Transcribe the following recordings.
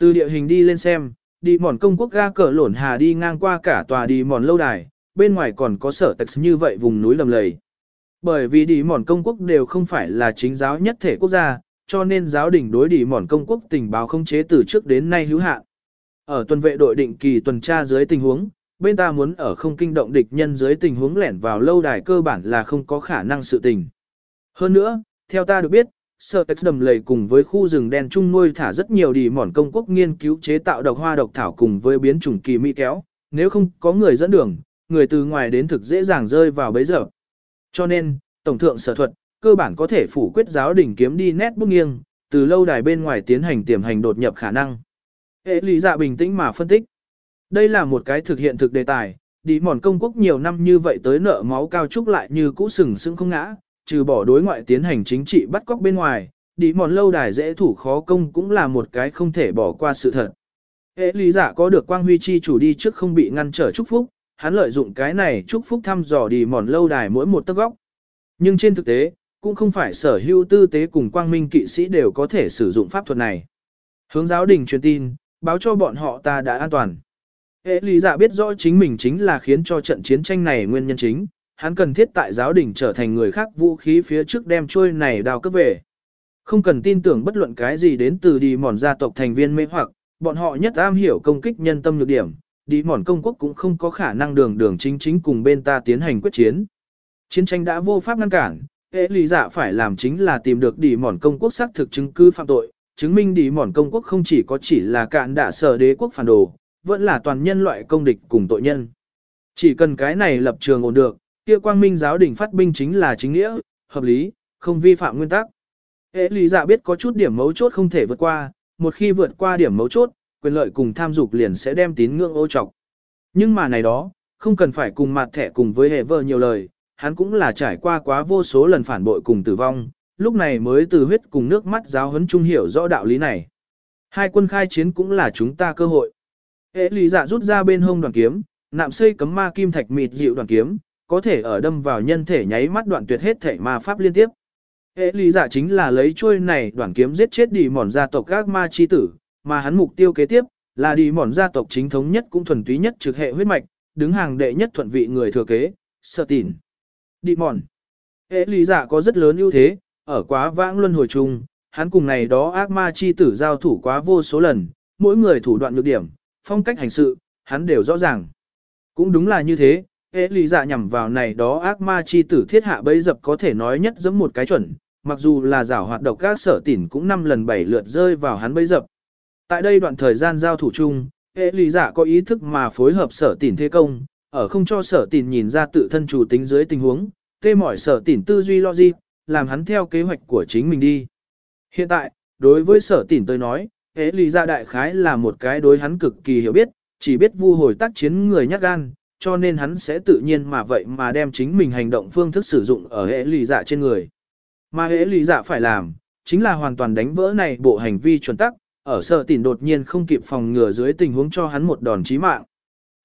Từ địa hình đi lên xem, đi mòn công quốc ga cờ lổn hà đi ngang qua cả tòa đi mòn lâu đài, bên ngoài còn có sở tạch như vậy vùng núi lầm lầy. Bởi vì đi mòn công quốc đều không phải là chính giáo nhất thể quốc gia, cho nên giáo đình đối đi mòn công quốc tình báo không chế từ trước đến nay hữu hạn. Ở tuần vệ đội định kỳ tuần tra dưới tình huống, bên ta muốn ở không kinh động địch nhân dưới tình huống lẻn vào lâu đài cơ bản là không có khả năng sự tình. Hơn nữa, theo ta được biết, Sở Tex đầm lầy cùng với khu rừng đen chung nuôi thả rất nhiều đi mòn công quốc nghiên cứu chế tạo độc hoa độc thảo cùng với biến chủng kỳ mỹ kéo, nếu không có người dẫn đường, người từ ngoài đến thực dễ dàng rơi vào bấy giờ. Cho nên, Tổng thượng sở thuật, cơ bản có thể phủ quyết giáo đỉnh kiếm đi nét bước nghiêng, từ lâu đài bên ngoài tiến hành tiềm hành đột nhập khả năng. Hệ lý dạ bình tĩnh mà phân tích. Đây là một cái thực hiện thực đề tài, đi mòn công quốc nhiều năm như vậy tới nợ máu cao trúc lại như cũ sừng sững không ngã, trừ bỏ đối ngoại tiến hành chính trị bắt cóc bên ngoài, đi mòn lâu đài dễ thủ khó công cũng là một cái không thể bỏ qua sự thật. Hệ lý giả có được quang huy chi chủ đi trước không bị ngăn trở chúc phúc, hắn lợi dụng cái này chúc phúc thăm dò đi mòn lâu đài mỗi một tấc góc. Nhưng trên thực tế, cũng không phải sở hữu tư tế cùng quang minh kỵ sĩ đều có thể sử dụng pháp thuật này. Hướng giáo đình truyền tin, báo cho bọn họ ta đã an toàn. Hệ lý giả biết rõ chính mình chính là khiến cho trận chiến tranh này nguyên nhân chính, hắn cần thiết tại giáo đình trở thành người khác vũ khí phía trước đem trôi này đào cấp về. Không cần tin tưởng bất luận cái gì đến từ đi mòn gia tộc thành viên mê hoặc, bọn họ nhất am hiểu công kích nhân tâm nhược điểm, đi mòn công quốc cũng không có khả năng đường đường chính chính cùng bên ta tiến hành quyết chiến. Chiến tranh đã vô pháp ngăn cản, hệ lý giả dạ phải làm chính là tìm được đi mòn công quốc xác thực chứng cứ phạm tội, chứng minh đi mòn công quốc không chỉ có chỉ là cạn đả sở đế quốc phản đồ, vẫn là toàn nhân loại công địch cùng tội nhân. Chỉ cần cái này lập trường ổn được, kia quang minh giáo đình phát binh chính là chính nghĩa, hợp lý, không vi phạm nguyên tắc. Hệ lý giả biết có chút điểm mấu chốt không thể vượt qua, một khi vượt qua điểm mấu chốt, quyền lợi cùng tham dục liền sẽ đem tín ngưỡng ô trọc. Nhưng mà này đó, không cần phải cùng mặt thẻ cùng với hệ vợ nhiều lời, hắn cũng là trải qua quá vô số lần phản bội cùng tử vong, lúc này mới từ huyết cùng nước mắt giáo huấn trung hiểu rõ đạo lý này. Hai quân khai chiến cũng là chúng ta cơ hội. Hệ lý giả rút ra bên hông đoàn kiếm, nạm xây cấm ma kim thạch mịt dịu đoàn kiếm, có thể ở đâm vào nhân thể nháy mắt đoạn tuyệt hết thể ma pháp liên tiếp. Hệ lý giả dạ chính là lấy chuôi này đoạn kiếm giết chết đi mòn gia tộc các ma chi tử, mà hắn mục tiêu kế tiếp là đi mòn gia tộc chính thống nhất cũng thuần túy nhất trực hệ huyết mạch, đứng hàng đệ nhất thuận vị người thừa kế, sợ tỉn. Đi mòn. Hệ lý giả dạ có rất lớn ưu thế, ở quá vãng luân hồi chung, hắn cùng này đó ác ma chi tử giao thủ quá vô số lần, mỗi người thủ đoạn nhược điểm, phong cách hành sự, hắn đều rõ ràng. Cũng đúng là như thế, Hệ lý dạ nhằm vào này đó ác ma chi tử thiết hạ bấy dập có thể nói nhất giống một cái chuẩn, mặc dù là giảo hoạt độc các sở tỉn cũng năm lần bảy lượt rơi vào hắn bấy dập. Tại đây đoạn thời gian giao thủ chung, hệ lý dạ có ý thức mà phối hợp sở tỉn thế công, ở không cho sở tỉn nhìn ra tự thân chủ tính dưới tình huống, tê mỏi sở tỉn tư duy logic, làm hắn theo kế hoạch của chính mình đi. Hiện tại, đối với sở tỉn tôi nói, hệ lý dạ đại khái là một cái đối hắn cực kỳ hiểu biết, chỉ biết vu hồi tác chiến người nhát gan, cho nên hắn sẽ tự nhiên mà vậy mà đem chính mình hành động phương thức sử dụng ở hệ lì dạ trên người. Mà hệ lì dạ phải làm, chính là hoàn toàn đánh vỡ này bộ hành vi chuẩn tắc, ở sợ tỉn đột nhiên không kịp phòng ngừa dưới tình huống cho hắn một đòn chí mạng.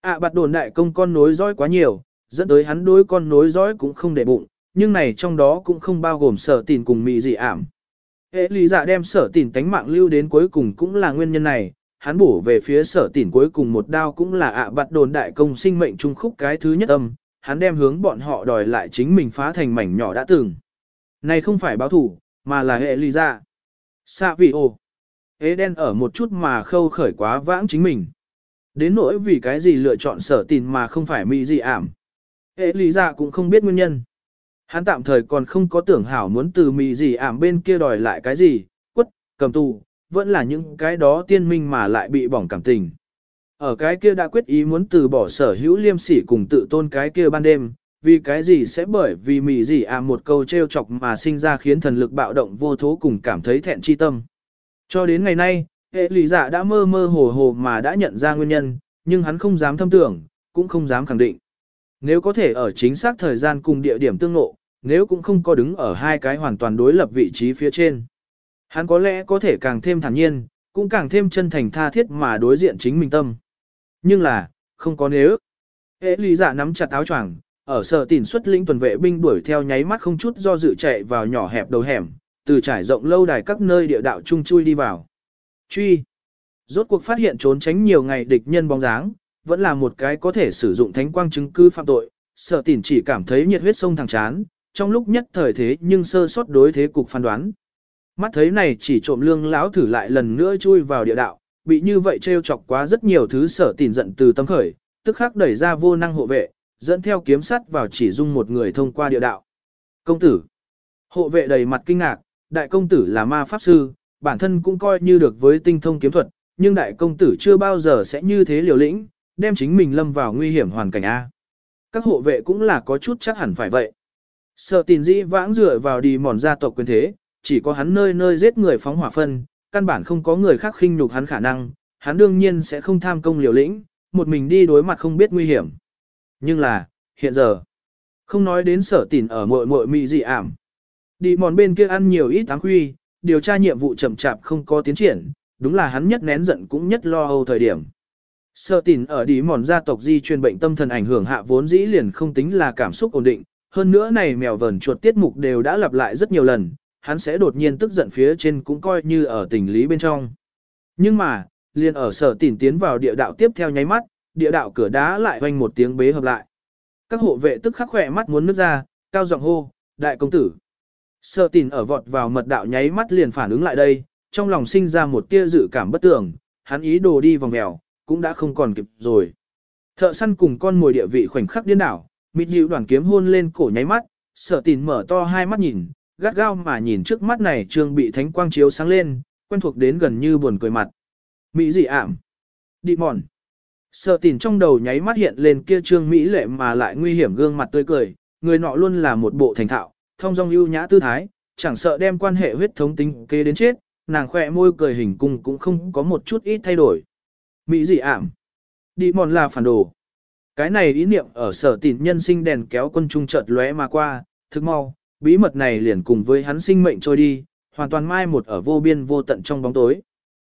À bạt đồn đại công con nối dõi quá nhiều, dẫn tới hắn đối con nối dõi cũng không để bụng, nhưng này trong đó cũng không bao gồm sở tỉn cùng mị dị ảm. Hệ lý dạ đem sở tỉn tánh mạng lưu đến cuối cùng cũng là nguyên nhân này, hắn bổ về phía sở tỉn cuối cùng một đao cũng là ạ bạt đồn đại công sinh mệnh trung khúc cái thứ nhất âm, hắn đem hướng bọn họ đòi lại chính mình phá thành mảnh nhỏ đã từng. Này không phải báo thủ, mà là hệ ly ra. Sa vị ồ. Ế đen ở một chút mà khâu khởi quá vãng chính mình. Đến nỗi vì cái gì lựa chọn sở tìn mà không phải mỹ gì ảm. Ế lý ra cũng không biết nguyên nhân. Hắn tạm thời còn không có tưởng hảo muốn từ mỹ gì ảm bên kia đòi lại cái gì, quất, cầm tù, vẫn là những cái đó tiên minh mà lại bị bỏng cảm tình. Ở cái kia đã quyết ý muốn từ bỏ sở hữu liêm sỉ cùng tự tôn cái kia ban đêm, vì cái gì sẽ bởi vì mị gì à một câu trêu chọc mà sinh ra khiến thần lực bạo động vô thố cùng cảm thấy thẹn chi tâm. Cho đến ngày nay, hệ lý giả dạ đã mơ mơ hồ hồ mà đã nhận ra nguyên nhân, nhưng hắn không dám thâm tưởng, cũng không dám khẳng định. Nếu có thể ở chính xác thời gian cùng địa điểm tương ngộ, nếu cũng không có đứng ở hai cái hoàn toàn đối lập vị trí phía trên. Hắn có lẽ có thể càng thêm thản nhiên, cũng càng thêm chân thành tha thiết mà đối diện chính mình tâm. Nhưng là, không có nếu. Hệ lý giả dạ nắm chặt áo choàng, ở sở tỉn xuất lĩnh tuần vệ binh đuổi theo nháy mắt không chút do dự chạy vào nhỏ hẹp đầu hẻm, từ trải rộng lâu đài các nơi địa đạo chung chui đi vào. Truy! Rốt cuộc phát hiện trốn tránh nhiều ngày địch nhân bóng dáng, vẫn là một cái có thể sử dụng thánh quang chứng cứ phạm tội, sở tỉn chỉ cảm thấy nhiệt huyết sông thẳng chán, trong lúc nhất thời thế nhưng sơ sót đối thế cục phán đoán. Mắt thấy này chỉ trộm lương lão thử lại lần nữa chui vào địa đạo, bị như vậy trêu chọc quá rất nhiều thứ sở tỉn giận từ tâm khởi, tức khắc đẩy ra vô năng hộ vệ, dẫn theo kiếm sắt vào chỉ dung một người thông qua địa đạo. Công tử. Hộ vệ đầy mặt kinh ngạc, đại công tử là ma pháp sư, bản thân cũng coi như được với tinh thông kiếm thuật, nhưng đại công tử chưa bao giờ sẽ như thế liều lĩnh, đem chính mình lâm vào nguy hiểm hoàn cảnh A. Các hộ vệ cũng là có chút chắc hẳn phải vậy. Sợ tình dĩ vãng dựa vào đi mòn gia tộc quyền thế, chỉ có hắn nơi nơi giết người phóng hỏa phân, căn bản không có người khác khinh nhục hắn khả năng, hắn đương nhiên sẽ không tham công liều lĩnh, một mình đi đối mặt không biết nguy hiểm. Nhưng là, hiện giờ, không nói đến sở tỉn ở mội mội mị dị ảm. Đi mòn bên kia ăn nhiều ít tháng khuy, điều tra nhiệm vụ chậm chạp không có tiến triển, đúng là hắn nhất nén giận cũng nhất lo âu thời điểm. Sở tỉn ở đi mòn gia tộc di truyền bệnh tâm thần ảnh hưởng hạ vốn dĩ liền không tính là cảm xúc ổn định, hơn nữa này mèo vờn chuột tiết mục đều đã lặp lại rất nhiều lần, hắn sẽ đột nhiên tức giận phía trên cũng coi như ở tình lý bên trong. Nhưng mà, liền ở sở tỉnh tiến vào địa đạo tiếp theo nháy mắt, địa đạo cửa đá lại hoanh một tiếng bế hợp lại. Các hộ vệ tức khắc khỏe mắt muốn nước ra, cao giọng hô, đại công tử. Sở tỉnh ở vọt vào mật đạo nháy mắt liền phản ứng lại đây, trong lòng sinh ra một tia dự cảm bất tường, hắn ý đồ đi vòng mèo, cũng đã không còn kịp rồi. Thợ săn cùng con mồi địa vị khoảnh khắc điên đảo, mịt dịu đoàn kiếm hôn lên cổ nháy mắt, sở tỉn mở to hai mắt nhìn, gắt gao mà nhìn trước mắt này trương bị thánh quang chiếu sáng lên, quen thuộc đến gần như buồn cười mặt. Mỹ dị ảm. Đi mòn. Sợ tìn trong đầu nháy mắt hiện lên kia trương Mỹ lệ mà lại nguy hiểm gương mặt tươi cười, người nọ luôn là một bộ thành thạo, thông dong ưu nhã tư thái, chẳng sợ đem quan hệ huyết thống tính kế đến chết, nàng khỏe môi cười hình cung cũng không có một chút ít thay đổi. Mỹ dị ảm. Đi mòn là phản đồ. Cái này ý niệm ở sở tìn nhân sinh đèn kéo quân trung chợt lóe mà qua, thức mau, bí mật này liền cùng với hắn sinh mệnh trôi đi, hoàn toàn mai một ở vô biên vô tận trong bóng tối.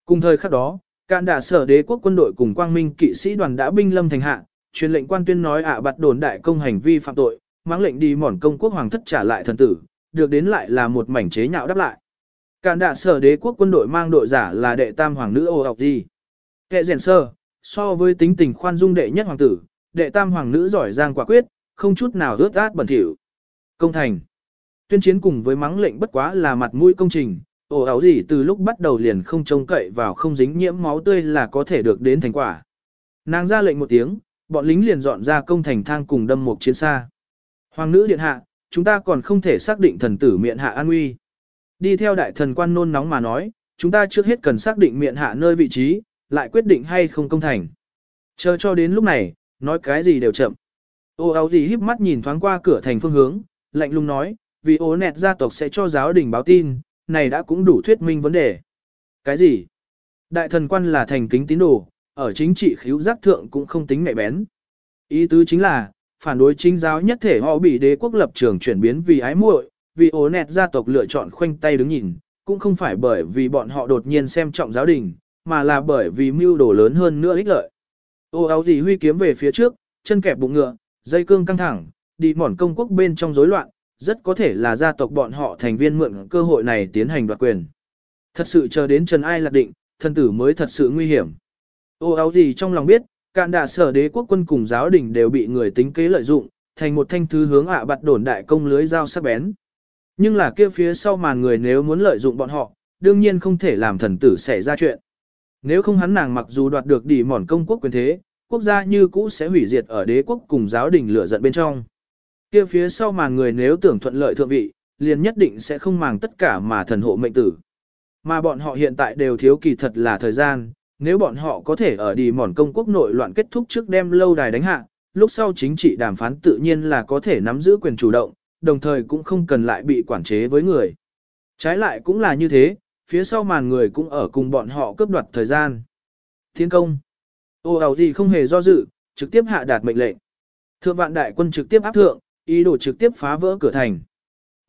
Cùng thời khắc đó, cạn đả sở đế quốc quân đội cùng quang minh kỵ sĩ đoàn đã binh lâm thành hạ, truyền lệnh quan tuyên nói ạ à bạt đồn đại công hành vi phạm tội, mang lệnh đi mòn công quốc hoàng thất trả lại thần tử, được đến lại là một mảnh chế nhạo đáp lại. Cạn đả sở đế quốc quân đội mang đội giả là đệ tam hoàng nữ ô học gì. Kệ rèn sơ, so với tính tình khoan dung đệ nhất hoàng tử, đệ tam hoàng nữ giỏi giang quả quyết, không chút nào rớt át bẩn thỉu. Công thành. Tuyên chiến cùng với mắng lệnh bất quá là mặt mũi công trình, ồ áo gì từ lúc bắt đầu liền không trông cậy vào không dính nhiễm máu tươi là có thể được đến thành quả. Nàng ra lệnh một tiếng, bọn lính liền dọn ra công thành thang cùng đâm một chiến xa. Hoàng nữ điện hạ, chúng ta còn không thể xác định thần tử miệng hạ an nguy. Đi theo đại thần quan nôn nóng mà nói, chúng ta trước hết cần xác định miệng hạ nơi vị trí, lại quyết định hay không công thành. Chờ cho đến lúc này, nói cái gì đều chậm. Ô áo gì híp mắt nhìn thoáng qua cửa thành phương hướng, lạnh lùng nói, vì ố nẹt gia tộc sẽ cho giáo đình báo tin, này đã cũng đủ thuyết minh vấn đề. Cái gì? Đại thần quan là thành kính tín đồ, ở chính trị khíu giác thượng cũng không tính mẹ bén. Ý tứ chính là, phản đối chính giáo nhất thể họ bị đế quốc lập trường chuyển biến vì ái muội, vì ố nẹt gia tộc lựa chọn khoanh tay đứng nhìn, cũng không phải bởi vì bọn họ đột nhiên xem trọng giáo đình, mà là bởi vì mưu đồ lớn hơn nữa ích lợi. Ô áo gì huy kiếm về phía trước, chân kẹp bụng ngựa, dây cương căng thẳng, đi mòn công quốc bên trong rối loạn, rất có thể là gia tộc bọn họ thành viên mượn cơ hội này tiến hành đoạt quyền. Thật sự chờ đến Trần Ai lạc định, thân tử mới thật sự nguy hiểm. Ô áo gì trong lòng biết, cạn đạ sở đế quốc quân cùng giáo đình đều bị người tính kế lợi dụng, thành một thanh thứ hướng ạ à bặt đổn đại công lưới dao sắc bén. Nhưng là kia phía sau màn người nếu muốn lợi dụng bọn họ, đương nhiên không thể làm thần tử xảy ra chuyện. Nếu không hắn nàng mặc dù đoạt được đỉ mòn công quốc quyền thế, quốc gia như cũ sẽ hủy diệt ở đế quốc cùng giáo đình lửa giận bên trong kia phía sau mà người nếu tưởng thuận lợi thượng vị, liền nhất định sẽ không màng tất cả mà thần hộ mệnh tử. Mà bọn họ hiện tại đều thiếu kỳ thật là thời gian, nếu bọn họ có thể ở đi mòn công quốc nội loạn kết thúc trước đem lâu đài đánh hạ, lúc sau chính trị đàm phán tự nhiên là có thể nắm giữ quyền chủ động, đồng thời cũng không cần lại bị quản chế với người. Trái lại cũng là như thế, phía sau màn người cũng ở cùng bọn họ cướp đoạt thời gian. Thiên công. Ô ảo gì không hề do dự, trực tiếp hạ đạt mệnh lệnh. Thượng vạn đại quân trực tiếp áp thượng, ý đồ trực tiếp phá vỡ cửa thành.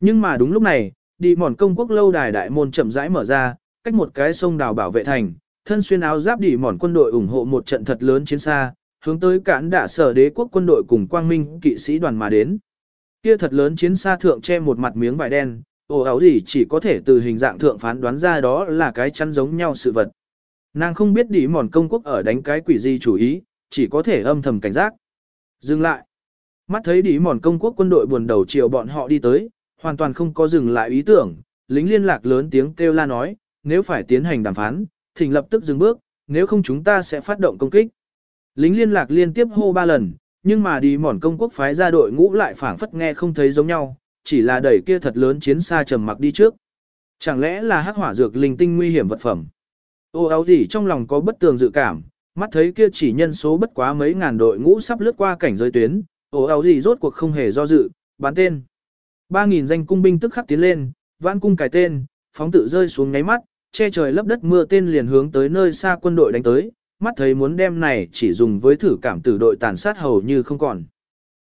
Nhưng mà đúng lúc này, đi mòn công quốc lâu đài đại môn chậm rãi mở ra, cách một cái sông đào bảo vệ thành, thân xuyên áo giáp đi mòn quân đội ủng hộ một trận thật lớn chiến xa, hướng tới cản đả sở đế quốc quân đội cùng quang minh kỵ sĩ đoàn mà đến. Kia thật lớn chiến xa thượng che một mặt miếng vải đen, ồ áo gì chỉ có thể từ hình dạng thượng phán đoán ra đó là cái chăn giống nhau sự vật. Nàng không biết đi mòn công quốc ở đánh cái quỷ gì chủ ý, chỉ có thể âm thầm cảnh giác. Dừng lại. Mắt thấy đi mòn công quốc quân đội buồn đầu chiều bọn họ đi tới, hoàn toàn không có dừng lại ý tưởng, lính liên lạc lớn tiếng kêu la nói, nếu phải tiến hành đàm phán, thỉnh lập tức dừng bước, nếu không chúng ta sẽ phát động công kích. Lính liên lạc liên tiếp hô ba lần, nhưng mà đi mòn công quốc phái ra đội ngũ lại phảng phất nghe không thấy giống nhau, chỉ là đẩy kia thật lớn chiến xa trầm mặc đi trước. Chẳng lẽ là hắc hỏa dược linh tinh nguy hiểm vật phẩm? Ô áo gì trong lòng có bất tường dự cảm, mắt thấy kia chỉ nhân số bất quá mấy ngàn đội ngũ sắp lướt qua cảnh giới tuyến, ổ áo gì rốt cuộc không hề do dự, bán tên. 3.000 danh cung binh tức khắc tiến lên, vãn cung cài tên, phóng tự rơi xuống ngáy mắt, che trời lấp đất mưa tên liền hướng tới nơi xa quân đội đánh tới, mắt thấy muốn đem này chỉ dùng với thử cảm tử đội tàn sát hầu như không còn.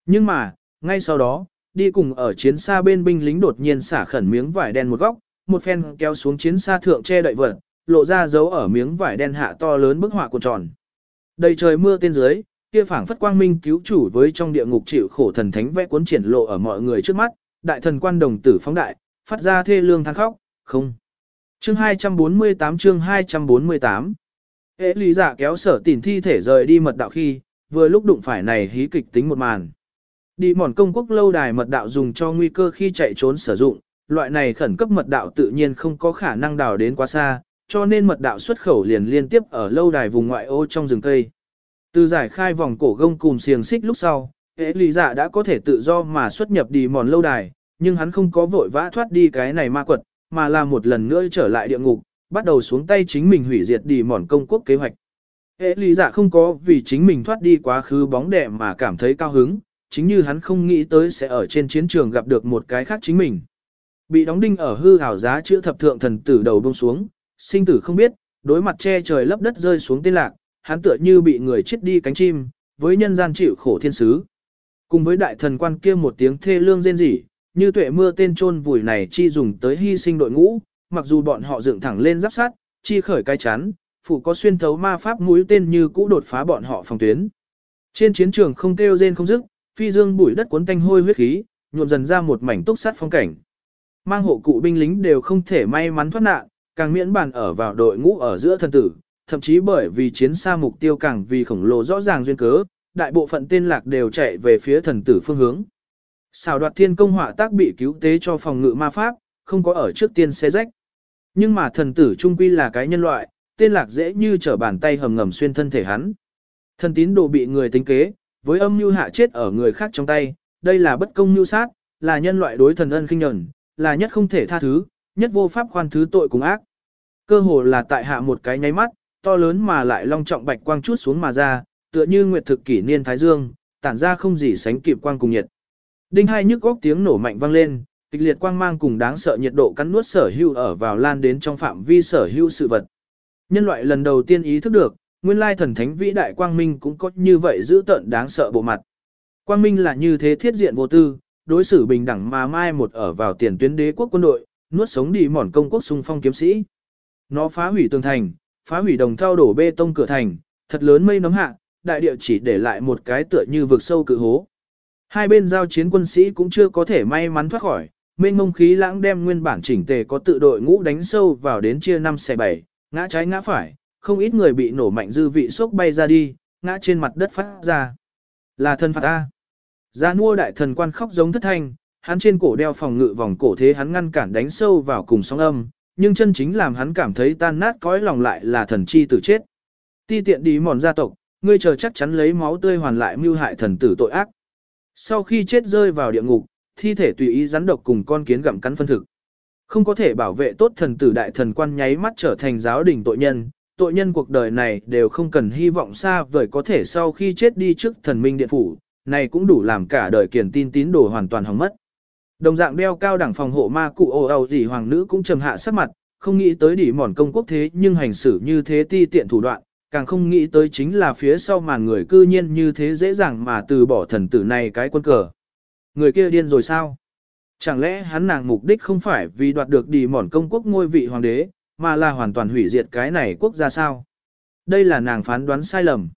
Nhưng mà, ngay sau đó, đi cùng ở chiến xa bên binh lính đột nhiên xả khẩn miếng vải đen một góc, một phen kéo xuống chiến xa thượng che đậy vật, lộ ra dấu ở miếng vải đen hạ to lớn bức họa cuộn tròn. Đầy trời mưa tên dưới, kia phảng phất quang minh cứu chủ với trong địa ngục chịu khổ thần thánh vẽ cuốn triển lộ ở mọi người trước mắt, đại thần quan đồng tử phóng đại, phát ra thê lương than khóc, không. Chương 248 chương 248 Hệ lý giả kéo sở tỉn thi thể rời đi mật đạo khi, vừa lúc đụng phải này hí kịch tính một màn. Đi mòn công quốc lâu đài mật đạo dùng cho nguy cơ khi chạy trốn sử dụng, loại này khẩn cấp mật đạo tự nhiên không có khả năng đào đến quá xa, cho nên mật đạo xuất khẩu liền liên tiếp ở lâu đài vùng ngoại ô trong rừng cây. Từ giải khai vòng cổ gông cùng xiềng xích lúc sau, hệ lý giả dạ đã có thể tự do mà xuất nhập đi mòn lâu đài, nhưng hắn không có vội vã thoát đi cái này ma quật, mà là một lần nữa trở lại địa ngục, bắt đầu xuống tay chính mình hủy diệt đi mòn công quốc kế hoạch. Hệ lý giả dạ không có vì chính mình thoát đi quá khứ bóng đẻ mà cảm thấy cao hứng, chính như hắn không nghĩ tới sẽ ở trên chiến trường gặp được một cái khác chính mình. Bị đóng đinh ở hư hảo giá chữa thập thượng thần tử đầu bông xuống, sinh tử không biết, đối mặt che trời lấp đất rơi xuống tên lạc, hắn tựa như bị người chết đi cánh chim, với nhân gian chịu khổ thiên sứ. Cùng với đại thần quan kia một tiếng thê lương rên rỉ, như tuệ mưa tên trôn vùi này chi dùng tới hy sinh đội ngũ, mặc dù bọn họ dựng thẳng lên giáp sát, chi khởi cai chắn, phủ có xuyên thấu ma pháp mũi tên như cũ đột phá bọn họ phòng tuyến. Trên chiến trường không kêu rên không dứt, phi dương bụi đất cuốn tanh hôi huyết khí, nhuộm dần ra một mảnh túc sát phong cảnh. Mang hộ cụ binh lính đều không thể may mắn thoát nạn, càng miễn bàn ở vào đội ngũ ở giữa thân tử, thậm chí bởi vì chiến xa mục tiêu càng vì khổng lồ rõ ràng duyên cớ, đại bộ phận tên lạc đều chạy về phía thần tử phương hướng. Xào đoạt thiên công họa tác bị cứu tế cho phòng ngự ma pháp, không có ở trước tiên xe rách. Nhưng mà thần tử trung quy là cái nhân loại, tên lạc dễ như trở bàn tay hầm ngầm xuyên thân thể hắn. Thần tín đồ bị người tính kế, với âm mưu hạ chết ở người khác trong tay, đây là bất công mưu sát, là nhân loại đối thần ân khinh nhẫn, là nhất không thể tha thứ, nhất vô pháp khoan thứ tội cùng ác. Cơ hồ là tại hạ một cái nháy mắt, to lớn mà lại long trọng bạch quang chút xuống mà ra, tựa như nguyệt thực kỷ niên thái dương, tản ra không gì sánh kịp quang cùng nhiệt. Đinh hai nhức góc tiếng nổ mạnh vang lên, kịch liệt quang mang cùng đáng sợ nhiệt độ cắn nuốt sở hữu ở vào lan đến trong phạm vi sở hữu sự vật. Nhân loại lần đầu tiên ý thức được, nguyên lai thần thánh vĩ đại quang minh cũng có như vậy giữ tận đáng sợ bộ mặt. Quang minh là như thế thiết diện vô tư, đối xử bình đẳng mà mai một ở vào tiền tuyến đế quốc quân đội, nuốt sống đi mòn công quốc xung phong kiếm sĩ. Nó phá hủy tường thành, phá hủy đồng thao đổ bê tông cửa thành, thật lớn mây nấm hạ, đại địa chỉ để lại một cái tựa như vực sâu cự hố. Hai bên giao chiến quân sĩ cũng chưa có thể may mắn thoát khỏi, mênh mông khí lãng đem nguyên bản chỉnh tề có tự đội ngũ đánh sâu vào đến chia 5 xe 7, ngã trái ngã phải, không ít người bị nổ mạnh dư vị sốc bay ra đi, ngã trên mặt đất phát ra. Là thân phạt A. Gia nua đại thần quan khóc giống thất thanh, hắn trên cổ đeo phòng ngự vòng cổ thế hắn ngăn cản đánh sâu vào cùng sóng âm, nhưng chân chính làm hắn cảm thấy tan nát cõi lòng lại là thần chi tử chết. Ti tiện đi mòn gia tộc, ngươi chờ chắc chắn lấy máu tươi hoàn lại mưu hại thần tử tội ác. Sau khi chết rơi vào địa ngục, thi thể tùy ý rắn độc cùng con kiến gặm cắn phân thực. Không có thể bảo vệ tốt thần tử đại thần quan nháy mắt trở thành giáo đình tội nhân, tội nhân cuộc đời này đều không cần hy vọng xa vời có thể sau khi chết đi trước thần minh điện phủ, này cũng đủ làm cả đời kiền tin tín đồ hoàn toàn hỏng mất. Đồng dạng đeo cao đẳng phòng hộ ma cụ ồ ầu gì hoàng nữ cũng trầm hạ sắc mặt, không nghĩ tới đỉ mòn công quốc thế nhưng hành xử như thế ti tiện thủ đoạn, càng không nghĩ tới chính là phía sau màn người cư nhiên như thế dễ dàng mà từ bỏ thần tử này cái quân cờ. Người kia điên rồi sao? Chẳng lẽ hắn nàng mục đích không phải vì đoạt được đỉ mòn công quốc ngôi vị hoàng đế, mà là hoàn toàn hủy diệt cái này quốc gia sao? Đây là nàng phán đoán sai lầm.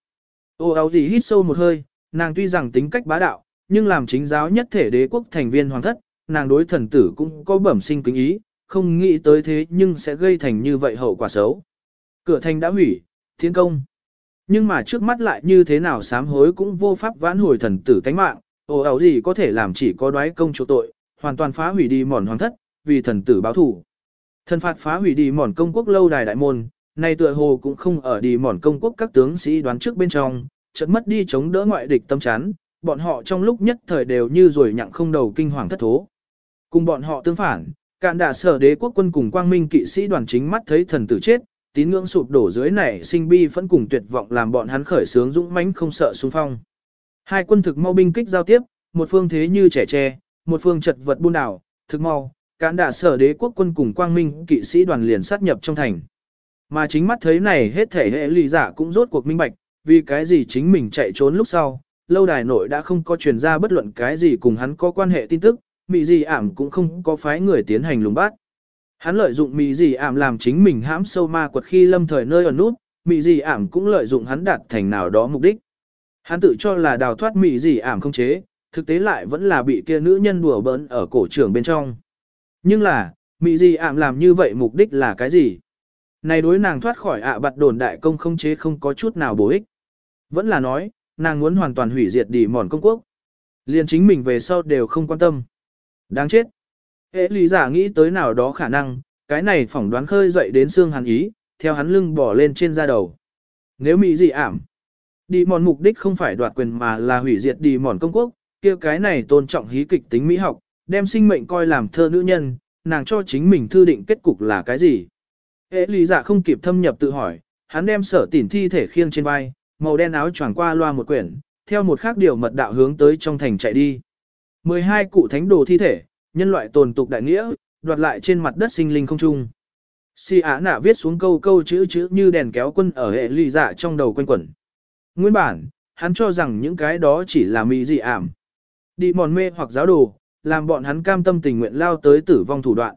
Ô áo gì hít sâu một hơi, nàng tuy rằng tính cách bá đạo, nhưng làm chính giáo nhất thể đế quốc thành viên hoàng thất, nàng đối thần tử cũng có bẩm sinh kính ý, không nghĩ tới thế nhưng sẽ gây thành như vậy hậu quả xấu. Cửa thành đã hủy, thiên công. Nhưng mà trước mắt lại như thế nào sám hối cũng vô pháp vãn hồi thần tử tánh mạng, ồ ảo gì có thể làm chỉ có đoái công chỗ tội, hoàn toàn phá hủy đi mòn hoàng thất, vì thần tử báo thủ. Thần phạt phá hủy đi mòn công quốc lâu đài đại môn, nay tựa hồ cũng không ở đi mòn công quốc các tướng sĩ đoán trước bên trong, chợt mất đi chống đỡ ngoại địch tâm chán, bọn họ trong lúc nhất thời đều như rồi nhặng không đầu kinh hoàng thất thố. Cùng bọn họ tương phản, cạn đả sở đế quốc quân cùng quang minh kỵ sĩ đoàn chính mắt thấy thần tử chết, tín ngưỡng sụp đổ dưới này, sinh bi phẫn cùng tuyệt vọng làm bọn hắn khởi sướng dũng mãnh không sợ xung phong. Hai quân thực mau binh kích giao tiếp, một phương thế như trẻ tre, một phương chật vật buôn đảo, thực mau, cán đả sở đế quốc quân cùng quang minh kỵ sĩ đoàn liền sát nhập trong thành. Mà chính mắt thấy này hết thể hệ lì giả cũng rốt cuộc minh bạch, vì cái gì chính mình chạy trốn lúc sau, lâu đài nội đã không có truyền ra bất luận cái gì cùng hắn có quan hệ tin tức, mị gì ảm cũng không có phái người tiến hành lùng bắt. Hắn lợi dụng mị gì ảm làm chính mình hãm sâu ma quật khi lâm thời nơi ở nút, mị gì ảm cũng lợi dụng hắn đạt thành nào đó mục đích. Hắn tự cho là đào thoát mị gì ảm không chế, thực tế lại vẫn là bị kia nữ nhân đùa bỡn ở cổ trường bên trong. Nhưng là, mị gì ảm làm như vậy mục đích là cái gì? Này đối nàng thoát khỏi ạ bạt đồn đại công không chế không có chút nào bổ ích. Vẫn là nói, nàng muốn hoàn toàn hủy diệt đi mòn công quốc. Liền chính mình về sau đều không quan tâm. Đáng chết. Hệ lý giả nghĩ tới nào đó khả năng, cái này phỏng đoán khơi dậy đến xương hắn ý, theo hắn lưng bỏ lên trên da đầu. Nếu mỹ dị ảm, đi mòn mục đích không phải đoạt quyền mà là hủy diệt đi mòn công quốc, kia cái này tôn trọng hí kịch tính mỹ học, đem sinh mệnh coi làm thơ nữ nhân, nàng cho chính mình thư định kết cục là cái gì. Hệ lý giả không kịp thâm nhập tự hỏi, hắn đem sở tỉn thi thể khiêng trên vai, màu đen áo choàng qua loa một quyển, theo một khác điều mật đạo hướng tới trong thành chạy đi. 12 cụ thánh đồ thi thể, nhân loại tồn tục đại nghĩa, đoạt lại trên mặt đất sinh linh không trung. Si Á nạ viết xuống câu câu chữ chữ như đèn kéo quân ở hệ ly dạ trong đầu quanh quẩn. Nguyên bản, hắn cho rằng những cái đó chỉ là mỹ dị ảm. Đi mòn mê hoặc giáo đồ, làm bọn hắn cam tâm tình nguyện lao tới tử vong thủ đoạn.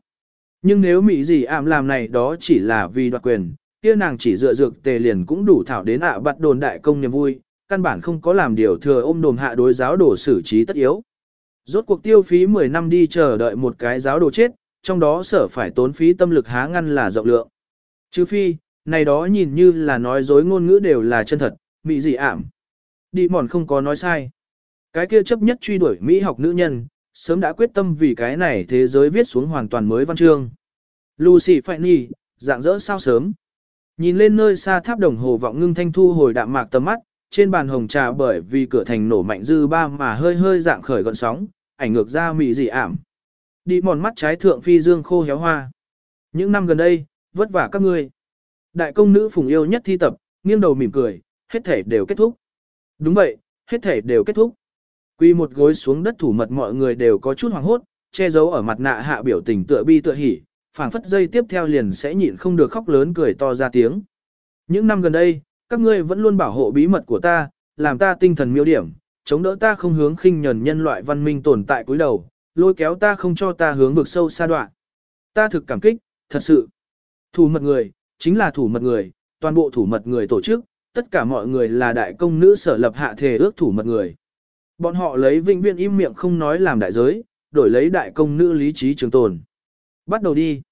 Nhưng nếu mỹ dị ảm làm này đó chỉ là vì đoạt quyền, kia nàng chỉ dựa dược tề liền cũng đủ thảo đến ạ à bắt đồn đại công niềm vui, căn bản không có làm điều thừa ôm đồm hạ đối giáo đồ xử trí tất yếu. Rốt cuộc tiêu phí 10 năm đi chờ đợi một cái giáo đồ chết, trong đó sở phải tốn phí tâm lực há ngăn là rộng lượng. Chứ phi, này đó nhìn như là nói dối ngôn ngữ đều là chân thật, mị dị ảm. Đi mòn không có nói sai. Cái kia chấp nhất truy đuổi Mỹ học nữ nhân, sớm đã quyết tâm vì cái này thế giới viết xuống hoàn toàn mới văn chương. Lucy phải nhì, dạng dỡ sao sớm. Nhìn lên nơi xa tháp đồng hồ vọng ngưng thanh thu hồi đạm mạc tầm mắt, trên bàn hồng trà bởi vì cửa thành nổ mạnh dư ba mà hơi hơi dạng khởi gọn sóng, ảnh ngược ra mị dị ảm. Đi mòn mắt trái thượng phi dương khô héo hoa. Những năm gần đây, vất vả các ngươi. Đại công nữ phùng yêu nhất thi tập, nghiêng đầu mỉm cười, hết thể đều kết thúc. Đúng vậy, hết thể đều kết thúc. Quy một gối xuống đất thủ mật mọi người đều có chút hoảng hốt, che giấu ở mặt nạ hạ biểu tình tựa bi tựa hỉ, phảng phất dây tiếp theo liền sẽ nhịn không được khóc lớn cười to ra tiếng. Những năm gần đây, các ngươi vẫn luôn bảo hộ bí mật của ta, làm ta tinh thần miêu điểm, chống đỡ ta không hướng khinh nhẫn nhân loại văn minh tồn tại cuối đầu, lôi kéo ta không cho ta hướng vực sâu xa đoạn. Ta thực cảm kích, thật sự. Thủ mật người, chính là thủ mật người, toàn bộ thủ mật người tổ chức, tất cả mọi người là đại công nữ sở lập hạ thể ước thủ mật người. Bọn họ lấy vinh viên im miệng không nói làm đại giới, đổi lấy đại công nữ lý trí trường tồn. Bắt đầu đi.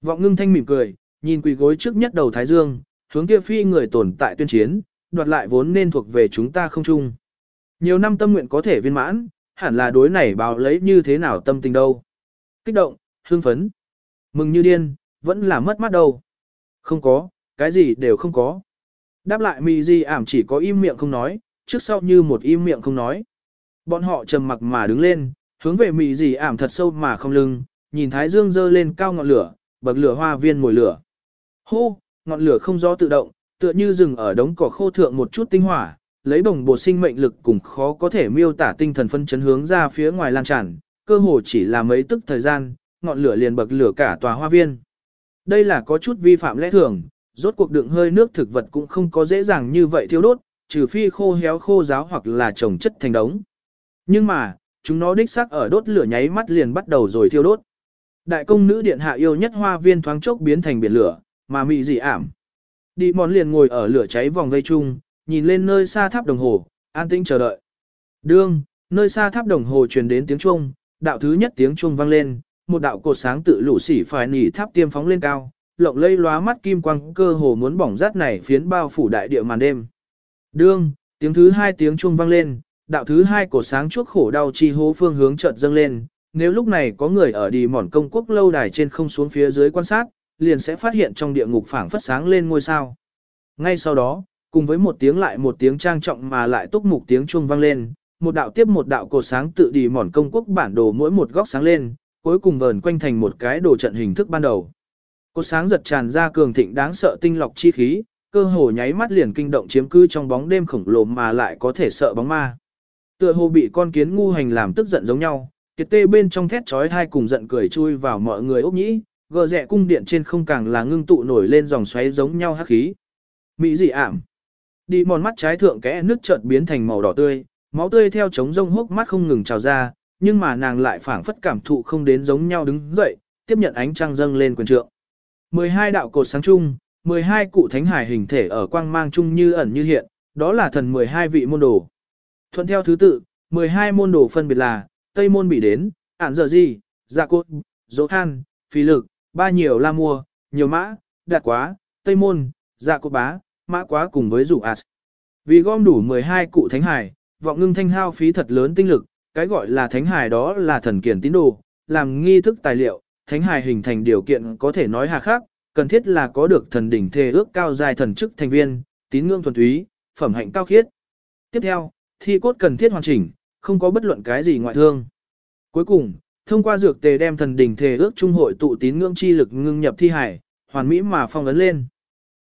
Vọng ngưng thanh mỉm cười, nhìn quỳ gối trước nhất đầu Thái Dương, hướng kia phi người tồn tại tuyên chiến, đoạt lại vốn nên thuộc về chúng ta không chung. Nhiều năm tâm nguyện có thể viên mãn, hẳn là đối này báo lấy như thế nào tâm tình đâu. Kích động, hưng phấn, mừng như điên, vẫn là mất mắt đâu. Không có, cái gì đều không có. Đáp lại mì gì ảm chỉ có im miệng không nói, trước sau như một im miệng không nói. Bọn họ trầm mặc mà đứng lên, hướng về mì gì ảm thật sâu mà không lưng, nhìn thái dương dơ lên cao ngọn lửa, bậc lửa hoa viên mồi lửa. Hô, ngọn lửa không gió tự động, tựa như rừng ở đống cỏ khô thượng một chút tinh hỏa, lấy bồng bột sinh mệnh lực cùng khó có thể miêu tả tinh thần phân chấn hướng ra phía ngoài lan tràn, cơ hồ chỉ là mấy tức thời gian, ngọn lửa liền bậc lửa cả tòa hoa viên. Đây là có chút vi phạm lẽ thường, rốt cuộc đựng hơi nước thực vật cũng không có dễ dàng như vậy thiêu đốt, trừ phi khô héo khô giáo hoặc là trồng chất thành đống. Nhưng mà, chúng nó đích xác ở đốt lửa nháy mắt liền bắt đầu rồi thiêu đốt. Đại công nữ điện hạ yêu nhất hoa viên thoáng chốc biến thành biển lửa, mà mị dị ảm. Đi mòn liền ngồi ở lửa cháy vòng vây chung, nhìn lên nơi xa tháp đồng hồ, an tĩnh chờ đợi. Đương, nơi xa tháp đồng hồ truyền đến tiếng chuông, đạo thứ nhất tiếng chuông vang lên, một đạo cột sáng tự lũ xỉ phải nỉ tháp tiêm phóng lên cao, lộng lây lóa mắt kim quang cơ hồ muốn bỏng rát này phiến bao phủ đại địa màn đêm. Đương, tiếng thứ hai tiếng chuông vang lên, đạo thứ hai cột sáng chuốc khổ đau chi hố phương hướng chợt dâng lên, nếu lúc này có người ở đi mòn công quốc lâu đài trên không xuống phía dưới quan sát, liền sẽ phát hiện trong địa ngục phảng phất sáng lên ngôi sao. Ngay sau đó, cùng với một tiếng lại một tiếng trang trọng mà lại túc mục tiếng chuông vang lên, một đạo tiếp một đạo cột sáng tự đi mòn công quốc bản đồ mỗi một góc sáng lên, cuối cùng vờn quanh thành một cái đồ trận hình thức ban đầu. Cột sáng giật tràn ra cường thịnh đáng sợ tinh lọc chi khí, cơ hồ nháy mắt liền kinh động chiếm cư trong bóng đêm khổng lồ mà lại có thể sợ bóng ma. Tựa hồ bị con kiến ngu hành làm tức giận giống nhau, kiệt tê bên trong thét chói hai cùng giận cười chui vào mọi người ốc nhĩ, gờ rẽ cung điện trên không càng là ngưng tụ nổi lên dòng xoáy giống nhau hắc khí. Mỹ dị ảm. Đi mòn mắt trái thượng kẽ nước chợt biến thành màu đỏ tươi, máu tươi theo trống rông hốc mắt không ngừng trào ra, nhưng mà nàng lại phảng phất cảm thụ không đến giống nhau đứng dậy, tiếp nhận ánh trăng dâng lên quyền trượng. 12 đạo cột sáng chung, 12 cụ thánh hải hình thể ở quang mang chung như ẩn như hiện, đó là thần 12 vị môn đồ. Thuận theo thứ tự, 12 môn đồ phân biệt là, Tây môn bị đến, ản giờ gì, dạ cốt, dỗ han, phi lực, ba nhiều la mua, nhiều mã, đạt quá, Tây môn, dạ cô bá, mã quá cùng với rủ as. Vì gom đủ 12 cụ thánh hải, vọng ngưng thanh hao phí thật lớn tinh lực, cái gọi là thánh hải đó là thần kiển tín đồ, làm nghi thức tài liệu, thánh hải hình thành điều kiện có thể nói hà khắc, cần thiết là có được thần đỉnh thề ước cao dài thần chức thành viên, tín ngưỡng thuần túy, phẩm hạnh cao khiết. Tiếp theo, thi cốt cần thiết hoàn chỉnh, không có bất luận cái gì ngoại thương. Cuối cùng, thông qua dược tề đem thần đỉnh thề ước trung hội tụ tín ngưỡng chi lực ngưng nhập thi hải, hoàn mỹ mà phong ấn lên.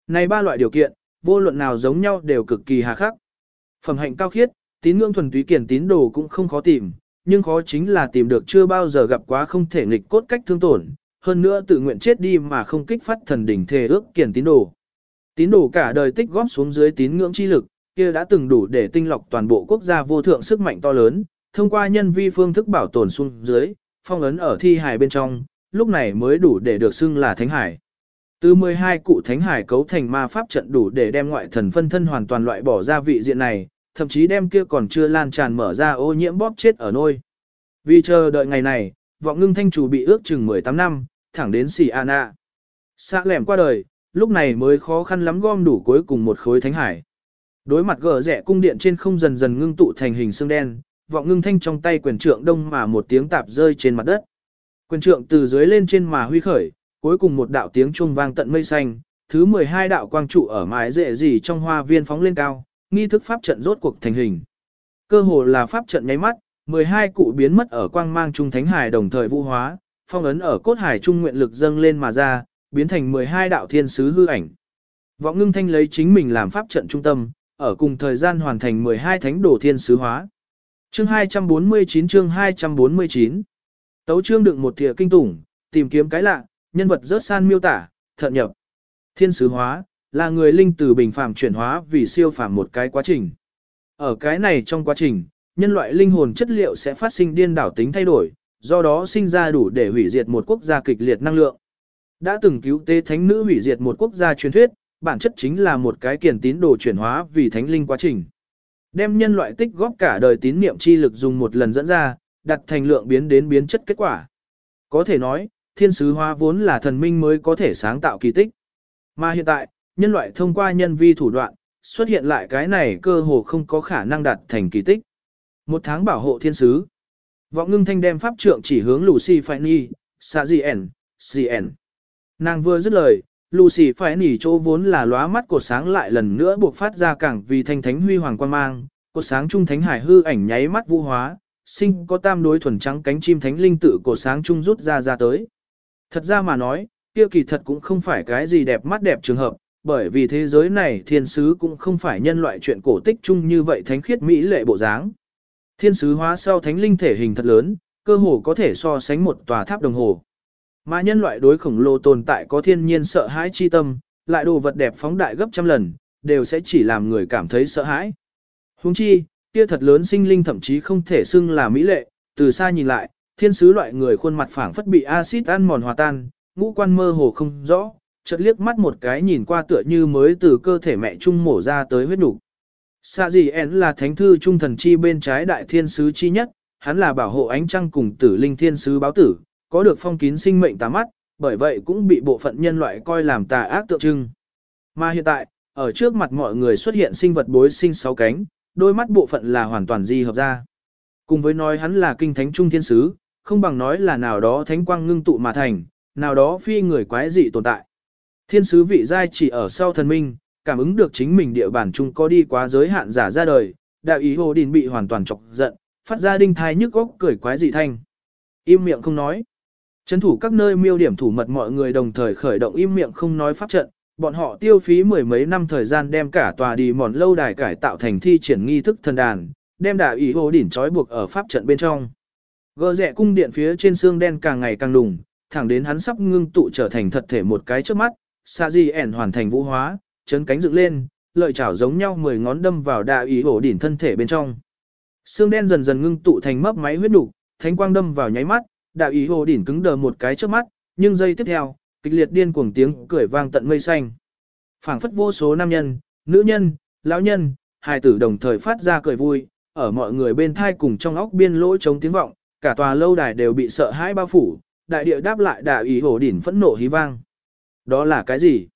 Này ba loại điều kiện, vô luận nào giống nhau đều cực kỳ hà khắc. Phẩm hạnh cao khiết, tín ngưỡng thuần túy kiển tín đồ cũng không khó tìm, nhưng khó chính là tìm được chưa bao giờ gặp quá không thể nghịch cốt cách thương tổn, hơn nữa tự nguyện chết đi mà không kích phát thần đỉnh thề ước kiển tín đồ. Tín đồ cả đời tích góp xuống dưới tín ngưỡng chi lực, kia đã từng đủ để tinh lọc toàn bộ quốc gia vô thượng sức mạnh to lớn, thông qua nhân vi phương thức bảo tồn xuống dưới, phong ấn ở thi Hải bên trong, lúc này mới đủ để được xưng là thánh hải. Từ 12 cụ thánh hải cấu thành ma pháp trận đủ để đem ngoại thần phân thân hoàn toàn loại bỏ ra vị diện này, thậm chí đem kia còn chưa lan tràn mở ra ô nhiễm bóp chết ở nôi. Vì chờ đợi ngày này, vọng ngưng thanh chủ bị ước chừng 18 năm, thẳng đến xì Anna. xa lẻm qua đời, lúc này mới khó khăn lắm gom đủ cuối cùng một khối thánh hải. Đối mặt gờ rẻ cung điện trên không dần dần ngưng tụ thành hình xương đen, vọng ngưng thanh trong tay quyền trượng đông mà một tiếng tạp rơi trên mặt đất. Quyền trượng từ dưới lên trên mà huy khởi, cuối cùng một đạo tiếng chuông vang tận mây xanh, thứ 12 đạo quang trụ ở mái rễ gì trong hoa viên phóng lên cao, nghi thức pháp trận rốt cuộc thành hình. Cơ hồ là pháp trận nháy mắt, 12 cụ biến mất ở quang mang trung thánh hải đồng thời vũ hóa, phong ấn ở cốt hải trung nguyện lực dâng lên mà ra, biến thành 12 đạo thiên sứ hư ảnh. Vọng ngưng thanh lấy chính mình làm pháp trận trung tâm, ở cùng thời gian hoàn thành 12 thánh đồ thiên sứ hóa. Chương 249 chương 249 Tấu chương đựng một thìa kinh tủng, tìm kiếm cái lạ, nhân vật rớt san miêu tả, thận nhập. Thiên sứ hóa, là người linh từ bình phàm chuyển hóa vì siêu phàm một cái quá trình. Ở cái này trong quá trình, nhân loại linh hồn chất liệu sẽ phát sinh điên đảo tính thay đổi, do đó sinh ra đủ để hủy diệt một quốc gia kịch liệt năng lượng. Đã từng cứu tế thánh nữ hủy diệt một quốc gia truyền thuyết, bản chất chính là một cái kiền tín đồ chuyển hóa vì thánh linh quá trình. Đem nhân loại tích góp cả đời tín niệm chi lực dùng một lần dẫn ra, đặt thành lượng biến đến biến chất kết quả. Có thể nói, thiên sứ hóa vốn là thần minh mới có thể sáng tạo kỳ tích. Mà hiện tại, nhân loại thông qua nhân vi thủ đoạn, xuất hiện lại cái này cơ hồ không có khả năng đạt thành kỳ tích. Một tháng bảo hộ thiên sứ. Vọng ngưng thanh đem pháp trượng chỉ hướng Lucy Fanny, Sa Gien, Cn. Nàng vừa dứt lời, Lucy phải nỉ chỗ vốn là lóa mắt cột sáng lại lần nữa buộc phát ra cảng vì thanh thánh huy hoàng quan mang, cột sáng trung thánh hải hư ảnh nháy mắt vũ hóa, sinh có tam đối thuần trắng cánh chim thánh linh tự cột sáng trung rút ra ra tới. Thật ra mà nói, kia kỳ thật cũng không phải cái gì đẹp mắt đẹp trường hợp, bởi vì thế giới này thiên sứ cũng không phải nhân loại chuyện cổ tích chung như vậy thánh khiết mỹ lệ bộ dáng. Thiên sứ hóa sau thánh linh thể hình thật lớn, cơ hồ có thể so sánh một tòa tháp đồng hồ. Mà nhân loại đối khổng lồ tồn tại có thiên nhiên sợ hãi chi tâm, lại đồ vật đẹp phóng đại gấp trăm lần, đều sẽ chỉ làm người cảm thấy sợ hãi. Huống chi, kia thật lớn sinh linh thậm chí không thể xưng là mỹ lệ, từ xa nhìn lại, thiên sứ loại người khuôn mặt phẳng phất bị axit ăn mòn hòa tan, ngũ quan mơ hồ không rõ, chợt liếc mắt một cái nhìn qua tựa như mới từ cơ thể mẹ trung mổ ra tới huyết nục. Sa gì En là thánh thư trung thần chi bên trái đại thiên sứ chi nhất, hắn là bảo hộ ánh trăng cùng tử linh thiên sứ báo tử, có được phong kín sinh mệnh tà mắt, bởi vậy cũng bị bộ phận nhân loại coi làm tà ác tượng trưng. Mà hiện tại, ở trước mặt mọi người xuất hiện sinh vật bối sinh sáu cánh, đôi mắt bộ phận là hoàn toàn di hợp ra. Cùng với nói hắn là kinh thánh trung thiên sứ, không bằng nói là nào đó thánh quang ngưng tụ mà thành, nào đó phi người quái dị tồn tại. Thiên sứ vị giai chỉ ở sau thần minh, cảm ứng được chính mình địa bản chung có đi quá giới hạn giả ra đời, đạo ý hồ đình bị hoàn toàn chọc giận, phát ra đinh thai nhức góc cười quái dị thanh. Im miệng không nói. Trấn thủ các nơi miêu điểm thủ mật mọi người đồng thời khởi động im miệng không nói pháp trận, bọn họ tiêu phí mười mấy năm thời gian đem cả tòa đi mòn lâu đài cải tạo thành thi triển nghi thức thần đàn, đem đà ý hồ đỉnh trói buộc ở pháp trận bên trong. Gờ rẽ cung điện phía trên xương đen càng ngày càng đùng, thẳng đến hắn sắp ngưng tụ trở thành thật thể một cái trước mắt, Sa Di ẻn hoàn thành vũ hóa, chấn cánh dựng lên, lợi chảo giống nhau mười ngón đâm vào đà ý hồ đỉnh thân thể bên trong. Xương đen dần dần ngưng tụ thành mấp máy huyết đủ, thánh quang đâm vào nháy mắt, đạo ý hồ đỉnh cứng đờ một cái trước mắt, nhưng giây tiếp theo, kịch liệt điên cuồng tiếng cười vang tận mây xanh. Phảng phất vô số nam nhân, nữ nhân, lão nhân, hài tử đồng thời phát ra cười vui, ở mọi người bên thai cùng trong óc biên lỗ chống tiếng vọng, cả tòa lâu đài đều bị sợ hãi bao phủ, đại địa đáp lại đạo ý hồ đỉnh phẫn nộ hí vang. Đó là cái gì?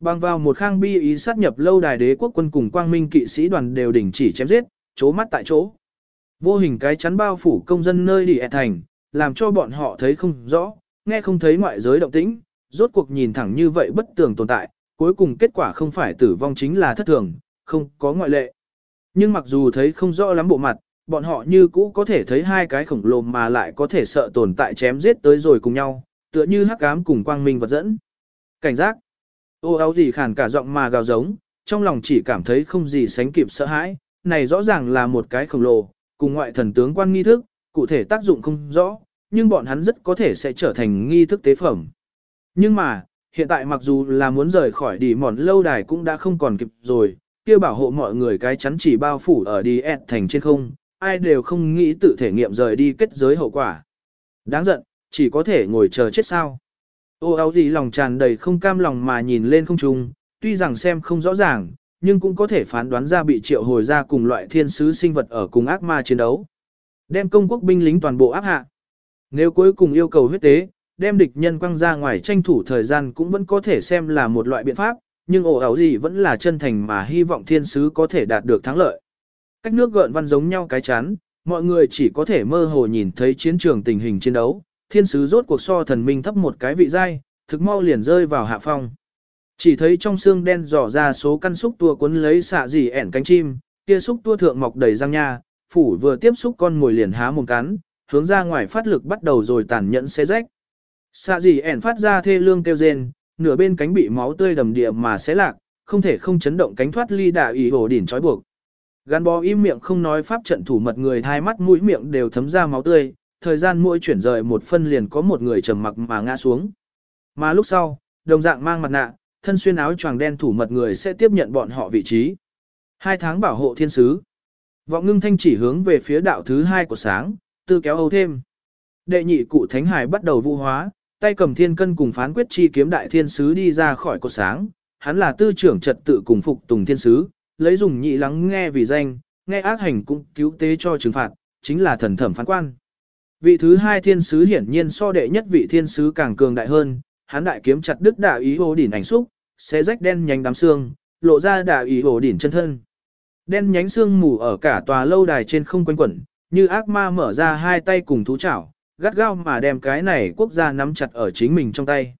Bằng vào một khang bi ý sát nhập lâu đài đế quốc quân cùng quang minh kỵ sĩ đoàn đều đình chỉ chém giết, chố mắt tại chỗ. Vô hình cái chắn bao phủ công dân nơi đi thành, làm cho bọn họ thấy không rõ, nghe không thấy ngoại giới động tĩnh, rốt cuộc nhìn thẳng như vậy bất tường tồn tại, cuối cùng kết quả không phải tử vong chính là thất thường, không có ngoại lệ. Nhưng mặc dù thấy không rõ lắm bộ mặt, bọn họ như cũ có thể thấy hai cái khổng lồ mà lại có thể sợ tồn tại chém giết tới rồi cùng nhau, tựa như hắc ám cùng quang minh vật dẫn. Cảnh giác. Ô áo gì khàn cả giọng mà gào giống, trong lòng chỉ cảm thấy không gì sánh kịp sợ hãi, này rõ ràng là một cái khổng lồ, cùng ngoại thần tướng quan nghi thức, cụ thể tác dụng không rõ, nhưng bọn hắn rất có thể sẽ trở thành nghi thức tế phẩm. Nhưng mà, hiện tại mặc dù là muốn rời khỏi đi mòn lâu đài cũng đã không còn kịp rồi, kia bảo hộ mọi người cái chắn chỉ bao phủ ở đi ẹt thành trên không, ai đều không nghĩ tự thể nghiệm rời đi kết giới hậu quả. Đáng giận, chỉ có thể ngồi chờ chết sao. Ô áo gì lòng tràn đầy không cam lòng mà nhìn lên không trung, tuy rằng xem không rõ ràng, nhưng cũng có thể phán đoán ra bị triệu hồi ra cùng loại thiên sứ sinh vật ở cùng ác ma chiến đấu. Đem công quốc binh lính toàn bộ áp hạ. Nếu cuối cùng yêu cầu huyết tế, đem địch nhân quăng ra ngoài tranh thủ thời gian cũng vẫn có thể xem là một loại biện pháp, nhưng ổ ảo gì vẫn là chân thành mà hy vọng thiên sứ có thể đạt được thắng lợi. Cách nước gợn văn giống nhau cái chán, mọi người chỉ có thể mơ hồ nhìn thấy chiến trường tình hình chiến đấu, thiên sứ rốt cuộc so thần minh thấp một cái vị giai, thực mau liền rơi vào hạ phong. Chỉ thấy trong xương đen dò ra số căn xúc tua cuốn lấy xạ gì ẻn cánh chim, kia xúc tua thượng mọc đầy răng nha, phủ vừa tiếp xúc con mồi liền há mồm cắn, hướng ra ngoài phát lực bắt đầu rồi tàn nhẫn xé rách. Xạ gì ẻn phát ra thê lương kêu rên, nửa bên cánh bị máu tươi đầm địa mà xé lạc, không thể không chấn động cánh thoát ly đà ý hồ đỉnh trói buộc. Gắn bó im miệng không nói pháp trận thủ mật người thai mắt mũi miệng đều thấm ra máu tươi, thời gian mỗi chuyển rời một phân liền có một người trầm mặc mà ngã xuống. Mà lúc sau, đồng dạng mang mặt nạ, thân xuyên áo choàng đen thủ mật người sẽ tiếp nhận bọn họ vị trí. Hai tháng bảo hộ thiên sứ. Vọng ngưng thanh chỉ hướng về phía đạo thứ hai của sáng, tư kéo âu thêm. Đệ nhị cụ thánh hải bắt đầu vụ hóa, tay cầm thiên cân cùng phán quyết chi kiếm đại thiên sứ đi ra khỏi cột sáng. Hắn là tư trưởng trật tự cùng phục tùng thiên sứ, lấy dùng nhị lắng nghe vì danh, nghe ác hành cũng cứu tế cho trừng phạt, chính là thần thẩm phán quan. Vị thứ hai thiên sứ hiển nhiên so đệ nhất vị thiên sứ càng cường đại hơn, hắn đại kiếm chặt đứt đạo ý hồ đỉnh ảnh xúc, xé rách đen nhánh đám xương, lộ ra đạo ý hồ đỉnh chân thân. Đen nhánh xương mù ở cả tòa lâu đài trên không quanh quẩn, như ác ma mở ra hai tay cùng thú chảo, gắt gao mà đem cái này quốc gia nắm chặt ở chính mình trong tay.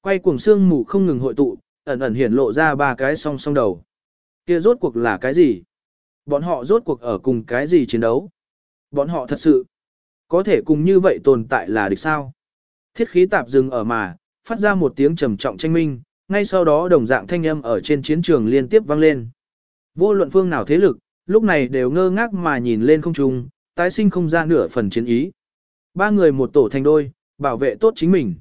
Quay cuồng xương mù không ngừng hội tụ, ẩn ẩn hiển lộ ra ba cái song song đầu. Kia rốt cuộc là cái gì? Bọn họ rốt cuộc ở cùng cái gì chiến đấu? Bọn họ thật sự có thể cùng như vậy tồn tại là địch sao? Thiết khí tạp dừng ở mà, phát ra một tiếng trầm trọng tranh minh, ngay sau đó đồng dạng thanh âm ở trên chiến trường liên tiếp vang lên. Vô luận phương nào thế lực, lúc này đều ngơ ngác mà nhìn lên không trung, tái sinh không ra nửa phần chiến ý. Ba người một tổ thành đôi, bảo vệ tốt chính mình.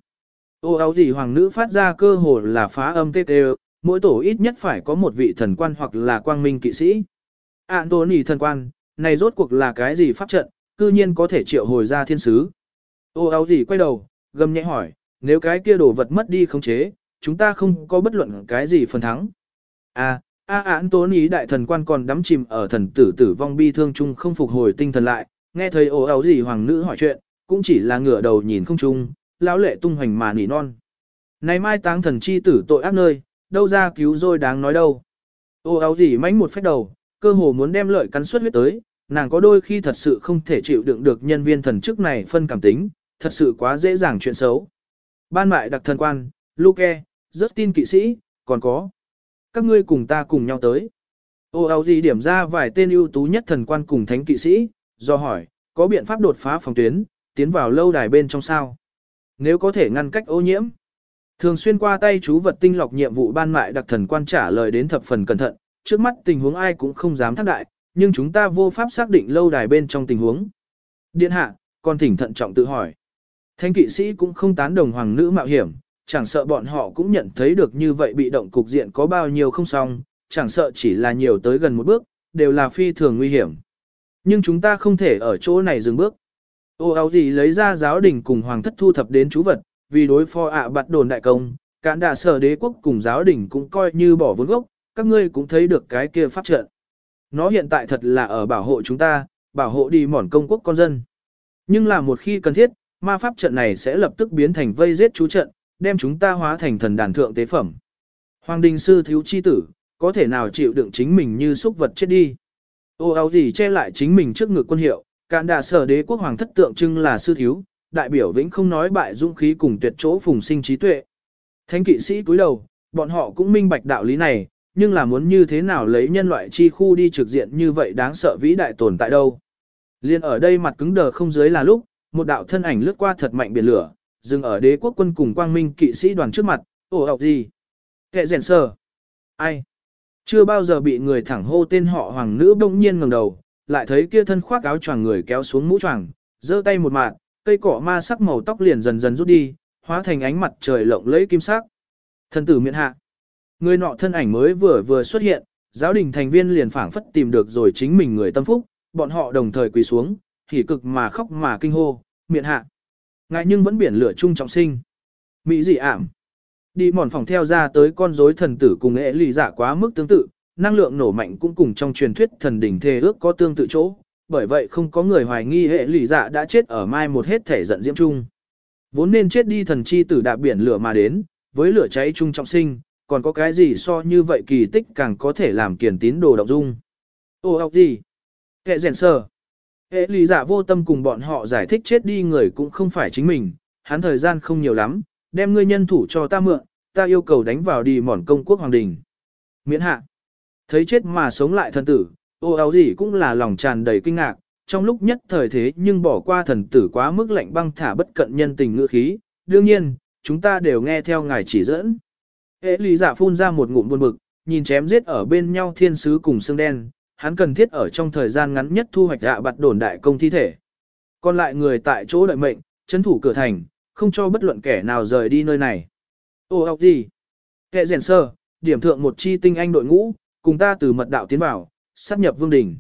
Ô áo gì hoàng nữ phát ra cơ hồ là phá âm tê tê, mỗi tổ ít nhất phải có một vị thần quan hoặc là quang minh kỵ sĩ. Anthony thần quan, này rốt cuộc là cái gì pháp trận, cư nhiên có thể triệu hồi ra thiên sứ. Ô áo gì quay đầu, gầm nhẹ hỏi, nếu cái kia đồ vật mất đi không chế, chúng ta không có bất luận cái gì phần thắng. À, A án tốn ý đại thần quan còn đắm chìm ở thần tử tử vong bi thương chung không phục hồi tinh thần lại, nghe thấy ồ ào gì hoàng nữ hỏi chuyện, cũng chỉ là ngửa đầu nhìn không chung, lão lệ tung hoành mà nỉ non. Này mai táng thần chi tử tội ác nơi, đâu ra cứu rồi đáng nói đâu. Ô áo gì mánh một phép đầu, cơ hồ muốn đem lợi cắn suất huyết tới, nàng có đôi khi thật sự không thể chịu đựng được nhân viên thần chức này phân cảm tính, thật sự quá dễ dàng chuyện xấu. Ban mại đặc thần quan, Luke, rất tin kỵ sĩ, còn có. Các ngươi cùng ta cùng nhau tới. Ô áo gì điểm ra vài tên ưu tú nhất thần quan cùng thánh kỵ sĩ, do hỏi, có biện pháp đột phá phòng tuyến, tiến vào lâu đài bên trong sao? Nếu có thể ngăn cách ô nhiễm, thường xuyên qua tay chú vật tinh lọc nhiệm vụ ban mại đặc thần quan trả lời đến thập phần cẩn thận, trước mắt tình huống ai cũng không dám thác đại, nhưng chúng ta vô pháp xác định lâu đài bên trong tình huống. Điện hạ, còn thỉnh thận trọng tự hỏi. thánh kỵ sĩ cũng không tán đồng hoàng nữ mạo hiểm, chẳng sợ bọn họ cũng nhận thấy được như vậy bị động cục diện có bao nhiêu không xong, chẳng sợ chỉ là nhiều tới gần một bước, đều là phi thường nguy hiểm. Nhưng chúng ta không thể ở chỗ này dừng bước. Ô áo gì lấy ra giáo đình cùng hoàng thất thu thập đến chú vật, vì đối phó ạ bạt đồn đại công, cản đà sở đế quốc cùng giáo đình cũng coi như bỏ vốn gốc, các ngươi cũng thấy được cái kia pháp trận. Nó hiện tại thật là ở bảo hộ chúng ta, bảo hộ đi mòn công quốc con dân. Nhưng là một khi cần thiết, ma pháp trận này sẽ lập tức biến thành vây giết chú trận, đem chúng ta hóa thành thần đàn thượng tế phẩm. Hoàng đình sư thiếu chi tử, có thể nào chịu đựng chính mình như xúc vật chết đi. Ô áo gì che lại chính mình trước ngực quân hiệu, cạn đà sở đế quốc hoàng thất tượng trưng là sư thiếu, đại biểu vĩnh không nói bại dũng khí cùng tuyệt chỗ phùng sinh trí tuệ. Thánh kỵ sĩ cúi đầu, bọn họ cũng minh bạch đạo lý này, nhưng là muốn như thế nào lấy nhân loại chi khu đi trực diện như vậy đáng sợ vĩ đại tồn tại đâu. Liên ở đây mặt cứng đờ không dưới là lúc, một đạo thân ảnh lướt qua thật mạnh biển lửa, dừng ở đế quốc quân cùng quang minh kỵ sĩ đoàn trước mặt, ổ học gì? Kệ rèn sờ. Ai? Chưa bao giờ bị người thẳng hô tên họ hoàng nữ bỗng nhiên ngẩng đầu, lại thấy kia thân khoác áo choàng người kéo xuống mũ choàng, giơ tay một mạt, cây cỏ ma sắc màu tóc liền dần dần rút đi, hóa thành ánh mặt trời lộng lẫy kim sắc. Thần tử miện hạ. Người nọ thân ảnh mới vừa vừa xuất hiện, giáo đình thành viên liền phảng phất tìm được rồi chính mình người tâm phúc, bọn họ đồng thời quỳ xuống, hỉ cực mà khóc mà kinh hô, miện hạ. Ngại nhưng vẫn biển lửa chung trọng sinh. Mỹ dị ảm. Đi mòn phòng theo ra tới con rối thần tử cùng ế lì giả quá mức tương tự, năng lượng nổ mạnh cũng cùng trong truyền thuyết thần đỉnh thề ước có tương tự chỗ, bởi vậy không có người hoài nghi hệ lì dạ đã chết ở mai một hết thể giận diễm chung. Vốn nên chết đi thần chi tử đạp biển lửa mà đến, với lửa cháy chung trọng sinh, còn có cái gì so như vậy kỳ tích càng có thể làm kiền tín đồ động dung. Ô học gì? Kệ rèn sờ. Hệ lý dạ vô tâm cùng bọn họ giải thích chết đi người cũng không phải chính mình, hắn thời gian không nhiều lắm, đem ngươi nhân thủ cho ta mượn, ta yêu cầu đánh vào đi mòn công quốc hoàng đình. Miễn hạ. Thấy chết mà sống lại thần tử, ô áo gì cũng là lòng tràn đầy kinh ngạc, trong lúc nhất thời thế nhưng bỏ qua thần tử quá mức lạnh băng thả bất cận nhân tình ngữ khí, đương nhiên, chúng ta đều nghe theo ngài chỉ dẫn. Hệ lý giả phun ra một ngụm buồn bực, nhìn chém giết ở bên nhau thiên sứ cùng xương đen, hắn cần thiết ở trong thời gian ngắn nhất thu hoạch hạ bạt đồn đại công thi thể. Còn lại người tại chỗ đợi mệnh, chấn thủ cửa thành, không cho bất luận kẻ nào rời đi nơi này. Ô học gì? Kẻ rèn sơ, điểm thượng một chi tinh anh đội ngũ, cùng ta từ mật đạo tiến vào, sát nhập vương đỉnh.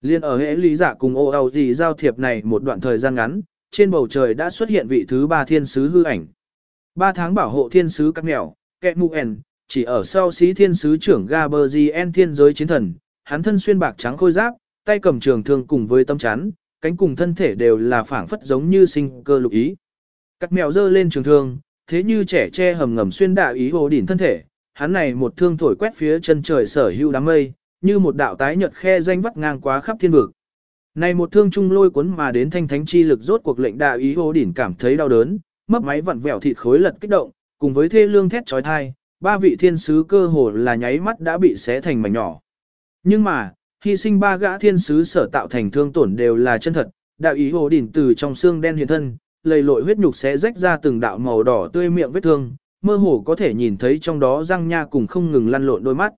Liên ở hệ lý giả cùng ô học gì giao thiệp này một đoạn thời gian ngắn, trên bầu trời đã xuất hiện vị thứ ba thiên sứ hư ảnh. Ba tháng bảo hộ thiên sứ các mèo, kẹt mụ ẻn, chỉ ở sau sĩ thiên sứ trưởng Gaberzien thiên giới chiến thần, hắn thân xuyên bạc trắng khôi giáp, tay cầm trường thương cùng với tâm chắn, cánh cùng thân thể đều là phảng phất giống như sinh cơ lục ý. Cắt mèo dơ lên trường thương, thế như trẻ che hầm ngầm xuyên đạo ý hồ đỉnh thân thể, hắn này một thương thổi quét phía chân trời sở hữu đám mây, như một đạo tái nhật khe danh vắt ngang quá khắp thiên vực. Này một thương trung lôi cuốn mà đến thanh thánh chi lực rốt cuộc lệnh đạo ý hồ đỉnh cảm thấy đau đớn, mấp máy vặn vẹo thịt khối lật kích động, cùng với thê lương thét chói tai, ba vị thiên sứ cơ hồ là nháy mắt đã bị xé thành mảnh nhỏ. Nhưng mà, hy sinh ba gã thiên sứ sở tạo thành thương tổn đều là chân thật, đạo ý hồ đỉnh từ trong xương đen hiện thân, lầy lội huyết nhục sẽ rách ra từng đạo màu đỏ tươi miệng vết thương, mơ hồ có thể nhìn thấy trong đó răng nha cùng không ngừng lăn lộn đôi mắt.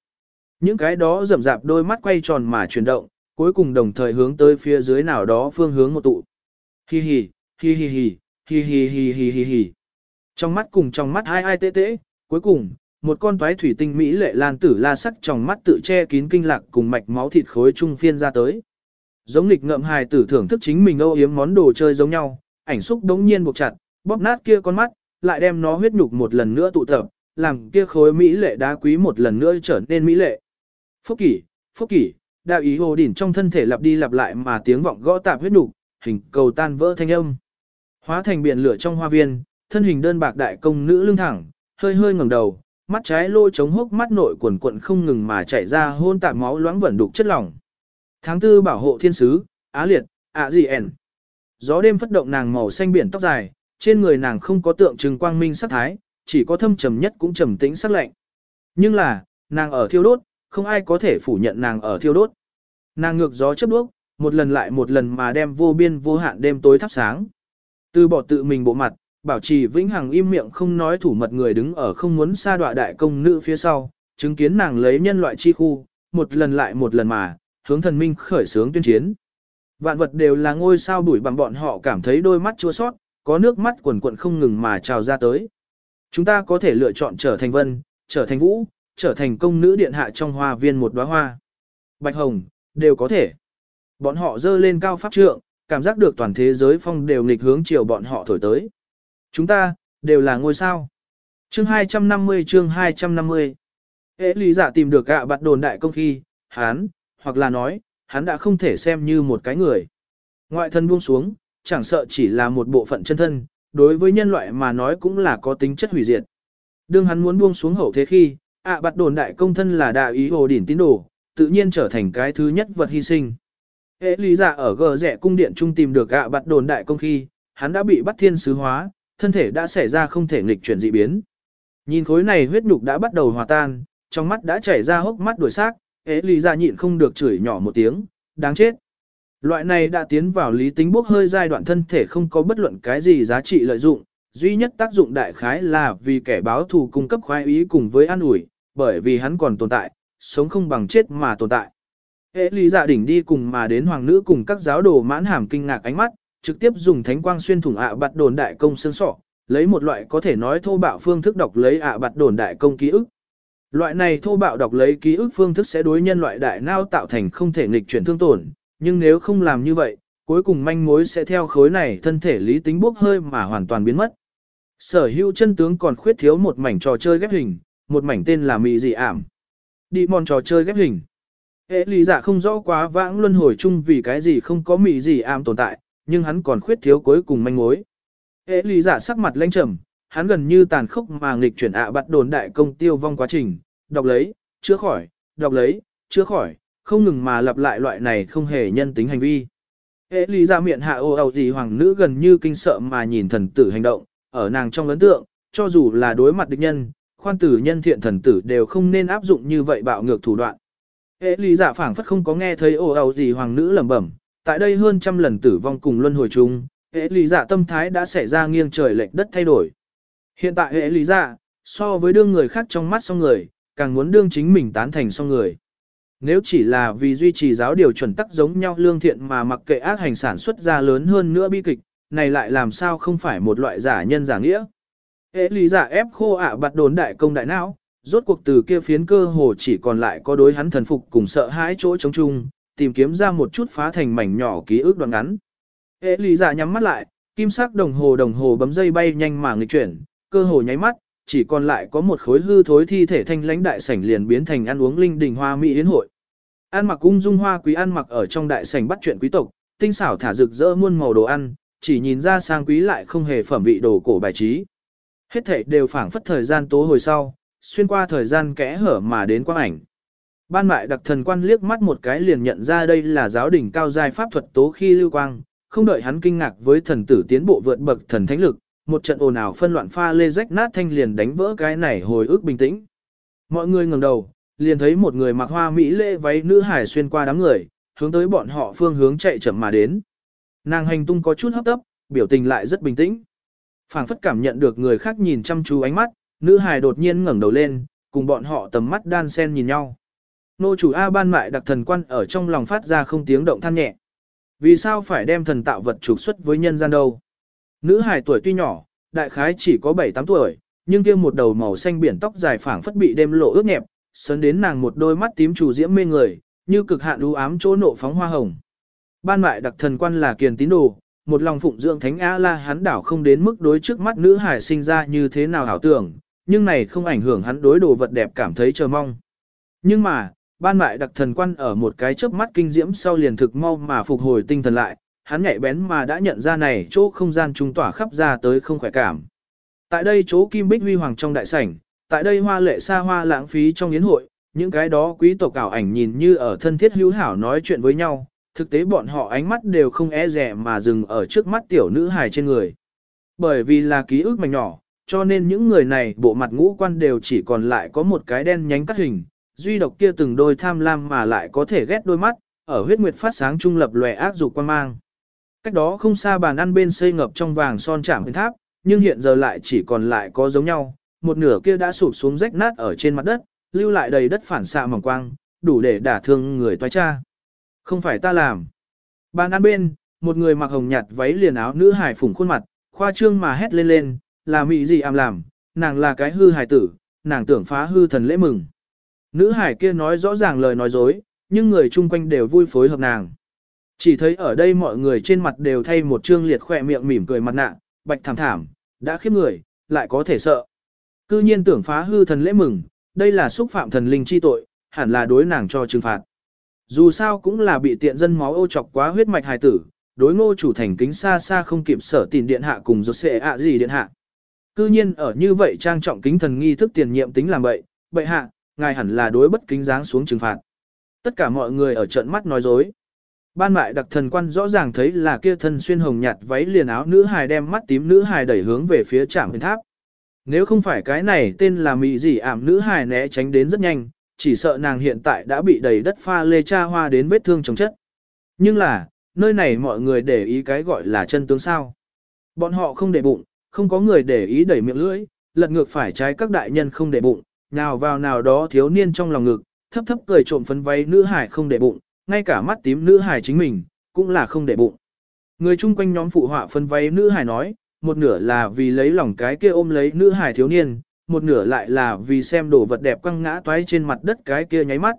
Những cái đó rậm rạp đôi mắt quay tròn mà chuyển động, cuối cùng đồng thời hướng tới phía dưới nào đó phương hướng một tụ. Hi hi, hi hi hi, hi hi hi hi hi hi. Trong mắt cùng trong mắt hai ai tê tê, cuối cùng, một con toái thủy tinh mỹ lệ lan tử la sắc trong mắt tự che kín kinh lạc cùng mạch máu thịt khối trung phiên ra tới. Giống nghịch ngậm hài tử thưởng thức chính mình âu yếm món đồ chơi giống nhau, ảnh xúc đống nhiên buộc chặt, bóp nát kia con mắt, lại đem nó huyết nhục một lần nữa tụ tập, làm kia khối mỹ lệ đá quý một lần nữa trở nên mỹ lệ. Phúc kỷ, phúc kỷ, đạo ý hồ đỉnh trong thân thể lặp đi lặp lại mà tiếng vọng gõ tạp huyết nhục, hình cầu tan vỡ thanh âm. Hóa thành biển lửa trong hoa viên, thân hình đơn bạc đại công nữ lưng thẳng, hơi hơi ngẩng đầu, mắt trái lôi chống hốc mắt nội quần quận không ngừng mà chảy ra hôn tạp máu loãng vẩn đục chất lỏng. Tháng tư bảo hộ thiên sứ, Á Liệt, ạ gì ẻn. Gió đêm phất động nàng màu xanh biển tóc dài, trên người nàng không có tượng trưng quang minh sắc thái, chỉ có thâm trầm nhất cũng trầm tĩnh sắc lạnh. Nhưng là, nàng ở thiêu đốt, không ai có thể phủ nhận nàng ở thiêu đốt. Nàng ngược gió chớp đuốc, một lần lại một lần mà đem vô biên vô hạn đêm tối thắp sáng. Từ bỏ tự mình bộ mặt, bảo trì vĩnh hằng im miệng không nói thủ mật người đứng ở không muốn xa đọa đại công nữ phía sau, chứng kiến nàng lấy nhân loại chi khu, một lần lại một lần mà, hướng thần minh khởi sướng tuyên chiến. Vạn vật đều là ngôi sao bụi bằng bọn họ cảm thấy đôi mắt chua sót, có nước mắt quần quận không ngừng mà trào ra tới. Chúng ta có thể lựa chọn trở thành vân, trở thành vũ, trở thành công nữ điện hạ trong hoa viên một đóa hoa. Bạch hồng, đều có thể. Bọn họ dơ lên cao pháp trượng, cảm giác được toàn thế giới phong đều nghịch hướng chiều bọn họ thổi tới. Chúng ta, đều là ngôi sao. Chương 250 chương 250 Hệ lý giả tìm được gạ bạt đồn đại công khi, hắn, hoặc là nói, hắn đã không thể xem như một cái người. Ngoại thân buông xuống, chẳng sợ chỉ là một bộ phận chân thân, đối với nhân loại mà nói cũng là có tính chất hủy diệt. Đương hắn muốn buông xuống hậu thế khi, ạ bạt đồn đại công thân là đại ý hồ đỉnh tín đồ, tự nhiên trở thành cái thứ nhất vật hy sinh. Hệ lý giả ở gờ rẻ cung điện trung tìm được ạ bạt đồn đại công khi, hắn đã bị bắt thiên sứ hóa, thân thể đã xảy ra không thể nghịch chuyển dị biến. Nhìn khối này huyết nhục đã bắt đầu hòa tan, trong mắt đã chảy ra hốc mắt đuổi xác, ế lý ra nhịn không được chửi nhỏ một tiếng, đáng chết. Loại này đã tiến vào lý tính bốc hơi giai đoạn thân thể không có bất luận cái gì giá trị lợi dụng, duy nhất tác dụng đại khái là vì kẻ báo thù cung cấp khoái ý cùng với an ủi, bởi vì hắn còn tồn tại, sống không bằng chết mà tồn tại. Hệ lý giả đỉnh đi cùng mà đến hoàng nữ cùng các giáo đồ mãn hàm kinh ngạc ánh mắt, trực tiếp dùng thánh quang xuyên thủng ạ bạt đồn đại công xương sọ, lấy một loại có thể nói thô bạo phương thức đọc lấy ạ bạt đồn đại công ký ức. Loại này thô bạo đọc lấy ký ức phương thức sẽ đối nhân loại đại nao tạo thành không thể nghịch chuyển thương tổn, nhưng nếu không làm như vậy, cuối cùng manh mối sẽ theo khối này thân thể lý tính bốc hơi mà hoàn toàn biến mất. Sở hữu chân tướng còn khuyết thiếu một mảnh trò chơi ghép hình, một mảnh tên là mị dị ảm. Đi mòn trò chơi ghép hình. Hệ lý giả không rõ quá vãng luân hồi chung vì cái gì không có mị dị ảm tồn tại, nhưng hắn còn khuyết thiếu cuối cùng manh mối. Hệ lý giả sắc mặt lãnh trầm, hắn gần như tàn khốc mà nghịch chuyển ạ bắt đồn đại công tiêu vong quá trình, đọc lấy, chữa khỏi, đọc lấy, chữa khỏi, không ngừng mà lặp lại loại này không hề nhân tính hành vi. Hệ lý giả miệng hạ ô ầu gì hoàng nữ gần như kinh sợ mà nhìn thần tử hành động, ở nàng trong ấn tượng, cho dù là đối mặt địch nhân, khoan tử nhân thiện thần tử đều không nên áp dụng như vậy bạo ngược thủ đoạn. Hệ lý giả phảng phất không có nghe thấy ô ầu gì hoàng nữ lẩm bẩm, tại đây hơn trăm lần tử vong cùng luân hồi chung, hệ lý giả dạ tâm thái đã xảy ra nghiêng trời lệch đất thay đổi. Hiện tại hệ lý giả, dạ, so với đương người khác trong mắt song người, càng muốn đương chính mình tán thành song người. Nếu chỉ là vì duy trì giáo điều chuẩn tắc giống nhau lương thiện mà mặc kệ ác hành sản xuất ra lớn hơn nữa bi kịch, này lại làm sao không phải một loại giả nhân giả nghĩa. Hệ lý giả dạ ép khô ạ bạt đồn đại công đại não, rốt cuộc từ kia phiến cơ hồ chỉ còn lại có đối hắn thần phục cùng sợ hãi chỗ chống chung, tìm kiếm ra một chút phá thành mảnh nhỏ ký ức đoạn ngắn. Hệ lý giả dạ nhắm mắt lại, kim sắc đồng hồ đồng hồ bấm dây bay nhanh mà nghịch chuyển, cơ hồ nháy mắt, chỉ còn lại có một khối hư thối thi thể thanh lãnh đại sảnh liền biến thành ăn uống linh đình hoa mỹ yến hội. Ăn mặc cung dung hoa quý ăn mặc ở trong đại sảnh bắt chuyện quý tộc, tinh xảo thả rực rỡ muôn màu đồ ăn, chỉ nhìn ra sang quý lại không hề phẩm vị đồ cổ bài trí. Hết thảy đều phảng phất thời gian tố hồi sau, xuyên qua thời gian kẽ hở mà đến quang ảnh. Ban mại đặc thần quan liếc mắt một cái liền nhận ra đây là giáo đỉnh cao giai pháp thuật tố khi lưu quang, không đợi hắn kinh ngạc với thần tử tiến bộ vượt bậc thần thánh lực, một trận ồn ào phân loạn pha lê rách nát thanh liền đánh vỡ cái này hồi ức bình tĩnh. Mọi người ngẩng đầu, liền thấy một người mặc hoa mỹ lễ váy nữ hải xuyên qua đám người, hướng tới bọn họ phương hướng chạy chậm mà đến. Nàng hành tung có chút hấp tấp, biểu tình lại rất bình tĩnh. Phảng phất cảm nhận được người khác nhìn chăm chú ánh mắt, nữ hải đột nhiên ngẩng đầu lên, cùng bọn họ tầm mắt đan sen nhìn nhau. Nô chủ A ban mại đặc thần quan ở trong lòng phát ra không tiếng động than nhẹ. Vì sao phải đem thần tạo vật trục xuất với nhân gian đâu? Nữ hài tuổi tuy nhỏ, đại khái chỉ có 7-8 tuổi, nhưng kia một đầu màu xanh biển tóc dài phảng phất bị đêm lộ ướt nhẹp, sấn đến nàng một đôi mắt tím chủ diễm mê người, như cực hạn u ám chỗ nộ phóng hoa hồng. Ban mại đặc thần quan là kiền tín đồ, một lòng phụng dưỡng thánh A la hắn đảo không đến mức đối trước mắt nữ hải sinh ra như thế nào hảo tưởng, nhưng này không ảnh hưởng hắn đối đồ vật đẹp cảm thấy chờ mong. Nhưng mà, ban mại đặc thần quan ở một cái chớp mắt kinh diễm sau liền thực mau mà phục hồi tinh thần lại, hắn nhạy bén mà đã nhận ra này chỗ không gian trung tỏa khắp ra tới không khỏe cảm. Tại đây chỗ kim bích huy hoàng trong đại sảnh, tại đây hoa lệ xa hoa lãng phí trong yến hội, những cái đó quý tộc ảo ảnh nhìn như ở thân thiết hữu hảo nói chuyện với nhau, thực tế bọn họ ánh mắt đều không e rẻ mà dừng ở trước mắt tiểu nữ hài trên người. Bởi vì là ký ức mảnh nhỏ, cho nên những người này bộ mặt ngũ quan đều chỉ còn lại có một cái đen nhánh cắt hình, duy độc kia từng đôi tham lam mà lại có thể ghét đôi mắt, ở huyết nguyệt phát sáng trung lập lòe ác dục quan mang. Cách đó không xa bàn ăn bên xây ngập trong vàng son chạm tháp, nhưng hiện giờ lại chỉ còn lại có giống nhau, một nửa kia đã sụp xuống rách nát ở trên mặt đất, lưu lại đầy đất phản xạ mỏng quang, đủ để đả thương người toái cha. Không phải ta làm. Bàn ăn bên, một người mặc hồng nhạt váy liền áo nữ hải phủng khuôn mặt, khoa trương mà hét lên lên, là mị gì ảm làm, nàng là cái hư hải tử, nàng tưởng phá hư thần lễ mừng. Nữ hải kia nói rõ ràng lời nói dối, nhưng người chung quanh đều vui phối hợp nàng. Chỉ thấy ở đây mọi người trên mặt đều thay một trương liệt khỏe miệng mỉm cười mặt nạ, bạch thảm thảm, đã khiếp người, lại có thể sợ. Cư nhiên tưởng phá hư thần lễ mừng, đây là xúc phạm thần linh chi tội, hẳn là đối nàng cho trừng phạt. Dù sao cũng là bị tiện dân máu ô chọc quá huyết mạch hài tử, đối ngô chủ thành kính xa xa không kịp sở tiền điện hạ cùng rốt xệ ạ gì điện hạ. Cư nhiên ở như vậy trang trọng kính thần nghi thức tiền nhiệm tính làm bậy, bậy hạ, ngài hẳn là đối bất kính dáng xuống trừng phạt. Tất cả mọi người ở trận mắt nói dối. Ban mại đặc thần quan rõ ràng thấy là kia thân xuyên hồng nhạt váy liền áo nữ hài đem mắt tím nữ hài đẩy hướng về phía trạm tháp. Nếu không phải cái này tên là mị gì ảm nữ hài né tránh đến rất nhanh, chỉ sợ nàng hiện tại đã bị đầy đất pha lê cha hoa đến vết thương chồng chất. Nhưng là, nơi này mọi người để ý cái gọi là chân tướng sao. Bọn họ không để bụng, không có người để ý đẩy miệng lưỡi, lật ngược phải trái các đại nhân không để bụng, nào vào nào đó thiếu niên trong lòng ngực, thấp thấp cười trộm phấn váy nữ hải không để bụng, ngay cả mắt tím nữ hải chính mình, cũng là không để bụng. Người chung quanh nhóm phụ họa phấn váy nữ hải nói, một nửa là vì lấy lòng cái kia ôm lấy nữ hải thiếu niên, một nửa lại là vì xem đồ vật đẹp quăng ngã toái trên mặt đất cái kia nháy mắt.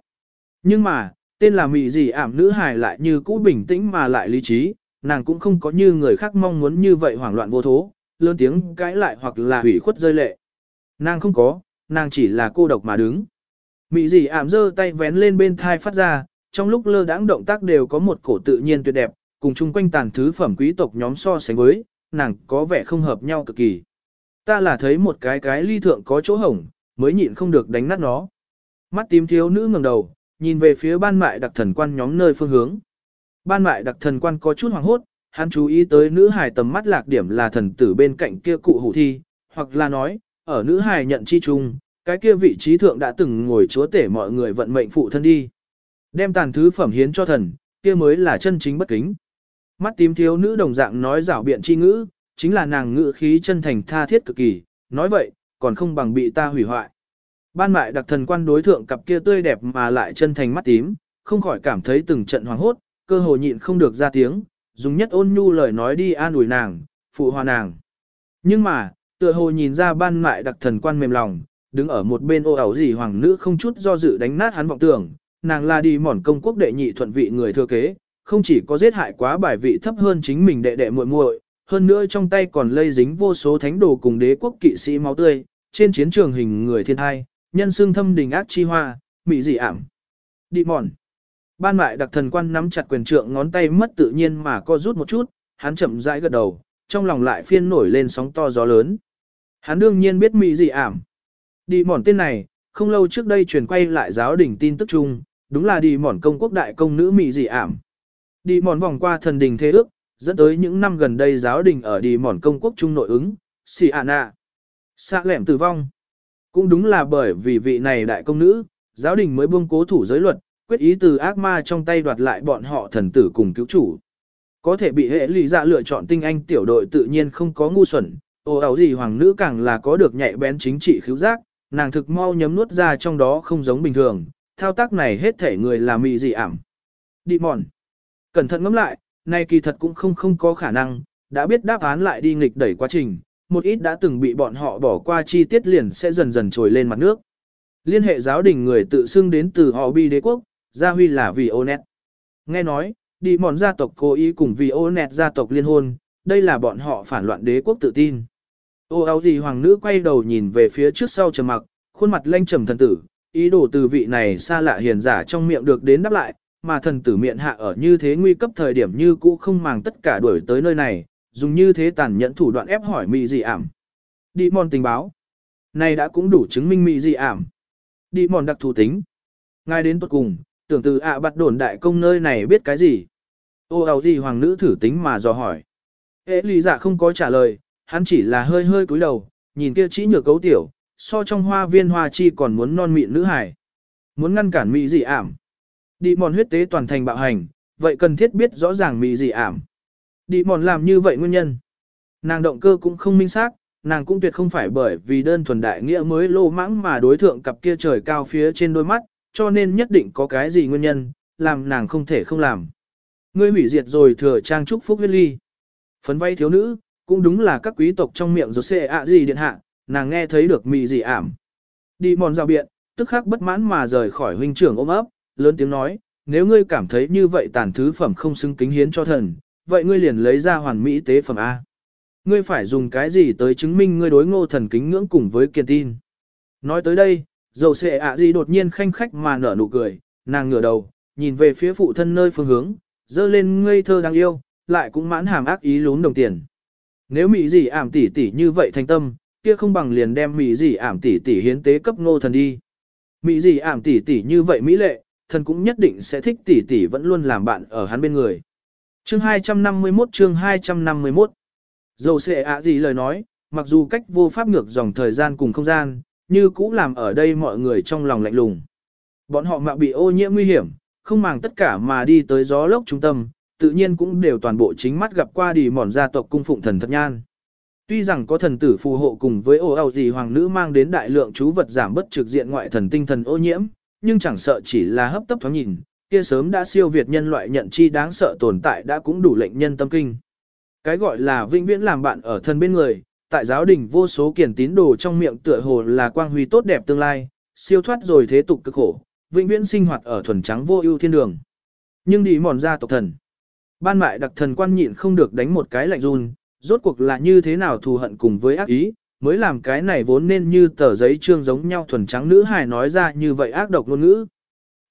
Nhưng mà, tên là mị gì ảm nữ hải lại như cũ bình tĩnh mà lại lý trí, nàng cũng không có như người khác mong muốn như vậy hoảng loạn vô thố, lớn tiếng cãi lại hoặc là hủy khuất rơi lệ. Nàng không có, nàng chỉ là cô độc mà đứng. Mị dị ảm giơ tay vén lên bên thai phát ra, trong lúc lơ đãng động tác đều có một cổ tự nhiên tuyệt đẹp, cùng chung quanh tàn thứ phẩm quý tộc nhóm so sánh với, nàng có vẻ không hợp nhau cực kỳ. Ta là thấy một cái cái ly thượng có chỗ hổng, mới nhịn không được đánh nát nó. Mắt tím thiếu nữ ngẩng đầu, nhìn về phía ban mại đặc thần quan nhóm nơi phương hướng. Ban mại đặc thần quan có chút hoảng hốt, hắn chú ý tới nữ hài tầm mắt lạc điểm là thần tử bên cạnh kia cụ hủ thi, hoặc là nói, ở nữ hài nhận chi chung, cái kia vị trí thượng đã từng ngồi chúa tể mọi người vận mệnh phụ thân đi. Đem tàn thứ phẩm hiến cho thần, kia mới là chân chính bất kính. Mắt tím thiếu nữ đồng dạng nói rảo biện chi ngữ, chính là nàng ngữ khí chân thành tha thiết cực kỳ, nói vậy, còn không bằng bị ta hủy hoại. Ban mại đặc thần quan đối thượng cặp kia tươi đẹp mà lại chân thành mắt tím, không khỏi cảm thấy từng trận hoàng hốt, cơ hồ nhịn không được ra tiếng, dùng nhất ôn nhu lời nói đi an ủi nàng, phụ hòa nàng. Nhưng mà, tựa hồ nhìn ra ban mại đặc thần quan mềm lòng, đứng ở một bên ô ẩu gì hoàng nữ không chút do dự đánh nát hắn vọng tưởng, nàng là đi mòn công quốc đệ nhị thuận vị người thừa kế, không chỉ có giết hại quá bài vị thấp hơn chính mình đệ đệ muội muội, hơn nữa trong tay còn lây dính vô số thánh đồ cùng đế quốc kỵ sĩ máu tươi, trên chiến trường hình người thiên thai, nhân xương thâm đình ác chi hoa, mỹ dị ảm. Đi mòn. Ban mại đặc thần quan nắm chặt quyền trượng ngón tay mất tự nhiên mà co rút một chút, hắn chậm rãi gật đầu, trong lòng lại phiên nổi lên sóng to gió lớn. Hắn đương nhiên biết mỹ dị ảm. Đi mòn tên này, không lâu trước đây truyền quay lại giáo đình tin tức chung, đúng là đi mòn công quốc đại công nữ mỹ dị ảm. Đi mòn vòng qua thần đình thế ước, dẫn tới những năm gần đây giáo đình ở đi mòn công quốc trung nội ứng, xì ạ nạ. Xạ lẻm tử vong. Cũng đúng là bởi vì vị này đại công nữ, giáo đình mới buông cố thủ giới luật, quyết ý từ ác ma trong tay đoạt lại bọn họ thần tử cùng cứu chủ. Có thể bị hệ lý dạ lựa chọn tinh anh tiểu đội tự nhiên không có ngu xuẩn, ồ ảo gì hoàng nữ càng là có được nhạy bén chính trị khiếu giác, nàng thực mau nhấm nuốt ra trong đó không giống bình thường, thao tác này hết thể người là mị dị ảm. Đi mòn. Cẩn thận ngẫm lại, nay kỳ thật cũng không không có khả năng, đã biết đáp án lại đi nghịch đẩy quá trình, một ít đã từng bị bọn họ bỏ qua chi tiết liền sẽ dần dần trồi lên mặt nước. Liên hệ giáo đình người tự xưng đến từ họ bi đế quốc, gia huy là vì Onet. Nghe nói, đi mòn gia tộc cố ý cùng vì Onet gia tộc liên hôn, đây là bọn họ phản loạn đế quốc tự tin. Ô áo gì hoàng nữ quay đầu nhìn về phía trước sau trầm mặc, khuôn mặt lanh trầm thần tử, ý đồ từ vị này xa lạ hiền giả trong miệng được đến đáp lại, mà thần tử miệng hạ ở như thế nguy cấp thời điểm như cũ không màng tất cả đuổi tới nơi này, dùng như thế tàn nhẫn thủ đoạn ép hỏi mị dị ảm. Đi mòn tình báo. Này đã cũng đủ chứng minh mị dị ảm. Đi mòn đặc thù tính. Ngay đến tuật cùng, tưởng từ ạ à bắt đồn đại công nơi này biết cái gì. Ô áo gì hoàng nữ thử tính mà dò hỏi. Ế lý giả không có trả lời, hắn chỉ là hơi hơi cúi đầu, nhìn kia chỉ nhược cấu tiểu, so trong hoa viên hoa chi còn muốn non mịn nữ hải. Muốn ngăn cản mỹ dị ảm. Đi mòn huyết tế toàn thành bạo hành, vậy cần thiết biết rõ ràng mỹ dị ảm. Đi mòn làm như vậy nguyên nhân. Nàng động cơ cũng không minh xác, nàng cũng tuyệt không phải bởi vì đơn thuần đại nghĩa mới lô mãng mà đối thượng cặp kia trời cao phía trên đôi mắt, cho nên nhất định có cái gì nguyên nhân, làm nàng không thể không làm. Ngươi hủy diệt rồi thừa trang chúc phúc huyết ly. Phấn vay thiếu nữ, cũng đúng là các quý tộc trong miệng rồi xệ ạ gì điện hạ, nàng nghe thấy được mị gì ảm. Đi mòn rào biện, tức khắc bất mãn mà rời khỏi huynh trưởng ôm ấp, lớn tiếng nói, nếu ngươi cảm thấy như vậy tàn thứ phẩm không xứng kính hiến cho thần, vậy ngươi liền lấy ra hoàn mỹ tế phẩm A. Ngươi phải dùng cái gì tới chứng minh ngươi đối ngô thần kính ngưỡng cùng với kiên tin. Nói tới đây, dầu xệ ạ gì đột nhiên khanh khách mà nở nụ cười, nàng ngửa đầu, nhìn về phía phụ thân nơi phương hướng, dơ lên ngây thơ đáng yêu, lại cũng mãn hàm ác ý lún đồng tiền. Nếu mỹ gì ảm tỷ tỷ như vậy thành tâm, kia không bằng liền đem mỹ gì ảm tỷ tỷ hiến tế cấp ngô thần đi. Mỹ gì ảm tỷ tỷ như vậy mỹ lệ, thần cũng nhất định sẽ thích tỷ tỷ vẫn luôn làm bạn ở hắn bên người. Chương 251 chương 251 Dầu sẽ ạ gì lời nói, mặc dù cách vô pháp ngược dòng thời gian cùng không gian, như cũ làm ở đây mọi người trong lòng lạnh lùng. Bọn họ mạo bị ô nhiễm nguy hiểm, không màng tất cả mà đi tới gió lốc trung tâm, tự nhiên cũng đều toàn bộ chính mắt gặp qua đi mòn gia tộc cung phụng thần thật nhan. Tuy rằng có thần tử phù hộ cùng với ô ảo gì hoàng nữ mang đến đại lượng chú vật giảm bất trực diện ngoại thần tinh thần ô nhiễm, nhưng chẳng sợ chỉ là hấp tấp thoáng nhìn, kia sớm đã siêu việt nhân loại nhận chi đáng sợ tồn tại đã cũng đủ lệnh nhân tâm kinh. Cái gọi là vĩnh viễn làm bạn ở thân bên người, tại giáo đình vô số kiền tín đồ trong miệng tựa hồ là quang huy tốt đẹp tương lai, siêu thoát rồi thế tục cực khổ, vĩnh viễn sinh hoạt ở thuần trắng vô ưu thiên đường. Nhưng đi mòn ra tộc thần. Ban mại đặc thần quan nhịn không được đánh một cái lạnh run, rốt cuộc là như thế nào thù hận cùng với ác ý, mới làm cái này vốn nên như tờ giấy trương giống nhau thuần trắng nữ hài nói ra như vậy ác độc ngôn ngữ.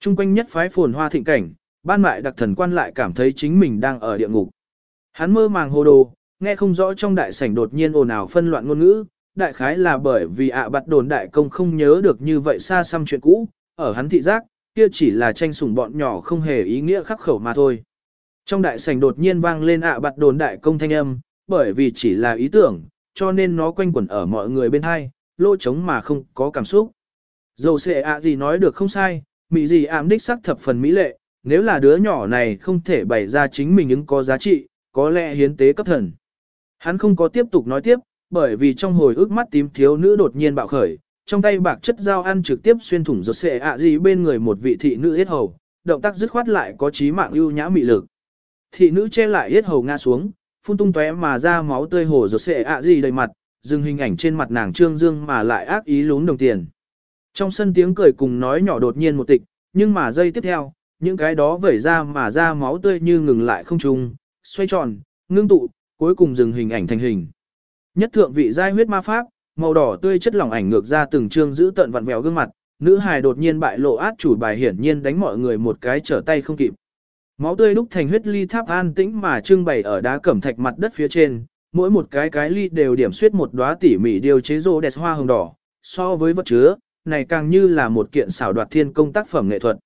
Trung quanh nhất phái phồn hoa thịnh cảnh, ban mại đặc thần quan lại cảm thấy chính mình đang ở địa ngục. Hắn mơ màng hồ đồ, nghe không rõ trong đại sảnh đột nhiên ồn ào phân loạn ngôn ngữ, đại khái là bởi vì ạ à bắt đồn đại công không nhớ được như vậy xa xăm chuyện cũ, ở hắn thị giác, kia chỉ là tranh sủng bọn nhỏ không hề ý nghĩa khắc khẩu mà thôi. Trong đại sảnh đột nhiên vang lên ạ à đồn đại công thanh âm, bởi vì chỉ là ý tưởng, cho nên nó quanh quẩn ở mọi người bên hai, lỗ trống mà không có cảm xúc. Dầu sệ ạ gì nói được không sai, mỹ gì ảm đích sắc thập phần mỹ lệ, nếu là đứa nhỏ này không thể bày ra chính mình ứng có giá trị, có lẽ hiến tế cấp thần. Hắn không có tiếp tục nói tiếp, bởi vì trong hồi ức mắt tím thiếu nữ đột nhiên bạo khởi, trong tay bạc chất dao ăn trực tiếp xuyên thủng rột xệ ạ gì bên người một vị thị nữ hết hầu, động tác dứt khoát lại có trí mạng ưu nhã mị lực. Thị nữ che lại hết hầu ngã xuống, phun tung tóe mà ra máu tươi hồ rột xệ ạ gì đầy mặt, dừng hình ảnh trên mặt nàng trương dương mà lại ác ý lún đồng tiền. Trong sân tiếng cười cùng nói nhỏ đột nhiên một tịch, nhưng mà giây tiếp theo, những cái đó vẩy ra mà ra máu tươi như ngừng lại không trùng, xoay tròn, ngưng tụ, cuối cùng dừng hình ảnh thành hình. Nhất thượng vị giai huyết ma pháp, màu đỏ tươi chất lỏng ảnh ngược ra từng trương giữ tận vặn vẹo gương mặt, nữ hài đột nhiên bại lộ át chủ bài hiển nhiên đánh mọi người một cái trở tay không kịp. Máu tươi đúc thành huyết ly tháp an tĩnh mà trưng bày ở đá cẩm thạch mặt đất phía trên, mỗi một cái cái ly đều điểm xuyết một đóa tỉ mỉ điều chế rô đẹp hoa hồng đỏ, so với vật chứa, này càng như là một kiện xảo đoạt thiên công tác phẩm nghệ thuật.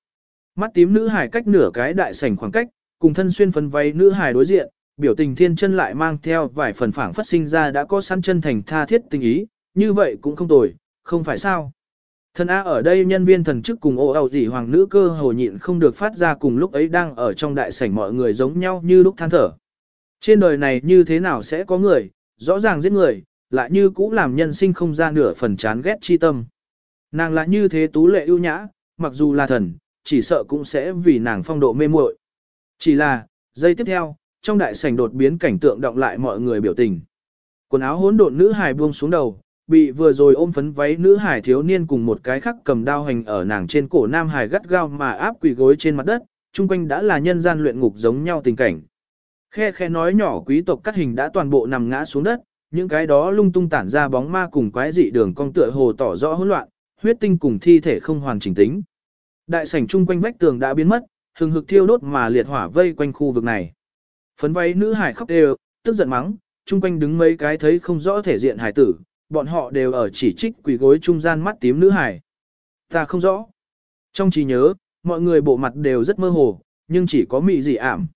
Mắt tím nữ hài cách nửa cái đại sảnh khoảng cách, cùng thân xuyên phấn váy nữ hài đối diện, biểu tình thiên chân lại mang theo vài phần phảng phát sinh ra đã có sẵn chân thành tha thiết tình ý, như vậy cũng không tồi, không phải sao. Thần A ở đây nhân viên thần chức cùng ô ẩu dị hoàng nữ cơ hồ nhịn không được phát ra cùng lúc ấy đang ở trong đại sảnh mọi người giống nhau như lúc than thở. Trên đời này như thế nào sẽ có người, rõ ràng giết người, lại như cũ làm nhân sinh không ra nửa phần chán ghét chi tâm. Nàng là như thế tú lệ ưu nhã, mặc dù là thần, chỉ sợ cũng sẽ vì nàng phong độ mê muội. Chỉ là, giây tiếp theo, trong đại sảnh đột biến cảnh tượng động lại mọi người biểu tình. Quần áo hỗn độn nữ hài buông xuống đầu, bị vừa rồi ôm phấn váy nữ hải thiếu niên cùng một cái khắc cầm đao hành ở nàng trên cổ nam hải gắt gao mà áp quỳ gối trên mặt đất, chung quanh đã là nhân gian luyện ngục giống nhau tình cảnh. Khe khe nói nhỏ quý tộc cắt hình đã toàn bộ nằm ngã xuống đất, những cái đó lung tung tản ra bóng ma cùng quái dị đường cong tựa hồ tỏ rõ hỗn loạn, huyết tinh cùng thi thể không hoàn chỉnh tính. Đại sảnh chung quanh vách tường đã biến mất, hừng hực thiêu đốt mà liệt hỏa vây quanh khu vực này. Phấn váy nữ hải khóc đều, tức giận mắng, chung quanh đứng mấy cái thấy không rõ thể diện hải tử, bọn họ đều ở chỉ trích quỷ gối trung gian mắt tím nữ hải. Ta không rõ. Trong trí nhớ, mọi người bộ mặt đều rất mơ hồ, nhưng chỉ có mị dị ảm.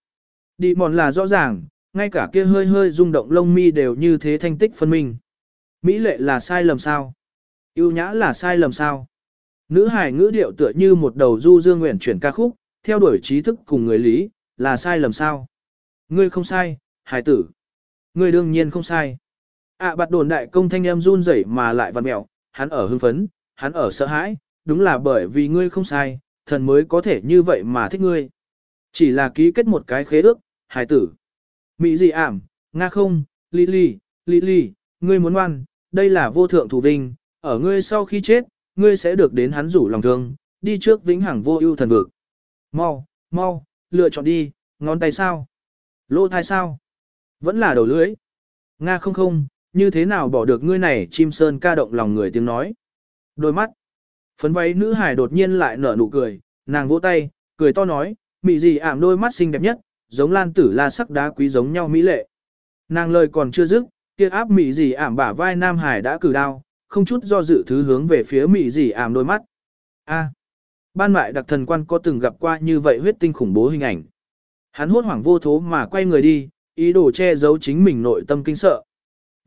Đi mòn là rõ ràng, ngay cả kia hơi hơi rung động lông mi đều như thế thanh tích phân minh. Mỹ lệ là sai lầm sao? Yêu nhã là sai lầm sao? Nữ hải ngữ điệu tựa như một đầu du dương nguyện chuyển ca khúc, theo đuổi trí thức cùng người lý, là sai lầm sao? Ngươi không sai, hải tử. Ngươi đương nhiên không sai ạ à, bạt đồn đại công thanh em run rẩy mà lại vặn mẹo, hắn ở hưng phấn, hắn ở sợ hãi, đúng là bởi vì ngươi không sai, thần mới có thể như vậy mà thích ngươi. Chỉ là ký kết một cái khế ước, hải tử. Mỹ gì ảm, Nga không, Lily, Lily, ngươi muốn ngoan, đây là vô thượng thủ vinh, ở ngươi sau khi chết, ngươi sẽ được đến hắn rủ lòng thương, đi trước vĩnh hằng vô ưu thần vực. Mau, mau, lựa chọn đi, ngón tay sao? Lỗ thai sao? Vẫn là đầu lưới. Nga không không, như thế nào bỏ được ngươi này chim sơn ca động lòng người tiếng nói. Đôi mắt. Phấn váy nữ hải đột nhiên lại nở nụ cười, nàng vỗ tay, cười to nói, mị gì ảm đôi mắt xinh đẹp nhất, giống lan tử la sắc đá quý giống nhau mỹ lệ. Nàng lời còn chưa dứt, kia áp mị gì ảm bả vai Nam Hải đã cử đao, không chút do dự thứ hướng về phía mị gì ảm đôi mắt. A. ban mại đặc thần quan có từng gặp qua như vậy huyết tinh khủng bố hình ảnh. Hắn hốt hoảng vô thố mà quay người đi, ý đồ che giấu chính mình nội tâm kinh sợ.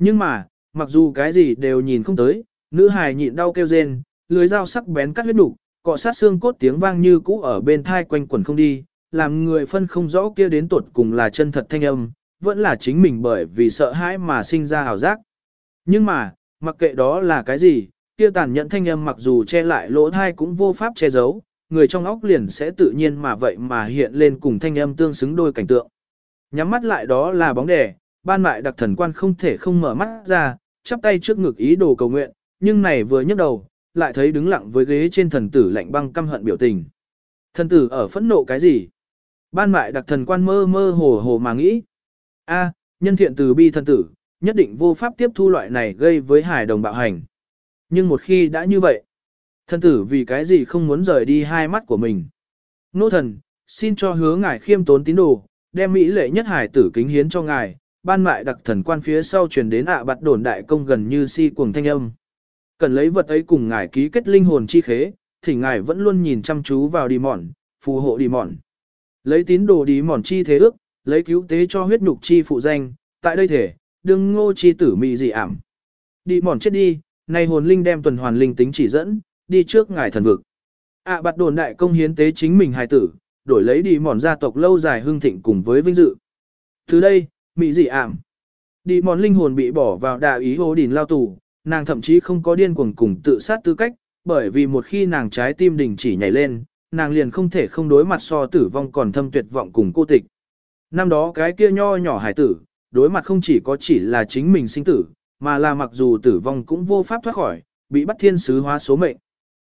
Nhưng mà, mặc dù cái gì đều nhìn không tới, nữ hài nhịn đau kêu rên, lưới dao sắc bén cắt huyết đủ, cọ sát xương cốt tiếng vang như cũ ở bên thai quanh quẩn không đi, làm người phân không rõ kia đến tuột cùng là chân thật thanh âm, vẫn là chính mình bởi vì sợ hãi mà sinh ra hào giác. Nhưng mà, mặc kệ đó là cái gì, kia tàn nhẫn thanh âm mặc dù che lại lỗ thai cũng vô pháp che giấu, người trong óc liền sẽ tự nhiên mà vậy mà hiện lên cùng thanh âm tương xứng đôi cảnh tượng. Nhắm mắt lại đó là bóng đè, ban mại đặc thần quan không thể không mở mắt ra, chắp tay trước ngực ý đồ cầu nguyện, nhưng này vừa nhấc đầu, lại thấy đứng lặng với ghế trên thần tử lạnh băng căm hận biểu tình. Thần tử ở phẫn nộ cái gì? Ban mại đặc thần quan mơ mơ hồ hồ mà nghĩ. a nhân thiện từ bi thần tử, nhất định vô pháp tiếp thu loại này gây với hài đồng bạo hành. Nhưng một khi đã như vậy, thần tử vì cái gì không muốn rời đi hai mắt của mình. Nô thần, xin cho hứa ngài khiêm tốn tín đồ, đem mỹ lệ nhất hải tử kính hiến cho ngài, ban mại đặc thần quan phía sau truyền đến ạ bạt đồn đại công gần như si cuồng thanh âm. Cần lấy vật ấy cùng ngài ký kết linh hồn chi khế, thì ngài vẫn luôn nhìn chăm chú vào đi mòn, phù hộ đi mòn. Lấy tín đồ đi mòn chi thế ước, lấy cứu tế cho huyết nhục chi phụ danh, tại đây thể, đừng ngô chi tử mị dị ảm. Đi mòn chết đi, nay hồn linh đem tuần hoàn linh tính chỉ dẫn, đi trước ngài thần vực. ạ à, bạt đồn đại công hiến tế chính mình hài tử, đổi lấy đi mòn gia tộc lâu dài hưng thịnh cùng với vinh dự. Từ đây, mị dị ảm. Đi mòn linh hồn bị bỏ vào đại ý hồ đỉnh lao tù, nàng thậm chí không có điên cuồng cùng tự sát tư cách, bởi vì một khi nàng trái tim đình chỉ nhảy lên, nàng liền không thể không đối mặt so tử vong còn thâm tuyệt vọng cùng cô tịch. Năm đó cái kia nho nhỏ hải tử, đối mặt không chỉ có chỉ là chính mình sinh tử, mà là mặc dù tử vong cũng vô pháp thoát khỏi, bị bắt thiên sứ hóa số mệnh.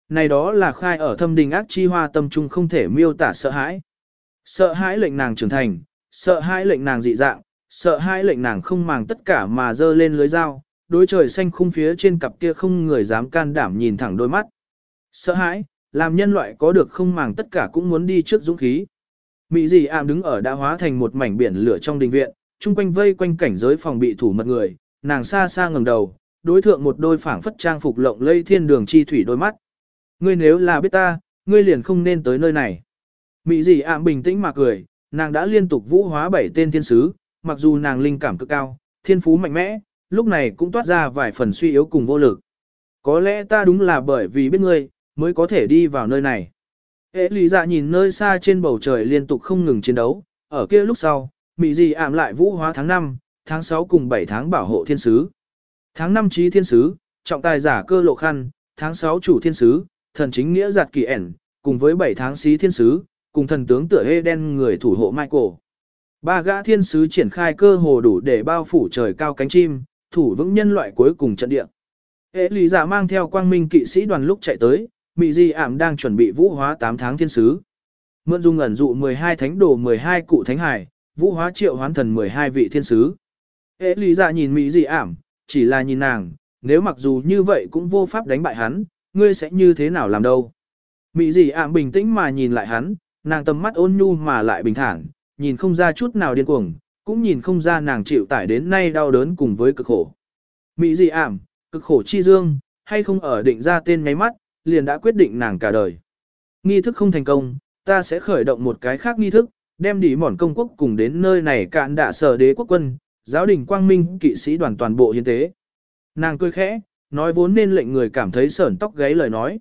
Này đó là khai ở thâm đình ác chi hoa tâm trung không thể miêu tả sợ hãi. Sợ hãi lệnh nàng trưởng thành, sợ hãi lệnh nàng dị dạng, sợ hãi lệnh nàng không màng tất cả mà dơ lên lưới dao, đối trời xanh khung phía trên cặp kia không người dám can đảm nhìn thẳng đôi mắt. Sợ hãi, làm nhân loại có được không màng tất cả cũng muốn đi trước dũng khí. Mỹ dị ảm đứng ở đã hóa thành một mảnh biển lửa trong đình viện, chung quanh vây quanh cảnh giới phòng bị thủ mật người, nàng xa xa ngẩng đầu, đối thượng một đôi phảng phất trang phục lộng lây thiên đường chi thủy đôi mắt. Ngươi nếu là biết ta, ngươi liền không nên tới nơi này. Mỹ dị ảm bình tĩnh mà cười, nàng đã liên tục vũ hóa bảy tên thiên sứ, mặc dù nàng linh cảm cực cao, thiên phú mạnh mẽ, lúc này cũng toát ra vài phần suy yếu cùng vô lực. Có lẽ ta đúng là bởi vì biết ngươi, mới có thể đi vào nơi này. Ế lý dạ nhìn nơi xa trên bầu trời liên tục không ngừng chiến đấu, ở kia lúc sau, Mỹ gì ảm lại vũ hóa tháng 5, tháng 6 cùng 7 tháng bảo hộ thiên sứ. Tháng 5 trí thiên sứ, trọng tài giả cơ lộ khăn, tháng 6 chủ thiên sứ, thần chính nghĩa giặt kỳ ẻn, cùng với 7 tháng xí thiên sứ, cùng thần tướng tựa hê đen người thủ hộ Michael. Ba gã thiên sứ triển khai cơ hồ đủ để bao phủ trời cao cánh chim, thủ vững nhân loại cuối cùng trận địa. Hệ lý giả mang theo quang minh kỵ sĩ đoàn lúc chạy tới, Mị Di ảm đang chuẩn bị vũ hóa 8 tháng thiên sứ. Mượn dung ẩn dụ 12 thánh đồ 12 cụ thánh hải, vũ hóa triệu hoán thần 12 vị thiên sứ. Hệ lý giả nhìn Mị Di ảm, chỉ là nhìn nàng, nếu mặc dù như vậy cũng vô pháp đánh bại hắn, ngươi sẽ như thế nào làm đâu. Mị Di ảm bình tĩnh mà nhìn lại hắn, nàng tầm mắt ôn nhu mà lại bình thản, nhìn không ra chút nào điên cuồng, cũng nhìn không ra nàng chịu tải đến nay đau đớn cùng với cực khổ. Mỹ dị ảm, cực khổ chi dương, hay không ở định ra tên nháy mắt, liền đã quyết định nàng cả đời. Nghi thức không thành công, ta sẽ khởi động một cái khác nghi thức, đem đi mòn công quốc cùng đến nơi này cạn đạ sở đế quốc quân, giáo đình quang minh kỵ sĩ đoàn toàn bộ hiến tế. Nàng cười khẽ, nói vốn nên lệnh người cảm thấy sởn tóc gáy lời nói.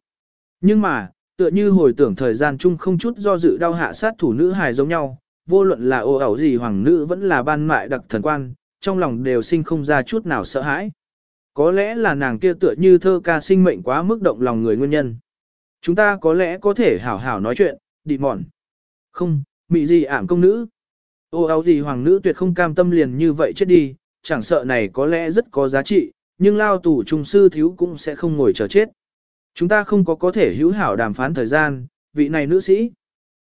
Nhưng mà, tựa như hồi tưởng thời gian chung không chút do dự đau hạ sát thủ nữ hài giống nhau, vô luận là ô ẩu gì hoàng nữ vẫn là ban mại đặc thần quan, trong lòng đều sinh không ra chút nào sợ hãi. Có lẽ là nàng kia tựa như thơ ca sinh mệnh quá mức động lòng người nguyên nhân. Chúng ta có lẽ có thể hảo hảo nói chuyện, đi mòn. Không, mị gì ảm công nữ. Ô áo gì hoàng nữ tuyệt không cam tâm liền như vậy chết đi, chẳng sợ này có lẽ rất có giá trị, nhưng lao tù trung sư thiếu cũng sẽ không ngồi chờ chết. Chúng ta không có có thể hữu hảo đàm phán thời gian, vị này nữ sĩ.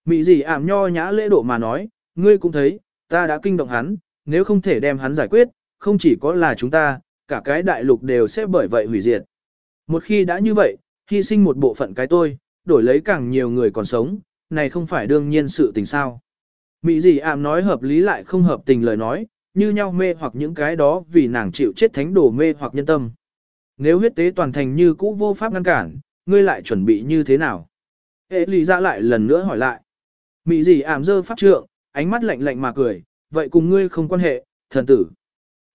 Mị gì ảm nho nhã lễ độ mà nói, ngươi cũng thấy, ta đã kinh động hắn, nếu không thể đem hắn giải quyết, không chỉ có là chúng ta, cả cái đại lục đều sẽ bởi vậy hủy diệt. Một khi đã như vậy, hy sinh một bộ phận cái tôi, đổi lấy càng nhiều người còn sống, này không phải đương nhiên sự tình sao. Mị gì ảm nói hợp lý lại không hợp tình lời nói, như nhau mê hoặc những cái đó vì nàng chịu chết thánh đồ mê hoặc nhân tâm. Nếu huyết tế toàn thành như cũ vô pháp ngăn cản, ngươi lại chuẩn bị như thế nào? Ê lý ra lại lần nữa hỏi lại. Mị gì ảm dơ pháp trượng, ánh mắt lạnh lạnh mà cười, vậy cùng ngươi không quan hệ, thần tử.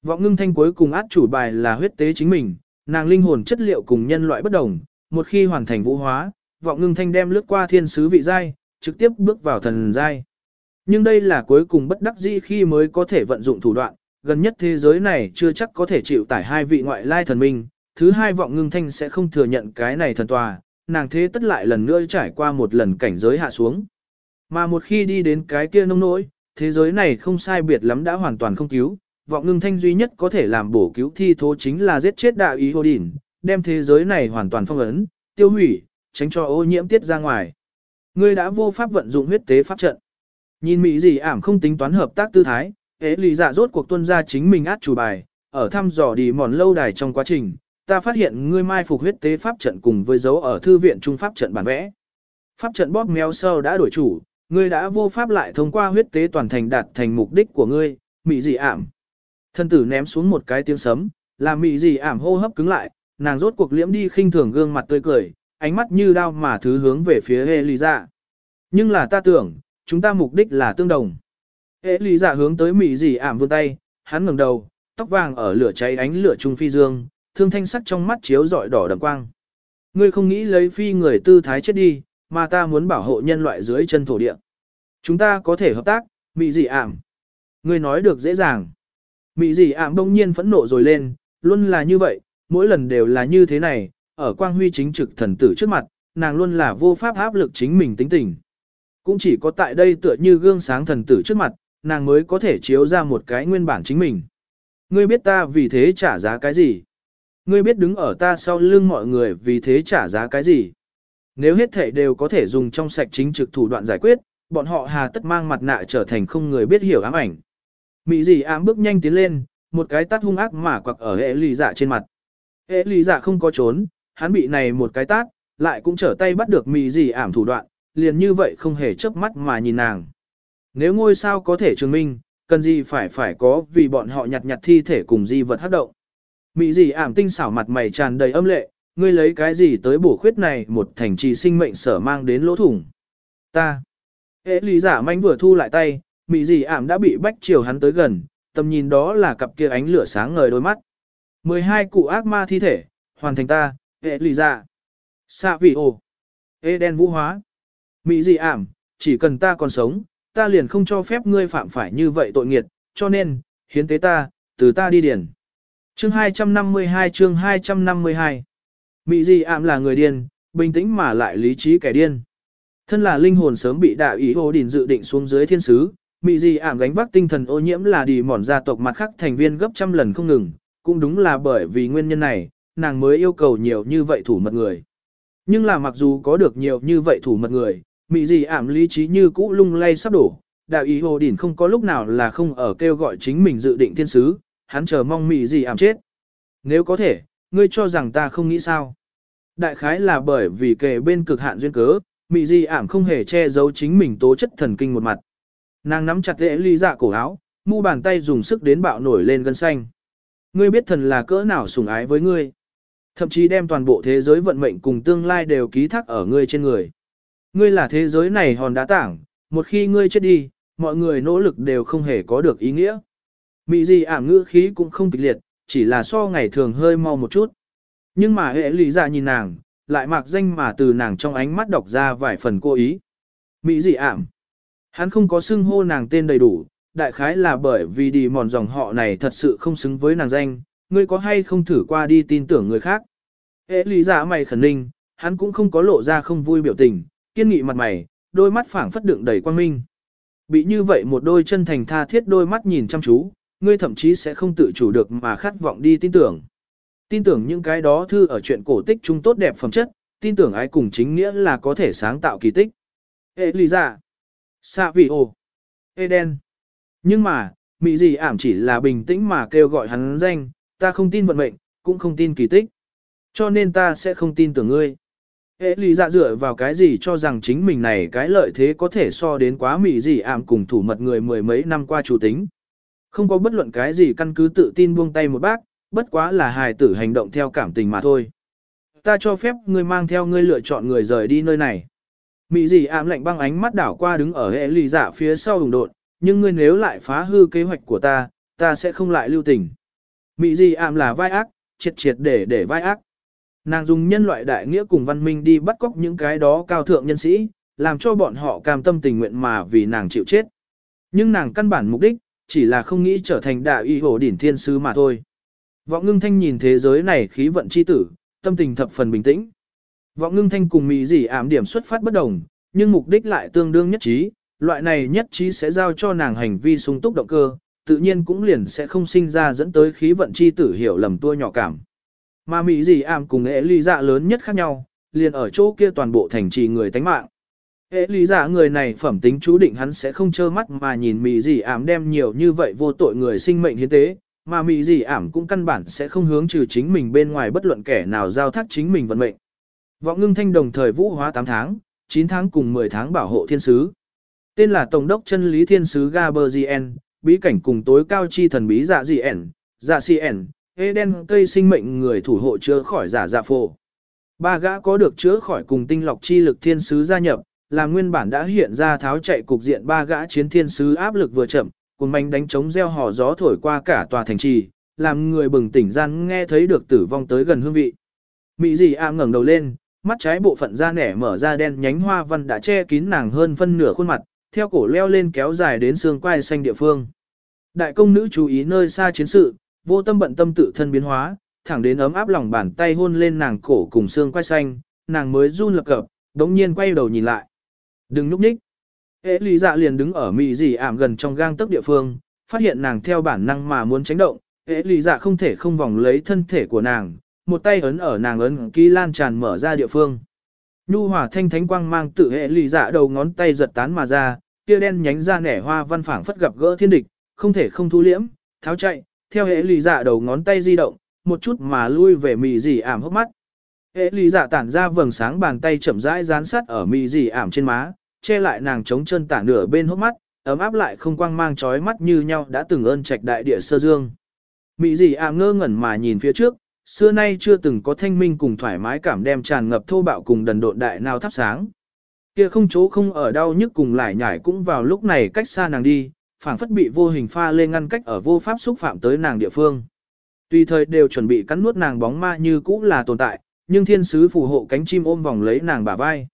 Vọng ngưng thanh cuối cùng át chủ bài là huyết tế chính mình, nàng linh hồn chất liệu cùng nhân loại bất đồng, một khi hoàn thành vũ hóa, vọng ngưng thanh đem lướt qua thiên sứ vị giai, trực tiếp bước vào thần giai. Nhưng đây là cuối cùng bất đắc dĩ khi mới có thể vận dụng thủ đoạn, gần nhất thế giới này chưa chắc có thể chịu tải hai vị ngoại lai thần minh, thứ hai vọng ngưng thanh sẽ không thừa nhận cái này thần tòa, nàng thế tất lại lần nữa trải qua một lần cảnh giới hạ xuống. Mà một khi đi đến cái kia nông nỗi, thế giới này không sai biệt lắm đã hoàn toàn không cứu, vọng ngưng thanh duy nhất có thể làm bổ cứu thi thố chính là giết chết đạo ý hồ đỉnh, đem thế giới này hoàn toàn phong ấn, tiêu hủy, tránh cho ô nhiễm tiết ra ngoài. Ngươi đã vô pháp vận dụng huyết tế pháp trận. Nhìn mỹ gì ảm không tính toán hợp tác tư thái, ế lì dạ rốt cuộc tuân ra chính mình át chủ bài, ở thăm dò đi mòn lâu đài trong quá trình, ta phát hiện ngươi mai phục huyết tế pháp trận cùng với dấu ở thư viện trung pháp trận bản vẽ. Pháp trận bóp méo sâu đã đổi chủ, ngươi đã vô pháp lại thông qua huyết tế toàn thành đạt thành mục đích của ngươi, Mị dị ảm. Thân tử ném xuống một cái tiếng sấm, làm Mị dị ảm hô hấp cứng lại, nàng rốt cuộc liễm đi khinh thường gương mặt tươi cười, ánh mắt như đao mà thứ hướng về phía Elisa. Nhưng là ta tưởng, chúng ta mục đích là tương đồng. Elisa hướng tới Mị dị ảm vươn tay, hắn ngẩng đầu, tóc vàng ở lửa cháy ánh lửa trung phi dương, thương thanh sắc trong mắt chiếu rọi đỏ đậm quang. Ngươi không nghĩ lấy phi người tư thái chết đi, mà ta muốn bảo hộ nhân loại dưới chân thổ địa. Chúng ta có thể hợp tác, mị dị ảm. Ngươi nói được dễ dàng. Mị dị ảm đông nhiên phẫn nộ rồi lên, luôn là như vậy, mỗi lần đều là như thế này, ở quang huy chính trực thần tử trước mặt, nàng luôn là vô pháp áp lực chính mình tính tình. Cũng chỉ có tại đây tựa như gương sáng thần tử trước mặt, nàng mới có thể chiếu ra một cái nguyên bản chính mình. Ngươi biết ta vì thế trả giá cái gì? Ngươi biết đứng ở ta sau lưng mọi người vì thế trả giá cái gì? Nếu hết thể đều có thể dùng trong sạch chính trực thủ đoạn giải quyết, bọn họ hà tất mang mặt nạ trở thành không người biết hiểu ám ảnh. Mỹ Dì ám bước nhanh tiến lên, một cái tát hung ác mà quặc ở hệ lì dạ trên mặt. Hệ lì dạ không có trốn, hắn bị này một cái tát, lại cũng trở tay bắt được mỹ Dì ảm thủ đoạn, liền như vậy không hề chớp mắt mà nhìn nàng. Nếu ngôi sao có thể chứng minh, cần gì phải phải có vì bọn họ nhặt nhặt thi thể cùng di vật hấp động. Mỹ Dì ảm tinh xảo mặt mày tràn đầy âm lệ, ngươi lấy cái gì tới bổ khuyết này một thành trì sinh mệnh sở mang đến lỗ thủng. Ta. Ế lý giả manh vừa thu lại tay, Mị dị ảm đã bị bách chiều hắn tới gần, tầm nhìn đó là cặp kia ánh lửa sáng ngời đôi mắt. 12 cụ ác ma thi thể, hoàn thành ta, Ế lý giả. Xạ vị ồ. Ê đen vũ hóa. Mị dị ảm, chỉ cần ta còn sống, ta liền không cho phép ngươi phạm phải như vậy tội nghiệt, cho nên, hiến tế ta, từ ta đi điển. Chương 252 chương 252 Mị gì ảm là người điên, bình tĩnh mà lại lý trí kẻ điên. Thân là linh hồn sớm bị đạo ý hồ đỉnh dự định xuống dưới thiên sứ, mị gì ảm gánh vác tinh thần ô nhiễm là đi mòn gia tộc mặt khác thành viên gấp trăm lần không ngừng, cũng đúng là bởi vì nguyên nhân này, nàng mới yêu cầu nhiều như vậy thủ mật người. Nhưng là mặc dù có được nhiều như vậy thủ mật người, mị gì ảm lý trí như cũ lung lay sắp đổ, đạo ý hồ đỉnh không có lúc nào là không ở kêu gọi chính mình dự định thiên sứ, hắn chờ mong mị gì ảm chết. Nếu có thể, ngươi cho rằng ta không nghĩ sao. Đại khái là bởi vì kề bên cực hạn duyên cớ, mị di ảm không hề che giấu chính mình tố chất thần kinh một mặt. Nàng nắm chặt lễ ly dạ cổ áo, mu bàn tay dùng sức đến bạo nổi lên gân xanh. Ngươi biết thần là cỡ nào sủng ái với ngươi. Thậm chí đem toàn bộ thế giới vận mệnh cùng tương lai đều ký thác ở ngươi trên người. Ngươi là thế giới này hòn đá tảng, một khi ngươi chết đi, mọi người nỗ lực đều không hề có được ý nghĩa. Mị gì ảm ngữ khí cũng không kịch liệt, chỉ là so ngày thường hơi mau một chút. Nhưng mà hệ lý dạ nhìn nàng, lại mặc danh mà từ nàng trong ánh mắt đọc ra vài phần cô ý. Mỹ dị ảm. Hắn không có xưng hô nàng tên đầy đủ, đại khái là bởi vì đi mòn dòng họ này thật sự không xứng với nàng danh, ngươi có hay không thử qua đi tin tưởng người khác. Hệ lý dạ mày khẩn ninh, hắn cũng không có lộ ra không vui biểu tình, kiên nghị mặt mày, đôi mắt phảng phất đựng đầy quan minh. Bị như vậy một đôi chân thành tha thiết đôi mắt nhìn chăm chú, ngươi thậm chí sẽ không tự chủ được mà khát vọng đi tin tưởng. Tin tưởng những cái đó thư ở chuyện cổ tích trung tốt đẹp phẩm chất, tin tưởng ai cùng chính nghĩa là có thể sáng tạo kỳ tích. Ê lì dạ, xạ vị ồ, Eden. Nhưng mà, mị gì ảm chỉ là bình tĩnh mà kêu gọi hắn danh, ta không tin vận mệnh, cũng không tin kỳ tích. Cho nên ta sẽ không tin tưởng ngươi. Ê lì dạ dựa vào cái gì cho rằng chính mình này cái lợi thế có thể so đến quá mị gì ảm cùng thủ mật người mười mấy năm qua chủ tính. Không có bất luận cái gì căn cứ tự tin buông tay một bác, bất quá là hài tử hành động theo cảm tình mà thôi. Ta cho phép ngươi mang theo ngươi lựa chọn người rời đi nơi này. Mị gì ám lạnh băng ánh mắt đảo qua đứng ở hệ lì dạ phía sau hùng đột, nhưng ngươi nếu lại phá hư kế hoạch của ta, ta sẽ không lại lưu tình. Mị gì ám là vai ác, triệt triệt để để vai ác. Nàng dùng nhân loại đại nghĩa cùng văn minh đi bắt cóc những cái đó cao thượng nhân sĩ, làm cho bọn họ cam tâm tình nguyện mà vì nàng chịu chết. Nhưng nàng căn bản mục đích, chỉ là không nghĩ trở thành đại y hồ đỉnh thiên sứ mà thôi. Vọng ngưng thanh nhìn thế giới này khí vận chi tử, tâm tình thập phần bình tĩnh. Vọng ngưng thanh cùng mỹ dị ảm điểm xuất phát bất đồng, nhưng mục đích lại tương đương nhất trí, loại này nhất trí sẽ giao cho nàng hành vi sung túc động cơ, tự nhiên cũng liền sẽ không sinh ra dẫn tới khí vận chi tử hiểu lầm tua nhỏ cảm. Mà mỹ dị ảm cùng ế ly dạ lớn nhất khác nhau, liền ở chỗ kia toàn bộ thành trì người tánh mạng. Hệ lý giả người này phẩm tính chú định hắn sẽ không trơ mắt mà nhìn mị gì ảm đem nhiều như vậy vô tội người sinh mệnh hiến tế, mà mị gì ảm cũng căn bản sẽ không hướng trừ chính mình bên ngoài bất luận kẻ nào giao thác chính mình vận mệnh. Vọng ngưng thanh đồng thời vũ hóa 8 tháng, 9 tháng cùng 10 tháng bảo hộ thiên sứ. Tên là Tổng đốc chân lý thiên sứ Gaberzien, bí cảnh cùng tối cao chi thần bí dạ dị ẻn, dạ si ẻn, Eden cây sinh mệnh người thủ hộ chữa khỏi giả dạ phổ. Ba gã có được chữa khỏi cùng tinh lọc chi lực thiên sứ gia nhập, là nguyên bản đã hiện ra tháo chạy cục diện ba gã chiến thiên sứ áp lực vừa chậm, cùng manh đánh trống gieo hò gió thổi qua cả tòa thành trì, làm người bừng tỉnh gian nghe thấy được tử vong tới gần hương vị. Mỹ dị am ngẩng đầu lên, mắt trái bộ phận da nẻ mở ra đen nhánh hoa văn đã che kín nàng hơn phân nửa khuôn mặt, theo cổ leo lên kéo dài đến xương quai xanh địa phương. Đại công nữ chú ý nơi xa chiến sự, vô tâm bận tâm tự thân biến hóa, thẳng đến ấm áp lòng bàn tay hôn lên nàng cổ cùng xương quai xanh, nàng mới run lập cập, đống nhiên quay đầu nhìn lại. Đừng núp nhích. Ế lý dạ liền đứng ở mị dị ảm gần trong gang tấc địa phương, phát hiện nàng theo bản năng mà muốn tránh động. Ế lý dạ không thể không vòng lấy thân thể của nàng, một tay ấn ở nàng ấn ký lan tràn mở ra địa phương. Nhu hỏa thanh thánh quang mang tự hệ lý dạ đầu ngón tay giật tán mà ra, kia đen nhánh ra nẻ hoa văn phảng phất gặp gỡ thiên địch, không thể không thu liễm, tháo chạy, theo hệ lý dạ đầu ngón tay di động, một chút mà lui về mị dị ảm hốc mắt. Hệ lý dạ tản ra vầng sáng bàn tay chậm rãi dán sát ở mị dị ảm trên má, che lại nàng chống chân tả nửa bên hốc mắt, ấm áp lại không quang mang chói mắt như nhau đã từng ơn trạch đại địa sơ dương. Mị dị ảm ngơ ngẩn mà nhìn phía trước, xưa nay chưa từng có thanh minh cùng thoải mái cảm đem tràn ngập thô bạo cùng đần độn đại nào thắp sáng. Kia không chỗ không ở đau nhức cùng lại nhảy cũng vào lúc này cách xa nàng đi, phảng phất bị vô hình pha lê ngăn cách ở vô pháp xúc phạm tới nàng địa phương. Tùy thời đều chuẩn bị cắn nuốt nàng bóng ma như cũ là tồn tại, nhưng thiên sứ phù hộ cánh chim ôm vòng lấy nàng bả vai.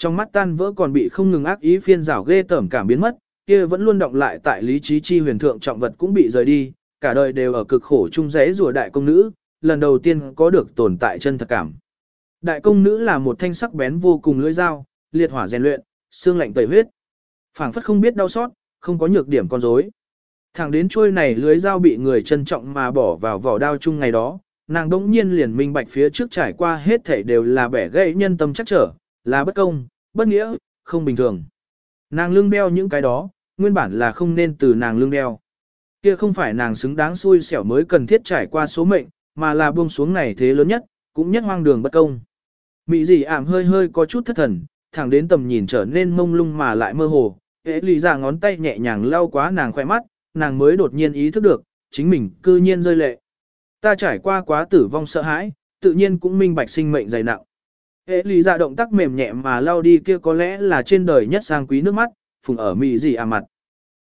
Trong mắt tan vỡ còn bị không ngừng ác ý phiên rảo ghê tởm cảm biến mất, kia vẫn luôn động lại tại lý trí chi huyền thượng trọng vật cũng bị rời đi, cả đời đều ở cực khổ chung rẽ rùa đại công nữ, lần đầu tiên có được tồn tại chân thật cảm. Đại công nữ là một thanh sắc bén vô cùng lưỡi dao, liệt hỏa rèn luyện, xương lạnh tẩy huyết. Phảng phất không biết đau xót, không có nhược điểm con rối. Thẳng đến trôi này lưới dao bị người trân trọng mà bỏ vào vỏ đao chung ngày đó, nàng đỗng nhiên liền minh bạch phía trước trải qua hết thảy đều là bẻ gãy nhân tâm chắc trở, là bất công, bất nghĩa, không bình thường. Nàng lương đeo những cái đó, nguyên bản là không nên từ nàng lương đeo. Kia không phải nàng xứng đáng xui xẻo mới cần thiết trải qua số mệnh, mà là buông xuống này thế lớn nhất, cũng nhất hoang đường bất công. Mị dị ảm hơi hơi có chút thất thần, thẳng đến tầm nhìn trở nên mông lung mà lại mơ hồ. Ế lì ra ngón tay nhẹ nhàng lau quá nàng khoe mắt, nàng mới đột nhiên ý thức được, chính mình cư nhiên rơi lệ. Ta trải qua quá tử vong sợ hãi, tự nhiên cũng minh bạch sinh mệnh dày nặng. Hệ lý dạ động tác mềm nhẹ mà lao đi kia có lẽ là trên đời nhất sang quý nước mắt, phùng ở mị gì à mặt.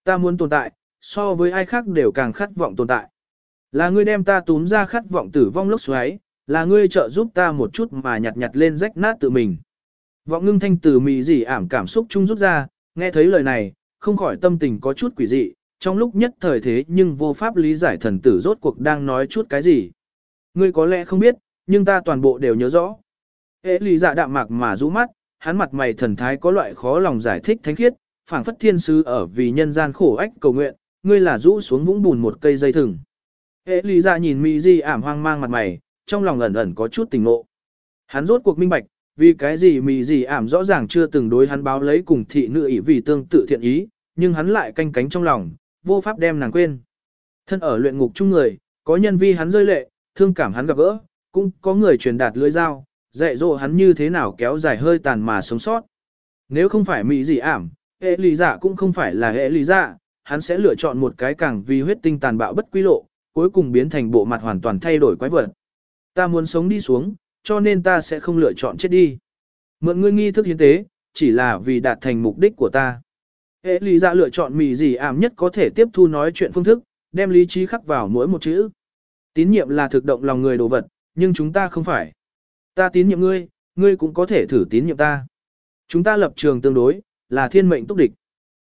Ta muốn tồn tại, so với ai khác đều càng khát vọng tồn tại. Là ngươi đem ta túm ra khát vọng tử vong lốc xoáy, là ngươi trợ giúp ta một chút mà nhặt nhặt lên rách nát tự mình. Vọng ngưng thanh từ mị gì ảm cảm xúc chung rút ra, nghe thấy lời này, không khỏi tâm tình có chút quỷ dị, trong lúc nhất thời thế nhưng vô pháp lý giải thần tử rốt cuộc đang nói chút cái gì. Ngươi có lẽ không biết, nhưng ta toàn bộ đều nhớ rõ. Hệ lý dạ đạm mạc mà rũ mắt, hắn mặt mày thần thái có loại khó lòng giải thích thánh khiết, phảng phất thiên sứ ở vì nhân gian khổ ách cầu nguyện, ngươi là rũ xuống vũng bùn một cây dây thừng. Hệ lý dạ nhìn mỹ di ảm hoang mang mặt mày, trong lòng ẩn ẩn có chút tình ngộ. Hắn rốt cuộc minh bạch, vì cái gì mỹ di ảm rõ ràng chưa từng đối hắn báo lấy cùng thị nữ ý vì tương tự thiện ý, nhưng hắn lại canh cánh trong lòng, vô pháp đem nàng quên. Thân ở luyện ngục chung người, có nhân vi hắn rơi lệ, thương cảm hắn gặp gỡ, cũng có người truyền đạt lưỡi dao, dạy dỗ hắn như thế nào kéo dài hơi tàn mà sống sót. Nếu không phải mỹ dị ảm, hệ lý dạ cũng không phải là hệ lý dạ, hắn sẽ lựa chọn một cái càng vì huyết tinh tàn bạo bất quy lộ, cuối cùng biến thành bộ mặt hoàn toàn thay đổi quái vật. Ta muốn sống đi xuống, cho nên ta sẽ không lựa chọn chết đi. Mượn ngươi nghi thức hiến tế, chỉ là vì đạt thành mục đích của ta. Hệ lý dạ lựa chọn mỹ dị ảm nhất có thể tiếp thu nói chuyện phương thức, đem lý trí khắc vào mỗi một chữ. Tín nhiệm là thực động lòng người đồ vật, nhưng chúng ta không phải. Ta tín nhiệm ngươi, ngươi cũng có thể thử tín nhiệm ta. Chúng ta lập trường tương đối, là thiên mệnh túc địch.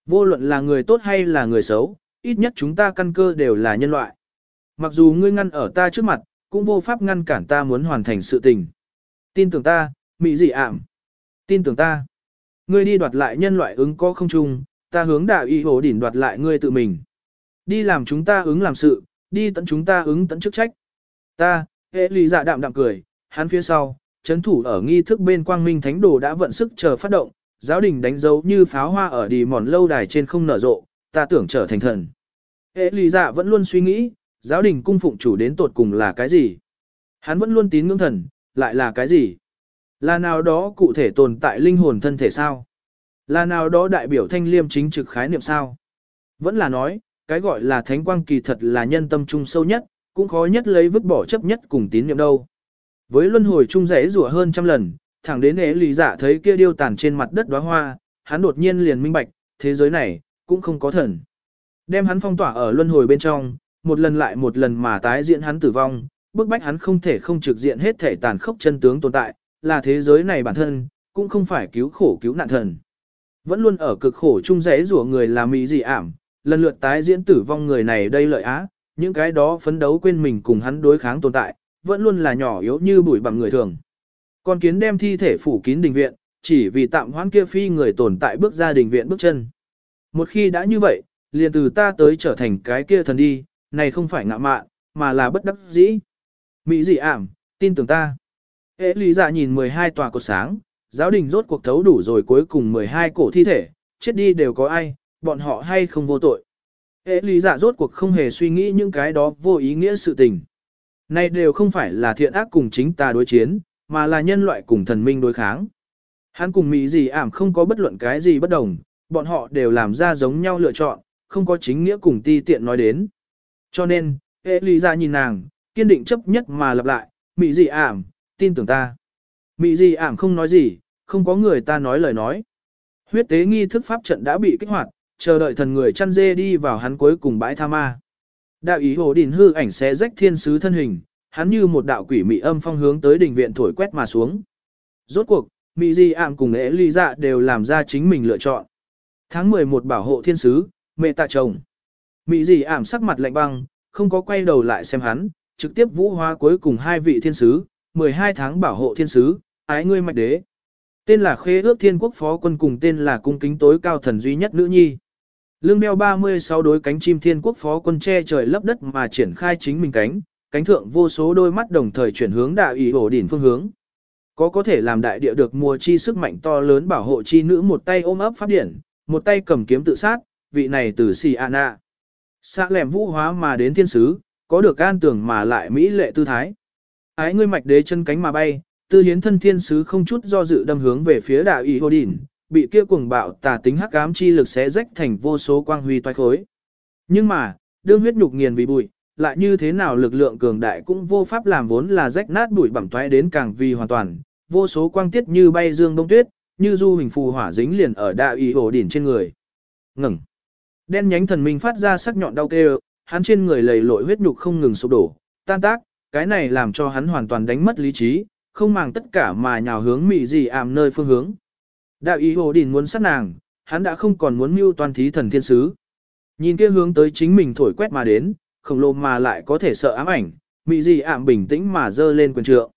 Vô luận là người tốt hay là người xấu, ít nhất chúng ta căn cơ đều là nhân loại. Mặc dù ngươi ngăn ở ta trước mặt, cũng vô pháp ngăn cản ta muốn hoàn thành sự tình. Tin tưởng ta, mị dị ảm. Tin tưởng ta. Ngươi đi đoạt lại nhân loại ứng có không chung, ta hướng đạo y hồ đỉnh đoạt lại ngươi tự mình. Đi làm chúng ta ứng làm sự, đi tận chúng ta ứng tận chức trách. Ta, hệ lý dạ đạm đạm cười, hắn phía sau, chấn thủ ở nghi thức bên quang minh thánh đồ đã vận sức chờ phát động, giáo đình đánh dấu như pháo hoa ở đi mòn lâu đài trên không nở rộ, ta tưởng trở thành thần. Hệ lì dạ vẫn luôn suy nghĩ, giáo đình cung phụng chủ đến tột cùng là cái gì? Hắn vẫn luôn tín ngưỡng thần, lại là cái gì? Là nào đó cụ thể tồn tại linh hồn thân thể sao? Là nào đó đại biểu thanh liêm chính trực khái niệm sao? Vẫn là nói, cái gọi là thánh quang kỳ thật là nhân tâm trung sâu nhất, cũng khó nhất lấy vứt bỏ chấp nhất cùng tín niệm đâu. Với luân hồi chung rẽ rủa hơn trăm lần, thẳng đến ế lì dạ thấy kia điêu tàn trên mặt đất đóa hoa, hắn đột nhiên liền minh bạch, thế giới này, cũng không có thần. Đem hắn phong tỏa ở luân hồi bên trong, một lần lại một lần mà tái diễn hắn tử vong, bức bách hắn không thể không trực diện hết thể tàn khốc chân tướng tồn tại, là thế giới này bản thân, cũng không phải cứu khổ cứu nạn thần. Vẫn luôn ở cực khổ chung rẽ rủa người là mỹ dị ảm, lần lượt tái diễn tử vong người này đây lợi á, những cái đó phấn đấu quên mình cùng hắn đối kháng tồn tại, vẫn luôn là nhỏ yếu như bụi bằng người thường. Con kiến đem thi thể phủ kín đình viện, chỉ vì tạm hoãn kia phi người tồn tại bước ra đình viện bước chân. Một khi đã như vậy, liền từ ta tới trở thành cái kia thần đi, này không phải ngạ mạn, mà là bất đắc dĩ. Mỹ dị ảm, tin tưởng ta. Ế lý dạ nhìn 12 tòa cột sáng, giáo đình rốt cuộc thấu đủ rồi cuối cùng 12 cổ thi thể, chết đi đều có ai, bọn họ hay không vô tội. Ế lý dạ rốt cuộc không hề suy nghĩ những cái đó vô ý nghĩa sự tình. Này đều không phải là thiện ác cùng chính ta đối chiến, mà là nhân loại cùng thần minh đối kháng. Hắn cùng Mỹ gì ảm không có bất luận cái gì bất đồng, bọn họ đều làm ra giống nhau lựa chọn, không có chính nghĩa cùng ti tiện nói đến. Cho nên, hệ nhìn nàng, kiên định chấp nhất mà lặp lại, Mỹ gì ảm, tin tưởng ta. Mỹ gì ảm không nói gì, không có người ta nói lời nói. Huyết tế nghi thức pháp trận đã bị kích hoạt, chờ đợi thần người chăn dê đi vào hắn cuối cùng bãi tha ma. Đạo ý hồ đình hư ảnh xé rách thiên sứ thân hình, hắn như một đạo quỷ mị âm phong hướng tới đỉnh viện thổi quét mà xuống. Rốt cuộc, Mị Di ảm cùng ế ly dạ đều làm ra chính mình lựa chọn. Tháng 11 bảo hộ thiên sứ, mẹ tạ chồng. Mị Di ảm sắc mặt lạnh băng, không có quay đầu lại xem hắn, trực tiếp vũ hóa cuối cùng hai vị thiên sứ, 12 tháng bảo hộ thiên sứ, ái ngươi mạch đế. Tên là khế ước thiên quốc phó quân cùng tên là cung kính tối cao thần duy nhất nữ nhi. Lương đeo 36 đối cánh chim thiên quốc phó quân che trời lấp đất mà triển khai chính mình cánh, cánh thượng vô số đôi mắt đồng thời chuyển hướng đạo ủy ổ đỉnh phương hướng. Có có thể làm đại địa được mùa chi sức mạnh to lớn bảo hộ chi nữ một tay ôm ấp pháp điển, một tay cầm kiếm tự sát, vị này từ xì Anna. xạ lẻm vũ hóa mà đến thiên sứ, có được an tưởng mà lại mỹ lệ tư thái. Ái ngươi mạch đế chân cánh mà bay, tư hiến thân thiên sứ không chút do dự đâm hướng về phía đạo ủy hồ đỉnh, bị kia cuồng bạo tà tính hắc ám chi lực xé rách thành vô số quang huy toái khối. Nhưng mà, đương huyết nhục nghiền vì bụi, lại như thế nào lực lượng cường đại cũng vô pháp làm vốn là rách nát bụi bẩm toái đến càng vì hoàn toàn, vô số quang tiết như bay dương đông tuyết, như du hình phù hỏa dính liền ở đại ý ổ đỉnh trên người. Ngừng. Đen nhánh thần minh phát ra sắc nhọn đau kêu, hắn trên người lầy lội huyết nhục không ngừng sụp đổ, tan tác, cái này làm cho hắn hoàn toàn đánh mất lý trí, không màng tất cả mà nhào hướng mị gì ảm nơi phương hướng. Đạo ý hồ đình muốn sát nàng, hắn đã không còn muốn mưu toàn thí thần thiên sứ. Nhìn kia hướng tới chính mình thổi quét mà đến, khổng lồ mà lại có thể sợ ám ảnh, mị gì ảm bình tĩnh mà dơ lên quyền trượng.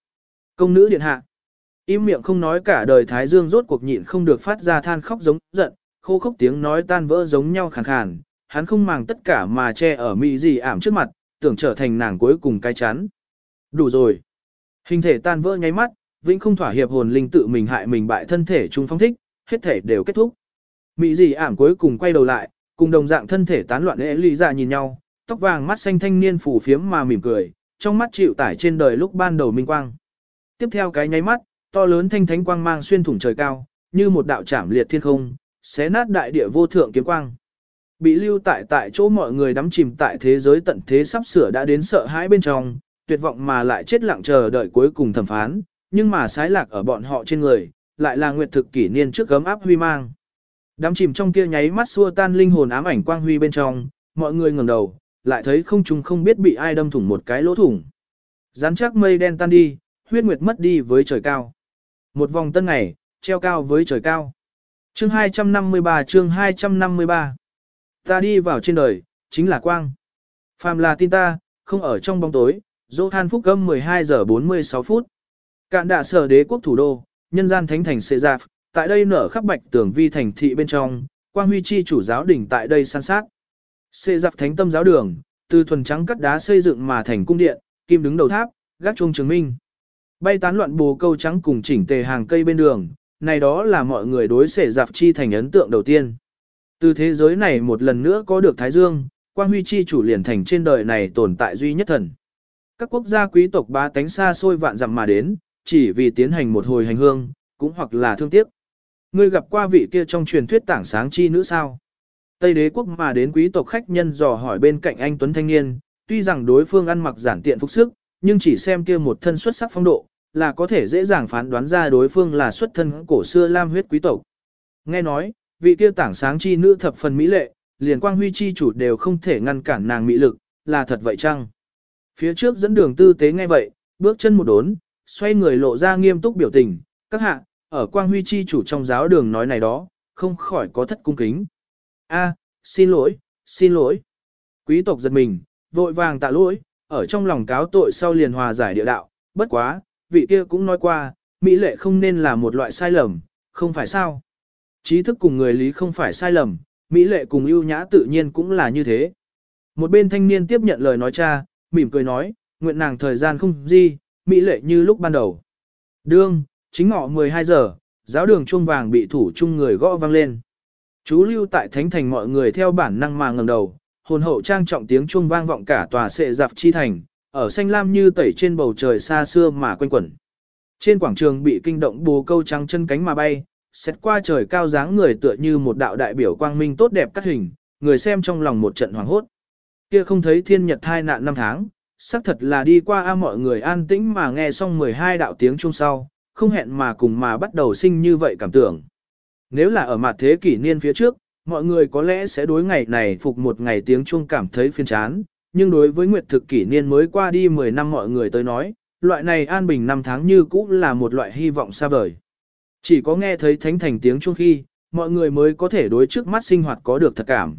Công nữ điện hạ. Im miệng không nói cả đời Thái Dương rốt cuộc nhịn không được phát ra than khóc giống giận, khô khốc tiếng nói tan vỡ giống nhau khàn khàn, hắn không màng tất cả mà che ở mị gì ảm trước mặt, tưởng trở thành nàng cuối cùng cái chắn. Đủ rồi. Hình thể tan vỡ nháy mắt, vĩnh không thỏa hiệp hồn linh tự mình hại mình bại thân thể trung phong thích, hết thể đều kết thúc. mỹ dị ảm cuối cùng quay đầu lại, cùng đồng dạng thân thể tán loạn lễ lý ra nhìn nhau, tóc vàng mắt xanh thanh niên phủ phiếm mà mỉm cười, trong mắt chịu tải trên đời lúc ban đầu minh quang. Tiếp theo cái nháy mắt, to lớn thanh thánh quang mang xuyên thủng trời cao, như một đạo chạm liệt thiên không, xé nát đại địa vô thượng kiếm quang. Bị lưu tại tại chỗ mọi người đắm chìm tại thế giới tận thế sắp sửa đã đến sợ hãi bên trong, tuyệt vọng mà lại chết lặng chờ đợi cuối cùng thẩm phán, nhưng mà sái lạc ở bọn họ trên người, lại là nguyệt thực kỷ niên trước gấm áp huy mang. Đám chìm trong kia nháy mắt xua tan linh hồn ám ảnh quang huy bên trong, mọi người ngẩng đầu, lại thấy không trung không biết bị ai đâm thủng một cái lỗ thủng. Rắn chắc mây đen tan đi, huyết nguyệt mất đi với trời cao. Một vòng tân ngày, treo cao với trời cao. Chương 253 chương 253 Ta đi vào trên đời, chính là quang. Phàm là tin ta, không ở trong bóng tối, Johan Phúc Âm 12 giờ 46 phút. Cạn đạ sở đế quốc thủ đô, nhân gian thánh thành Sê Giạp, tại đây nở khắp bạch tường vi thành thị bên trong, quang huy chi chủ giáo đỉnh tại đây san sát. Sê Giạp thánh tâm giáo đường, từ thuần trắng cắt đá xây dựng mà thành cung điện, kim đứng đầu tháp, gác chuông chứng minh. Bay tán loạn bồ câu trắng cùng chỉnh tề hàng cây bên đường, này đó là mọi người đối Sê Giạp chi thành ấn tượng đầu tiên. Từ thế giới này một lần nữa có được Thái Dương, quang huy chi chủ liền thành trên đời này tồn tại duy nhất thần. Các quốc gia quý tộc ba tánh xa xôi vạn dặm mà đến, chỉ vì tiến hành một hồi hành hương, cũng hoặc là thương tiếc. Ngươi gặp qua vị kia trong truyền thuyết tảng sáng chi nữ sao? Tây đế quốc mà đến quý tộc khách nhân dò hỏi bên cạnh anh Tuấn Thanh Niên, tuy rằng đối phương ăn mặc giản tiện phục sức, nhưng chỉ xem kia một thân xuất sắc phong độ, là có thể dễ dàng phán đoán ra đối phương là xuất thân cổ xưa lam huyết quý tộc. Nghe nói, vị kia tảng sáng chi nữ thập phần mỹ lệ, liền quang huy chi chủ đều không thể ngăn cản nàng mỹ lực, là thật vậy chăng? Phía trước dẫn đường tư tế nghe vậy, bước chân một đốn, xoay người lộ ra nghiêm túc biểu tình, các hạ, ở quang huy chi chủ trong giáo đường nói này đó, không khỏi có thất cung kính. A, xin lỗi, xin lỗi. Quý tộc giật mình, vội vàng tạ lỗi, ở trong lòng cáo tội sau liền hòa giải địa đạo, bất quá, vị kia cũng nói qua, mỹ lệ không nên là một loại sai lầm, không phải sao. Trí thức cùng người lý không phải sai lầm, mỹ lệ cùng ưu nhã tự nhiên cũng là như thế. Một bên thanh niên tiếp nhận lời nói cha, mỉm cười nói, nguyện nàng thời gian không gì, mỹ lệ như lúc ban đầu. Đương, chính ngọ 12 giờ, giáo đường chuông vàng bị thủ chung người gõ vang lên. Chú lưu tại thánh thành mọi người theo bản năng mà ngẩng đầu, hồn hậu trang trọng tiếng chuông vang vọng cả tòa sệ dạp chi thành, ở xanh lam như tẩy trên bầu trời xa xưa mà quanh quẩn. Trên quảng trường bị kinh động bồ câu trắng chân cánh mà bay, xét qua trời cao dáng người tựa như một đạo đại biểu quang minh tốt đẹp cắt hình, người xem trong lòng một trận hoàng hốt. Kia không thấy thiên nhật thai nạn năm tháng, xác thật là đi qua a mọi người an tĩnh mà nghe xong 12 đạo tiếng chung sau, không hẹn mà cùng mà bắt đầu sinh như vậy cảm tưởng. Nếu là ở mặt thế kỷ niên phía trước, mọi người có lẽ sẽ đối ngày này phục một ngày tiếng chuông cảm thấy phiền chán, nhưng đối với nguyệt thực kỷ niên mới qua đi 10 năm mọi người tới nói, loại này an bình năm tháng như cũ là một loại hy vọng xa vời. Chỉ có nghe thấy thánh thành tiếng chuông khi, mọi người mới có thể đối trước mắt sinh hoạt có được thật cảm.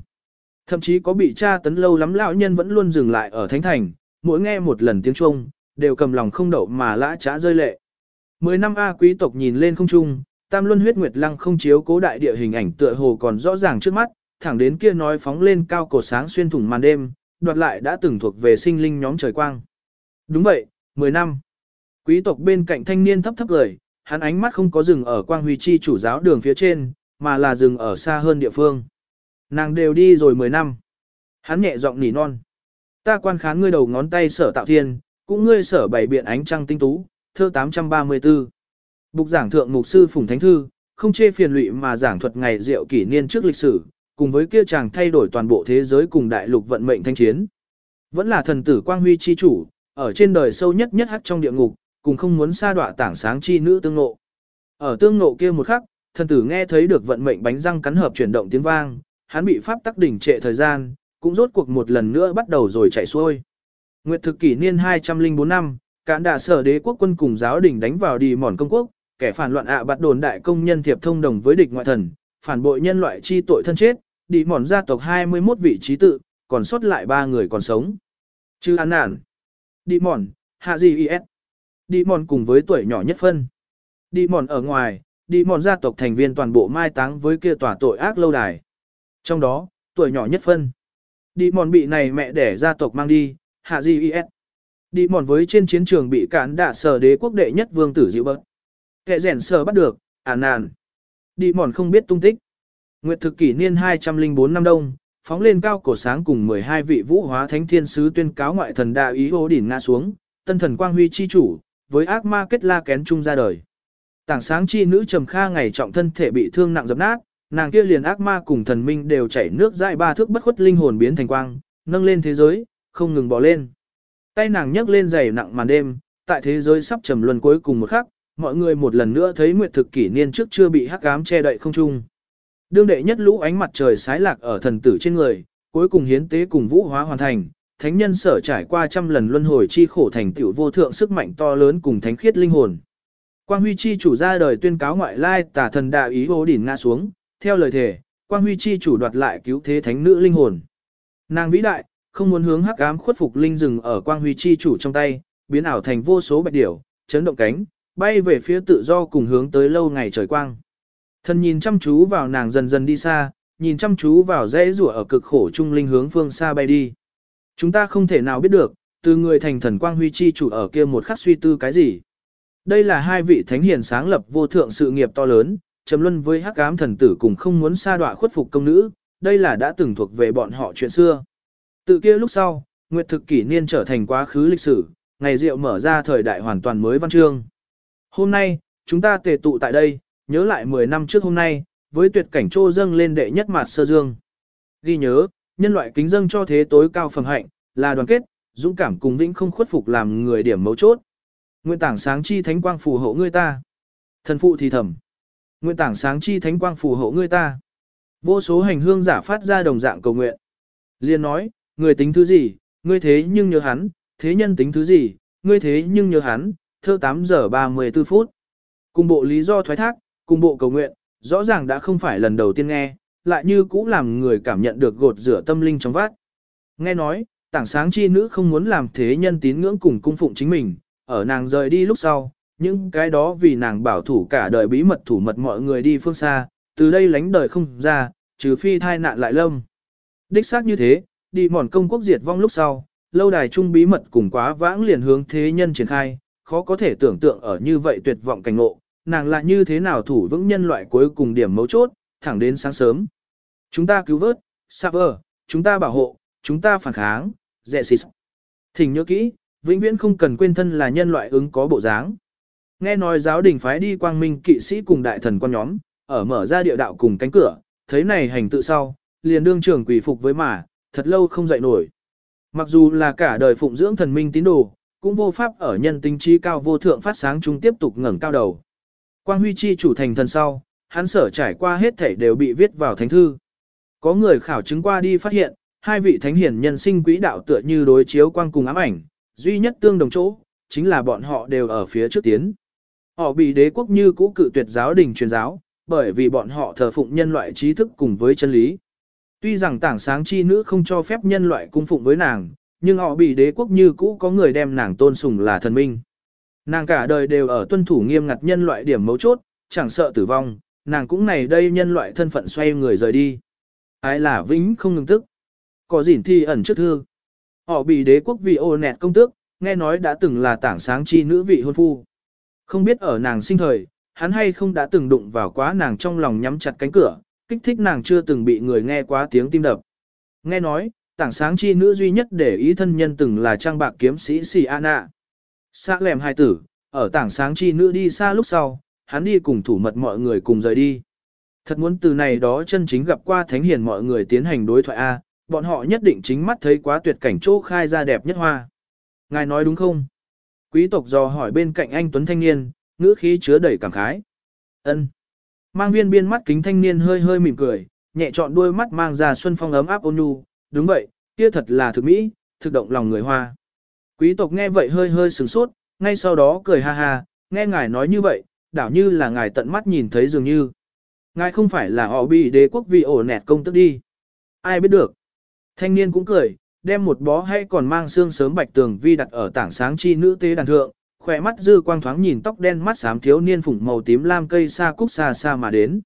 Thậm chí có bị tra tấn lâu lắm lão nhân vẫn luôn dừng lại ở thánh thành, mỗi nghe một lần tiếng chuông, đều cầm lòng không đậu mà lã trá rơi lệ. Mười năm A quý tộc nhìn lên không trung, tam luân huyết nguyệt lăng không chiếu cố đại địa hình ảnh tựa hồ còn rõ ràng trước mắt, thẳng đến kia nói phóng lên cao cổ sáng xuyên thủng màn đêm, đoạt lại đã từng thuộc về sinh linh nhóm trời quang. Đúng vậy, mười năm. Quý tộc bên cạnh thanh niên thấp thấp lời, hắn ánh mắt không có dừng ở quang huy chi chủ giáo đường phía trên, mà là dừng ở xa hơn địa phương. Nàng đều đi rồi 10 năm. Hắn nhẹ giọng nỉ non. Ta quan khán ngươi đầu ngón tay sở tạo thiên, cũng ngươi sở bảy biện ánh trăng tinh tú, thơ 834. Bục giảng thượng mục sư Phùng Thánh Thư, không chê phiền lụy mà giảng thuật ngày rượu kỷ niên trước lịch sử, cùng với kia chàng thay đổi toàn bộ thế giới cùng đại lục vận mệnh thanh chiến. Vẫn là thần tử quang huy chi chủ, ở trên đời sâu nhất nhất hắc trong địa ngục, cùng không muốn xa đọa tảng sáng chi nữ tương ngộ. Ở tương ngộ kia một khắc, thần tử nghe thấy được vận mệnh bánh răng cắn hợp chuyển động tiếng vang, hắn bị pháp tắc đỉnh trệ thời gian, cũng rốt cuộc một lần nữa bắt đầu rồi chạy xuôi. Nguyệt thực kỷ niên 204 năm, cản đà sở đế quốc quân cùng giáo đình đánh vào đi mòn công quốc, kẻ phản loạn ạ bắt đồn đại công nhân thiệp thông đồng với địch ngoại thần, phản bội nhân loại chi tội thân chết, đi mòn gia tộc 21 vị trí tự, còn sót lại ba người còn sống. Chứ an nản. Đi mòn, hạ gì is. Đi mòn cùng với tuổi nhỏ nhất phân. Đi mòn ở ngoài, đi mòn gia tộc thành viên toàn bộ mai táng với kia tòa tội ác lâu đài. Trong đó, tuổi nhỏ nhất phân. Đi mòn bị này mẹ đẻ gia tộc mang đi, hạ gì is. Đi mòn với trên chiến trường bị cản đạ sở đế quốc đệ nhất vương tử dịu bớt. Kẻ rèn sở bắt được, À nàn. Đi mòn không biết tung tích. Nguyệt thực kỷ niên 204 năm đông, phóng lên cao cổ sáng cùng 12 vị vũ hóa thánh thiên sứ tuyên cáo ngoại thần đạo ý hô đỉnh ngã xuống, tân thần quang huy chi chủ, với ác ma kết la kén chung ra đời. Tảng sáng chi nữ trầm kha ngày trọng thân thể bị thương nặng dập nát, nàng kia liền ác ma cùng thần minh đều chảy nước dãi ba thước bất khuất linh hồn biến thành quang, nâng lên thế giới, không ngừng bỏ lên. Tay nàng nhấc lên giày nặng màn đêm, tại thế giới sắp trầm luân cuối cùng một khắc, mọi người một lần nữa thấy nguyệt thực kỷ niên trước chưa bị hắc ám che đậy không trung. Đương đệ nhất lũ ánh mặt trời sái lạc ở thần tử trên người, cuối cùng hiến tế cùng vũ hóa hoàn thành, thánh nhân sở trải qua trăm lần luân hồi chi khổ thành tiểu vô thượng sức mạnh to lớn cùng thánh khiết linh hồn. Quang Huy chi chủ ra đời tuyên cáo ngoại lai tả thần đạo ý vô đỉnh ngã xuống, theo lời thề, Quang Huy chi chủ đoạt lại cứu thế thánh nữ linh hồn. Nàng vĩ đại, không muốn hướng hắc ám khuất phục linh rừng ở Quang Huy chi chủ trong tay, biến ảo thành vô số bạch điểu, chấn động cánh, bay về phía tự do cùng hướng tới lâu ngày trời quang. Thần nhìn chăm chú vào nàng dần dần đi xa, nhìn chăm chú vào dãy rủa ở cực khổ trung linh hướng phương xa bay đi. Chúng ta không thể nào biết được, từ người thành thần quang huy chi chủ ở kia một khắc suy tư cái gì. Đây là hai vị thánh hiền sáng lập vô thượng sự nghiệp to lớn, trầm luân với hắc ám thần tử cùng không muốn sa đọa khuất phục công nữ, đây là đã từng thuộc về bọn họ chuyện xưa. Từ kia lúc sau, Nguyệt thực kỷ niên trở thành quá khứ lịch sử, ngày rượu mở ra thời đại hoàn toàn mới văn chương. Hôm nay, chúng ta tề tụ tại đây, nhớ lại 10 năm trước hôm nay, với tuyệt cảnh trô dâng lên đệ nhất mặt sơ dương. Ghi nhớ, nhân loại kính dâng cho thế tối cao phẩm hạnh, là đoàn kết, dũng cảm cùng vĩnh không khuất phục làm người điểm mấu chốt. Nguyện tảng sáng chi thánh quang phù hộ ngươi ta. Thần phụ thì thầm. Nguyện tảng sáng chi thánh quang phù hộ ngươi ta. Vô số hành hương giả phát ra đồng dạng cầu nguyện. Liên nói, người tính thứ gì, ngươi thế nhưng nhớ hắn, thế nhân tính thứ gì, ngươi thế nhưng nhớ hắn, thơ 8 giờ 34 phút. Cùng bộ lý do thoái thác, cùng bộ cầu nguyện, rõ ràng đã không phải lần đầu tiên nghe, lại như cũ làm người cảm nhận được gột rửa tâm linh trong vát. Nghe nói, tảng sáng chi nữ không muốn làm thế nhân tín ngưỡng cùng cung phụng chính mình, ở nàng rời đi lúc sau, những cái đó vì nàng bảo thủ cả đời bí mật thủ mật mọi người đi phương xa, từ đây lánh đời không ra, trừ phi thai nạn lại lâm. Đích xác như thế, đi mòn công quốc diệt vong lúc sau, lâu đài trung bí mật cùng quá vãng liền hướng thế nhân triển khai, khó có thể tưởng tượng ở như vậy tuyệt vọng cảnh ngộ, nàng lại như thế nào thủ vững nhân loại cuối cùng điểm mấu chốt, thẳng đến sáng sớm. Chúng ta cứu vớt, Saver, chúng ta bảo hộ, chúng ta phản kháng, dẹ xịt. Thỉnh nhớ kỹ, vĩnh viễn không cần quên thân là nhân loại ứng có bộ dáng. Nghe nói giáo đình phái đi quang minh kỵ sĩ cùng đại thần quan nhóm, ở mở ra địa đạo cùng cánh cửa, thấy này hành tự sau, liền đương trưởng quỷ phục với mà, thật lâu không dậy nổi. Mặc dù là cả đời phụng dưỡng thần minh tín đồ, cũng vô pháp ở nhân tính trí cao vô thượng phát sáng chúng tiếp tục ngẩng cao đầu. Quang Huy chi chủ thành thần sau, hắn sở trải qua hết thảy đều bị viết vào thánh thư. Có người khảo chứng qua đi phát hiện, hai vị thánh hiển nhân sinh quỹ đạo tựa như đối chiếu quang cùng ám ảnh, duy nhất tương đồng chỗ, chính là bọn họ đều ở phía trước tiến. Họ bị đế quốc như cũ cự tuyệt giáo đình truyền giáo, bởi vì bọn họ thờ phụng nhân loại trí thức cùng với chân lý. Tuy rằng tảng sáng chi nữ không cho phép nhân loại cung phụng với nàng, nhưng họ bị đế quốc như cũ có người đem nàng tôn sùng là thần minh. Nàng cả đời đều ở tuân thủ nghiêm ngặt nhân loại điểm mấu chốt, chẳng sợ tử vong, nàng cũng này đây nhân loại thân phận xoay người rời đi. Ai là vĩnh không ngừng tức. Có gìn thi ẩn trước thương. Họ bị đế quốc vì ô nẹt công tước, nghe nói đã từng là tảng sáng chi nữ vị hôn phu. Không biết ở nàng sinh thời, hắn hay không đã từng đụng vào quá nàng trong lòng nhắm chặt cánh cửa, kích thích nàng chưa từng bị người nghe quá tiếng tim đập. Nghe nói, tảng sáng chi nữ duy nhất để ý thân nhân từng là trang bạc kiếm sĩ Siana. Xa lèm hai tử, ở tảng sáng chi nữ đi xa lúc sau, hắn đi cùng thủ mật mọi người cùng rời đi. Thật muốn từ này đó chân chính gặp qua thánh hiền mọi người tiến hành đối thoại A, bọn họ nhất định chính mắt thấy quá tuyệt cảnh chỗ khai ra đẹp nhất hoa. Ngài nói đúng không? Quý tộc dò hỏi bên cạnh anh Tuấn Thanh Niên, ngữ khí chứa đầy cảm khái. ân Mang viên biên mắt kính thanh niên hơi hơi mỉm cười, nhẹ chọn đuôi mắt mang ra xuân phong ấm áp ôn nhu, đúng vậy, kia thật là thực mỹ, thực động lòng người hoa. Quý tộc nghe vậy hơi hơi sửng sốt, ngay sau đó cười ha ha, nghe ngài nói như vậy, đảo như là ngài tận mắt nhìn thấy dường như. Ngài không phải là họ bị đế quốc vì ổ nẹt công tức đi. Ai biết được. Thanh niên cũng cười, đem một bó hay còn mang xương sớm bạch tường vi đặt ở tảng sáng chi nữ tế đàn thượng, khỏe mắt dư quang thoáng nhìn tóc đen mắt xám thiếu niên phủng màu tím lam cây xa cúc xa xa mà đến.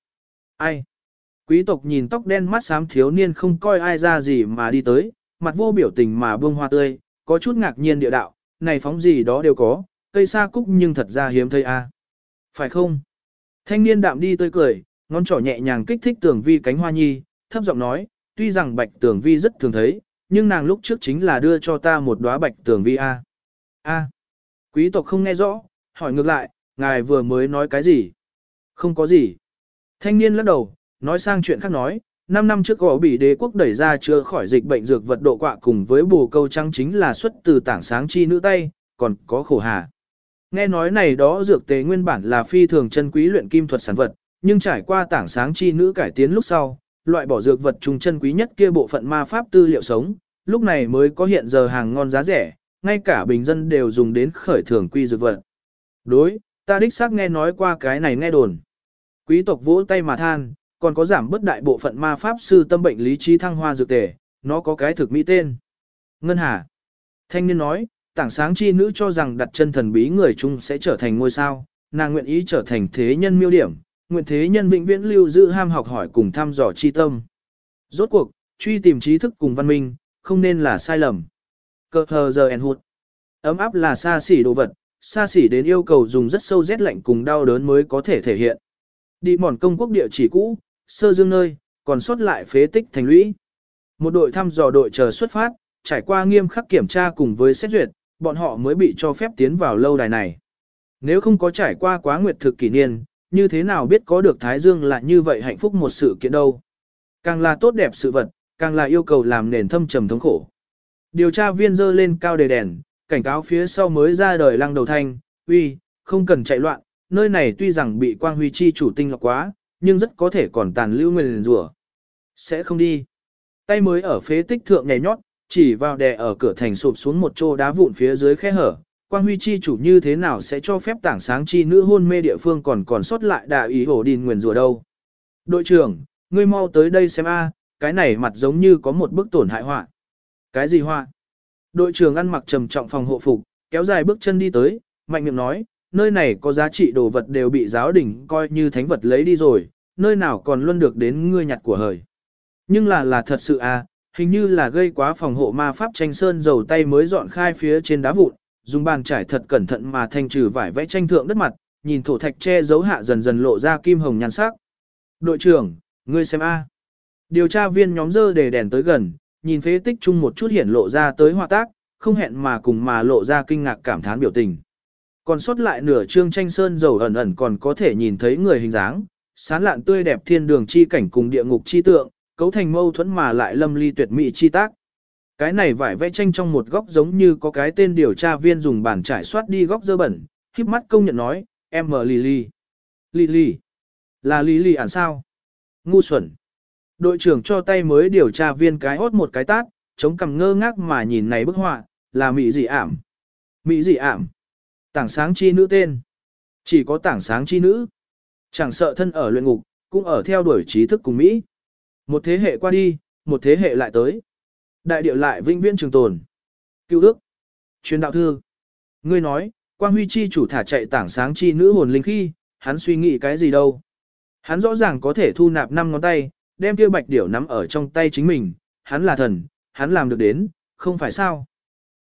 Ai? Quý tộc nhìn tóc đen mắt xám thiếu niên không coi ai ra gì mà đi tới, mặt vô biểu tình mà buông hoa tươi, có chút ngạc nhiên địa đạo, này phóng gì đó đều có, cây xa cúc nhưng thật ra hiếm thấy a. Phải không? Thanh niên đạm đi tươi cười, ngón trỏ nhẹ nhàng kích thích tường vi cánh hoa nhi, thấp giọng nói, tuy rằng bạch tường vi rất thường thấy, nhưng nàng lúc trước chính là đưa cho ta một đóa bạch tường vi a. A. Quý tộc không nghe rõ, hỏi ngược lại, ngài vừa mới nói cái gì? Không có gì. Thanh niên lắc đầu, nói sang chuyện khác nói, 5 năm trước gõ bị đế quốc đẩy ra chữa khỏi dịch bệnh dược vật độ quạ cùng với bù câu trắng chính là xuất từ tảng sáng chi nữ tay, còn có khổ hà. Nghe nói này đó dược tế nguyên bản là phi thường chân quý luyện kim thuật sản vật, nhưng trải qua tảng sáng chi nữ cải tiến lúc sau, loại bỏ dược vật trùng chân quý nhất kia bộ phận ma pháp tư liệu sống, lúc này mới có hiện giờ hàng ngon giá rẻ, ngay cả bình dân đều dùng đến khởi thưởng quy dược vật. Đối, ta đích xác nghe nói qua cái này nghe đồn. Quý tộc vỗ tay mà than, còn có giảm bất đại bộ phận ma pháp sư tâm bệnh lý trí thăng hoa dược tề, nó có cái thực mỹ tên. Ngân Hà. Thanh niên nói, tảng sáng chi nữ cho rằng đặt chân thần bí người chung sẽ trở thành ngôi sao, nàng nguyện ý trở thành thế nhân miêu điểm, nguyện thế nhân vĩnh viễn lưu giữ ham học hỏi cùng thăm dò chi tâm. Rốt cuộc, truy tìm trí thức cùng văn minh, không nên là sai lầm. Cơ hờ giờ en hụt. Ấm áp là xa xỉ đồ vật, xa xỉ đến yêu cầu dùng rất sâu rét lạnh cùng đau đớn mới có thể thể hiện. Đi mòn công quốc địa chỉ cũ, sơ dương nơi, còn sót lại phế tích thành lũy. Một đội thăm dò đội chờ xuất phát, trải qua nghiêm khắc kiểm tra cùng với xét duyệt, bọn họ mới bị cho phép tiến vào lâu đài này. Nếu không có trải qua quá nguyệt thực kỷ niên, như thế nào biết có được Thái Dương là như vậy hạnh phúc một sự kiện đâu. Càng là tốt đẹp sự vật, càng là yêu cầu làm nền thâm trầm thống khổ. Điều tra viên dơ lên cao đề đèn, cảnh cáo phía sau mới ra đời lăng đầu thanh, uy, không cần chạy loạn, nơi này tuy rằng bị quang huy chi chủ tinh lọc quá, nhưng rất có thể còn tàn lưu nguyền rủa. Sẽ không đi. Tay mới ở phế tích thượng nhảy nhót, chỉ vào đè ở cửa thành sụp xuống một chỗ đá vụn phía dưới khe hở. Quang huy chi chủ như thế nào sẽ cho phép tảng sáng chi nữ hôn mê địa phương còn còn sót lại đà ý hổ đình nguyền rủa đâu. Đội trưởng, ngươi mau tới đây xem a, cái này mặt giống như có một bức tổn hại họa. Cái gì họa? Đội trưởng ăn mặc trầm trọng phòng hộ phục, kéo dài bước chân đi tới, mạnh miệng nói, nơi này có giá trị đồ vật đều bị giáo đình coi như thánh vật lấy đi rồi, nơi nào còn luôn được đến ngươi nhặt của hời. Nhưng là là thật sự à, hình như là gây quá phòng hộ ma pháp tranh sơn dầu tay mới dọn khai phía trên đá vụn, dùng bàn trải thật cẩn thận mà thanh trừ vải vẽ tranh thượng đất mặt, nhìn thổ thạch che giấu hạ dần dần lộ ra kim hồng nhan sắc. Đội trưởng, ngươi xem a. Điều tra viên nhóm dơ để đèn tới gần, nhìn phế tích chung một chút hiển lộ ra tới hoa tác, không hẹn mà cùng mà lộ ra kinh ngạc cảm thán biểu tình. Còn sót lại nửa trương tranh sơn dầu ẩn ẩn còn có thể nhìn thấy người hình dáng, sán lạn tươi đẹp thiên đường chi cảnh cùng địa ngục chi tượng, cấu thành mâu thuẫn mà lại lâm ly tuyệt mỹ chi tác. Cái này vải vẽ tranh trong một góc giống như có cái tên điều tra viên dùng bàn trải soát đi góc dơ bẩn, híp mắt công nhận nói, em mở Lily. Lily. Là Lily ản sao? Ngu xuẩn. Đội trưởng cho tay mới điều tra viên cái hốt một cái tát, chống cằm ngơ ngác mà nhìn này bức họa, là mỹ dị ảm. Mỹ dị ảm. Tảng sáng chi nữ tên. Chỉ có tảng sáng chi nữ. Chẳng sợ thân ở luyện ngục, cũng ở theo đuổi trí thức cùng Mỹ. Một thế hệ qua đi, một thế hệ lại tới. Đại điệu lại vinh viễn trường tồn. Cựu ước. Truyền đạo thư. Ngươi nói, Quang Huy chi chủ thả chạy tảng sáng chi nữ hồn linh khi, hắn suy nghĩ cái gì đâu. Hắn rõ ràng có thể thu nạp năm ngón tay, đem kia bạch điểu nắm ở trong tay chính mình, hắn là thần, hắn làm được đến, không phải sao.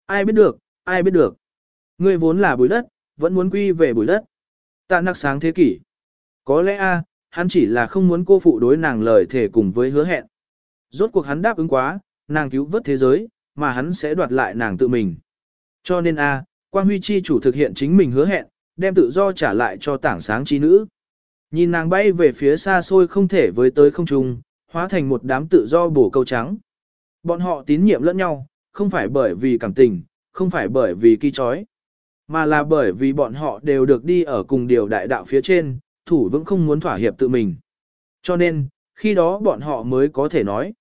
Ai biết được, ai biết được. Ngươi vốn là bụi đất, vẫn muốn quy về bụi đất. Ta nặc sáng thế kỷ. Có lẽ a, hắn chỉ là không muốn cô phụ đối nàng lời thể cùng với hứa hẹn. Rốt cuộc hắn đáp ứng quá, nàng cứu vớt thế giới, mà hắn sẽ đoạt lại nàng tự mình. Cho nên a, Quang Huy chi chủ thực hiện chính mình hứa hẹn, đem tự do trả lại cho tảng sáng chi nữ. Nhìn nàng bay về phía xa xôi không thể với tới không trung, hóa thành một đám tự do bổ câu trắng. Bọn họ tín nhiệm lẫn nhau, không phải bởi vì cảm tình, không phải bởi vì kỳ chói, mà là bởi vì bọn họ đều được đi ở cùng điều đại đạo phía trên, thủ vững không muốn thỏa hiệp tự mình. Cho nên, khi đó bọn họ mới có thể nói.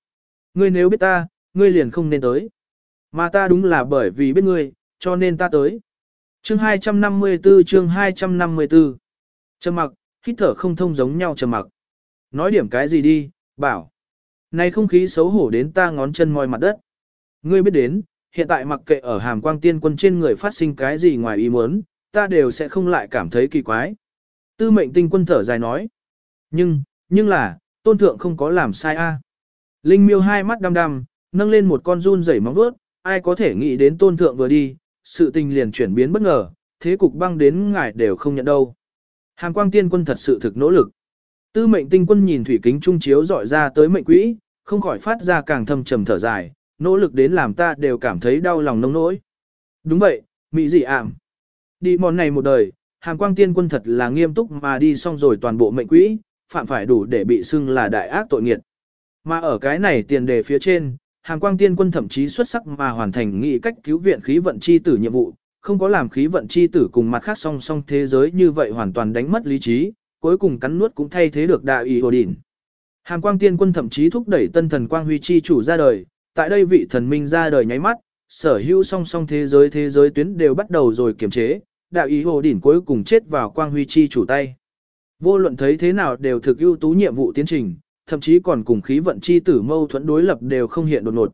Ngươi nếu biết ta, ngươi liền không nên tới. Mà ta đúng là bởi vì biết ngươi, cho nên ta tới. Chương 254 chương 254 Trầm mặc, hít thở không thông giống nhau trầm mặc. Nói điểm cái gì đi, bảo. Này không khí xấu hổ đến ta ngón chân mòi mặt đất. Ngươi biết đến, hiện tại mặc kệ ở hàm quang tiên quân trên người phát sinh cái gì ngoài ý muốn, ta đều sẽ không lại cảm thấy kỳ quái. Tư mệnh tinh quân thở dài nói. Nhưng, nhưng là, tôn thượng không có làm sai a. Linh miêu hai mắt đăm đăm, nâng lên một con run rẩy móng vuốt, ai có thể nghĩ đến tôn thượng vừa đi, sự tình liền chuyển biến bất ngờ, thế cục băng đến ngài đều không nhận đâu. Hàm quang tiên quân thật sự thực nỗ lực. Tư mệnh tinh quân nhìn thủy kính trung chiếu dọi ra tới mệnh quỹ, không khỏi phát ra càng thâm trầm thở dài, nỗ lực đến làm ta đều cảm thấy đau lòng nông nỗi. Đúng vậy, mỹ dị ảm. Đi mòn này một đời, hàm quang tiên quân thật là nghiêm túc mà đi xong rồi toàn bộ mệnh quỹ, phạm phải đủ để bị xưng là đại ác tội nghiệt. Mà ở cái này tiền đề phía trên, Hàn quang tiên quân thậm chí xuất sắc mà hoàn thành nghị cách cứu viện khí vận chi tử nhiệm vụ, không có làm khí vận chi tử cùng mặt khác song song thế giới như vậy hoàn toàn đánh mất lý trí, cuối cùng cắn nuốt cũng thay thế được đại ý hồ đỉnh. Hàn quang tiên quân thậm chí thúc đẩy tân thần quang huy chi chủ ra đời, tại đây vị thần minh ra đời nháy mắt, sở hữu song song thế giới thế giới tuyến đều bắt đầu rồi kiềm chế, đạo ý hồ đỉnh cuối cùng chết vào quang huy chi chủ tay. Vô luận thấy thế nào đều thực ưu tú nhiệm vụ tiến trình, thậm chí còn cùng khí vận chi tử mâu thuẫn đối lập đều không hiện đột ngột.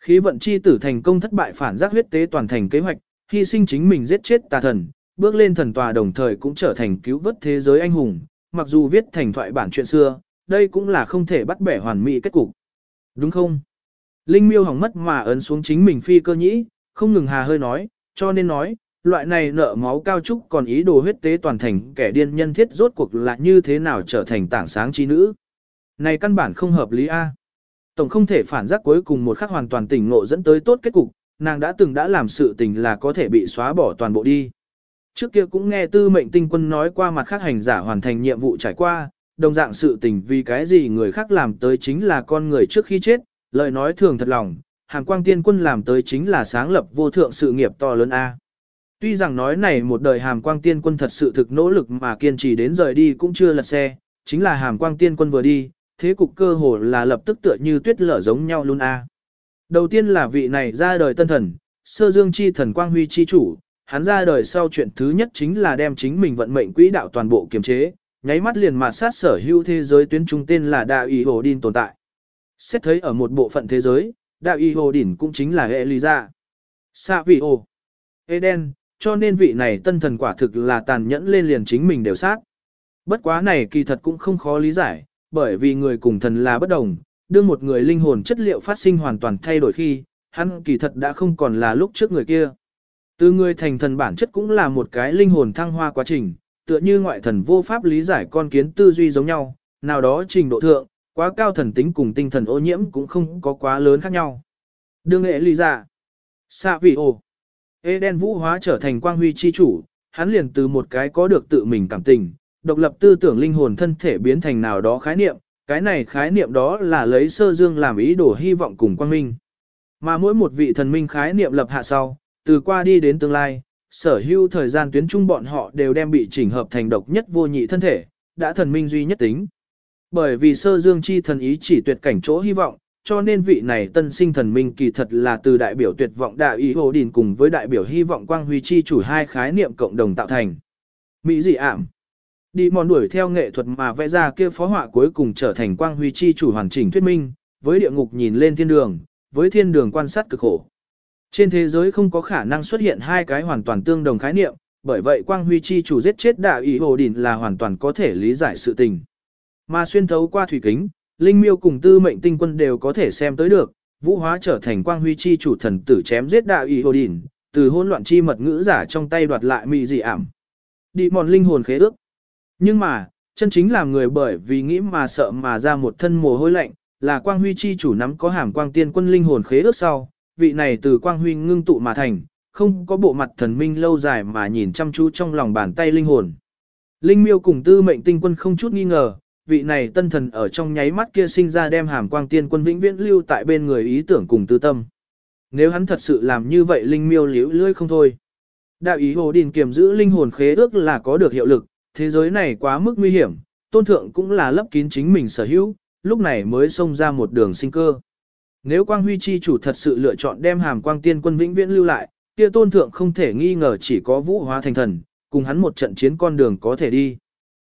Khí vận chi tử thành công thất bại phản giác huyết tế toàn thành kế hoạch, hy sinh chính mình giết chết tà thần, bước lên thần tòa đồng thời cũng trở thành cứu vớt thế giới anh hùng, mặc dù viết thành thoại bản chuyện xưa, đây cũng là không thể bắt bẻ hoàn mỹ kết cục. Đúng không? Linh miêu hỏng mất mà ấn xuống chính mình phi cơ nhĩ, không ngừng hà hơi nói, cho nên nói, loại này nợ máu cao trúc còn ý đồ huyết tế toàn thành kẻ điên nhân thiết rốt cuộc là như thế nào trở thành tảng sáng chi nữ. Này căn bản không hợp lý A. Tổng không thể phản giác cuối cùng một khắc hoàn toàn tỉnh ngộ dẫn tới tốt kết cục, nàng đã từng đã làm sự tình là có thể bị xóa bỏ toàn bộ đi. Trước kia cũng nghe tư mệnh tinh quân nói qua mặt khác hành giả hoàn thành nhiệm vụ trải qua, đồng dạng sự tình vì cái gì người khác làm tới chính là con người trước khi chết, lời nói thường thật lòng, hàng quang tiên quân làm tới chính là sáng lập vô thượng sự nghiệp to lớn A. Tuy rằng nói này một đời hàm quang tiên quân thật sự thực nỗ lực mà kiên trì đến rời đi cũng chưa lật xe, chính là hàm quang tiên quân vừa đi, thế cục cơ hồ là lập tức tựa như tuyết lở giống nhau luôn a. Đầu tiên là vị này ra đời tân thần, sơ dương chi thần quang huy chi chủ, hắn ra đời sau chuyện thứ nhất chính là đem chính mình vận mệnh quỹ đạo toàn bộ kiềm chế, nháy mắt liền mạt sát sở hữu thế giới tuyến trung tên là đạo y hồ đin tồn tại. Xét thấy ở một bộ phận thế giới, đạo y hồ Đin cũng chính là Elisa. Sa vị hồ. Eden, cho nên vị này tân thần quả thực là tàn nhẫn lên liền chính mình đều sát. Bất quá này kỳ thật cũng không khó lý giải, bởi vì người cùng thần là bất đồng, đưa một người linh hồn chất liệu phát sinh hoàn toàn thay đổi khi, hắn kỳ thật đã không còn là lúc trước người kia. Từ người thành thần bản chất cũng là một cái linh hồn thăng hoa quá trình, tựa như ngoại thần vô pháp lý giải con kiến tư duy giống nhau, nào đó trình độ thượng, quá cao thần tính cùng tinh thần ô nhiễm cũng không có quá lớn khác nhau. Đương nghệ lý giả, xạ vị ồ, Eden vũ hóa trở thành quang huy chi chủ, hắn liền từ một cái có được tự mình cảm tình, độc lập tư tưởng linh hồn thân thể biến thành nào đó khái niệm, cái này khái niệm đó là lấy sơ dương làm ý đồ hy vọng cùng quang minh. Mà mỗi một vị thần minh khái niệm lập hạ sau, từ qua đi đến tương lai, sở hữu thời gian tuyến trung bọn họ đều đem bị chỉnh hợp thành độc nhất vô nhị thân thể, đã thần minh duy nhất tính. Bởi vì sơ dương chi thần ý chỉ tuyệt cảnh chỗ hy vọng, cho nên vị này tân sinh thần minh kỳ thật là từ đại biểu tuyệt vọng đại ý hồ đình cùng với đại biểu hy vọng quang huy chi chủ hai khái niệm cộng đồng tạo thành. Mỹ dị ảm. Đi mòn đuổi theo nghệ thuật mà vẽ ra kia phó họa cuối cùng trở thành quang huy chi chủ hoàn chỉnh thuyết minh, với địa ngục nhìn lên thiên đường, với thiên đường quan sát cực khổ. Trên thế giới không có khả năng xuất hiện hai cái hoàn toàn tương đồng khái niệm, bởi vậy quang huy chi chủ giết chết đạo ý hồ đỉnh là hoàn toàn có thể lý giải sự tình. Mà xuyên thấu qua thủy kính, linh miêu cùng tư mệnh tinh quân đều có thể xem tới được, vũ hóa trở thành quang huy chi chủ thần tử chém giết đạo ý hồ đỉnh, từ hỗn loạn chi mật ngữ giả trong tay đoạt lại mị dị ảm. Đi mòn linh hồn khế ước. Nhưng mà, chân chính làm người bởi vì nghĩ mà sợ mà ra một thân mồ hôi lạnh, là quang huy chi chủ nắm có hàm quang tiên quân linh hồn khế ước sau, vị này từ quang huy ngưng tụ mà thành, không có bộ mặt thần minh lâu dài mà nhìn chăm chú trong lòng bàn tay linh hồn. Linh miêu cùng tư mệnh tinh quân không chút nghi ngờ, vị này tân thần ở trong nháy mắt kia sinh ra đem hàm quang tiên quân vĩnh viễn lưu tại bên người ý tưởng cùng tư tâm. Nếu hắn thật sự làm như vậy linh miêu liễu lưỡi không thôi. Đạo ý hồ đình kiềm giữ linh hồn khế ước là có được hiệu lực, thế giới này quá mức nguy hiểm, tôn thượng cũng là lấp kín chính mình sở hữu, lúc này mới xông ra một đường sinh cơ. Nếu quang huy chi chủ thật sự lựa chọn đem hàm quang tiên quân vĩnh viễn lưu lại, kia tôn thượng không thể nghi ngờ chỉ có vũ hóa thành thần, cùng hắn một trận chiến con đường có thể đi.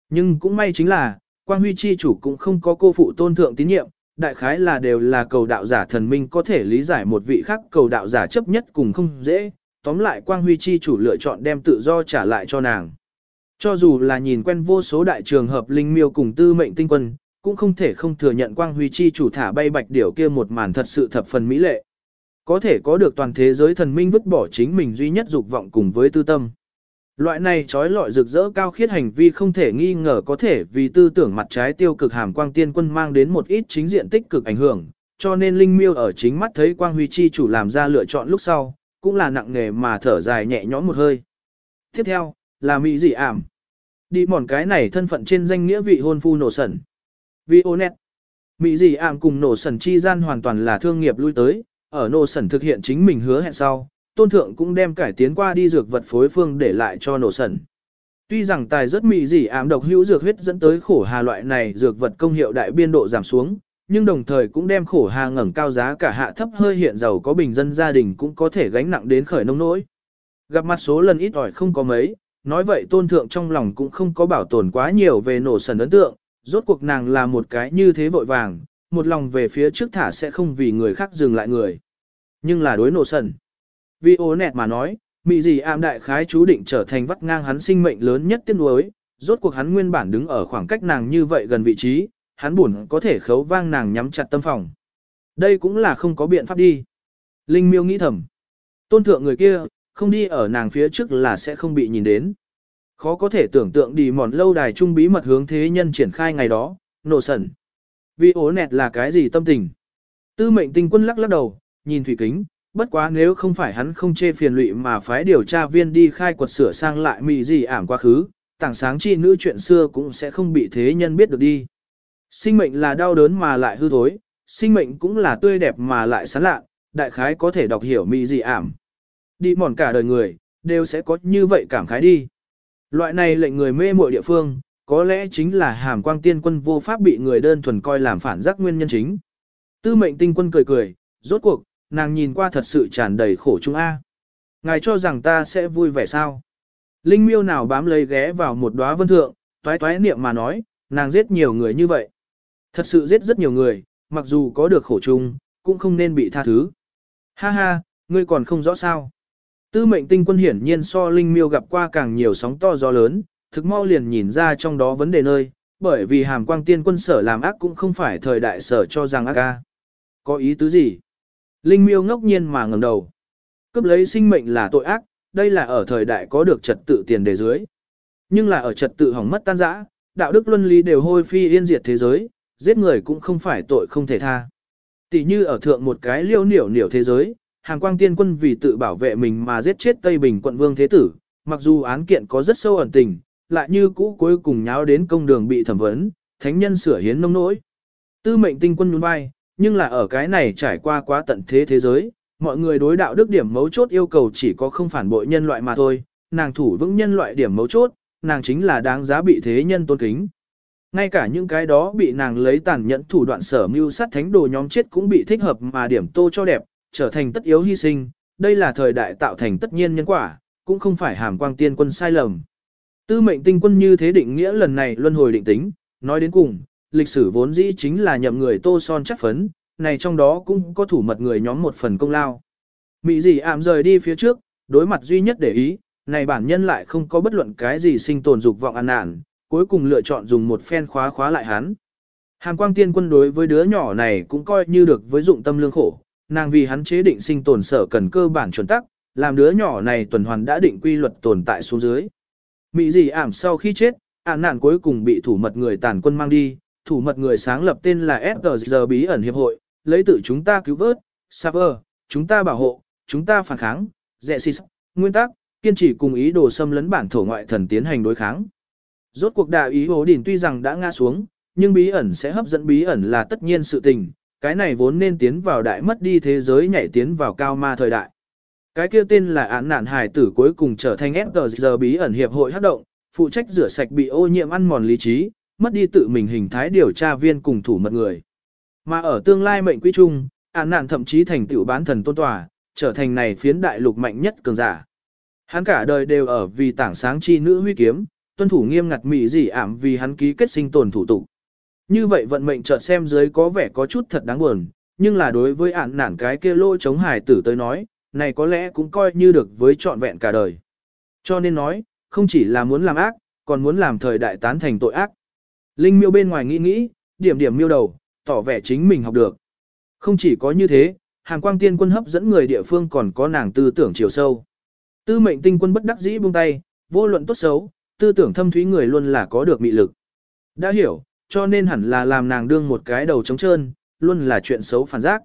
Nhưng cũng may chính là, quang huy chi chủ cũng không có cô phụ tôn thượng tín nhiệm, đại khái là đều là cầu đạo giả thần minh có thể lý giải một vị khác cầu đạo giả chấp nhất cùng không dễ, tóm lại quang huy chi chủ lựa chọn đem tự do trả lại cho nàng. Cho dù là nhìn quen vô số đại trường hợp linh miêu cùng tư mệnh tinh quân, cũng không thể không thừa nhận quang huy chi chủ thả bay bạch điểu kia một màn thật sự thập phần mỹ lệ. Có thể có được toàn thế giới thần minh vứt bỏ chính mình duy nhất dục vọng cùng với tư tâm. Loại này trói lọi rực rỡ cao khiết hành vi không thể nghi ngờ có thể vì tư tưởng mặt trái tiêu cực hàm quang tiên quân mang đến một ít chính diện tích cực ảnh hưởng, cho nên Linh Miêu ở chính mắt thấy quang huy chi chủ làm ra lựa chọn lúc sau, cũng là nặng nề mà thở dài nhẹ nhõm một hơi. Tiếp theo, là Mỹ dị ảm. Đi mòn cái này thân phận trên danh nghĩa vị hôn phu nổ sẩn. Vì ô nét. Mỹ dị ảm cùng nổ sẩn chi gian hoàn toàn là thương nghiệp lui tới, ở nổ sẩn thực hiện chính mình hứa hẹn sau, tôn thượng cũng đem cải tiến qua đi dược vật phối phương để lại cho nổ sẩn. Tuy rằng tài rất mỹ dị ảm độc hữu dược huyết dẫn tới khổ hà loại này dược vật công hiệu đại biên độ giảm xuống, nhưng đồng thời cũng đem khổ hà ngẩng cao giá cả hạ thấp hơi hiện giàu có bình dân gia đình cũng có thể gánh nặng đến khởi nông nỗi. Gặp mặt số lần ít ỏi không có mấy, nói vậy tôn thượng trong lòng cũng không có bảo tồn quá nhiều về nổ sần ấn tượng, rốt cuộc nàng là một cái như thế vội vàng, một lòng về phía trước thả sẽ không vì người khác dừng lại người. Nhưng là đối nổ sần. Vì ô nẹt mà nói, mị gì ảm đại khái chú định trở thành vắt ngang hắn sinh mệnh lớn nhất tiên đối, rốt cuộc hắn nguyên bản đứng ở khoảng cách nàng như vậy gần vị trí, hắn buồn có thể khấu vang nàng nhắm chặt tâm phòng. Đây cũng là không có biện pháp đi. Linh miêu nghĩ thầm. Tôn thượng người kia, không đi ở nàng phía trước là sẽ không bị nhìn đến. Khó có thể tưởng tượng đi mòn lâu đài trung bí mật hướng thế nhân triển khai ngày đó, nổ sẩn. Vì ố nẹt là cái gì tâm tình? Tư mệnh tinh quân lắc lắc đầu, nhìn thủy kính, bất quá nếu không phải hắn không chê phiền lụy mà phái điều tra viên đi khai quật sửa sang lại mị gì ảm quá khứ, tảng sáng chi nữ chuyện xưa cũng sẽ không bị thế nhân biết được đi. Sinh mệnh là đau đớn mà lại hư thối, sinh mệnh cũng là tươi đẹp mà lại sán lạ, đại khái có thể đọc hiểu mị gì ảm. Đi mòn cả đời người, đều sẽ có như vậy cảm khái đi. Loại này lệnh người mê muội địa phương, có lẽ chính là hàm quang tiên quân vô pháp bị người đơn thuần coi làm phản giác nguyên nhân chính. Tư mệnh tinh quân cười cười, rốt cuộc, nàng nhìn qua thật sự tràn đầy khổ chung A. Ngài cho rằng ta sẽ vui vẻ sao? Linh miêu nào bám lấy ghé vào một đóa vân thượng, toái toái niệm mà nói, nàng giết nhiều người như vậy. Thật sự giết rất nhiều người, mặc dù có được khổ chung, cũng không nên bị tha thứ. Ha ha, ngươi còn không rõ sao. Tư mệnh tinh quân hiển nhiên so Linh miêu gặp qua càng nhiều sóng to gió lớn, thực mau liền nhìn ra trong đó vấn đề nơi, bởi vì hàm quang tiên quân sở làm ác cũng không phải thời đại sở cho rằng ác ca. Có ý tứ gì? Linh miêu ngốc nhiên mà ngẩng đầu. Cướp lấy sinh mệnh là tội ác, đây là ở thời đại có được trật tự tiền đề dưới. Nhưng là ở trật tự hỏng mất tan rã, đạo đức luân lý đều hôi phi yên diệt thế giới, giết người cũng không phải tội không thể tha. Tỷ như ở thượng một cái liêu niểu niểu thế giới, hàng quang tiên quân vì tự bảo vệ mình mà giết chết Tây Bình quận vương thế tử, mặc dù án kiện có rất sâu ẩn tình, lại như cũ cuối cùng nháo đến công đường bị thẩm vấn, thánh nhân sửa hiến nông nỗi. Tư mệnh tinh quân nhún vai, nhưng là ở cái này trải qua quá tận thế thế giới, mọi người đối đạo đức điểm mấu chốt yêu cầu chỉ có không phản bội nhân loại mà thôi, nàng thủ vững nhân loại điểm mấu chốt, nàng chính là đáng giá bị thế nhân tôn kính. Ngay cả những cái đó bị nàng lấy tàn nhẫn thủ đoạn sở mưu sát thánh đồ nhóm chết cũng bị thích hợp mà điểm tô cho đẹp, trở thành tất yếu hy sinh, đây là thời đại tạo thành tất nhiên nhân quả, cũng không phải hàm quang tiên quân sai lầm. Tư mệnh tinh quân như thế định nghĩa lần này luân hồi định tính, nói đến cùng, lịch sử vốn dĩ chính là nhậm người tô son chắc phấn, này trong đó cũng có thủ mật người nhóm một phần công lao. Mỹ gì ảm rời đi phía trước, đối mặt duy nhất để ý, này bản nhân lại không có bất luận cái gì sinh tồn dục vọng ăn nản, cuối cùng lựa chọn dùng một phen khóa khóa lại hắn. Hàm quang tiên quân đối với đứa nhỏ này cũng coi như được với dụng tâm lương khổ, nàng vì hắn chế định sinh tồn sở cần cơ bản chuẩn tắc, làm đứa nhỏ này tuần hoàn đã định quy luật tồn tại xuống dưới. Mỹ gì ảm sau khi chết, ản nạn cuối cùng bị thủ mật người tàn quân mang đi, thủ mật người sáng lập tên là FGZ bí ẩn hiệp hội, lấy tự chúng ta cứu vớt, Saver, chúng ta bảo hộ, chúng ta phản kháng, dẹ xì nguyên tắc, kiên trì cùng ý đồ xâm lấn bản thổ ngoại thần tiến hành đối kháng. Rốt cuộc đại ý hồ đỉnh tuy rằng đã ngã xuống, nhưng bí ẩn sẽ hấp dẫn bí ẩn là tất nhiên sự tình, cái này vốn nên tiến vào đại mất đi thế giới nhảy tiến vào cao ma thời đại. Cái kia tên là án nạn hài tử cuối cùng trở thành FGG bí ẩn hiệp hội hát động, phụ trách rửa sạch bị ô nhiễm ăn mòn lý trí, mất đi tự mình hình thái điều tra viên cùng thủ mật người. Mà ở tương lai mệnh quy chung, án nạn thậm chí thành tựu bán thần tôn tòa, trở thành này phiến đại lục mạnh nhất cường giả. Hắn cả đời đều ở vì tảng sáng chi nữ huy kiếm, tuân thủ nghiêm ngặt mỹ dị ảm vì hắn ký kết sinh tồn thủ tục. Như vậy vận mệnh chợt xem dưới có vẻ có chút thật đáng buồn, nhưng là đối với ản nản cái kia lỗ chống hài tử tới nói, này có lẽ cũng coi như được với trọn vẹn cả đời. Cho nên nói, không chỉ là muốn làm ác, còn muốn làm thời đại tán thành tội ác. Linh miêu bên ngoài nghĩ nghĩ, điểm điểm miêu đầu, tỏ vẻ chính mình học được. Không chỉ có như thế, hàng quang tiên quân hấp dẫn người địa phương còn có nàng tư tưởng chiều sâu. Tư mệnh tinh quân bất đắc dĩ buông tay, vô luận tốt xấu, tư tưởng thâm thúy người luôn là có được mị lực. Đã hiểu, cho nên hẳn là làm nàng đương một cái đầu trống trơn, luôn là chuyện xấu phản giác.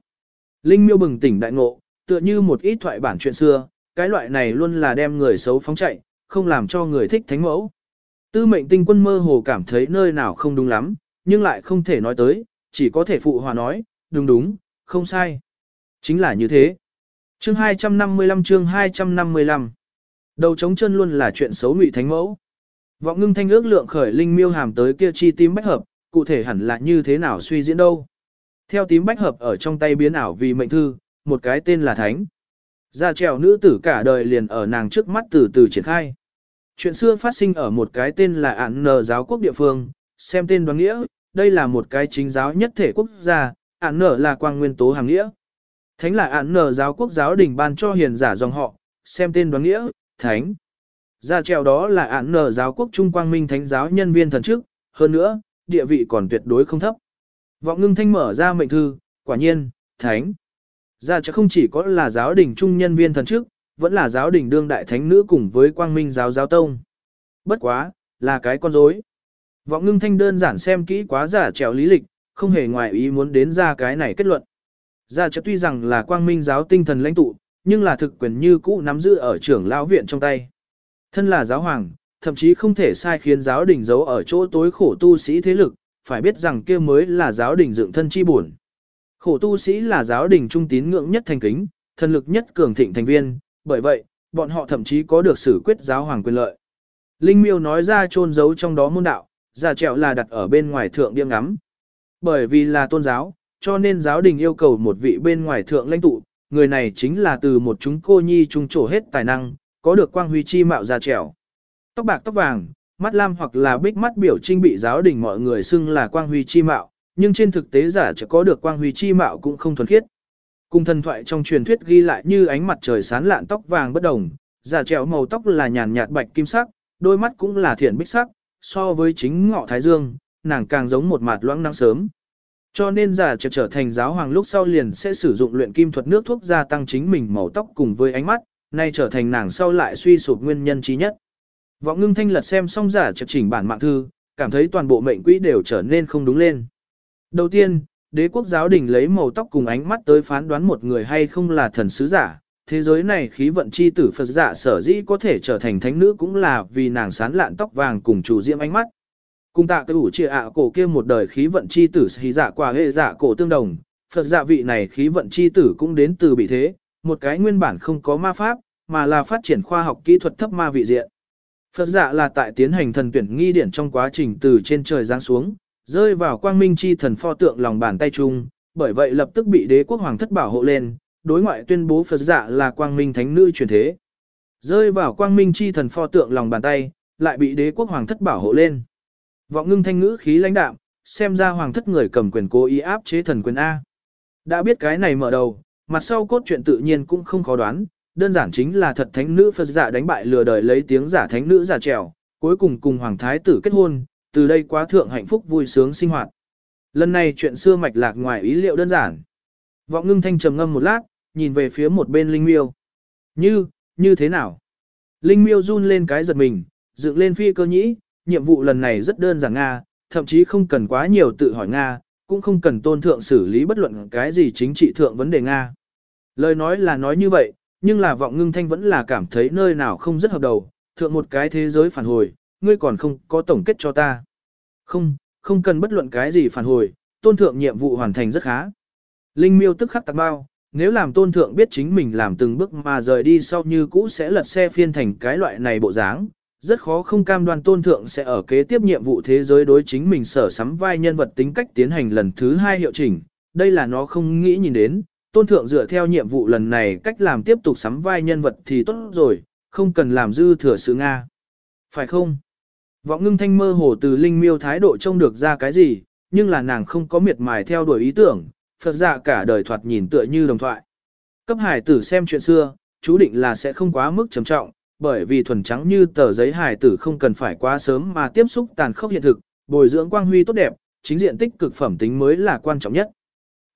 Linh miêu bừng tỉnh đại ngộ, tựa như một ít thoại bản chuyện xưa, cái loại này luôn là đem người xấu phóng chạy, không làm cho người thích thánh mẫu. Tư mệnh tinh quân mơ hồ cảm thấy nơi nào không đúng lắm, nhưng lại không thể nói tới, chỉ có thể phụ hòa nói, đúng đúng, không sai. Chính là như thế. Chương 255 chương 255 Đầu trống chân luôn là chuyện xấu ngụy thánh mẫu. Vọng ngưng thanh ước lượng khởi linh miêu hàm tới kia chi tim bách hợp, cụ thể hẳn là như thế nào suy diễn đâu. Theo tím bách hợp ở trong tay biến ảo vì mệnh thư, một cái tên là thánh. Ra trèo nữ tử cả đời liền ở nàng trước mắt từ từ triển khai. Chuyện xưa phát sinh ở một cái tên là ản nờ giáo quốc địa phương, xem tên đoán nghĩa, đây là một cái chính giáo nhất thể quốc gia, ản nờ là quang nguyên tố hàng nghĩa. Thánh là ản nờ giáo quốc giáo đình ban cho hiền giả dòng họ, xem tên đoán nghĩa, thánh. Ra trèo đó là ản nờ giáo quốc trung quang minh thánh giáo nhân viên thần chức, hơn nữa, địa vị còn tuyệt đối không thấp. Vọng ngưng thanh mở ra mệnh thư, quả nhiên, thánh. Ra chứ không chỉ có là giáo đình trung nhân viên thần chức, vẫn là giáo đình đương đại thánh nữ cùng với quang minh giáo giáo tông. Bất quá, là cái con rối. Vọng ngưng thanh đơn giản xem kỹ quá giả trèo lý lịch, không hề ngoại ý muốn đến ra cái này kết luận. gia chứ tuy rằng là quang minh giáo tinh thần lãnh tụ, nhưng là thực quyền như cũ nắm giữ ở trưởng lão viện trong tay. Thân là giáo hoàng, thậm chí không thể sai khiến giáo đình giấu ở chỗ tối khổ tu sĩ thế lực, phải biết rằng kia mới là giáo đình dựng thân chi buồn. Khổ tu sĩ là giáo đình trung tín ngưỡng nhất thành kính, thần lực nhất cường thịnh thành viên, bởi vậy, bọn họ thậm chí có được xử quyết giáo hoàng quyền lợi. Linh miêu nói ra trôn giấu trong đó môn đạo, giả trẹo là đặt ở bên ngoài thượng điên ngắm. Bởi vì là tôn giáo, cho nên giáo đình yêu cầu một vị bên ngoài thượng lãnh tụ, người này chính là từ một chúng cô nhi trung trổ hết tài năng, có được quang huy chi mạo giả trẹo. Tóc bạc tóc vàng, mắt lam hoặc là bích mắt biểu trinh bị giáo đình mọi người xưng là quang huy chi mạo, nhưng trên thực tế giả chỉ có được quang huy chi mạo cũng không thuần khiết. Cùng thần thoại trong truyền thuyết ghi lại như ánh mặt trời sáng lạn tóc vàng bất đồng, giả trèo màu tóc là nhàn nhạt bạch kim sắc, đôi mắt cũng là thiện bích sắc, so với chính ngọ thái dương, nàng càng giống một mặt loãng nắng sớm. Cho nên giả trèo trở thành giáo hoàng lúc sau liền sẽ sử dụng luyện kim thuật nước thuốc gia tăng chính mình màu tóc cùng với ánh mắt, nay trở thành nàng sau lại suy sụp nguyên nhân trí nhất. Vọng ngưng thanh lật xem xong giả chập chỉnh bản mạng thư, cảm thấy toàn bộ mệnh quỹ đều trở nên không đúng lên. Đầu tiên, đế quốc giáo đình lấy màu tóc cùng ánh mắt tới phán đoán một người hay không là thần sứ giả. Thế giới này khí vận chi tử Phật giả sở dĩ có thể trở thành thánh nữ cũng là vì nàng sán lạn tóc vàng cùng chủ diễm ánh mắt. Cùng tạ cái ủ trịa ạ cổ kia một đời khí vận chi tử hí giả quả hệ giả cổ tương đồng, Phật giả vị này khí vận chi tử cũng đến từ bị thế, một cái nguyên bản không có ma pháp, mà là phát triển khoa học kỹ thuật thấp ma vị diện. Phật dạ là tại tiến hành thần tuyển nghi điển trong quá trình từ trên trời giáng xuống, rơi vào quang minh chi thần pho tượng lòng bàn tay chung, bởi vậy lập tức bị đế quốc hoàng thất bảo hộ lên, đối ngoại tuyên bố Phật dạ là quang minh thánh nữ truyền thế. Rơi vào quang minh chi thần pho tượng lòng bàn tay, lại bị đế quốc hoàng thất bảo hộ lên. Vọng ngưng thanh ngữ khí lãnh đạm, xem ra hoàng thất người cầm quyền cố ý áp chế thần quyền A. Đã biết cái này mở đầu, mặt sau cốt truyện tự nhiên cũng không khó đoán, đơn giản chính là thật thánh nữ Phật giả đánh bại lừa đời lấy tiếng giả thánh nữ giả trèo, cuối cùng cùng hoàng thái tử kết hôn, từ đây quá thượng hạnh phúc vui sướng sinh hoạt. Lần này chuyện xưa mạch lạc ngoài ý liệu đơn giản. Vọng ngưng thanh trầm ngâm một lát, nhìn về phía một bên Linh Miêu. Như, như thế nào? Linh Miêu run lên cái giật mình, dựng lên phi cơ nhĩ, nhiệm vụ lần này rất đơn giản Nga, thậm chí không cần quá nhiều tự hỏi Nga, cũng không cần tôn thượng xử lý bất luận cái gì chính trị thượng vấn đề Nga. Lời nói là nói như vậy, nhưng là vọng ngưng thanh vẫn là cảm thấy nơi nào không rất hợp đầu, thượng một cái thế giới phản hồi, ngươi còn không có tổng kết cho ta. Không, không cần bất luận cái gì phản hồi, tôn thượng nhiệm vụ hoàn thành rất khá. Linh miêu tức khắc tạc bao, nếu làm tôn thượng biết chính mình làm từng bước mà rời đi sau như cũ sẽ lật xe phiên thành cái loại này bộ dáng, rất khó không cam đoan tôn thượng sẽ ở kế tiếp nhiệm vụ thế giới đối chính mình sở sắm vai nhân vật tính cách tiến hành lần thứ hai hiệu chỉnh, đây là nó không nghĩ nhìn đến, tôn thượng dựa theo nhiệm vụ lần này cách làm tiếp tục sắm vai nhân vật thì tốt rồi, không cần làm dư thừa sự Nga. Phải không? Vọng ngưng thanh mơ hồ từ linh miêu thái độ trông được ra cái gì, nhưng là nàng không có miệt mài theo đuổi ý tưởng, Phật dạ cả đời thoạt nhìn tựa như đồng thoại. Cấp hải tử xem chuyện xưa, chú định là sẽ không quá mức trầm trọng, bởi vì thuần trắng như tờ giấy hải tử không cần phải quá sớm mà tiếp xúc tàn khốc hiện thực, bồi dưỡng quang huy tốt đẹp, chính diện tích cực phẩm tính mới là quan trọng nhất.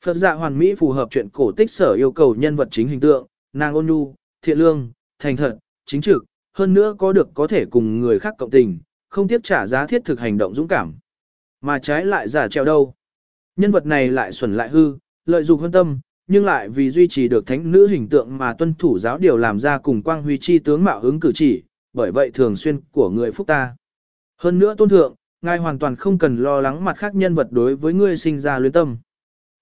Phật dạ hoàn mỹ phù hợp chuyện cổ tích sở yêu cầu nhân vật chính hình tượng, nàng ôn nhu, thiện lương, thành thật, chính trực, hơn nữa có được có thể cùng người khác cộng tình, không tiếp trả giá thiết thực hành động dũng cảm. Mà trái lại giả treo đâu. Nhân vật này lại xuẩn lại hư, lợi dụng hơn tâm, nhưng lại vì duy trì được thánh nữ hình tượng mà tuân thủ giáo điều làm ra cùng quang huy chi tướng mạo ứng cử chỉ, bởi vậy thường xuyên của người phúc ta. Hơn nữa tôn thượng, ngài hoàn toàn không cần lo lắng mặt khác nhân vật đối với ngươi sinh ra luyến tâm.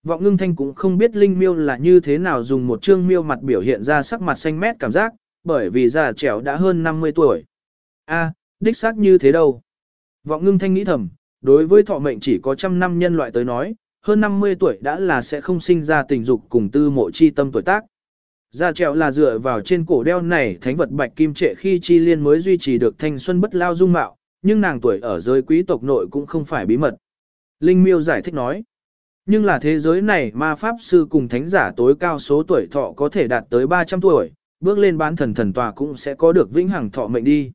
Vọng ngưng thanh cũng không biết linh miêu là như thế nào dùng một chương miêu mặt biểu hiện ra sắc mặt xanh mét cảm giác, bởi vì già trẻo đã hơn 50 tuổi. A, đích xác như thế đâu. Vọng ngưng thanh nghĩ thầm, đối với thọ mệnh chỉ có trăm năm nhân loại tới nói, hơn 50 tuổi đã là sẽ không sinh ra tình dục cùng tư mộ chi tâm tuổi tác. Gia trèo là dựa vào trên cổ đeo này thánh vật bạch kim trệ khi chi liên mới duy trì được thanh xuân bất lao dung mạo, nhưng nàng tuổi ở giới quý tộc nội cũng không phải bí mật. Linh miêu giải thích nói, nhưng là thế giới này ma pháp sư cùng thánh giả tối cao số tuổi thọ có thể đạt tới 300 tuổi, bước lên bán thần thần tòa cũng sẽ có được vĩnh hằng thọ mệnh đi.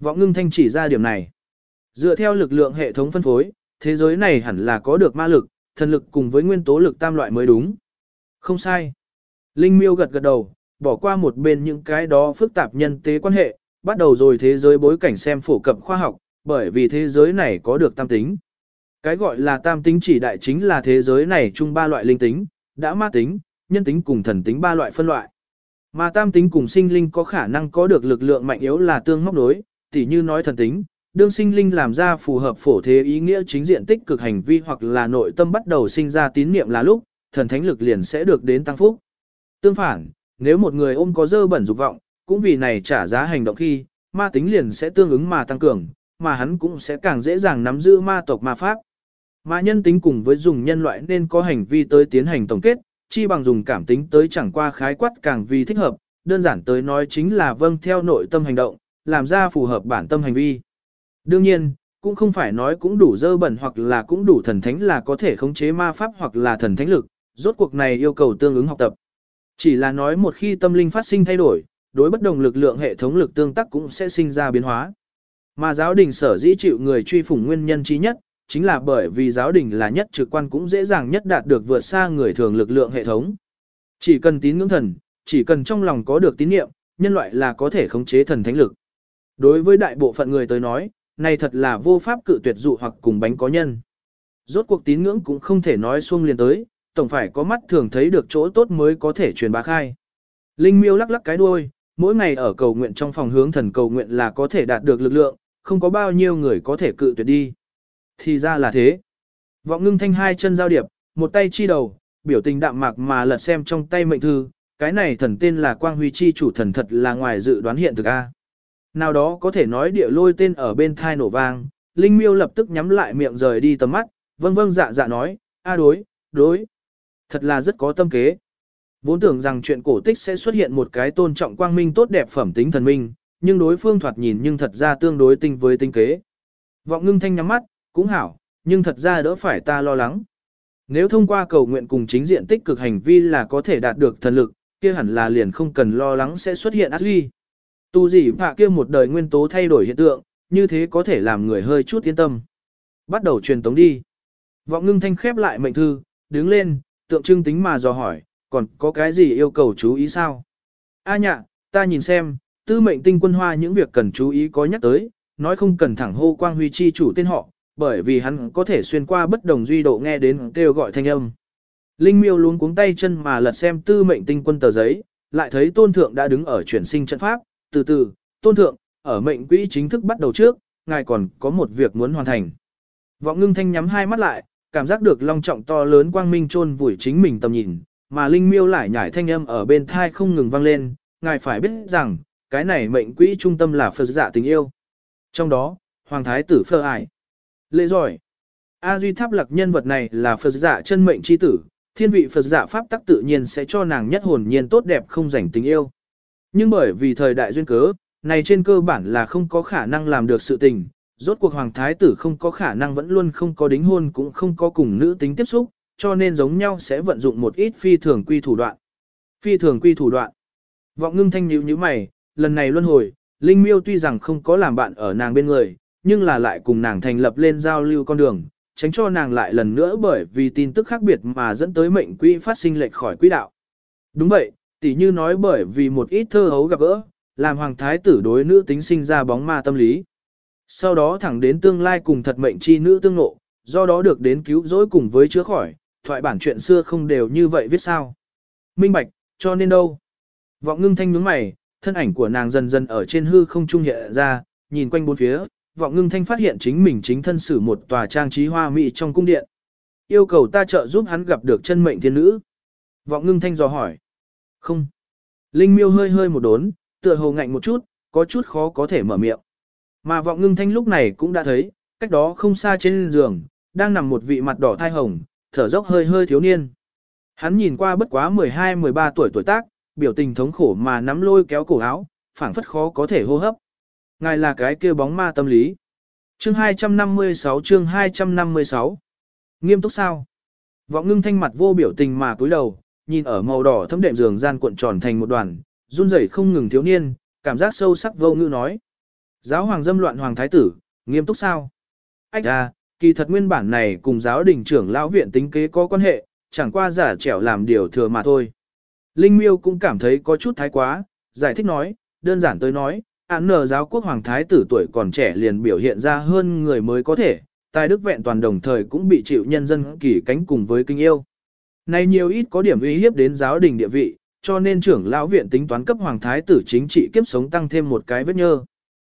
Vọng ngưng thanh chỉ ra điểm này. Dựa theo lực lượng hệ thống phân phối, thế giới này hẳn là có được ma lực, thần lực cùng với nguyên tố lực tam loại mới đúng. Không sai. Linh miêu gật gật đầu, bỏ qua một bên những cái đó phức tạp nhân tế quan hệ, bắt đầu rồi thế giới bối cảnh xem phổ cập khoa học, bởi vì thế giới này có được tam tính. Cái gọi là tam tính chỉ đại chính là thế giới này chung ba loại linh tính, đã ma tính, nhân tính cùng thần tính ba loại phân loại. Mà tam tính cùng sinh linh có khả năng có được lực lượng mạnh yếu là tương móc đối, tỉ như nói thần tính, đương sinh linh làm ra phù hợp phổ thế ý nghĩa chính diện tích cực hành vi hoặc là nội tâm bắt đầu sinh ra tín niệm là lúc, thần thánh lực liền sẽ được đến tăng phúc. Tương phản, nếu một người ôm có dơ bẩn dục vọng, cũng vì này trả giá hành động khi, ma tính liền sẽ tương ứng mà tăng cường, mà hắn cũng sẽ càng dễ dàng nắm giữ ma tộc ma pháp. Mà nhân tính cùng với dùng nhân loại nên có hành vi tới tiến hành tổng kết, chi bằng dùng cảm tính tới chẳng qua khái quát càng vì thích hợp, đơn giản tới nói chính là vâng theo nội tâm hành động, làm ra phù hợp bản tâm hành vi. Đương nhiên, cũng không phải nói cũng đủ dơ bẩn hoặc là cũng đủ thần thánh là có thể khống chế ma pháp hoặc là thần thánh lực, rốt cuộc này yêu cầu tương ứng học tập. Chỉ là nói một khi tâm linh phát sinh thay đổi, đối bất đồng lực lượng hệ thống lực tương tác cũng sẽ sinh ra biến hóa. Mà giáo đình sở dĩ chịu người truy phủng nguyên nhân trí nhất, chính là bởi vì giáo đình là nhất trực quan cũng dễ dàng nhất đạt được vượt xa người thường lực lượng hệ thống. Chỉ cần tín ngưỡng thần, chỉ cần trong lòng có được tín niệm, nhân loại là có thể khống chế thần thánh lực. Đối với đại bộ phận người tới nói, này thật là vô pháp cự tuyệt dụ hoặc cùng bánh có nhân. Rốt cuộc tín ngưỡng cũng không thể nói xuông liền tới, tổng phải có mắt thường thấy được chỗ tốt mới có thể truyền bá khai. Linh miêu lắc lắc cái đuôi, mỗi ngày ở cầu nguyện trong phòng hướng thần cầu nguyện là có thể đạt được lực lượng, không có bao nhiêu người có thể cự tuyệt đi. Thì ra là thế. Vọng ngưng thanh hai chân giao điệp, một tay chi đầu, biểu tình đạm mạc mà lật xem trong tay mệnh thư, cái này thần tên là Quang Huy chi chủ thần thật là ngoài dự đoán hiện thực A. Nào đó có thể nói địa lôi tên ở bên thai nổ vang, Linh Miêu lập tức nhắm lại miệng rời đi tầm mắt, vâng vâng dạ dạ nói, a đối, đối. Thật là rất có tâm kế. Vốn tưởng rằng chuyện cổ tích sẽ xuất hiện một cái tôn trọng quang minh tốt đẹp phẩm tính thần minh, nhưng đối phương thoạt nhìn nhưng thật ra tương đối tinh với tinh kế. Vọng ngưng thanh nhắm mắt, cũng hảo, nhưng thật ra đỡ phải ta lo lắng. Nếu thông qua cầu nguyện cùng chính diện tích cực hành vi là có thể đạt được thần lực, kia hẳn là liền không cần lo lắng sẽ xuất hiện Ashley. Tu gì phạ kia một đời nguyên tố thay đổi hiện tượng, như thế có thể làm người hơi chút yên tâm. Bắt đầu truyền tống đi. Vọng ngưng thanh khép lại mệnh thư, đứng lên, tượng trưng tính mà dò hỏi, còn có cái gì yêu cầu chú ý sao? A nhạ, ta nhìn xem, tư mệnh tinh quân hoa những việc cần chú ý có nhắc tới, nói không cần thẳng hô quang huy chi chủ tên họ, bởi vì hắn có thể xuyên qua bất đồng duy độ nghe đến kêu gọi thanh âm. Linh miêu luôn cuống tay chân mà lật xem tư mệnh tinh quân tờ giấy, lại thấy tôn thượng đã đứng ở chuyển sinh trận pháp, từ từ, tôn thượng, ở mệnh quỹ chính thức bắt đầu trước, ngài còn có một việc muốn hoàn thành. Vọng ngưng thanh nhắm hai mắt lại, cảm giác được long trọng to lớn quang minh chôn vùi chính mình tầm nhìn, mà linh miêu lại nhảy thanh âm ở bên thai không ngừng vang lên, ngài phải biết rằng, cái này mệnh quỹ trung tâm là Phật giả tình yêu. Trong đó, Hoàng Thái tử Phơ Ải. Lễ giỏi. A Duy Tháp Lạc nhân vật này là Phật giả chân mệnh chi tử, thiên vị Phật giả Pháp tắc tự nhiên sẽ cho nàng nhất hồn nhiên tốt đẹp không rảnh tình yêu. Nhưng bởi vì thời đại duyên cớ, này trên cơ bản là không có khả năng làm được sự tình, rốt cuộc Hoàng Thái tử không có khả năng vẫn luôn không có đính hôn cũng không có cùng nữ tính tiếp xúc, cho nên giống nhau sẽ vận dụng một ít phi thường quy thủ đoạn. Phi thường quy thủ đoạn. Vọng ngưng thanh nhíu như mày, lần này luân hồi, Linh Miêu tuy rằng không có làm bạn ở nàng bên người, nhưng là lại cùng nàng thành lập lên giao lưu con đường, tránh cho nàng lại lần nữa bởi vì tin tức khác biệt mà dẫn tới mệnh quỹ phát sinh lệch khỏi quỹ đạo. Đúng vậy, tỉ như nói bởi vì một ít thơ hấu gặp gỡ, làm hoàng thái tử đối nữ tính sinh ra bóng ma tâm lý. Sau đó thẳng đến tương lai cùng thật mệnh chi nữ tương ngộ, do đó được đến cứu rỗi cùng với chữa khỏi, thoại bản chuyện xưa không đều như vậy viết sao. Minh bạch, cho nên đâu. Vọng ngưng thanh nhướng mày, thân ảnh của nàng dần dần ở trên hư không trung hiện ra, nhìn quanh bốn phía, vọng ngưng thanh phát hiện chính mình chính thân xử một tòa trang trí hoa mỹ trong cung điện. Yêu cầu ta trợ giúp hắn gặp được chân mệnh thiên nữ. Vọng ngưng thanh dò hỏi. Không. Linh miêu hơi hơi một đốn, tựa hồ ngạnh một chút, có chút khó có thể mở miệng. Mà vọng ngưng thanh lúc này cũng đã thấy, cách đó không xa trên giường, đang nằm một vị mặt đỏ thai hồng, thở dốc hơi hơi thiếu niên. Hắn nhìn qua bất quá 12-13 tuổi tuổi tác, biểu tình thống khổ mà nắm lôi kéo cổ áo, phảng phất khó có thể hô hấp. Ngài là cái kia bóng ma tâm lý. Chương 256 chương 256 Nghiêm túc sao? Vọng ngưng thanh mặt vô biểu tình mà cúi đầu, nhìn ở màu đỏ thấm đệm giường gian cuộn tròn thành một đoàn, run rẩy không ngừng thiếu niên, cảm giác sâu sắc vô ngữ nói. Giáo hoàng dâm loạn hoàng thái tử, nghiêm túc sao? Ách à, kỳ thật nguyên bản này cùng giáo đình trưởng lão viện tính kế có quan hệ, chẳng qua giả trẻo làm điều thừa mà thôi. Linh miêu cũng cảm thấy có chút thái quá, giải thích nói, đơn giản tới nói, án nở giáo quốc hoàng thái tử tuổi còn trẻ liền biểu hiện ra hơn người mới có thể, tài đức vẹn toàn đồng thời cũng bị chịu nhân dân kỳ cánh cùng với kinh yêu. Này nhiều ít có điểm uy hiếp đến giáo đình địa vị, cho nên trưởng lão viện tính toán cấp hoàng thái tử chính trị kiếp sống tăng thêm một cái vết nhơ.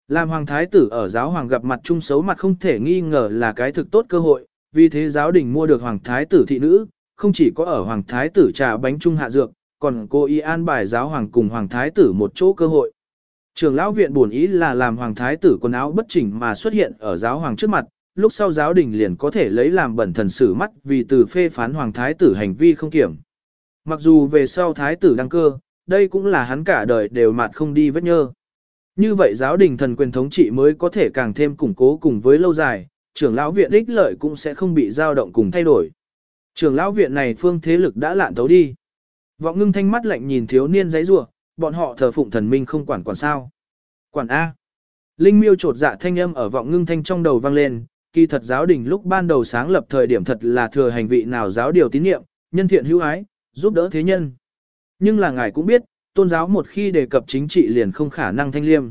Làm hoàng thái tử ở giáo hoàng gặp mặt chung xấu mặt không thể nghi ngờ là cái thực tốt cơ hội, vì thế giáo đình mua được hoàng thái tử thị nữ, không chỉ có ở hoàng thái tử trà bánh trung hạ dược, còn cô y an bài giáo hoàng cùng hoàng thái tử một chỗ cơ hội. Trường lão viện buồn ý là làm hoàng thái tử quần áo bất chỉnh mà xuất hiện ở giáo hoàng trước mặt, lúc sau giáo đình liền có thể lấy làm bẩn thần sử mắt vì từ phê phán hoàng thái tử hành vi không kiểm. Mặc dù về sau thái tử đăng cơ, đây cũng là hắn cả đời đều mạt không đi vết nhơ. Như vậy giáo đình thần quyền thống trị mới có thể càng thêm củng cố cùng với lâu dài, trưởng lão viện ích lợi cũng sẽ không bị dao động cùng thay đổi. Trưởng lão viện này phương thế lực đã lạn tấu đi. Vọng ngưng thanh mắt lạnh nhìn thiếu niên giấy rủa bọn họ thờ phụng thần minh không quản quản sao. Quản A. Linh miêu trột dạ thanh âm ở vọng ngưng thanh trong đầu vang lên, kỳ thật giáo đình lúc ban đầu sáng lập thời điểm thật là thừa hành vị nào giáo điều tín nhiệm nhân thiện hữu ái, giúp đỡ thế nhân. Nhưng là ngài cũng biết, tôn giáo một khi đề cập chính trị liền không khả năng thanh liêm.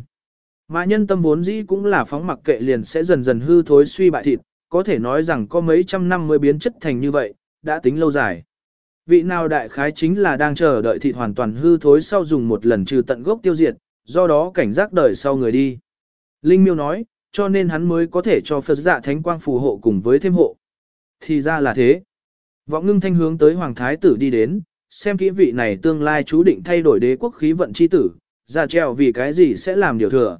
Mà nhân tâm vốn dĩ cũng là phóng mặc kệ liền sẽ dần dần hư thối suy bại thịt, có thể nói rằng có mấy trăm năm mới biến chất thành như vậy, đã tính lâu dài. Vị nào đại khái chính là đang chờ đợi thịt hoàn toàn hư thối sau dùng một lần trừ tận gốc tiêu diệt, do đó cảnh giác đời sau người đi. Linh miêu nói, cho nên hắn mới có thể cho Phật dạ thánh quang phù hộ cùng với thêm hộ. Thì ra là thế. Vọng ngưng thanh hướng tới Hoàng Thái tử đi đến, xem kỹ vị này tương lai chú định thay đổi đế quốc khí vận chi tử, ra treo vì cái gì sẽ làm điều thừa.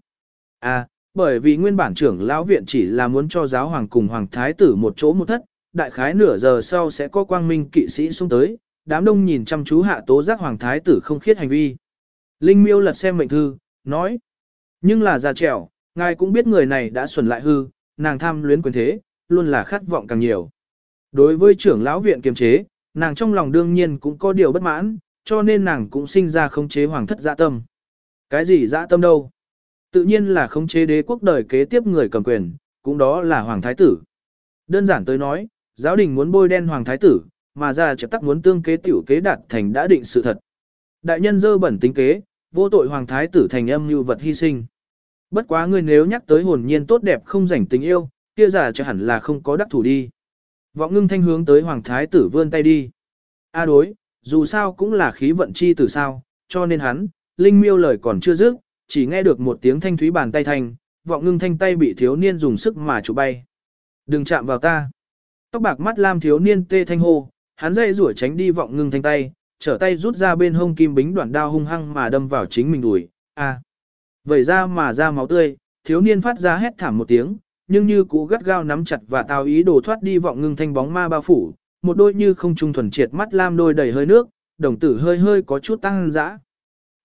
À, bởi vì nguyên bản trưởng lão viện chỉ là muốn cho giáo hoàng cùng Hoàng Thái tử một chỗ một thất, đại khái nửa giờ sau sẽ có quang minh kỵ sĩ xuống tới, đám đông nhìn chăm chú hạ tố giác hoàng thái tử không khiết hành vi. Linh miêu lật xem mệnh thư, nói, nhưng là già trẻo, ngài cũng biết người này đã xuẩn lại hư, nàng tham luyến quyền thế, luôn là khát vọng càng nhiều. Đối với trưởng lão viện kiềm chế, nàng trong lòng đương nhiên cũng có điều bất mãn, cho nên nàng cũng sinh ra khống chế hoàng thất dạ tâm. Cái gì dạ tâm đâu? Tự nhiên là khống chế đế quốc đời kế tiếp người cầm quyền, cũng đó là hoàng thái tử. Đơn giản tới nói, giáo đình muốn bôi đen hoàng thái tử, mà ra chấp tắc muốn tương kế tiểu kế đạt thành đã định sự thật. Đại nhân dơ bẩn tính kế, vô tội hoàng thái tử thành âm như vật hy sinh. Bất quá ngươi nếu nhắc tới hồn nhiên tốt đẹp không rảnh tình yêu, kia giả cho hẳn là không có đắc thủ đi. Vọng ngưng thanh hướng tới hoàng thái tử vươn tay đi. A đối, dù sao cũng là khí vận chi tử sao, cho nên hắn, linh miêu lời còn chưa dứt, chỉ nghe được một tiếng thanh thúy bàn tay thanh, vọng ngưng thanh tay bị thiếu niên dùng sức mà chụp bay. Đừng chạm vào ta. Tóc bạc mắt lam thiếu niên tê thanh hô, hắn dây rủa tránh đi vọng ngưng thanh tay, trở tay rút ra bên hông kim bính đoạn đao hung hăng mà đâm vào chính mình đùi. A. À. Vẩy ra mà ra máu tươi, thiếu niên phát ra hét thảm một tiếng, nhưng như cũ gắt gao nắm chặt và tao ý đồ thoát đi vọng ngưng thanh bóng ma bao phủ, một đôi như không trung thuần triệt mắt lam đôi đầy hơi nước, đồng tử hơi hơi có chút tăng dã.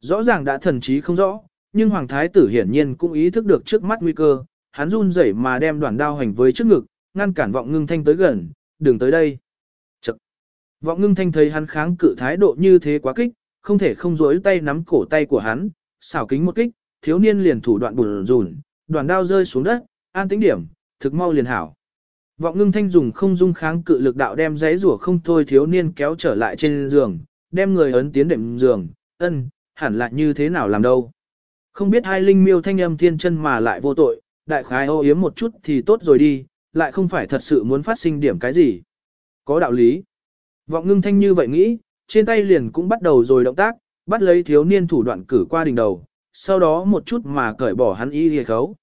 Rõ ràng đã thần trí không rõ, nhưng hoàng thái tử hiển nhiên cũng ý thức được trước mắt nguy cơ, hắn run rẩy mà đem đoạn đao hành với trước ngực, ngăn cản vọng ngưng thanh tới gần, đừng tới đây. Chật. Vọng ngưng thanh thấy hắn kháng cự thái độ như thế quá kích, không thể không rối tay nắm cổ tay của hắn, xảo kính một kích, thiếu niên liền thủ đoạn bùn rùn, đoạn đao rơi xuống đất, an tĩnh điểm, thực mau liền hảo. Vọng ngưng thanh dùng không dung kháng cự lực đạo đem giấy rủa không thôi thiếu niên kéo trở lại trên giường, đem người ấn tiến đệm giường, ân, hẳn là như thế nào làm đâu. Không biết hai linh miêu thanh âm thiên chân mà lại vô tội, đại khái ô yếm một chút thì tốt rồi đi, lại không phải thật sự muốn phát sinh điểm cái gì. Có đạo lý. Vọng ngưng thanh như vậy nghĩ, trên tay liền cũng bắt đầu rồi động tác, bắt lấy thiếu niên thủ đoạn cử qua đỉnh đầu, sau đó một chút mà cởi bỏ hắn y hề khấu.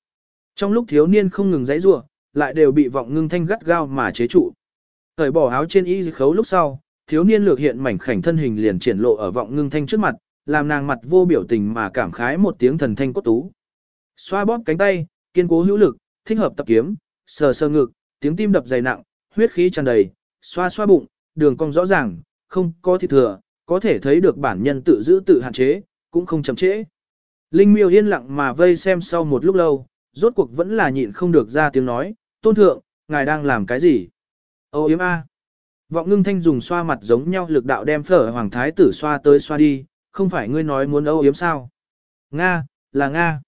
Trong lúc thiếu niên không ngừng giãy giụa, lại đều bị vọng ngưng thanh gắt gao mà chế trụ. Cởi bỏ áo trên y khấu lúc sau, thiếu niên lược hiện mảnh khảnh thân hình liền triển lộ ở vọng ngưng thanh trước mặt, làm nàng mặt vô biểu tình mà cảm khái một tiếng thần thanh cốt tú. Xoa bóp cánh tay, kiên cố hữu lực, thích hợp tập kiếm, sờ sờ ngực, tiếng tim đập dày nặng, huyết khí tràn đầy, xoa xoa bụng, đường cong rõ ràng, không có thịt thừa, có thể thấy được bản nhân tự giữ tự hạn chế, cũng không chậm trễ. Linh miêu yên lặng mà vây xem sau một lúc lâu, rốt cuộc vẫn là nhịn không được ra tiếng nói, tôn thượng, ngài đang làm cái gì? Ô yếm a. Vọng ngưng thanh dùng xoa mặt giống nhau lực đạo đem phở hoàng thái tử xoa tới xoa đi, không phải ngươi nói muốn âu yếm sao? Nga, là Nga.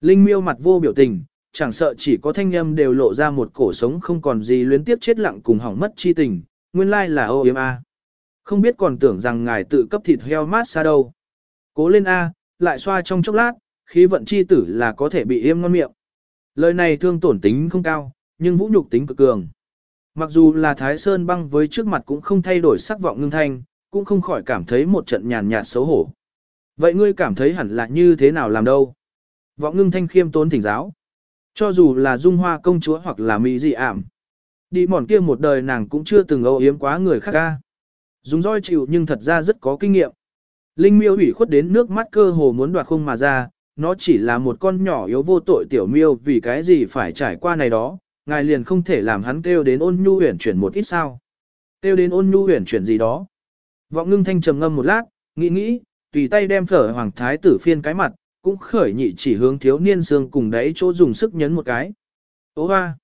Linh miêu mặt vô biểu tình, chẳng sợ chỉ có thanh âm đều lộ ra một cổ sống không còn gì luyến tiếp chết lặng cùng hỏng mất chi tình, nguyên lai là ô yếm a. Không biết còn tưởng rằng ngài tự cấp thịt heo mát xa đâu. Cố lên a, lại xoa trong chốc lát, khí vận chi tử là có thể bị yêm ngon miệng. Lời này thương tổn tính không cao, nhưng vũ nhục tính cực cường. Mặc dù là Thái Sơn băng với trước mặt cũng không thay đổi sắc vọng ngưng thanh, cũng không khỏi cảm thấy một trận nhàn nhạt xấu hổ. Vậy ngươi cảm thấy hẳn là như thế nào làm đâu? Vọng ngưng thanh khiêm tốn thỉnh giáo. Cho dù là dung hoa công chúa hoặc là mỹ dị ảm. Đi mòn kia một đời nàng cũng chưa từng âu yếm quá người khác ca. Dùng roi chịu nhưng thật ra rất có kinh nghiệm. Linh miêu ủy khuất đến nước mắt cơ hồ muốn đoạt không mà ra, nó chỉ là một con nhỏ yếu vô tội tiểu miêu vì cái gì phải trải qua này đó, ngài liền không thể làm hắn kêu đến ôn nhu huyển chuyển một ít sao. Kêu đến ôn nhu huyển chuyển gì đó. Vọng ngưng thanh trầm ngâm một lát, nghĩ nghĩ, tùy tay đem phở hoàng thái tử phiên cái mặt, cũng khởi nhị chỉ hướng thiếu niên xương cùng đấy chỗ dùng sức nhấn một cái. Ô hoa!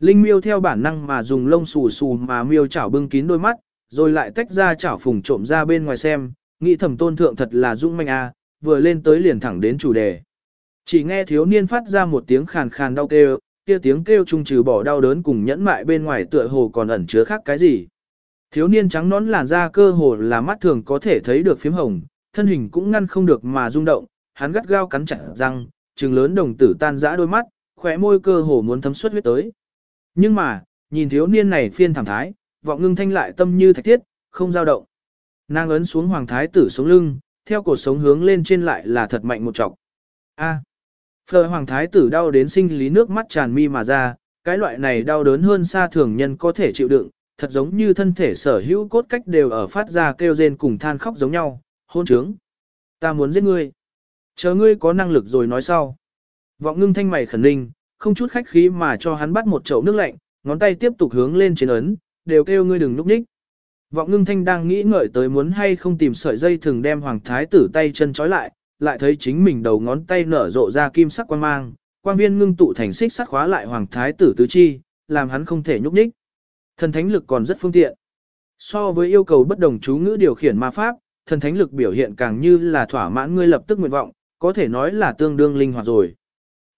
Linh miêu theo bản năng mà dùng lông xù xù mà miêu chảo bưng kín đôi mắt, rồi lại tách ra chảo phùng trộm ra bên ngoài xem, nghĩ thẩm tôn thượng thật là dũng manh a, vừa lên tới liền thẳng đến chủ đề. Chỉ nghe thiếu niên phát ra một tiếng khàn khàn đau kêu, kia tiếng kêu trung trừ bỏ đau đớn cùng nhẫn mại bên ngoài tựa hồ còn ẩn chứa khác cái gì. Thiếu niên trắng nón làn da cơ hồ là mắt thường có thể thấy được phím hồng, thân hình cũng ngăn không được mà rung động, hắn gắt gao cắn chặt răng, trừng lớn đồng tử tan rã đôi mắt, khóe môi cơ hồ muốn thấm xuất huyết tới. Nhưng mà, nhìn thiếu niên này phiên thẳng thái, vọng ngưng thanh lại tâm như thạch thiết, không dao động. Nàng ấn xuống hoàng thái tử sống lưng, theo cổ sống hướng lên trên lại là thật mạnh một trọng. A. Phờ hoàng thái tử đau đến sinh lý nước mắt tràn mi mà ra, cái loại này đau đớn hơn xa thường nhân có thể chịu đựng, thật giống như thân thể sở hữu cốt cách đều ở phát ra kêu rên cùng than khóc giống nhau, hôn trướng. Ta muốn giết ngươi. Chờ ngươi có năng lực rồi nói sau. Vọng ngưng thanh mày khẩn ninh, không chút khách khí mà cho hắn bắt một chậu nước lạnh, ngón tay tiếp tục hướng lên trên ấn, đều kêu ngươi đừng núp ních. Vọng ngưng thanh đang nghĩ ngợi tới muốn hay không tìm sợi dây thường đem hoàng thái tử tay chân trói lại, lại thấy chính mình đầu ngón tay nở rộ ra kim sắc quang mang, quang viên ngưng tụ thành xích sắt khóa lại hoàng thái tử tứ chi, làm hắn không thể nhúc nhích. Thần thánh lực còn rất phương tiện. So với yêu cầu bất đồng chú ngữ điều khiển ma pháp, thần thánh lực biểu hiện càng như là thỏa mãn ngươi lập tức nguyện vọng, có thể nói là tương đương linh hoạt rồi.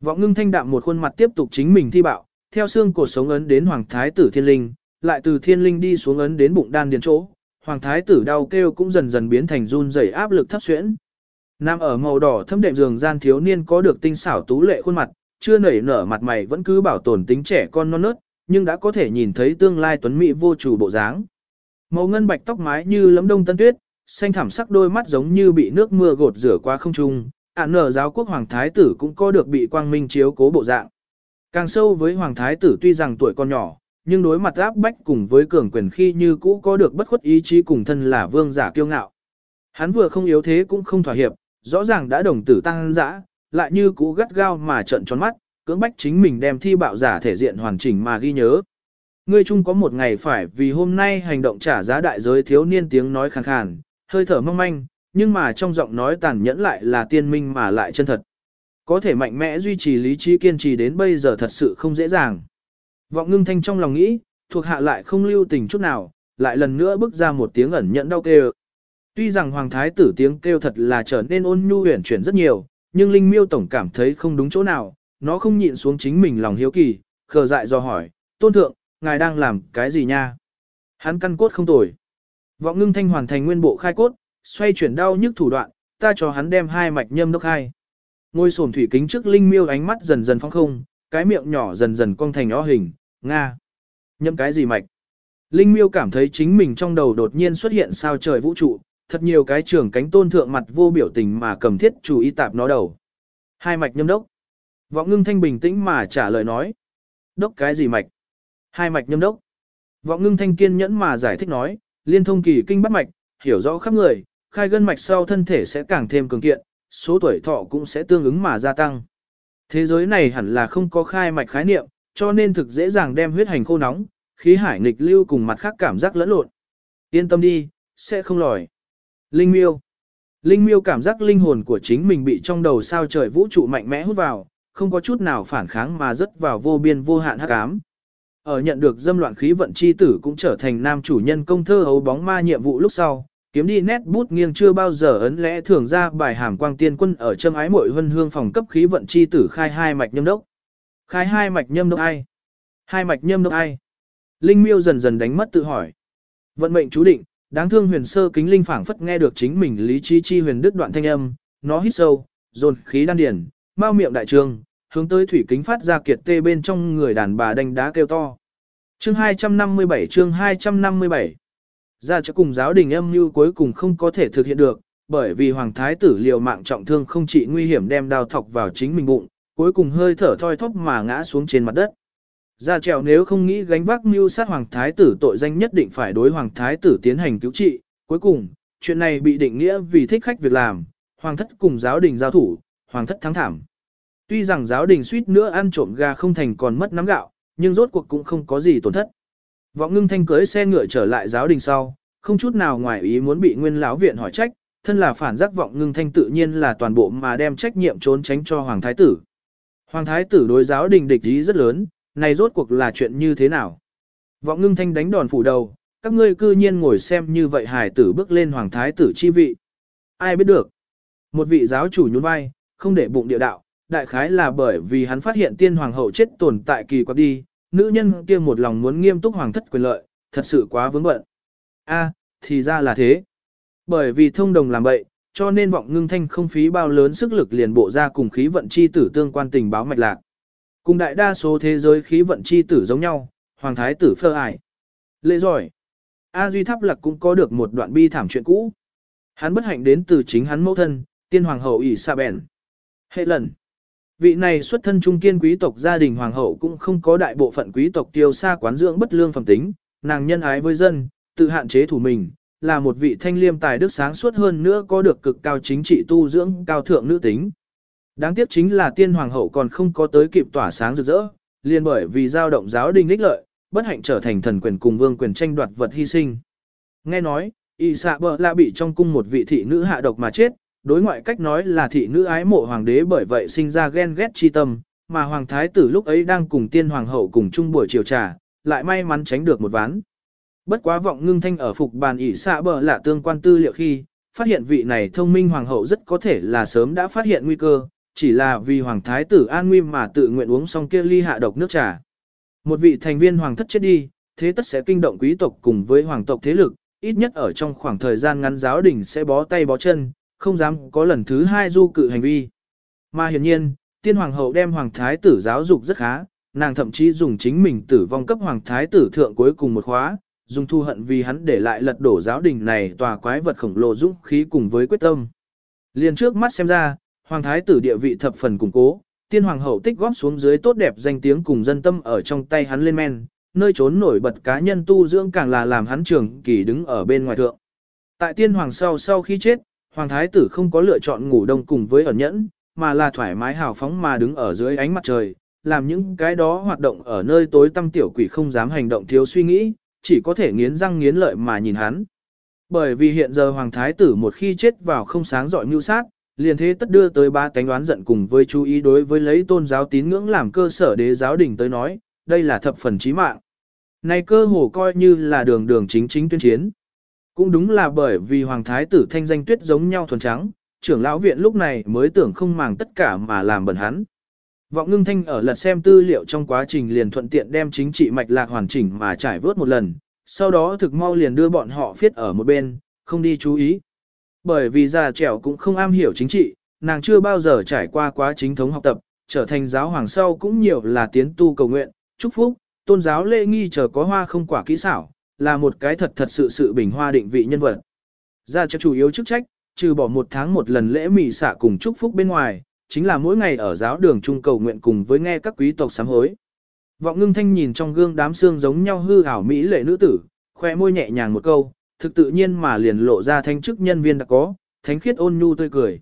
Vọng ngưng thanh đạm một khuôn mặt tiếp tục chính mình thi bạo, theo xương cột sống ấn đến hoàng thái tử thiên linh, lại từ thiên linh đi xuống ấn đến bụng đan điền chỗ, hoàng thái tử đau kêu cũng dần dần biến thành run rẩy áp lực thấp xuyễn. Nam ở màu đỏ thâm đệm giường gian thiếu niên có được tinh xảo tú lệ khuôn mặt, chưa nảy nở mặt mày vẫn cứ bảo tồn tính trẻ con non nớt, nhưng đã có thể nhìn thấy tương lai tuấn mỹ vô chủ bộ dáng. Màu ngân bạch tóc mái như lấm đông tân tuyết, xanh thảm sắc đôi mắt giống như bị nước mưa gột rửa qua không trung, ản nở giáo quốc hoàng thái tử cũng có được bị quang minh chiếu cố bộ dạng. Càng sâu với hoàng thái tử tuy rằng tuổi còn nhỏ, nhưng đối mặt áp bách cùng với cường quyền khi như cũ có được bất khuất ý chí cùng thân là vương giả kiêu ngạo. Hắn vừa không yếu thế cũng không thỏa hiệp, rõ ràng đã đồng tử tăng dã, lại như cũ gắt gao mà trận tròn mắt, cưỡng bách chính mình đem thi bạo giả thể diện hoàn chỉnh mà ghi nhớ. Ngươi chung có một ngày phải vì hôm nay hành động trả giá đại giới thiếu niên tiếng nói khàn khàn, hơi thở mong manh, nhưng mà trong giọng nói tàn nhẫn lại là tiên minh mà lại chân thật. Có thể mạnh mẽ duy trì lý trí kiên trì đến bây giờ thật sự không dễ dàng. Vọng ngưng thanh trong lòng nghĩ, thuộc hạ lại không lưu tình chút nào, lại lần nữa bước ra một tiếng ẩn nhẫn đau kêu. Tuy rằng hoàng thái tử tiếng kêu thật là trở nên ôn nhu huyền chuyển rất nhiều, nhưng Linh Miêu tổng cảm thấy không đúng chỗ nào, nó không nhịn xuống chính mình lòng hiếu kỳ, khờ dại do hỏi, tôn thượng, ngài đang làm cái gì nha? Hắn căn cốt không tồi. Vọng ngưng thanh hoàn thành nguyên bộ khai cốt, xoay chuyển đau nhức thủ đoạn, ta cho hắn đem hai mạch nhâm đốc hai. Ngôi sổm thủy kính trước Linh Miêu ánh mắt dần dần phong không, cái miệng nhỏ dần dần cong thành o hình, nga. Nhâm cái gì mạch? Linh Miêu cảm thấy chính mình trong đầu đột nhiên xuất hiện sao trời vũ trụ, thật nhiều cái trưởng cánh tôn thượng mặt vô biểu tình mà cầm thiết chủ y tạp nó đầu. Hai mạch nhâm đốc. Vọng ngưng thanh bình tĩnh mà trả lời nói. Đốc cái gì mạch? Hai mạch nhâm đốc. Vọng ngưng thanh kiên nhẫn mà giải thích nói, liên thông kỳ kinh bắt mạch, hiểu rõ khắp người, khai gân mạch sau thân thể sẽ càng thêm cường kiện, số tuổi thọ cũng sẽ tương ứng mà gia tăng. Thế giới này hẳn là không có khai mạch khái niệm, cho nên thực dễ dàng đem huyết hành khô nóng, khí hải nghịch lưu cùng mặt khác cảm giác lẫn lộn. Yên tâm đi, sẽ không lòi. Linh miêu. Linh miêu cảm giác linh hồn của chính mình bị trong đầu sao trời vũ trụ mạnh mẽ hút vào, không có chút nào phản kháng mà rớt vào vô biên vô hạn hắc ám. Ở nhận được dâm loạn khí vận chi tử cũng trở thành nam chủ nhân công thơ hấu bóng ma nhiệm vụ lúc sau, kiếm đi nét bút nghiêng chưa bao giờ ấn lẽ thường ra bài hàm quang tiên quân ở châm ái mội hân hương phòng cấp khí vận chi tử khai hai mạch nhâm đốc. Khai hai mạch nhâm đốc ai? Hai mạch nhâm đốc ai? Linh miêu dần dần đánh mất tự hỏi. Vận mệnh chú định, đáng thương huyền sơ kính linh phảng phất nghe được chính mình lý trí chi huyền đức đoạn thanh âm, nó hít sâu, dồn khí đan điển, mau miệng đại trường hướng tới thủy kính phát ra kiệt tê bên trong người đàn bà đánh đá kêu to. Chương 257 chương 257 ra cho cùng giáo đình âm mưu cuối cùng không có thể thực hiện được, bởi vì hoàng thái tử liều mạng trọng thương không chỉ nguy hiểm đem đao thọc vào chính mình bụng, cuối cùng hơi thở thoi thóp mà ngã xuống trên mặt đất. Gia trèo nếu không nghĩ gánh vác mưu sát hoàng thái tử tội danh nhất định phải đối hoàng thái tử tiến hành cứu trị, cuối cùng, chuyện này bị định nghĩa vì thích khách việc làm, hoàng thất cùng giáo đình giao thủ, hoàng thất thắng thảm. Tuy rằng giáo đình suýt nữa ăn trộm gà không thành còn mất nắm gạo, nhưng rốt cuộc cũng không có gì tổn thất. Vọng ngưng thanh cưới xe ngựa trở lại giáo đình sau, không chút nào ngoài ý muốn bị nguyên lão viện hỏi trách, thân là phản giác vọng ngưng thanh tự nhiên là toàn bộ mà đem trách nhiệm trốn tránh cho hoàng thái tử. Hoàng thái tử đối giáo đình địch ý rất lớn, này rốt cuộc là chuyện như thế nào? Vọng ngưng thanh đánh đòn phủ đầu, các ngươi cư nhiên ngồi xem như vậy hài tử bước lên hoàng thái tử chi vị. Ai biết được? Một vị giáo chủ nhún vai, không để bụng địa đạo, đại khái là bởi vì hắn phát hiện tiên hoàng hậu chết tồn tại kỳ quặc đi, nữ nhân kia một lòng muốn nghiêm túc hoàng thất quyền lợi, thật sự quá vướng bận. A, thì ra là thế. Bởi vì thông đồng làm bậy, cho nên vọng ngưng thanh không phí bao lớn sức lực liền bộ ra cùng khí vận chi tử tương quan tình báo mạch lạc. Cùng đại đa số thế giới khí vận chi tử giống nhau, hoàng thái tử phơ ải. Lệ giỏi. A Duy Tháp Lạc cũng có được một đoạn bi thảm chuyện cũ. Hắn bất hạnh đến từ chính hắn mẫu thân, tiên hoàng hậu ỷ sa bèn. Hệ lần. Vị này xuất thân trung kiên quý tộc gia đình hoàng hậu cũng không có đại bộ phận quý tộc tiêu xa quán dưỡng bất lương phẩm tính, nàng nhân ái với dân, tự hạn chế thủ mình, là một vị thanh liêm tài đức sáng suốt hơn nữa có được cực cao chính trị tu dưỡng cao thượng nữ tính. Đáng tiếc chính là tiên hoàng hậu còn không có tới kịp tỏa sáng rực rỡ, liền bởi vì giao động giáo đình ích lợi, bất hạnh trở thành thần quyền cùng vương quyền tranh đoạt vật hy sinh. Nghe nói, y xạ bờ là bị trong cung một vị thị nữ hạ độc mà chết, đối ngoại cách nói là thị nữ ái mộ hoàng đế bởi vậy sinh ra ghen ghét chi tâm, mà hoàng thái tử lúc ấy đang cùng tiên hoàng hậu cùng chung buổi chiều trà, lại may mắn tránh được một ván. Bất quá vọng ngưng thanh ở phục bàn ỉ xạ bờ là tương quan tư liệu khi, phát hiện vị này thông minh hoàng hậu rất có thể là sớm đã phát hiện nguy cơ, chỉ là vì hoàng thái tử an nguy mà tự nguyện uống xong kia ly hạ độc nước trà. Một vị thành viên hoàng thất chết đi, thế tất sẽ kinh động quý tộc cùng với hoàng tộc thế lực, ít nhất ở trong khoảng thời gian ngắn giáo đình sẽ bó tay bó chân, không dám có lần thứ hai du cự hành vi. Mà hiển nhiên, tiên hoàng hậu đem hoàng thái tử giáo dục rất khá, nàng thậm chí dùng chính mình tử vong cấp hoàng thái tử thượng cuối cùng một khóa, dùng thu hận vì hắn để lại lật đổ giáo đình này tòa quái vật khổng lồ dũng khí cùng với quyết tâm. liền trước mắt xem ra, hoàng thái tử địa vị thập phần củng cố, tiên hoàng hậu tích góp xuống dưới tốt đẹp danh tiếng cùng dân tâm ở trong tay hắn lên men, nơi trốn nổi bật cá nhân tu dưỡng càng là làm hắn trường kỳ đứng ở bên ngoài thượng. Tại tiên hoàng sau sau khi chết, hoàng thái tử không có lựa chọn ngủ đông cùng với ẩn nhẫn, mà là thoải mái hào phóng mà đứng ở dưới ánh mặt trời, làm những cái đó hoạt động ở nơi tối tăm tiểu quỷ không dám hành động thiếu suy nghĩ, chỉ có thể nghiến răng nghiến lợi mà nhìn hắn. Bởi vì hiện giờ hoàng thái tử một khi chết vào không sáng dọi mưu sát, liền thế tất đưa tới ba tánh đoán giận cùng với chú ý đối với lấy tôn giáo tín ngưỡng làm cơ sở đế giáo đình tới nói, đây là thập phần chí mạng. Này cơ hồ coi như là đường đường chính chính tuyên chiến. Cũng đúng là bởi vì hoàng thái tử thanh danh tuyết giống nhau thuần trắng, trưởng lão viện lúc này mới tưởng không màng tất cả mà làm bẩn hắn. Vọng ngưng thanh ở lật xem tư liệu trong quá trình liền thuận tiện đem chính trị mạch lạc hoàn chỉnh mà trải vớt một lần, sau đó thực mau liền đưa bọn họ phiết ở một bên, không đi chú ý. Bởi vì già trẻo cũng không am hiểu chính trị, nàng chưa bao giờ trải qua quá chính thống học tập, trở thành giáo hoàng sau cũng nhiều là tiến tu cầu nguyện, chúc phúc, tôn giáo lễ nghi chờ có hoa không quả kỹ xảo, là một cái thật thật sự sự bình hoa định vị nhân vật. Gia cho chủ yếu chức trách, trừ bỏ một tháng một lần lễ mì xạ cùng chúc phúc bên ngoài, chính là mỗi ngày ở giáo đường trung cầu nguyện cùng với nghe các quý tộc sám hối. Vọng ngưng thanh nhìn trong gương đám xương giống nhau hư ảo mỹ lệ nữ tử, khoe môi nhẹ nhàng một câu, thực tự nhiên mà liền lộ ra thanh chức nhân viên đã có, thánh khiết ôn nhu tươi cười.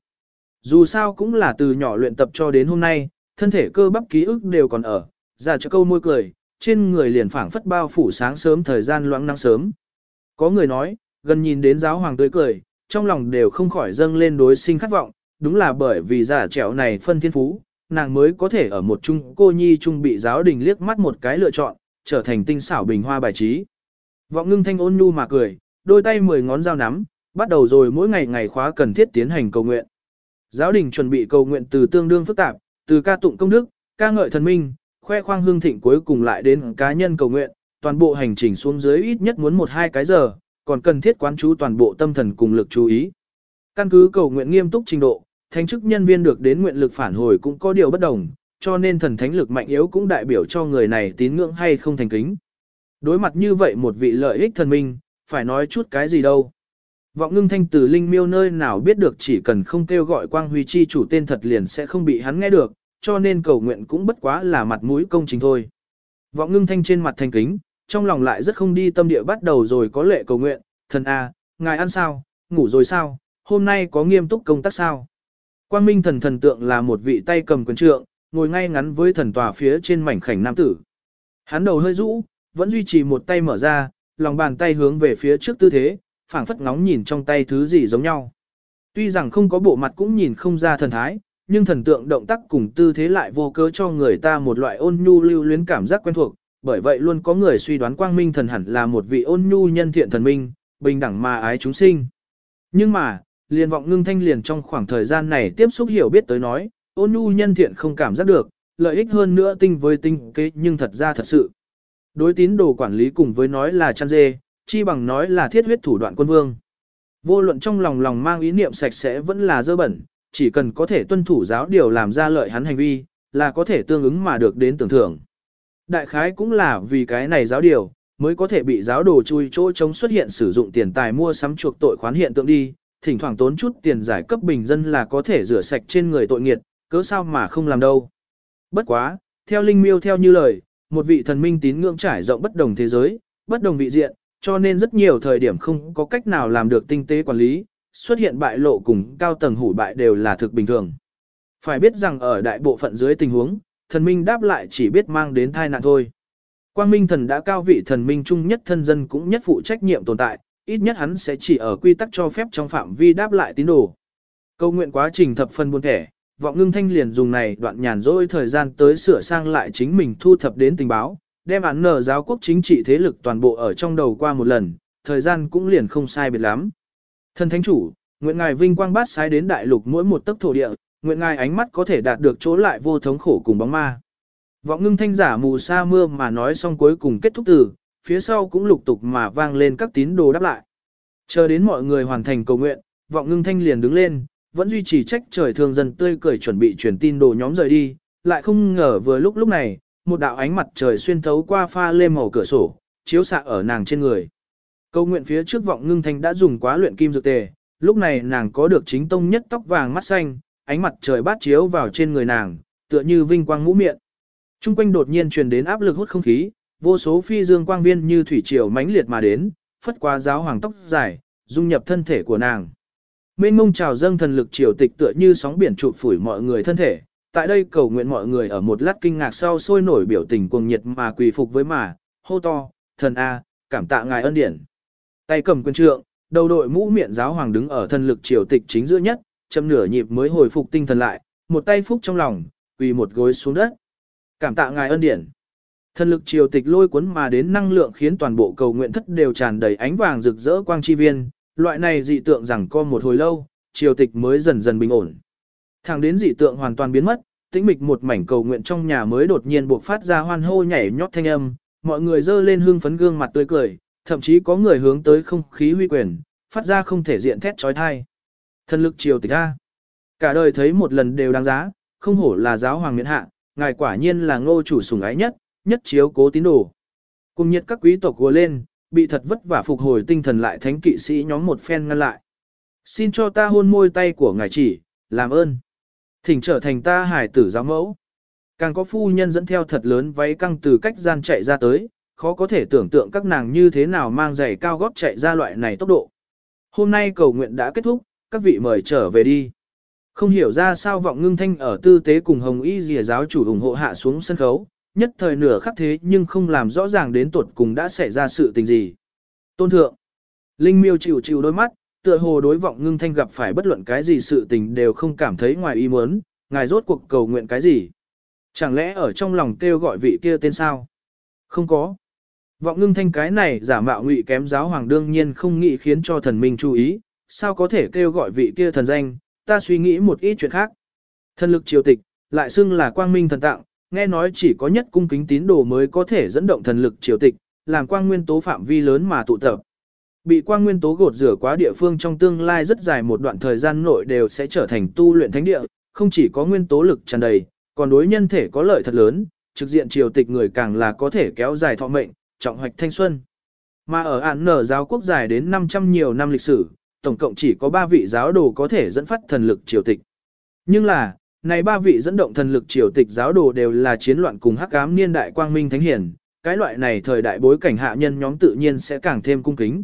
Dù sao cũng là từ nhỏ luyện tập cho đến hôm nay, thân thể cơ bắp ký ức đều còn ở, ra cho câu môi cười, trên người liền phảng phất bao phủ sáng sớm thời gian loãng nắng sớm. Có người nói, gần nhìn đến giáo hoàng tươi cười, trong lòng đều không khỏi dâng lên đối sinh khát vọng, đúng là bởi vì giả trẻo này phân thiên phú, nàng mới có thể ở một chung cô nhi chung bị giáo đình liếc mắt một cái lựa chọn, trở thành tinh xảo bình hoa bài trí. Vọng ngưng thanh ôn nhu mà cười, đôi tay mười ngón dao nắm, bắt đầu rồi mỗi ngày ngày khóa cần thiết tiến hành cầu nguyện. Giáo đình chuẩn bị cầu nguyện từ tương đương phức tạp, từ ca tụng công đức, ca ngợi thần minh, khoe khoang hương thịnh cuối cùng lại đến cá nhân cầu nguyện, toàn bộ hành trình xuống dưới ít nhất muốn một hai cái giờ, còn cần thiết quán chú toàn bộ tâm thần cùng lực chú ý. Căn cứ cầu nguyện nghiêm túc trình độ, thánh chức nhân viên được đến nguyện lực phản hồi cũng có điều bất đồng, cho nên thần thánh lực mạnh yếu cũng đại biểu cho người này tín ngưỡng hay không thành kính. Đối mặt như vậy một vị lợi ích thần minh, phải nói chút cái gì đâu. Vọng ngưng thanh từ linh miêu nơi nào biết được chỉ cần không kêu gọi quang huy chi chủ tên thật liền sẽ không bị hắn nghe được, cho nên cầu nguyện cũng bất quá là mặt mũi công trình thôi. Vọng ngưng thanh trên mặt thành kính, trong lòng lại rất không đi tâm địa bắt đầu rồi có lệ cầu nguyện, thần a, ngài ăn sao, ngủ rồi sao, hôm nay có nghiêm túc công tác sao. Quang minh thần thần tượng là một vị tay cầm quyền trượng, ngồi ngay ngắn với thần tòa phía trên mảnh khảnh nam tử. Hắn đầu hơi rũ, vẫn duy trì một tay mở ra, lòng bàn tay hướng về phía trước tư thế, phảng phất ngóng nhìn trong tay thứ gì giống nhau. Tuy rằng không có bộ mặt cũng nhìn không ra thần thái, nhưng thần tượng động tác cùng tư thế lại vô cớ cho người ta một loại ôn nhu lưu luyến cảm giác quen thuộc, bởi vậy luôn có người suy đoán quang minh thần hẳn là một vị ôn nhu nhân thiện thần minh, bình đẳng mà ái chúng sinh. Nhưng mà, liền vọng ngưng thanh liền trong khoảng thời gian này tiếp xúc hiểu biết tới nói, ôn nhu nhân thiện không cảm giác được, lợi ích hơn nữa tinh với tinh kế nhưng thật ra thật sự. Đối tín đồ quản lý cùng với nói là chăn dê, chi bằng nói là thiết huyết thủ đoạn quân vương. Vô luận trong lòng lòng mang ý niệm sạch sẽ vẫn là dơ bẩn, chỉ cần có thể tuân thủ giáo điều làm ra lợi hắn hành vi, là có thể tương ứng mà được đến tưởng thưởng. Đại khái cũng là vì cái này giáo điều, mới có thể bị giáo đồ chui chỗ chống xuất hiện sử dụng tiền tài mua sắm chuộc tội khoán hiện tượng đi, thỉnh thoảng tốn chút tiền giải cấp bình dân là có thể rửa sạch trên người tội nghiệt, cớ sao mà không làm đâu. Bất quá, theo Linh Miêu theo như lời, một vị thần minh tín ngưỡng trải rộng bất đồng thế giới, bất đồng vị diện, cho nên rất nhiều thời điểm không có cách nào làm được tinh tế quản lý, xuất hiện bại lộ cùng cao tầng hủ bại đều là thực bình thường. Phải biết rằng ở đại bộ phận dưới tình huống, thần minh đáp lại chỉ biết mang đến tai nạn thôi. Quang Minh thần đã cao vị thần minh chung nhất thân dân cũng nhất phụ trách nhiệm tồn tại, ít nhất hắn sẽ chỉ ở quy tắc cho phép trong phạm vi đáp lại tín đồ. Câu nguyện quá trình thập phân buôn thẻ, vọng ngưng thanh liền dùng này đoạn nhàn rỗi thời gian tới sửa sang lại chính mình thu thập đến tình báo, đem án nở giáo quốc chính trị thế lực toàn bộ ở trong đầu qua một lần, thời gian cũng liền không sai biệt lắm. Thần thánh chủ, nguyện ngài vinh quang bát sai đến đại lục mỗi một tấc thổ địa, nguyện ngài ánh mắt có thể đạt được chỗ lại vô thống khổ cùng bóng ma. Vọng ngưng thanh giả mù sa mưa mà nói xong cuối cùng kết thúc từ, phía sau cũng lục tục mà vang lên các tín đồ đáp lại. Chờ đến mọi người hoàn thành cầu nguyện, vọng ngưng thanh liền đứng lên, vẫn duy trì trách trời thường dần tươi cười chuẩn bị truyền tin đồ nhóm rời đi, lại không ngờ vừa lúc lúc này, một đạo ánh mặt trời xuyên thấu qua pha lê màu cửa sổ, chiếu xạ ở nàng trên người. Câu nguyện phía trước vọng ngưng thanh đã dùng quá luyện kim dược tề, lúc này nàng có được chính tông nhất tóc vàng mắt xanh, ánh mặt trời bát chiếu vào trên người nàng, tựa như vinh quang ngũ miệng. Trung quanh đột nhiên truyền đến áp lực hút không khí, vô số phi dương quang viên như thủy triều mãnh liệt mà đến, phất qua giáo hoàng tóc dài, dung nhập thân thể của nàng. Mênh mông trào dâng thần lực triều tịch tựa như sóng biển trụ phủi mọi người thân thể. Tại đây cầu nguyện mọi người ở một lát kinh ngạc sau sôi nổi biểu tình cuồng nhiệt mà quỳ phục với mà, hô to, thần A, cảm tạ ngài ân điển. Tay cầm quyền trượng, đầu đội mũ miệng giáo hoàng đứng ở thân lực triều tịch chính giữa nhất, chậm nửa nhịp mới hồi phục tinh thần lại, một tay phúc trong lòng, quỳ một gối xuống đất. Cảm tạ ngài ân điển. Thần lực triều tịch lôi cuốn mà đến năng lượng khiến toàn bộ cầu nguyện thất đều tràn đầy ánh vàng rực rỡ quang chi viên, loại này dị tượng rằng co một hồi lâu, triều tịch mới dần dần bình ổn. Thẳng đến dị tượng hoàn toàn biến mất, tĩnh mịch một mảnh cầu nguyện trong nhà mới đột nhiên buộc phát ra hoan hô nhảy nhót thanh âm, mọi người dơ lên hương phấn gương mặt tươi cười, thậm chí có người hướng tới không khí huy quyền, phát ra không thể diện thét trói thai. Thần lực triều tịch A. Cả đời thấy một lần đều đáng giá, không hổ là giáo hoàng miễn hạ, ngài quả nhiên là ngô chủ sủng ái nhất, nhất chiếu cố tín đồ. Cùng nhiệt các quý tộc vừa lên, bị thật vất vả phục hồi tinh thần lại thánh kỵ sĩ nhóm một phen ngăn lại. Xin cho ta hôn môi tay của ngài chỉ, làm ơn. Thỉnh trở thành ta hải tử giáo mẫu. Càng có phu nhân dẫn theo thật lớn váy căng từ cách gian chạy ra tới, khó có thể tưởng tượng các nàng như thế nào mang giày cao gót chạy ra loại này tốc độ. Hôm nay cầu nguyện đã kết thúc, các vị mời trở về đi. Không hiểu ra sao vọng ngưng thanh ở tư tế cùng hồng y dìa giáo chủ ủng hộ hạ xuống sân khấu, nhất thời nửa khắc thế nhưng không làm rõ ràng đến tuột cùng đã xảy ra sự tình gì. Tôn thượng, Linh miêu chịu chịu đôi mắt, tựa hồ đối vọng ngưng thanh gặp phải bất luận cái gì sự tình đều không cảm thấy ngoài ý muốn, ngài rốt cuộc cầu nguyện cái gì. Chẳng lẽ ở trong lòng kêu gọi vị kia tên sao? Không có. Vọng ngưng thanh cái này giả mạo ngụy kém giáo hoàng đương nhiên không nghĩ khiến cho thần minh chú ý, sao có thể kêu gọi vị kia thần danh, ta suy nghĩ một ít chuyện khác. Thần lực triều tịch, lại xưng là quang minh thần tặng, nghe nói chỉ có nhất cung kính tín đồ mới có thể dẫn động thần lực triều tịch, làm quang nguyên tố phạm vi lớn mà tụ tập. Bị quang nguyên tố gột rửa quá địa phương trong tương lai rất dài một đoạn thời gian nội đều sẽ trở thành tu luyện thánh địa, không chỉ có nguyên tố lực tràn đầy, còn đối nhân thể có lợi thật lớn, trực diện triều tịch người càng là có thể kéo dài thọ mệnh, trọng hoạch thanh xuân. Mà ở án nở giáo quốc dài đến 500 nhiều năm lịch sử, tổng cộng chỉ có 3 vị giáo đồ có thể dẫn phát thần lực triều tịch. Nhưng là, này ba vị dẫn động thần lực triều tịch giáo đồ đều là chiến loạn cùng hắc ám niên đại quang minh thánh hiển, cái loại này thời đại bối cảnh hạ nhân nhóm tự nhiên sẽ càng thêm cung kính.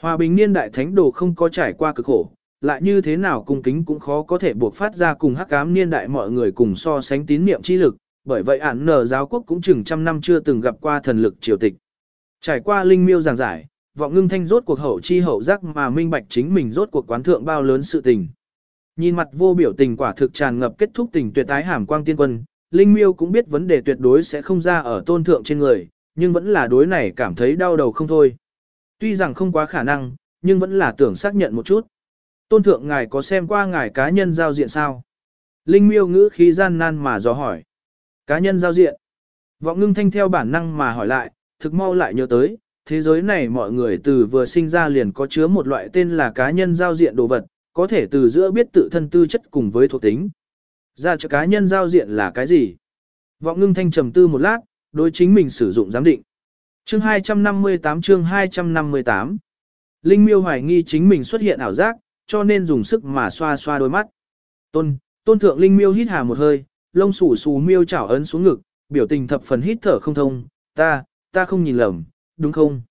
Hòa bình niên đại thánh đồ không có trải qua cực khổ, lại như thế nào cung kính cũng khó có thể buộc phát ra cùng hắc ám niên đại mọi người cùng so sánh tín niệm chi lực, bởi vậy ản nở giáo quốc cũng chừng trăm năm chưa từng gặp qua thần lực triều tịch. Trải qua linh miêu giảng giải, vọng ngưng thanh rốt cuộc hậu chi hậu giác mà minh bạch chính mình rốt cuộc quán thượng bao lớn sự tình. Nhìn mặt vô biểu tình quả thực tràn ngập kết thúc tình tuyệt tái hàm quang tiên quân, Linh Miêu cũng biết vấn đề tuyệt đối sẽ không ra ở tôn thượng trên người, nhưng vẫn là đối này cảm thấy đau đầu không thôi. Tuy rằng không quá khả năng, nhưng vẫn là tưởng xác nhận một chút. Tôn thượng ngài có xem qua ngài cá nhân giao diện sao? Linh Miêu ngữ khí gian nan mà dò hỏi. Cá nhân giao diện. Vọng ngưng thanh theo bản năng mà hỏi lại, thực mau lại nhớ tới, thế giới này mọi người từ vừa sinh ra liền có chứa một loại tên là cá nhân giao diện đồ vật, có thể từ giữa biết tự thân tư chất cùng với thuộc tính. Ra cho cá nhân giao diện là cái gì? Vọng ngưng thanh trầm tư một lát, đối chính mình sử dụng giám định. Chương 258 chương 258 Linh miêu hoài nghi chính mình xuất hiện ảo giác, cho nên dùng sức mà xoa xoa đôi mắt. Tôn, tôn thượng Linh miêu hít hà một hơi, lông xù xù miêu chảo ấn xuống ngực, biểu tình thập phần hít thở không thông, ta, ta không nhìn lầm, đúng không?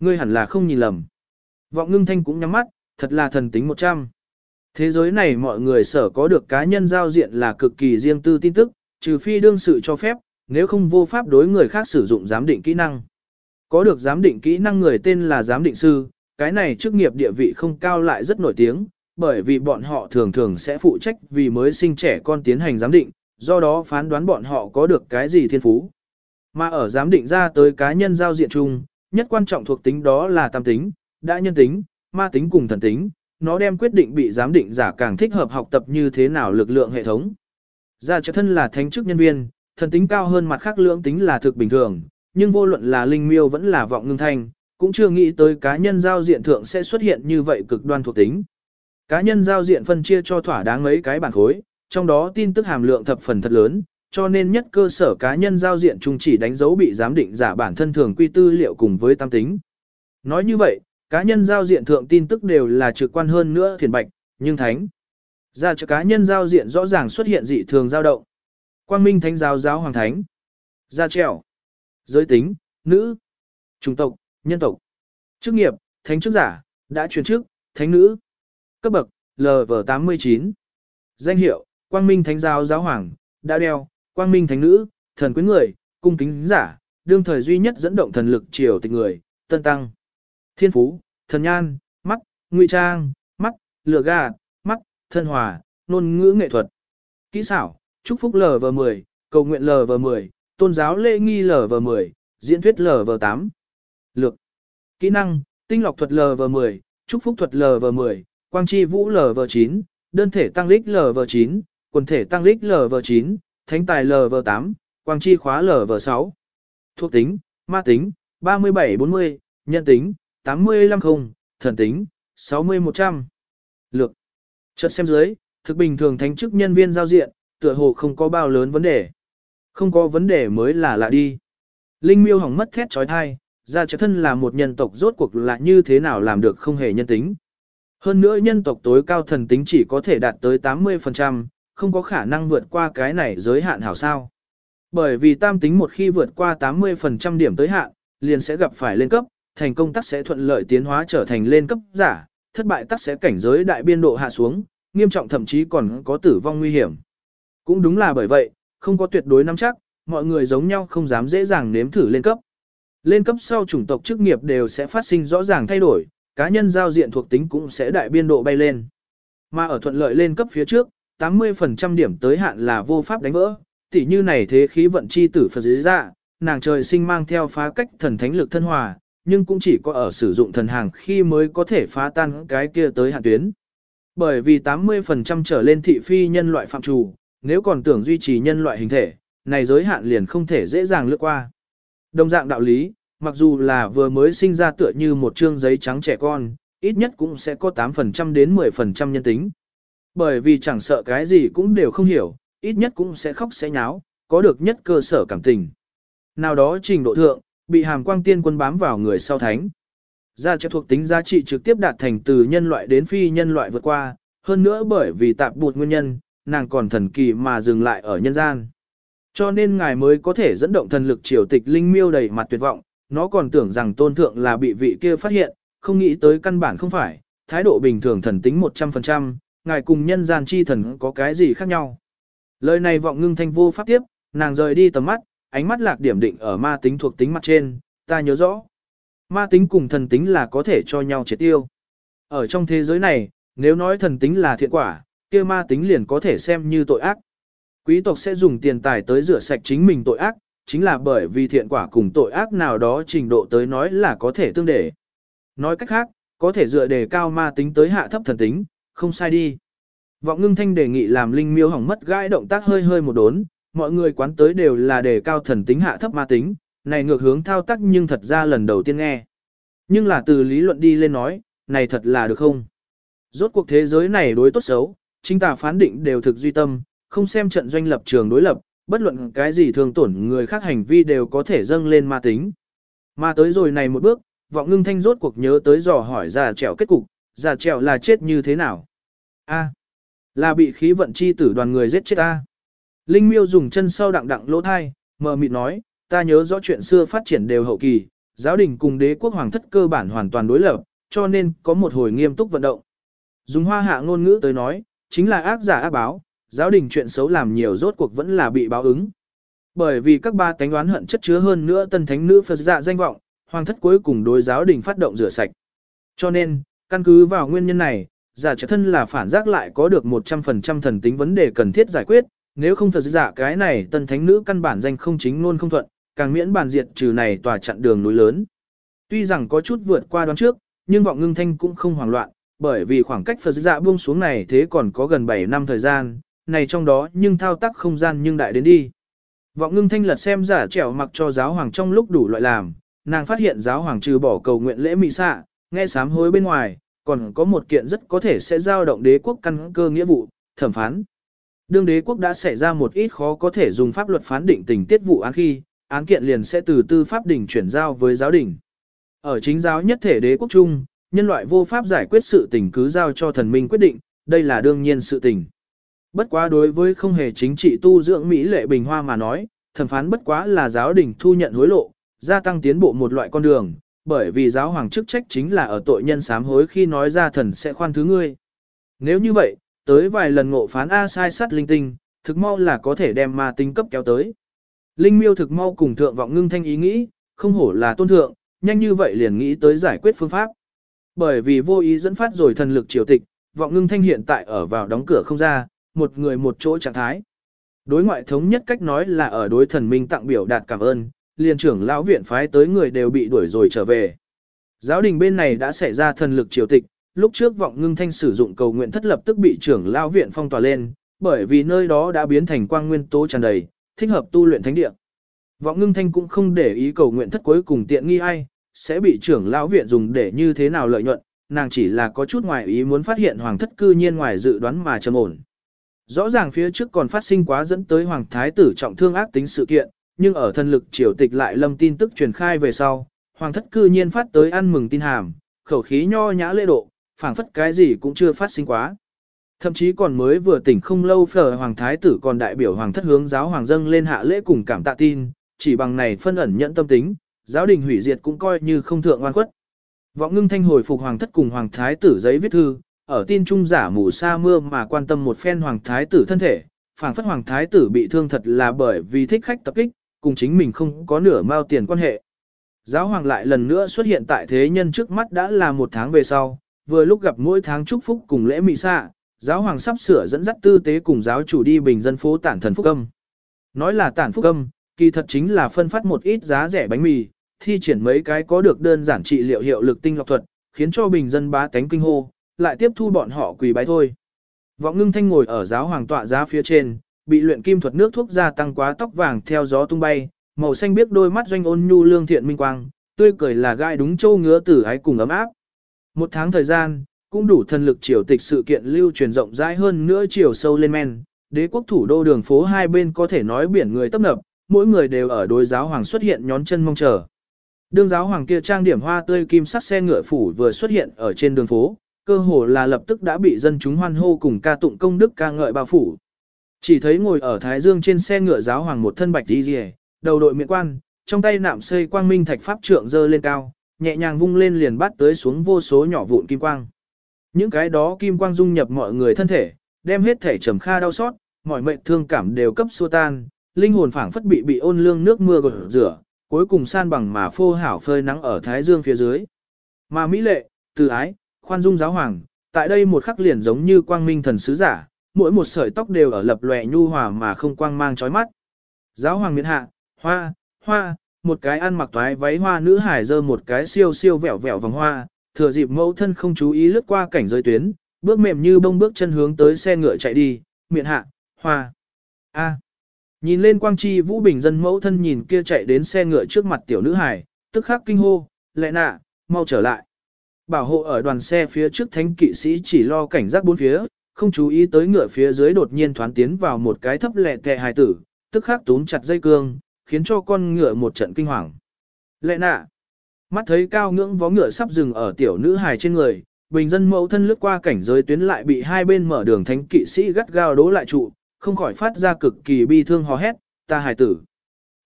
Ngươi hẳn là không nhìn lầm. Vọng ngưng thanh cũng nhắm mắt, thật là thần tính 100. Thế giới này mọi người sở có được cá nhân giao diện là cực kỳ riêng tư tin tức, trừ phi đương sự cho phép, nếu không vô pháp đối người khác sử dụng giám định kỹ năng. Có được giám định kỹ năng người tên là giám định sư, cái này chức nghiệp địa vị không cao lại rất nổi tiếng, bởi vì bọn họ thường thường sẽ phụ trách vì mới sinh trẻ con tiến hành giám định, do đó phán đoán bọn họ có được cái gì thiên phú. Mà ở giám định ra tới cá nhân giao diện chung, nhất quan trọng thuộc tính đó là tam tính, đã nhân tính, ma tính cùng thần tính, nó đem quyết định bị giám định giả càng thích hợp học tập như thế nào lực lượng hệ thống. Gia trợ thân là thánh chức nhân viên, thần tính cao hơn mặt khác lượng tính là thực bình thường, nhưng vô luận là linh miêu vẫn là vọng ngưng thanh, cũng chưa nghĩ tới cá nhân giao diện thượng sẽ xuất hiện như vậy cực đoan thuộc tính. Cá nhân giao diện phân chia cho thỏa đáng mấy cái bản khối, trong đó tin tức hàm lượng thập phần thật lớn, cho nên nhất cơ sở cá nhân giao diện chung chỉ đánh dấu bị giám định giả bản thân thường quy tư liệu cùng với tam tính. Nói như vậy, Cá nhân giao diện thượng tin tức đều là trực quan hơn nữa thiền bạch, nhưng thánh. Ra cho cá nhân giao diện rõ ràng xuất hiện dị thường dao động. Quang Minh Thánh giáo giáo hoàng thánh. Gia trèo. Giới tính, nữ. Chủng tộc, nhân tộc. Chức nghiệp, thánh chức giả, đã chuyển chức, thánh nữ. Cấp bậc, LV89. Danh hiệu, Quang Minh Thánh giáo giáo hoàng, đã đeo, Quang Minh Thánh nữ, thần quyến người, cung kính giả, đương thời duy nhất dẫn động thần lực triều tịch người, tân tăng. Thiên phú, thần nhan, mắt, ngụy trang, mắt, lửa gà, mắt, thân hòa, ngôn ngữ nghệ thuật. Kỹ xảo, chúc phúc LV10, cầu nguyện LV10, tôn giáo lễ nghi LV10, diễn thuyết LV8. Lược. Kỹ năng, tinh lọc thuật LV10, chúc phúc thuật LV10, quang chi vũ LV9, đơn thể tăng lích LV9, quần thể tăng lích LV9, thánh tài LV8, quang chi khóa LV6. Thuộc tính, ma tính, 37-40, nhân tính, 85-0, thần tính, 60-100. Lược. Chợt xem dưới, thực bình thường thánh chức nhân viên giao diện, tựa hồ không có bao lớn vấn đề. Không có vấn đề mới là lạ đi. Linh miêu hỏng mất thét trói thai, ra trở thân là một nhân tộc rốt cuộc là như thế nào làm được không hề nhân tính. Hơn nữa nhân tộc tối cao thần tính chỉ có thể đạt tới 80%, không có khả năng vượt qua cái này giới hạn hảo sao. Bởi vì tam tính một khi vượt qua 80% điểm tới hạn, liền sẽ gặp phải lên cấp, thành công tắc sẽ thuận lợi tiến hóa trở thành lên cấp giả, thất bại tắc sẽ cảnh giới đại biên độ hạ xuống, nghiêm trọng thậm chí còn có tử vong nguy hiểm. Cũng đúng là bởi vậy, không có tuyệt đối nắm chắc, mọi người giống nhau không dám dễ dàng nếm thử lên cấp. Lên cấp sau chủng tộc chức nghiệp đều sẽ phát sinh rõ ràng thay đổi, cá nhân giao diện thuộc tính cũng sẽ đại biên độ bay lên. Mà ở thuận lợi lên cấp phía trước, 80% điểm tới hạn là vô pháp đánh vỡ, tỉ như này thế khí vận chi tử Phật dưới dạ, nàng trời sinh mang theo phá cách thần thánh lực thân hòa, nhưng cũng chỉ có ở sử dụng thần hàng khi mới có thể phá tan cái kia tới hạn tuyến. Bởi vì 80% trở lên thị phi nhân loại phạm trù, nếu còn tưởng duy trì nhân loại hình thể, này giới hạn liền không thể dễ dàng lướt qua. Đồng dạng đạo lý, mặc dù là vừa mới sinh ra tựa như một chương giấy trắng trẻ con, ít nhất cũng sẽ có 8% đến 10% nhân tính. Bởi vì chẳng sợ cái gì cũng đều không hiểu, ít nhất cũng sẽ khóc sẽ nháo, có được nhất cơ sở cảm tình. Nào đó trình độ thượng, bị hàm quang tiên quân bám vào người sau thánh. Gia trợ thuộc tính giá trị trực tiếp đạt thành từ nhân loại đến phi nhân loại vượt qua, hơn nữa bởi vì tạp bụt nguyên nhân, nàng còn thần kỳ mà dừng lại ở nhân gian. Cho nên ngài mới có thể dẫn động thần lực triều tịch linh miêu đầy mặt tuyệt vọng, nó còn tưởng rằng tôn thượng là bị vị kia phát hiện, không nghĩ tới căn bản không phải, thái độ bình thường thần tính 100%, ngài cùng nhân gian chi thần có cái gì khác nhau. Lời này vọng ngưng thanh vô pháp tiếp, nàng rời đi tầm mắt, ánh mắt lạc điểm định ở ma tính thuộc tính mặt trên, ta nhớ rõ. Ma tính cùng thần tính là có thể cho nhau triệt tiêu. Ở trong thế giới này, nếu nói thần tính là thiện quả, kia ma tính liền có thể xem như tội ác. Quý tộc sẽ dùng tiền tài tới rửa sạch chính mình tội ác, chính là bởi vì thiện quả cùng tội ác nào đó trình độ tới nói là có thể tương để. Nói cách khác, có thể dựa đề cao ma tính tới hạ thấp thần tính, không sai đi. Vọng ngưng thanh đề nghị làm linh miêu hỏng mất gãi động tác hơi hơi một đốn, mọi người quán tới đều là đề cao thần tính hạ thấp ma tính, này ngược hướng thao tác nhưng thật ra lần đầu tiên nghe. Nhưng là từ lý luận đi lên nói, này thật là được không? Rốt cuộc thế giới này đối tốt xấu, chính tà phán định đều thực duy tâm, không xem trận doanh lập trường đối lập, bất luận cái gì thường tổn người khác hành vi đều có thể dâng lên ma tính. Mà tới rồi này một bước, vọng ngưng thanh rốt cuộc nhớ tới dò hỏi già trèo kết cục, giả trèo là chết như thế nào? A. là bị khí vận chi tử đoàn người giết chết ta. Linh miêu dùng chân sau đặng đặng lỗ thai, mờ mịt nói, ta nhớ rõ chuyện xưa phát triển đều hậu kỳ, giáo đình cùng đế quốc hoàng thất cơ bản hoàn toàn đối lập, cho nên có một hồi nghiêm túc vận động. Dùng hoa hạ ngôn ngữ tới nói, chính là ác giả ác báo, giáo đình chuyện xấu làm nhiều rốt cuộc vẫn là bị báo ứng. Bởi vì các ba tánh đoán hận chất chứa hơn nữa tân thánh nữ Phật dạ danh vọng, hoàng thất cuối cùng đối giáo đình phát động rửa sạch. Cho nên, căn cứ vào nguyên nhân này, giả trở thân là phản giác lại có được 100% thần tính vấn đề cần thiết giải quyết, nếu không thật giả cái này tân thánh nữ căn bản danh không chính luôn không thuận, càng miễn bàn diệt trừ này tòa chặn đường núi lớn. Tuy rằng có chút vượt qua đoán trước, nhưng vọng ngưng thanh cũng không hoảng loạn, bởi vì khoảng cách Phật dạ buông xuống này thế còn có gần 7 năm thời gian, này trong đó nhưng thao tác không gian nhưng đại đến đi. Vọng ngưng thanh lật xem giả trẻo mặc cho giáo hoàng trong lúc đủ loại làm, nàng phát hiện giáo hoàng trừ bỏ cầu nguyện lễ mị xạ, nghe sám hối bên ngoài, còn có một kiện rất có thể sẽ giao động đế quốc căn cơ nghĩa vụ, thẩm phán. Đương đế quốc đã xảy ra một ít khó có thể dùng pháp luật phán định tình tiết vụ án khi, án kiện liền sẽ từ tư pháp đỉnh chuyển giao với giáo đình. Ở chính giáo nhất thể đế quốc chung, nhân loại vô pháp giải quyết sự tình cứ giao cho thần minh quyết định, đây là đương nhiên sự tình. Bất quá đối với không hề chính trị tu dưỡng Mỹ lệ bình hoa mà nói, thẩm phán bất quá là giáo đình thu nhận hối lộ, gia tăng tiến bộ một loại con đường, bởi vì giáo hoàng chức trách chính là ở tội nhân sám hối khi nói ra thần sẽ khoan thứ ngươi. Nếu như vậy, tới vài lần ngộ phán A sai sát linh tinh, thực mau là có thể đem ma tinh cấp kéo tới. Linh miêu thực mau cùng thượng vọng ngưng thanh ý nghĩ, không hổ là tôn thượng, nhanh như vậy liền nghĩ tới giải quyết phương pháp. Bởi vì vô ý dẫn phát rồi thần lực triều tịch, vọng ngưng thanh hiện tại ở vào đóng cửa không ra, một người một chỗ trạng thái. Đối ngoại thống nhất cách nói là ở đối thần minh tặng biểu đạt cảm ơn, liền trưởng lão viện phái tới người đều bị đuổi rồi trở về. Giáo đình bên này đã xảy ra thần lực triều tịch, lúc trước vọng ngưng thanh sử dụng cầu nguyện thất lập tức bị trưởng lão viện phong tỏa lên, bởi vì nơi đó đã biến thành quang nguyên tố tràn đầy, thích hợp tu luyện thánh địa. Vọng ngưng thanh cũng không để ý cầu nguyện thất cuối cùng tiện nghi ai, sẽ bị trưởng lão viện dùng để như thế nào lợi nhuận, nàng chỉ là có chút ngoài ý muốn phát hiện hoàng thất cư nhiên ngoài dự đoán mà trầm ổn. Rõ ràng phía trước còn phát sinh quá dẫn tới hoàng thái tử trọng thương ác tính sự kiện, nhưng ở thần lực triều tịch lại lâm tin tức truyền khai về sau, hoàng thất cư nhiên phát tới ăn mừng tin hàm, khẩu khí nho nhã lễ độ, phảng phất cái gì cũng chưa phát sinh quá. Thậm chí còn mới vừa tỉnh không lâu phở hoàng thái tử còn đại biểu hoàng thất hướng giáo hoàng dâng lên hạ lễ cùng cảm tạ tin, chỉ bằng này phân ẩn nhận tâm tính, giáo đình hủy diệt cũng coi như không thượng oan khuất. Vọng ngưng thanh hồi phục hoàng thất cùng hoàng thái tử giấy viết thư, ở tin trung giả mù sa mưa mà quan tâm một phen hoàng thái tử thân thể, phảng phất hoàng thái tử bị thương thật là bởi vì thích khách tập kích, cùng chính mình không có nửa mao tiền quan hệ. Giáo hoàng lại lần nữa xuất hiện tại thế nhân trước mắt đã là một tháng về sau, vừa lúc gặp mỗi tháng chúc phúc cùng lễ mị xạ, giáo hoàng sắp sửa dẫn dắt tư tế cùng giáo chủ đi bình dân phố tản thần phúc âm. Nói là tản phúc âm, kỳ thật chính là phân phát một ít giá rẻ bánh mì, thi triển mấy cái có được đơn giản trị liệu hiệu lực tinh lọc thuật, khiến cho bình dân bá tánh kinh hô, lại tiếp thu bọn họ quỳ bái thôi. Vọng ngưng thanh ngồi ở giáo hoàng tọa giá phía trên, bị luyện kim thuật nước thuốc gia tăng quá tóc vàng theo gió tung bay, màu xanh biết đôi mắt doanh ôn nhu lương thiện minh quang, tươi cười là gai đúng châu ngứa tử ái cùng ấm áp. Một tháng thời gian, cũng đủ thần lực triều tịch sự kiện lưu truyền rộng rãi hơn nữa chiều sâu lên men, đế quốc thủ đô đường phố hai bên có thể nói biển người tấp nập, mỗi người đều ở đối giáo hoàng xuất hiện nhón chân mong chờ. Đương giáo hoàng kia trang điểm hoa tươi kim sắc xe ngựa phủ vừa xuất hiện ở trên đường phố, cơ hồ là lập tức đã bị dân chúng hoan hô cùng ca tụng công đức ca ngợi bao phủ. Chỉ thấy ngồi ở Thái Dương trên xe ngựa giáo hoàng một thân bạch đi rìa, đầu đội miệng quan, trong tay nạm xây quang minh thạch pháp trượng dơ lên cao, nhẹ nhàng vung lên liền bắt tới xuống vô số nhỏ vụn kim quang. Những cái đó kim quang dung nhập mọi người thân thể, đem hết thể trầm kha đau xót, mọi mệnh thương cảm đều cấp xua tan, linh hồn phảng phất bị bị ôn lương nước mưa gột rửa, cuối cùng san bằng mà phô hảo phơi nắng ở thái dương phía dưới. Mà mỹ lệ, từ ái, khoan dung giáo hoàng, tại đây một khắc liền giống như quang minh thần sứ giả, mỗi một sợi tóc đều ở lập lòe nhu hòa mà không quang mang chói mắt. Giáo hoàng miễn hạ, hoa, hoa, một cái ăn mặc toái váy hoa nữ hải dơ một cái siêu siêu vẹo vẹo vòng hoa, thừa dịp mẫu thân không chú ý lướt qua cảnh giới tuyến, bước mềm như bông bước chân hướng tới xe ngựa chạy đi, miệng hạ, hoa. A. Nhìn lên quang chi vũ bình dân mẫu thân nhìn kia chạy đến xe ngựa trước mặt tiểu nữ hải, tức khắc kinh hô, lẹ nạ, mau trở lại. Bảo hộ ở đoàn xe phía trước thánh kỵ sĩ chỉ lo cảnh giác bốn phía, không chú ý tới ngựa phía dưới đột nhiên thoán tiến vào một cái thấp lẹ tệ hài tử, tức khắc túm chặt dây cương, khiến cho con ngựa một trận kinh hoàng. Lệ nạ, mắt thấy cao ngưỡng vó ngựa sắp dừng ở tiểu nữ hài trên người, bình dân mẫu thân lướt qua cảnh giới tuyến lại bị hai bên mở đường thánh kỵ sĩ gắt gao đố lại trụ, không khỏi phát ra cực kỳ bi thương hò hét, ta hài tử.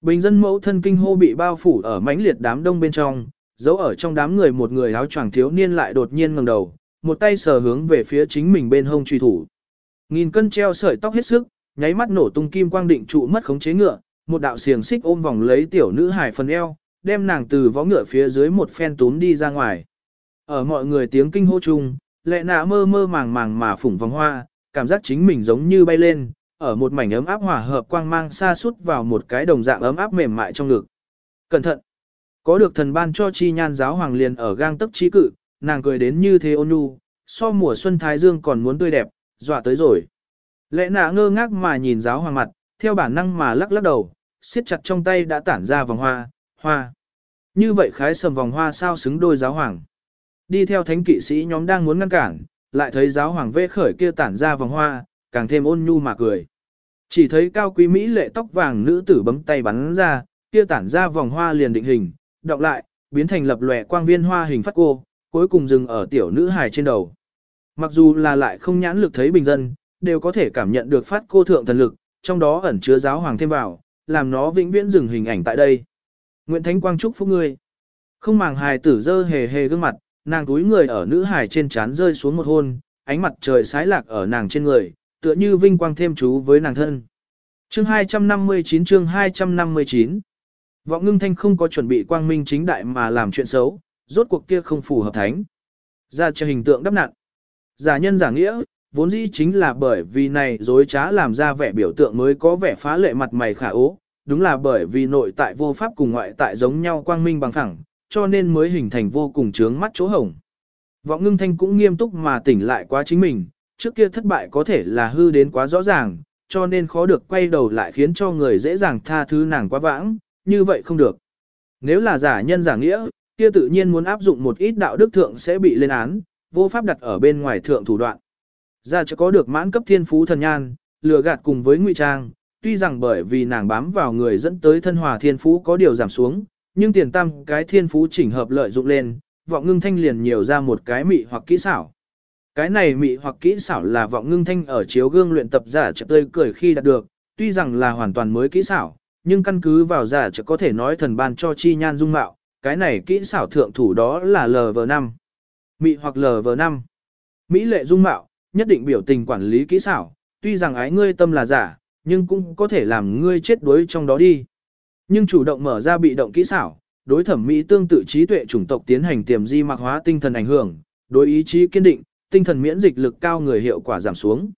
Bình dân mẫu thân kinh hô bị bao phủ ở mãnh liệt đám đông bên trong, giấu ở trong đám người một người áo choàng thiếu niên lại đột nhiên ngẩng đầu, một tay sờ hướng về phía chính mình bên hông truy thủ. Nghìn cân treo sợi tóc hết sức, nháy mắt nổ tung kim quang định trụ mất khống chế ngựa, một đạo xiềng xích ôm vòng lấy tiểu nữ hải phần eo, đem nàng từ vó ngựa phía dưới một phen túm đi ra ngoài. Ở mọi người tiếng kinh hô chung, lệ nạ mơ mơ màng màng mà phủng vòng hoa, cảm giác chính mình giống như bay lên, ở một mảnh ấm áp hòa hợp quang mang xa sút vào một cái đồng dạng ấm áp mềm mại trong ngực. Cẩn thận! Có được thần ban cho chi nhan giáo hoàng liền ở gang tấc trí cự, nàng cười đến như thế ôn nhu, so mùa xuân thái dương còn muốn tươi đẹp, dọa tới rồi. Lệ nạ ngơ ngác mà nhìn giáo hoàng mặt, theo bản năng mà lắc lắc đầu, siết chặt trong tay đã tản ra vòng hoa, hoa. Như vậy khái sầm vòng hoa sao xứng đôi giáo hoàng. Đi theo thánh kỵ sĩ nhóm đang muốn ngăn cản, lại thấy giáo hoàng vê khởi kia tản ra vòng hoa, càng thêm ôn nhu mà cười. Chỉ thấy cao quý Mỹ lệ tóc vàng nữ tử bấm tay bắn ra, kia tản ra vòng hoa liền định hình, đọc lại, biến thành lập lòe quang viên hoa hình phát cô, cuối cùng dừng ở tiểu nữ hài trên đầu. Mặc dù là lại không nhãn lực thấy bình dân, đều có thể cảm nhận được phát cô thượng thần lực, trong đó ẩn chứa giáo hoàng thêm vào, làm nó vĩnh viễn dừng hình ảnh tại đây. nguyễn Thánh Quang chúc phúc ngươi. Không màng hài tử dơ hề hề gương mặt, nàng túi người ở nữ hài trên trán rơi xuống một hôn, ánh mặt trời sái lạc ở nàng trên người, tựa như vinh quang thêm chú với nàng thân. Chương 259 chương 259 Vọng ngưng thanh không có chuẩn bị quang minh chính đại mà làm chuyện xấu, rốt cuộc kia không phù hợp thánh. Ra cho hình tượng đắp nặn. Giả nhân giả nghĩa, vốn dĩ chính là bởi vì này dối trá làm ra vẻ biểu tượng mới có vẻ phá lệ mặt mày khả ố, đúng là bởi vì nội tại vô pháp cùng ngoại tại giống nhau quang minh bằng thẳng, cho nên mới hình thành vô cùng trướng mắt chỗ hồng. Vọng ngưng thanh cũng nghiêm túc mà tỉnh lại quá chính mình, trước kia thất bại có thể là hư đến quá rõ ràng, cho nên khó được quay đầu lại khiến cho người dễ dàng tha thứ nàng quá vãng, như vậy không được. Nếu là giả nhân giả nghĩa, kia tự nhiên muốn áp dụng một ít đạo đức thượng sẽ bị lên án, vô pháp đặt ở bên ngoài thượng thủ đoạn. Ra cho có được mãn cấp thiên phú thần nhan, lừa gạt cùng với ngụy trang, tuy rằng bởi vì nàng bám vào người dẫn tới thân hòa thiên phú có điều giảm xuống, nhưng tiền tam cái thiên phú chỉnh hợp lợi dụng lên, vọng ngưng thanh liền nhiều ra một cái mị hoặc kỹ xảo. Cái này mị hoặc kỹ xảo là vọng ngưng thanh ở chiếu gương luyện tập giả chợt tươi cười khi đạt được, tuy rằng là hoàn toàn mới kỹ xảo, nhưng căn cứ vào giả chợt có thể nói thần ban cho chi nhan dung mạo, cái này kỹ xảo thượng thủ đó là LV5. Mị hoặc LV5. Mỹ lệ dung mạo, nhất định biểu tình quản lý kỹ xảo, tuy rằng ái ngươi tâm là giả, nhưng cũng có thể làm ngươi chết đuối trong đó đi. Nhưng chủ động mở ra bị động kỹ xảo, đối thẩm mỹ tương tự trí tuệ chủng tộc tiến hành tiềm di mạc hóa tinh thần ảnh hưởng, đối ý chí kiên định, tinh thần miễn dịch lực cao người hiệu quả giảm xuống.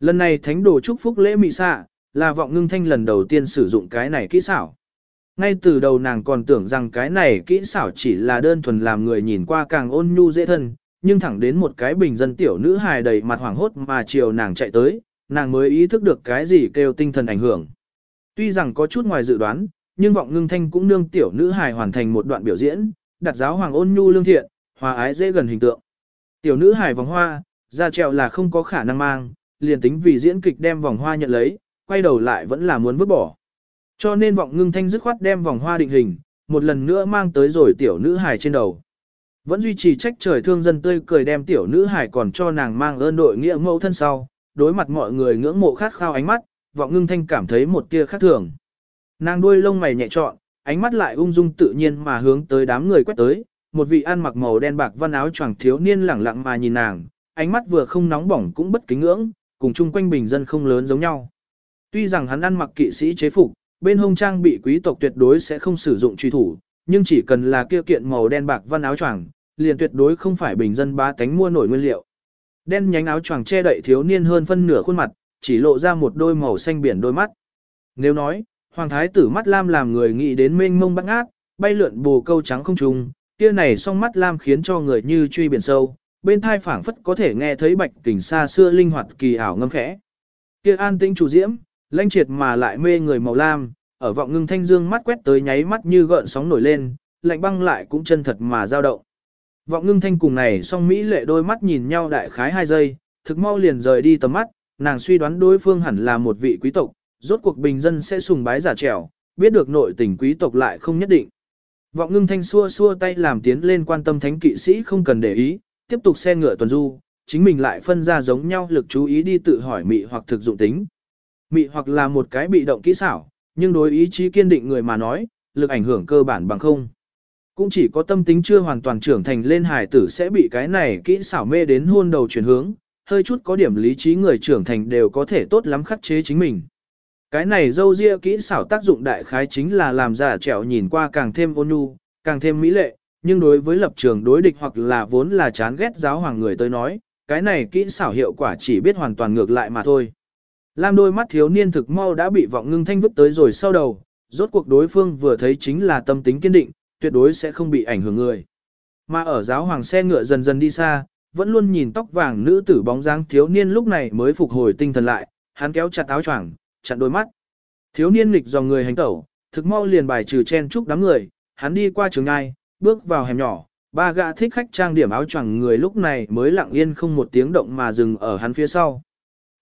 Lần này thánh đồ chúc phúc lễ mị xạ, là vọng ngưng thanh lần đầu tiên sử dụng cái này kỹ xảo. Ngay từ đầu nàng còn tưởng rằng cái này kỹ xảo chỉ là đơn thuần làm người nhìn qua càng ôn nhu dễ thân, nhưng thẳng đến một cái bình dân tiểu nữ hài đầy mặt hoảng hốt mà chiều nàng chạy tới, nàng mới ý thức được cái gì kêu tinh thần ảnh hưởng. Tuy rằng có chút ngoài dự đoán, nhưng vọng ngưng thanh cũng nương tiểu nữ hài hoàn thành một đoạn biểu diễn, đặt giáo hoàng ôn nhu lương thiện, hòa ái dễ gần hình tượng. Tiểu nữ hài vòng hoa, ra trèo là không có khả năng mang, liền tính vì diễn kịch đem vòng hoa nhận lấy, quay đầu lại vẫn là muốn vứt bỏ. Cho nên vọng ngưng thanh dứt khoát đem vòng hoa định hình, một lần nữa mang tới rồi tiểu nữ hài trên đầu. Vẫn duy trì trách trời thương dân tươi cười đem tiểu nữ hài còn cho nàng mang ơn đội nghĩa mẫu thân sau, đối mặt mọi người ngưỡng mộ khát khao ánh mắt, vọng ngưng thanh cảm thấy một tia khác thường. Nàng đuôi lông mày nhẹ trọn, ánh mắt lại ung dung tự nhiên mà hướng tới đám người quét tới, một vị ăn mặc màu đen bạc văn áo choàng thiếu niên lẳng lặng mà nhìn nàng, ánh mắt vừa không nóng bỏng cũng bất kính ngưỡng, cùng chung quanh bình dân không lớn giống nhau. Tuy rằng hắn ăn mặc kỵ sĩ chế phục, bên hông trang bị quý tộc tuyệt đối sẽ không sử dụng truy thủ, nhưng chỉ cần là kia kiện màu đen bạc văn áo choàng, liền tuyệt đối không phải bình dân ba tánh mua nổi nguyên liệu. Đen nhánh áo choàng che đậy thiếu niên hơn phân nửa khuôn mặt, chỉ lộ ra một đôi màu xanh biển đôi mắt. Nếu nói, hoàng thái tử mắt lam làm người nghĩ đến mênh mông băng ngát, bay lượn bồ câu trắng không trùng, kia này song mắt lam khiến cho người như truy biển sâu, bên thai phảng phất có thể nghe thấy bạch kình xa xưa linh hoạt kỳ ảo ngâm khẽ. Kia an tĩnh chủ diễm, lãnh triệt mà lại mê người màu lam, ở vọng ngưng thanh dương mắt quét tới nháy mắt như gợn sóng nổi lên, lạnh băng lại cũng chân thật mà dao động. Vọng ngưng thanh cùng này song Mỹ lệ đôi mắt nhìn nhau đại khái hai giây, thực mau liền rời đi tầm mắt, nàng suy đoán đối phương hẳn là một vị quý tộc, rốt cuộc bình dân sẽ sùng bái giả trèo, biết được nội tình quý tộc lại không nhất định. Vọng ngưng thanh xua xua tay làm tiến lên quan tâm thánh kỵ sĩ không cần để ý, tiếp tục xe ngựa tuần du, chính mình lại phân ra giống nhau lực chú ý đi tự hỏi mị hoặc thực dụng tính. Mị hoặc là một cái bị động kỹ xảo, nhưng đối ý chí kiên định người mà nói, lực ảnh hưởng cơ bản bằng không. Cũng chỉ có tâm tính chưa hoàn toàn trưởng thành lên hài tử sẽ bị cái này kỹ xảo mê đến hôn đầu chuyển hướng, hơi chút có điểm lý trí người trưởng thành đều có thể tốt lắm khắc chế chính mình. Cái này dâu ria kỹ xảo tác dụng đại khái chính là làm giả trẻo nhìn qua càng thêm ôn nhu, càng thêm mỹ lệ, nhưng đối với lập trường đối địch hoặc là vốn là chán ghét giáo hoàng người tới nói, cái này kỹ xảo hiệu quả chỉ biết hoàn toàn ngược lại mà thôi. Lam đôi mắt thiếu niên thực mau đã bị vọng ngưng thanh vứt tới rồi sau đầu, rốt cuộc đối phương vừa thấy chính là tâm tính kiên định, tuyệt đối sẽ không bị ảnh hưởng người. Mà ở giáo hoàng xe ngựa dần dần đi xa, vẫn luôn nhìn tóc vàng nữ tử bóng dáng thiếu niên lúc này mới phục hồi tinh thần lại, hắn kéo chặt áo choàng, chặn đôi mắt. Thiếu niên nghịch dòng người hành tẩu, thực mau liền bài trừ chen chúc đám người, hắn đi qua trường ngai, bước vào hẻm nhỏ, ba gã thích khách trang điểm áo choàng người lúc này mới lặng yên không một tiếng động mà dừng ở hắn phía sau.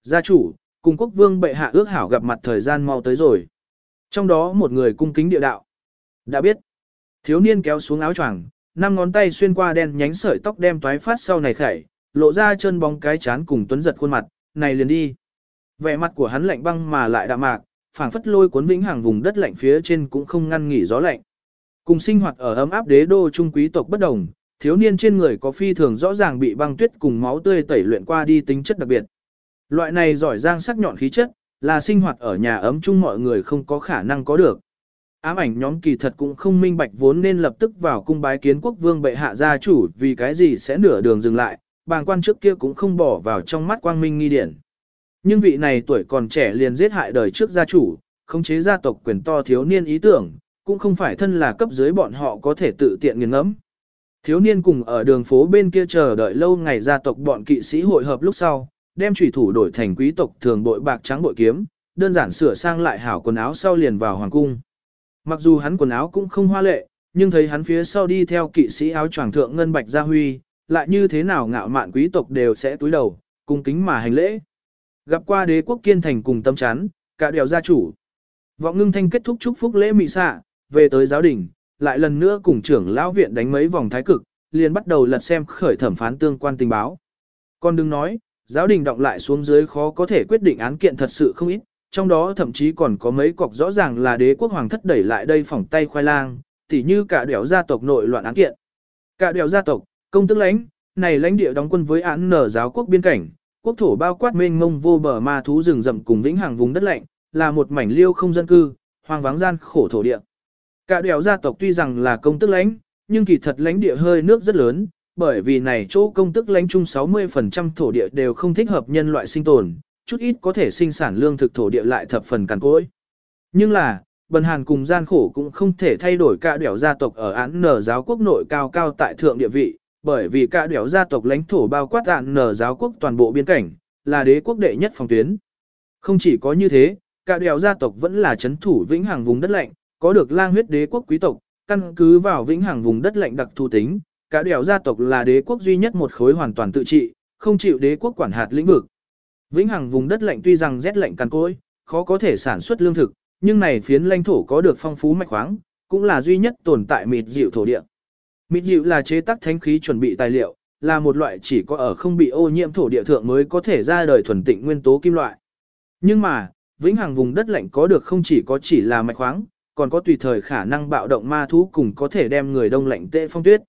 Gia chủ, cùng quốc vương bệ hạ ước hảo gặp mặt thời gian mau tới rồi. Trong đó một người cung kính địa đạo. Đã biết. Thiếu niên kéo xuống áo choàng, năm ngón tay xuyên qua đen nhánh sợi tóc đem toái phát sau này khẩy, lộ ra chân bóng cái chán cùng tuấn giật khuôn mặt, này liền đi. Vẻ mặt của hắn lạnh băng mà lại đạm mạc, phảng phất lôi cuốn vĩnh hàng vùng đất lạnh phía trên cũng không ngăn nghỉ gió lạnh. Cùng sinh hoạt ở ấm áp đế đô trung quý tộc bất đồng, thiếu niên trên người có phi thường rõ ràng bị băng tuyết cùng máu tươi tẩy luyện qua đi tính chất đặc biệt. Loại này giỏi giang sắc nhọn khí chất, là sinh hoạt ở nhà ấm chung mọi người không có khả năng có được. Ám ảnh nhóm kỳ thật cũng không minh bạch vốn nên lập tức vào cung bái kiến quốc vương bệ hạ gia chủ vì cái gì sẽ nửa đường dừng lại, bàng quan trước kia cũng không bỏ vào trong mắt quang minh nghi điển. Nhưng vị này tuổi còn trẻ liền giết hại đời trước gia chủ, khống chế gia tộc quyền to thiếu niên ý tưởng, cũng không phải thân là cấp dưới bọn họ có thể tự tiện nghiền ngẫm. Thiếu niên cùng ở đường phố bên kia chờ đợi lâu ngày gia tộc bọn kỵ sĩ hội hợp lúc sau, đem chủy thủ đổi thành quý tộc thường bội bạc trắng bội kiếm, đơn giản sửa sang lại hảo quần áo sau liền vào hoàng cung. Mặc dù hắn quần áo cũng không hoa lệ, nhưng thấy hắn phía sau đi theo kỵ sĩ áo choàng thượng ngân bạch gia huy, lại như thế nào ngạo mạn quý tộc đều sẽ túi đầu, cung kính mà hành lễ. Gặp qua đế quốc kiên thành cùng tâm chán, cả đèo gia chủ. Vọng ngưng thanh kết thúc chúc phúc lễ mị xạ, về tới giáo đình, lại lần nữa cùng trưởng lão viện đánh mấy vòng thái cực, liền bắt đầu lật xem khởi thẩm phán tương quan tình báo. Còn đừng nói, giáo đình động lại xuống dưới khó có thể quyết định án kiện thật sự không ít, trong đó thậm chí còn có mấy cọc rõ ràng là đế quốc hoàng thất đẩy lại đây phỏng tay khoai lang, tỉ như cả đèo gia tộc nội loạn án kiện. Cả đèo gia tộc, công tức lãnh, này lãnh địa đóng quân với án nở giáo quốc biên cảnh, quốc thổ bao quát mênh mông vô bờ ma thú rừng rậm cùng vĩnh hàng vùng đất lạnh, là một mảnh liêu không dân cư, hoang vắng gian khổ thổ địa. Cả đèo gia tộc tuy rằng là công tức lãnh, nhưng kỳ thật lãnh địa hơi nước rất lớn, bởi vì này chỗ công tức lãnh chung 60% thổ địa đều không thích hợp nhân loại sinh tồn, chút ít có thể sinh sản lương thực thổ địa lại thập phần cằn cỗi. Nhưng là, bần hàn cùng gian khổ cũng không thể thay đổi cả đẻo gia tộc ở án nở giáo quốc nội cao cao tại thượng địa vị, bởi vì cả đẻo gia tộc lãnh thổ bao quát án nở giáo quốc toàn bộ biên cảnh, là đế quốc đệ nhất phòng tuyến. Không chỉ có như thế, cả đẻo gia tộc vẫn là chấn thủ vĩnh hằng vùng đất lạnh, có được lang huyết đế quốc quý tộc, căn cứ vào vĩnh hằng vùng đất lạnh đặc thù tính, cả đèo gia tộc là đế quốc duy nhất một khối hoàn toàn tự trị, không chịu đế quốc quản hạt lĩnh vực. Vĩnh hằng vùng đất lạnh tuy rằng rét lạnh cằn cỗi, khó có thể sản xuất lương thực, nhưng này phiến lãnh thổ có được phong phú mạch khoáng, cũng là duy nhất tồn tại mịt dịu thổ địa. Mịt dịu là chế tác thánh khí chuẩn bị tài liệu, là một loại chỉ có ở không bị ô nhiễm thổ địa thượng mới có thể ra đời thuần tịnh nguyên tố kim loại. Nhưng mà, vĩnh hằng vùng đất lạnh có được không chỉ có chỉ là mạch khoáng, còn có tùy thời khả năng bạo động ma thú cùng có thể đem người đông lạnh tệ phong tuyết.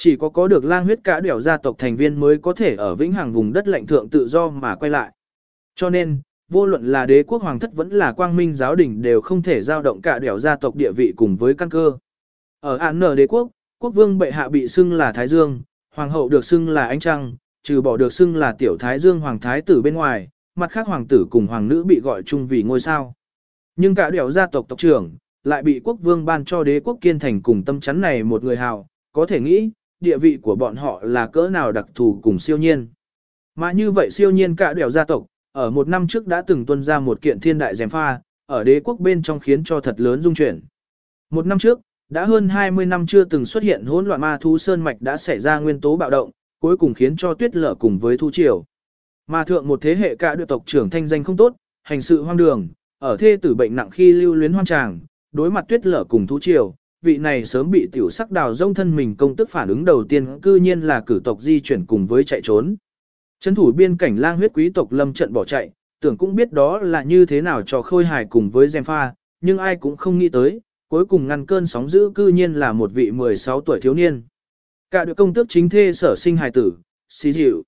Chỉ có có được lang huyết cả đẻo gia tộc thành viên mới có thể ở vĩnh hằng vùng đất lạnh thượng tự do mà quay lại. Cho nên, vô luận là đế quốc hoàng thất vẫn là quang minh giáo đình đều không thể giao động cả đẻo gia tộc địa vị cùng với căn cơ. Ở án nở đế quốc, quốc vương bệ hạ bị xưng là Thái Dương, hoàng hậu được xưng là Ánh Trăng, trừ bỏ được xưng là Tiểu Thái Dương hoàng thái tử bên ngoài, mặt khác hoàng tử cùng hoàng nữ bị gọi chung vì ngôi sao. Nhưng cả đẻo gia tộc tộc trưởng, lại bị quốc vương ban cho đế quốc kiên thành cùng tâm chắn này một người hào, có thể nghĩ, địa vị của bọn họ là cỡ nào đặc thù cùng siêu nhiên. Mà như vậy siêu nhiên cả đẻo gia tộc, ở một năm trước đã từng tuân ra một kiện thiên đại dèm pha, ở đế quốc bên trong khiến cho thật lớn dung chuyển. Một năm trước, đã hơn 20 năm chưa từng xuất hiện hỗn loạn ma thú sơn mạch đã xảy ra nguyên tố bạo động, cuối cùng khiến cho tuyết lở cùng với thu triều. Mà thượng một thế hệ cả đội tộc trưởng thanh danh không tốt, hành sự hoang đường, ở thê tử bệnh nặng khi lưu luyến hoang tràng, đối mặt tuyết lở cùng thú triều, vị này sớm bị tiểu sắc đào rông thân mình công tức phản ứng đầu tiên cư nhiên là cử tộc di chuyển cùng với chạy trốn. Trấn thủ biên cảnh lang huyết quý tộc lâm trận bỏ chạy, tưởng cũng biết đó là như thế nào cho khôi hài cùng với gem pha, nhưng ai cũng không nghĩ tới, cuối cùng ngăn cơn sóng dữ cư nhiên là một vị 16 tuổi thiếu niên. Cả đội công tước chính thê sở sinh hài tử, xí dịu.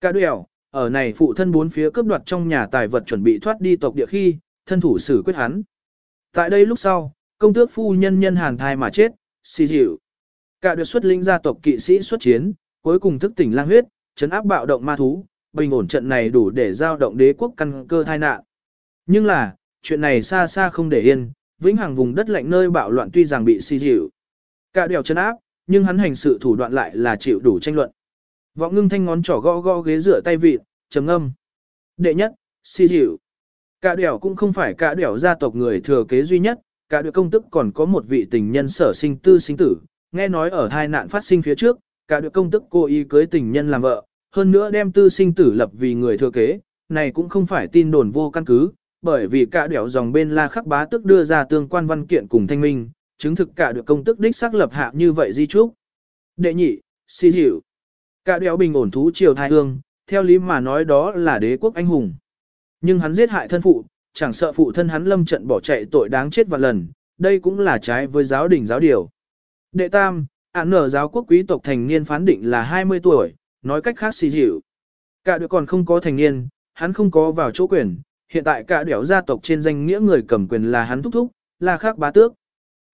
Cả đèo, ở này phụ thân bốn phía cướp đoạt trong nhà tài vật chuẩn bị thoát đi tộc địa khi, thân thủ xử quyết hắn. Tại đây lúc sau, công tước phu nhân nhân hàn thai mà chết, xì dịu. Cả được xuất linh gia tộc kỵ sĩ xuất chiến, cuối cùng thức tỉnh lang huyết, chấn áp bạo động ma thú, bình ổn trận này đủ để giao động đế quốc căn cơ thai nạn. Nhưng là, chuyện này xa xa không để yên, vĩnh hằng vùng đất lạnh nơi bạo loạn tuy rằng bị xì dịu. Cả đèo chấn áp, nhưng hắn hành sự thủ đoạn lại là chịu đủ tranh luận. Vọng ngưng thanh ngón trỏ gõ gõ ghế rửa tay vịt, trầm âm. Đệ nhất, xì dịu. Cả đèo cũng không phải cả đèo gia tộc người thừa kế duy nhất, cả đội công tức còn có một vị tình nhân sở sinh tư sinh tử, nghe nói ở hai nạn phát sinh phía trước, cả đội công tức cô ý cưới tình nhân làm vợ, hơn nữa đem tư sinh tử lập vì người thừa kế, này cũng không phải tin đồn vô căn cứ, bởi vì cả đẻo dòng bên la khắc bá tức đưa ra tương quan văn kiện cùng thanh minh, chứng thực cả được công tức đích xác lập hạ như vậy di trúc. Đệ nhị, si dịu. Cả đẻo bình ổn thú triều thai hương, theo lý mà nói đó là đế quốc anh hùng. Nhưng hắn giết hại thân phụ, chẳng sợ phụ thân hắn lâm trận bỏ chạy tội đáng chết vạn lần, đây cũng là trái với giáo đình giáo điều. Đệ tam, án nở giáo quốc quý tộc thành niên phán định là 20 tuổi, nói cách khác xì dịu. Cả đứa còn không có thành niên, hắn không có vào chỗ quyền, hiện tại cả đẻo gia tộc trên danh nghĩa người cầm quyền là hắn thúc thúc, là khác bá tước.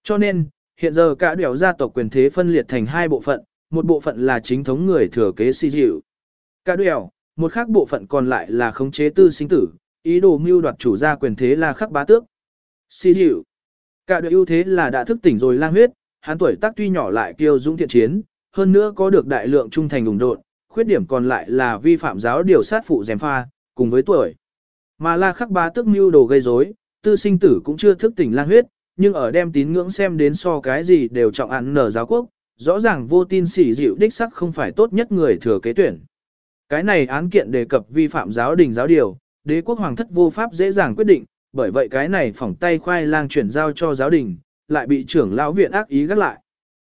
Cho nên, hiện giờ cả đẻo gia tộc quyền thế phân liệt thành hai bộ phận, một bộ phận là chính thống người thừa kế xì dịu. Cả đẻo, một khác bộ phận còn lại là khống chế tư sinh tử, ý đồ mưu đoạt chủ gia quyền thế là khắc bá tước. Xì dịu. Cả đội ưu thế là đã thức tỉnh rồi lang huyết, hắn tuổi tác tuy nhỏ lại kiêu dũng thiện chiến, hơn nữa có được đại lượng trung thành ủng độn, khuyết điểm còn lại là vi phạm giáo điều sát phụ dèm pha, cùng với tuổi. Mà La Khắc Bá tước mưu đồ gây rối, tư sinh tử cũng chưa thức tỉnh lang huyết, nhưng ở đem tín ngưỡng xem đến so cái gì đều trọng ăn nở giáo quốc, rõ ràng vô tin sỉ dịu đích sắc không phải tốt nhất người thừa kế tuyển. Cái này án kiện đề cập vi phạm giáo đình giáo điều, đế quốc hoàng thất vô pháp dễ dàng quyết định, bởi vậy cái này phỏng tay khoai lang chuyển giao cho giáo đình, lại bị trưởng lão viện ác ý gắt lại.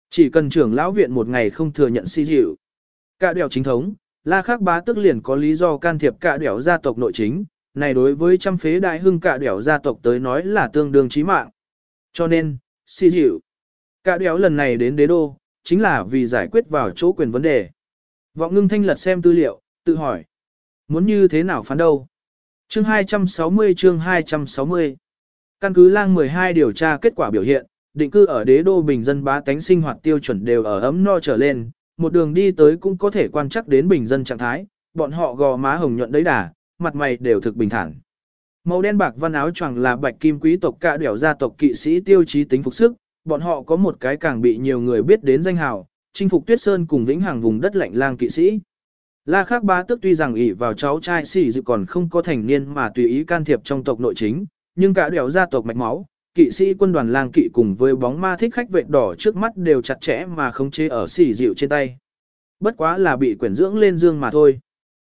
Chỉ cần trưởng lão viện một ngày không thừa nhận si dịu. Cả đèo chính thống, la khắc bá tức liền có lý do can thiệp cả đèo gia tộc nội chính, này đối với trăm phế đại hưng cả đèo gia tộc tới nói là tương đương chí mạng. Cho nên, si dịu. Cả đèo lần này đến đế đô, chính là vì giải quyết vào chỗ quyền vấn đề. Vọng ngưng thanh lật xem tư liệu, tự hỏi. Muốn như thế nào phán đâu? Chương 260 chương 260 Căn cứ lang 12 điều tra kết quả biểu hiện, định cư ở đế đô bình dân bá tánh sinh hoạt tiêu chuẩn đều ở ấm no trở lên, một đường đi tới cũng có thể quan chắc đến bình dân trạng thái, bọn họ gò má hồng nhuận đấy đà, mặt mày đều thực bình thản. Màu đen bạc văn áo choàng là bạch kim quý tộc cả đẻo gia tộc kỵ sĩ tiêu chí tính phục sức, bọn họ có một cái càng bị nhiều người biết đến danh hào, chinh phục tuyết sơn cùng vĩnh hàng vùng đất lạnh lang kỵ sĩ. La Khắc Bá tức tuy rằng ỷ vào cháu trai xỉ dự còn không có thành niên mà tùy ý can thiệp trong tộc nội chính, nhưng cả đẻo gia tộc mạch máu, kỵ sĩ quân đoàn lang kỵ cùng với bóng ma thích khách vệ đỏ trước mắt đều chặt chẽ mà không chế ở xỉ dịu trên tay. Bất quá là bị quyển dưỡng lên dương mà thôi.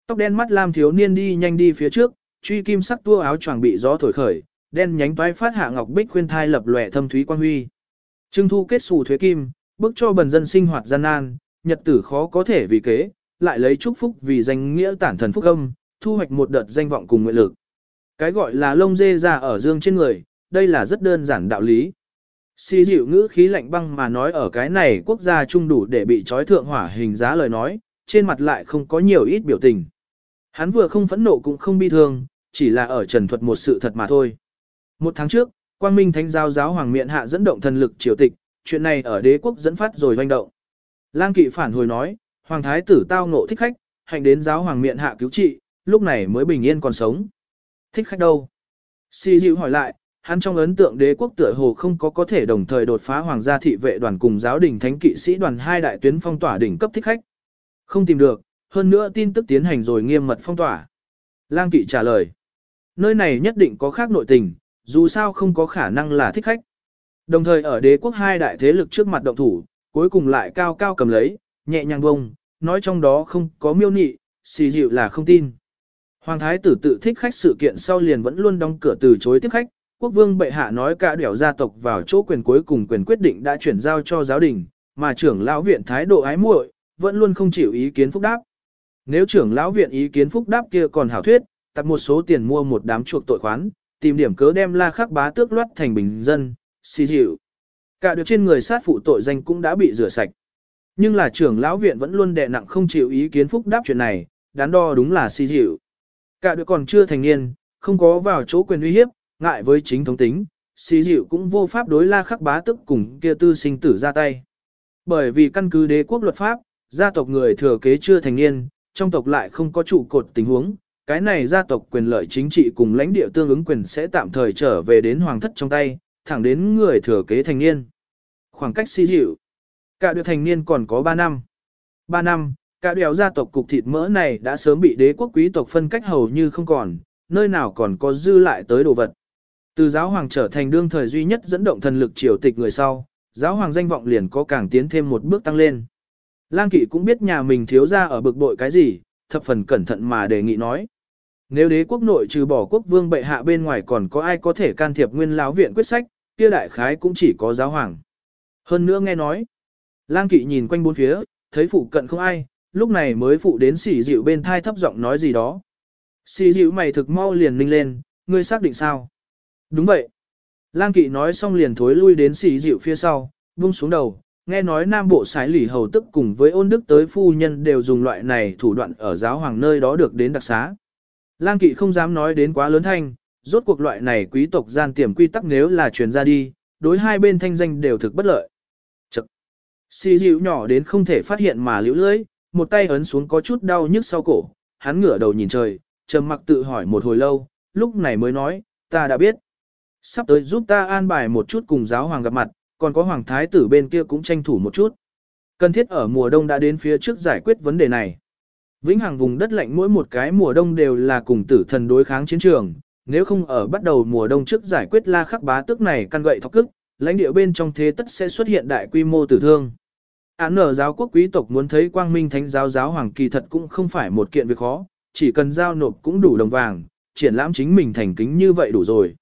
Tóc đen mắt lam thiếu niên đi nhanh đi phía trước, truy kim sắc tua áo choàng bị gió thổi khởi, đen nhánh toái phát hạ ngọc bích khuyên thai lập lòe thâm thúy quan huy. Trưng thu kết xù thuế kim, bức cho bần dân sinh hoạt gian nan, nhật tử khó có thể vì kế, lại lấy chúc phúc vì danh nghĩa tản thần phúc âm, thu hoạch một đợt danh vọng cùng nguyện lực. Cái gọi là lông dê ra ở dương trên người, đây là rất đơn giản đạo lý. Si dịu ngữ khí lạnh băng mà nói ở cái này quốc gia trung đủ để bị trói thượng hỏa hình giá lời nói, trên mặt lại không có nhiều ít biểu tình. Hắn vừa không phẫn nộ cũng không bi thương, chỉ là ở trần thuật một sự thật mà thôi. Một tháng trước, Quang Minh Thánh Giáo giáo hoàng miện hạ dẫn động thần lực triều tịch, chuyện này ở đế quốc dẫn phát rồi hoành động. Lang kỵ phản hồi nói, hoàng thái tử tao ngộ thích khách, hành đến giáo hoàng miện hạ cứu trị, lúc này mới bình yên còn sống. Thích khách đâu? Si dịu hỏi lại, hắn trong ấn tượng đế quốc tựa hồ không có có thể đồng thời đột phá hoàng gia thị vệ đoàn cùng giáo đình thánh kỵ sĩ đoàn hai đại tuyến phong tỏa đỉnh cấp thích khách. Không tìm được, hơn nữa tin tức tiến hành rồi nghiêm mật phong tỏa. Lang kỵ trả lời, nơi này nhất định có khác nội tình, dù sao không có khả năng là thích khách. Đồng thời ở đế quốc hai đại thế lực trước mặt động thủ, cuối cùng lại cao cao cầm lấy, nhẹ nhàng bông, nói trong đó không có miêu nị, xì dịu là không tin. Hoàng thái tử tự thích khách sự kiện sau liền vẫn luôn đóng cửa từ chối tiếp khách, quốc vương bệ hạ nói cả đẻo gia tộc vào chỗ quyền cuối cùng quyền quyết định đã chuyển giao cho giáo đình, mà trưởng lão viện thái độ ái muội, vẫn luôn không chịu ý kiến phúc đáp. Nếu trưởng lão viện ý kiến phúc đáp kia còn hảo thuyết, tập một số tiền mua một đám chuộc tội khoán, tìm điểm cớ đem la khắc bá tước loát thành bình dân, xì dịu. Cả được trên người sát phụ tội danh cũng đã bị rửa sạch. Nhưng là trưởng lão viện vẫn luôn đè nặng không chịu ý kiến phúc đáp chuyện này, đắn đo đúng là xì dịu. Cả đứa còn chưa thành niên, không có vào chỗ quyền uy hiếp, ngại với chính thống tính, xì dịu cũng vô pháp đối la khắc bá tức cùng kia tư sinh tử ra tay. Bởi vì căn cứ đế quốc luật pháp, gia tộc người thừa kế chưa thành niên, trong tộc lại không có trụ cột tình huống, cái này gia tộc quyền lợi chính trị cùng lãnh địa tương ứng quyền sẽ tạm thời trở về đến hoàng thất trong tay, thẳng đến người thừa kế thành niên. Khoảng cách xì dịu, cả đứa thành niên còn có 3 năm. 3 năm, cả đèo gia tộc cục thịt mỡ này đã sớm bị đế quốc quý tộc phân cách hầu như không còn, nơi nào còn có dư lại tới đồ vật. Từ giáo hoàng trở thành đương thời duy nhất dẫn động thần lực triều tịch người sau, giáo hoàng danh vọng liền có càng tiến thêm một bước tăng lên. Lang kỵ cũng biết nhà mình thiếu ra ở bực bội cái gì, thập phần cẩn thận mà đề nghị nói. Nếu đế quốc nội trừ bỏ quốc vương bệ hạ bên ngoài còn có ai có thể can thiệp nguyên lão viện quyết sách, kia đại khái cũng chỉ có giáo hoàng. Hơn nữa nghe nói, lang kỵ nhìn quanh bốn phía, thấy phụ cận không ai, lúc này mới phụ đến xỉ dịu bên thai thấp giọng nói gì đó. Xỉ dịu mày thực mau liền ninh lên, ngươi xác định sao? Đúng vậy. Lang kỵ nói xong liền thối lui đến xỉ dịu phía sau, buông xuống đầu, nghe nói nam bộ sái lỉ hầu tức cùng với ôn đức tới phu nhân đều dùng loại này thủ đoạn ở giáo hoàng nơi đó được đến đặc xá. Lang kỵ không dám nói đến quá lớn thanh, rốt cuộc loại này quý tộc gian tiềm quy tắc nếu là truyền ra đi, đối hai bên thanh danh đều thực bất lợi. Xì dịu nhỏ đến không thể phát hiện mà liễu lưỡi, một tay ấn xuống có chút đau nhức sau cổ, hắn ngửa đầu nhìn trời, trầm mặc tự hỏi một hồi lâu, lúc này mới nói, ta đã biết. Sắp tới giúp ta an bài một chút cùng giáo hoàng gặp mặt, còn có hoàng thái tử bên kia cũng tranh thủ một chút. Cần thiết ở mùa đông đã đến phía trước giải quyết vấn đề này. Vĩnh Hằng vùng đất lạnh mỗi một cái mùa đông đều là cùng tử thần đối kháng chiến trường, nếu không ở bắt đầu mùa đông trước giải quyết la khắc bá tức này căn gậy thọc cức, lãnh địa bên trong thế tất sẽ xuất hiện đại quy mô tử thương. Án ở giáo quốc quý tộc muốn thấy quang minh thánh giáo giáo hoàng kỳ thật cũng không phải một kiện việc khó, chỉ cần giao nộp cũng đủ đồng vàng, triển lãm chính mình thành kính như vậy đủ rồi.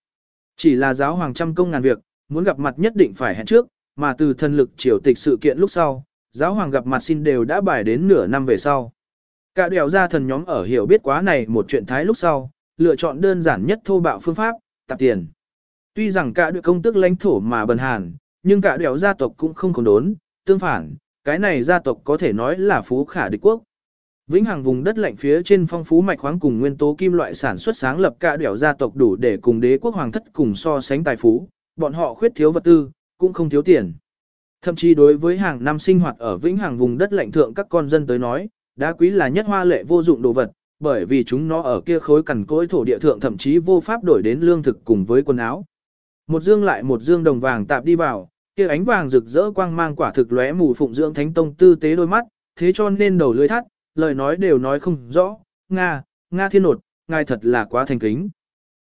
Chỉ là giáo hoàng trăm công ngàn việc, muốn gặp mặt nhất định phải hẹn trước, mà từ thần lực triều tịch sự kiện lúc sau, giáo hoàng gặp mặt xin đều đã bài đến nửa năm về sau. Cả đèo ra thần nhóm ở hiểu biết quá này một chuyện thái lúc sau, lựa chọn đơn giản nhất thô bạo phương pháp, tạp tiền. Tuy rằng cả đội công tức lãnh thổ mà bần hàn, nhưng cả đèo gia tộc cũng không còn đốn, tương phản, cái này gia tộc có thể nói là phú khả địch quốc. Vĩnh Hằng vùng đất lạnh phía trên phong phú mạch khoáng cùng nguyên tố kim loại sản xuất sáng lập cả đẻo gia tộc đủ để cùng đế quốc hoàng thất cùng so sánh tài phú, bọn họ khuyết thiếu vật tư, cũng không thiếu tiền. Thậm chí đối với hàng năm sinh hoạt ở Vĩnh Hằng vùng đất lạnh thượng các con dân tới nói, đá quý là nhất hoa lệ vô dụng đồ vật, bởi vì chúng nó ở kia khối cằn cỗi thổ địa thượng thậm chí vô pháp đổi đến lương thực cùng với quần áo. Một dương lại một dương đồng vàng tạp đi vào, kia ánh vàng rực rỡ quang mang quả thực lóe mù phụng dưỡng thánh tông tư tế đôi mắt, thế cho nên đầu lưỡi thắt, lời nói đều nói không rõ, Nga, Nga thiên nột, ngài thật là quá thành kính.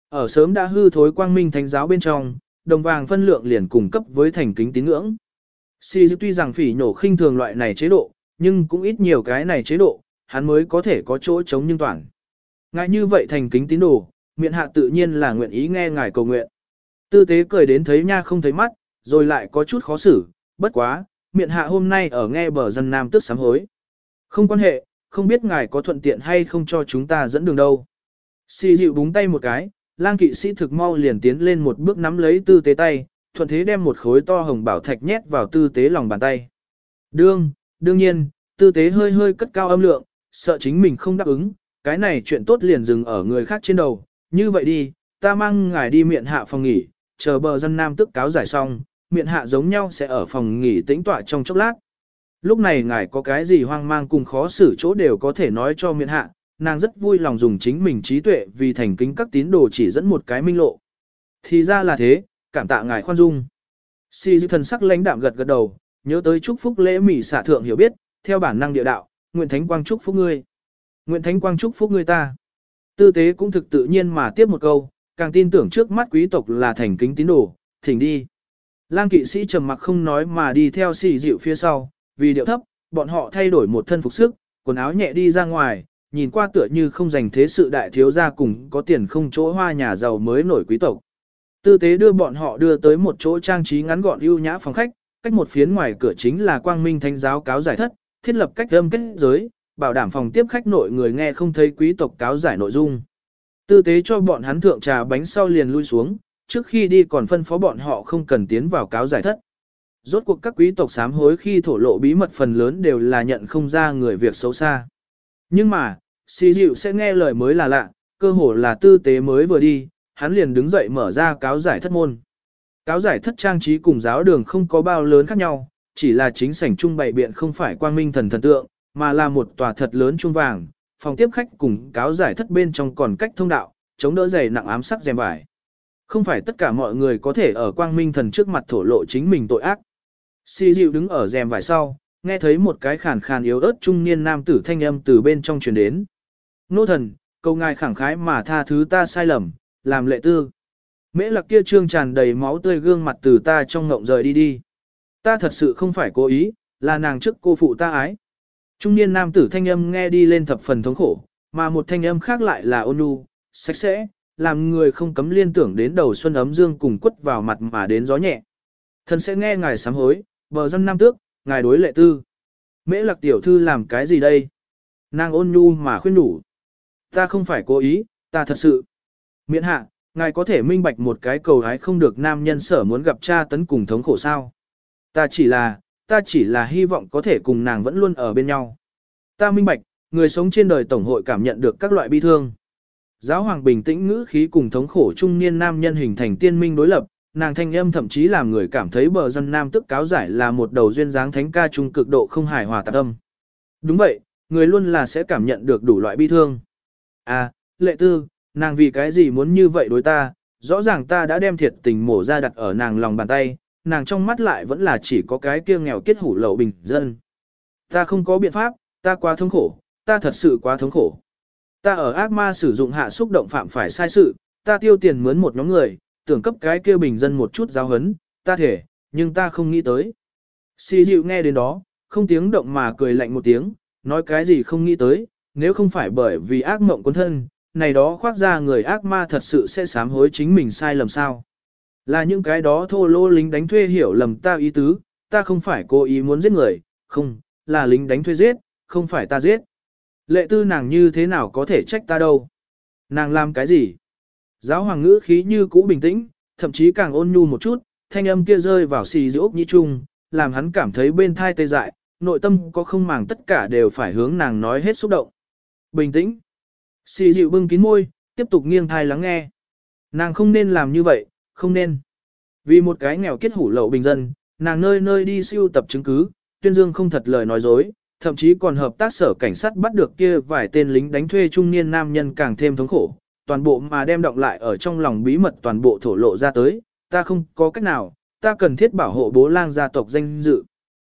Ở sớm đã hư thối quang minh thánh giáo bên trong, đồng vàng phân lượng liền cung cấp với thành kính tín ngưỡng. Si tuy rằng phỉ nhổ khinh thường loại này chế độ, nhưng cũng ít nhiều cái này chế độ, hắn mới có thể có chỗ chống nhưng toàn. Ngài như vậy thành kính tín đồ, miệng hạ tự nhiên là nguyện ý nghe ngài cầu nguyện. Tư tế cười đến thấy nha không thấy mắt, rồi lại có chút khó xử, bất quá, miệng hạ hôm nay ở nghe bờ dân nam tức sám hối. Không quan hệ, không biết ngài có thuận tiện hay không cho chúng ta dẫn đường đâu. Si dịu búng tay một cái, lang kỵ sĩ thực mau liền tiến lên một bước nắm lấy tư tế tay, thuận thế đem một khối to hồng bảo thạch nhét vào tư tế lòng bàn tay. Đương, đương nhiên, tư tế hơi hơi cất cao âm lượng, sợ chính mình không đáp ứng, cái này chuyện tốt liền dừng ở người khác trên đầu, như vậy đi, ta mang ngài đi miệng hạ phòng nghỉ, chờ bờ dân nam tức cáo giải xong, miệng hạ giống nhau sẽ ở phòng nghỉ tĩnh tọa trong chốc lát. Lúc này ngài có cái gì hoang mang cùng khó xử chỗ đều có thể nói cho miệng hạ, nàng rất vui lòng dùng chính mình trí tuệ vì thành kính các tín đồ chỉ dẫn một cái minh lộ. Thì ra là thế, cảm tạ ngài khoan dung. Si dư thần sắc lãnh đạm gật gật đầu, nhớ tới chúc phúc lễ mỉ xả thượng hiểu biết, theo bản năng địa đạo, nguyện thánh quang chúc phúc ngươi. Nguyện thánh quang chúc phúc ngươi ta. Tư tế cũng thực tự nhiên mà tiếp một câu, càng tin tưởng trước mắt quý tộc là thành kính tín đồ, thỉnh đi. Lang kỵ sĩ trầm mặc không nói mà đi theo xì dịu phía sau, vì điệu thấp, bọn họ thay đổi một thân phục sức, quần áo nhẹ đi ra ngoài, nhìn qua tựa như không dành thế sự đại thiếu gia cùng có tiền không chỗ hoa nhà giàu mới nổi quý tộc. Tư tế đưa bọn họ đưa tới một chỗ trang trí ngắn gọn ưu nhã phòng khách, cách một phiến ngoài cửa chính là quang minh thánh giáo cáo giải thất, thiết lập cách âm kết giới, bảo đảm phòng tiếp khách nội người nghe không thấy quý tộc cáo giải nội dung. Tư tế cho bọn hắn thượng trà bánh sau liền lui xuống, trước khi đi còn phân phó bọn họ không cần tiến vào cáo giải thất. Rốt cuộc các quý tộc sám hối khi thổ lộ bí mật phần lớn đều là nhận không ra người việc xấu xa. Nhưng mà, xì dịu sẽ nghe lời mới là lạ, cơ hồ là tư tế mới vừa đi, hắn liền đứng dậy mở ra cáo giải thất môn. Cáo giải thất trang trí cùng giáo đường không có bao lớn khác nhau, chỉ là chính sảnh trung bày biện không phải quang minh thần thần tượng, mà là một tòa thật lớn trung vàng, phòng tiếp khách cùng cáo giải thất bên trong còn cách thông đạo, chống đỡ dày nặng ám sắc rèm vải. Không phải tất cả mọi người có thể ở quang minh thần trước mặt thổ lộ chính mình tội ác. Si dịu đứng ở rèm vải sau, nghe thấy một cái khàn khàn yếu ớt trung niên nam tử thanh âm từ bên trong truyền đến. Nô thần, cầu ngài khẳng khái mà tha thứ ta sai lầm, làm lệ tư. Mễ lạc kia trương tràn đầy máu tươi gương mặt từ ta trong ngộng rời đi đi. Ta thật sự không phải cố ý, là nàng trước cô phụ ta ái. Trung niên nam tử thanh âm nghe đi lên thập phần thống khổ, mà một thanh âm khác lại là ôn nhu, sạch sẽ, làm người không cấm liên tưởng đến đầu xuân ấm dương cùng quất vào mặt mà đến gió nhẹ. Thần sẽ nghe ngài sám hối, bờ dân nam tước, ngài đối lệ tư. Mễ lạc tiểu thư làm cái gì đây? Nàng ôn nhu mà khuyên đủ. Ta không phải cố ý, ta thật sự. Miễn hạ, ngài có thể minh bạch một cái cầu hái không được nam nhân sở muốn gặp cha tấn cùng thống khổ sao. Ta chỉ là, ta chỉ là hy vọng có thể cùng nàng vẫn luôn ở bên nhau. Ta minh bạch, người sống trên đời tổng hội cảm nhận được các loại bi thương. Giáo hoàng bình tĩnh ngữ khí cùng thống khổ trung niên nam nhân hình thành tiên minh đối lập, nàng thanh âm thậm chí làm người cảm thấy bờ dân nam tức cáo giải là một đầu duyên dáng thánh ca trung cực độ không hài hòa tạp âm. Đúng vậy, người luôn là sẽ cảm nhận được đủ loại bi thương. À, lệ tư, nàng vì cái gì muốn như vậy đối ta, rõ ràng ta đã đem thiệt tình mổ ra đặt ở nàng lòng bàn tay, nàng trong mắt lại vẫn là chỉ có cái kia nghèo kết hủ lậu bình dân. Ta không có biện pháp, ta quá thống khổ, ta thật sự quá thống khổ. Ta ở ác ma sử dụng hạ xúc động phạm phải sai sự, ta tiêu tiền mướn một nhóm người, tưởng cấp cái kia bình dân một chút giáo hấn, ta thể, nhưng ta không nghĩ tới. Xì dịu nghe đến đó, không tiếng động mà cười lạnh một tiếng, nói cái gì không nghĩ tới, nếu không phải bởi vì ác mộng quân thân, này đó khoác ra người ác ma thật sự sẽ sám hối chính mình sai lầm sao. Là những cái đó thô lô lính đánh thuê hiểu lầm ta ý tứ, ta không phải cố ý muốn giết người, không, là lính đánh thuê giết, không phải ta giết. Lệ tư nàng như thế nào có thể trách ta đâu? Nàng làm cái gì? Giáo hoàng ngữ khí như cũ bình tĩnh, thậm chí càng ôn nhu một chút, thanh âm kia rơi vào xì giữa nhĩ trung, làm hắn cảm thấy bên thai tê dại, nội tâm có không màng tất cả đều phải hướng nàng nói hết xúc động. Bình tĩnh. Xì dịu bưng kín môi, tiếp tục nghiêng thai lắng nghe. Nàng không nên làm như vậy, không nên. Vì một cái nghèo kết hủ lậu bình dân, nàng nơi nơi đi siêu tập chứng cứ, tuyên dương không thật lời nói dối, thậm chí còn hợp tác sở cảnh sát bắt được kia vài tên lính đánh thuê trung niên nam nhân càng thêm thống khổ, toàn bộ mà đem động lại ở trong lòng bí mật toàn bộ thổ lộ ra tới, ta không có cách nào, ta cần thiết bảo hộ bố lang gia tộc danh dự.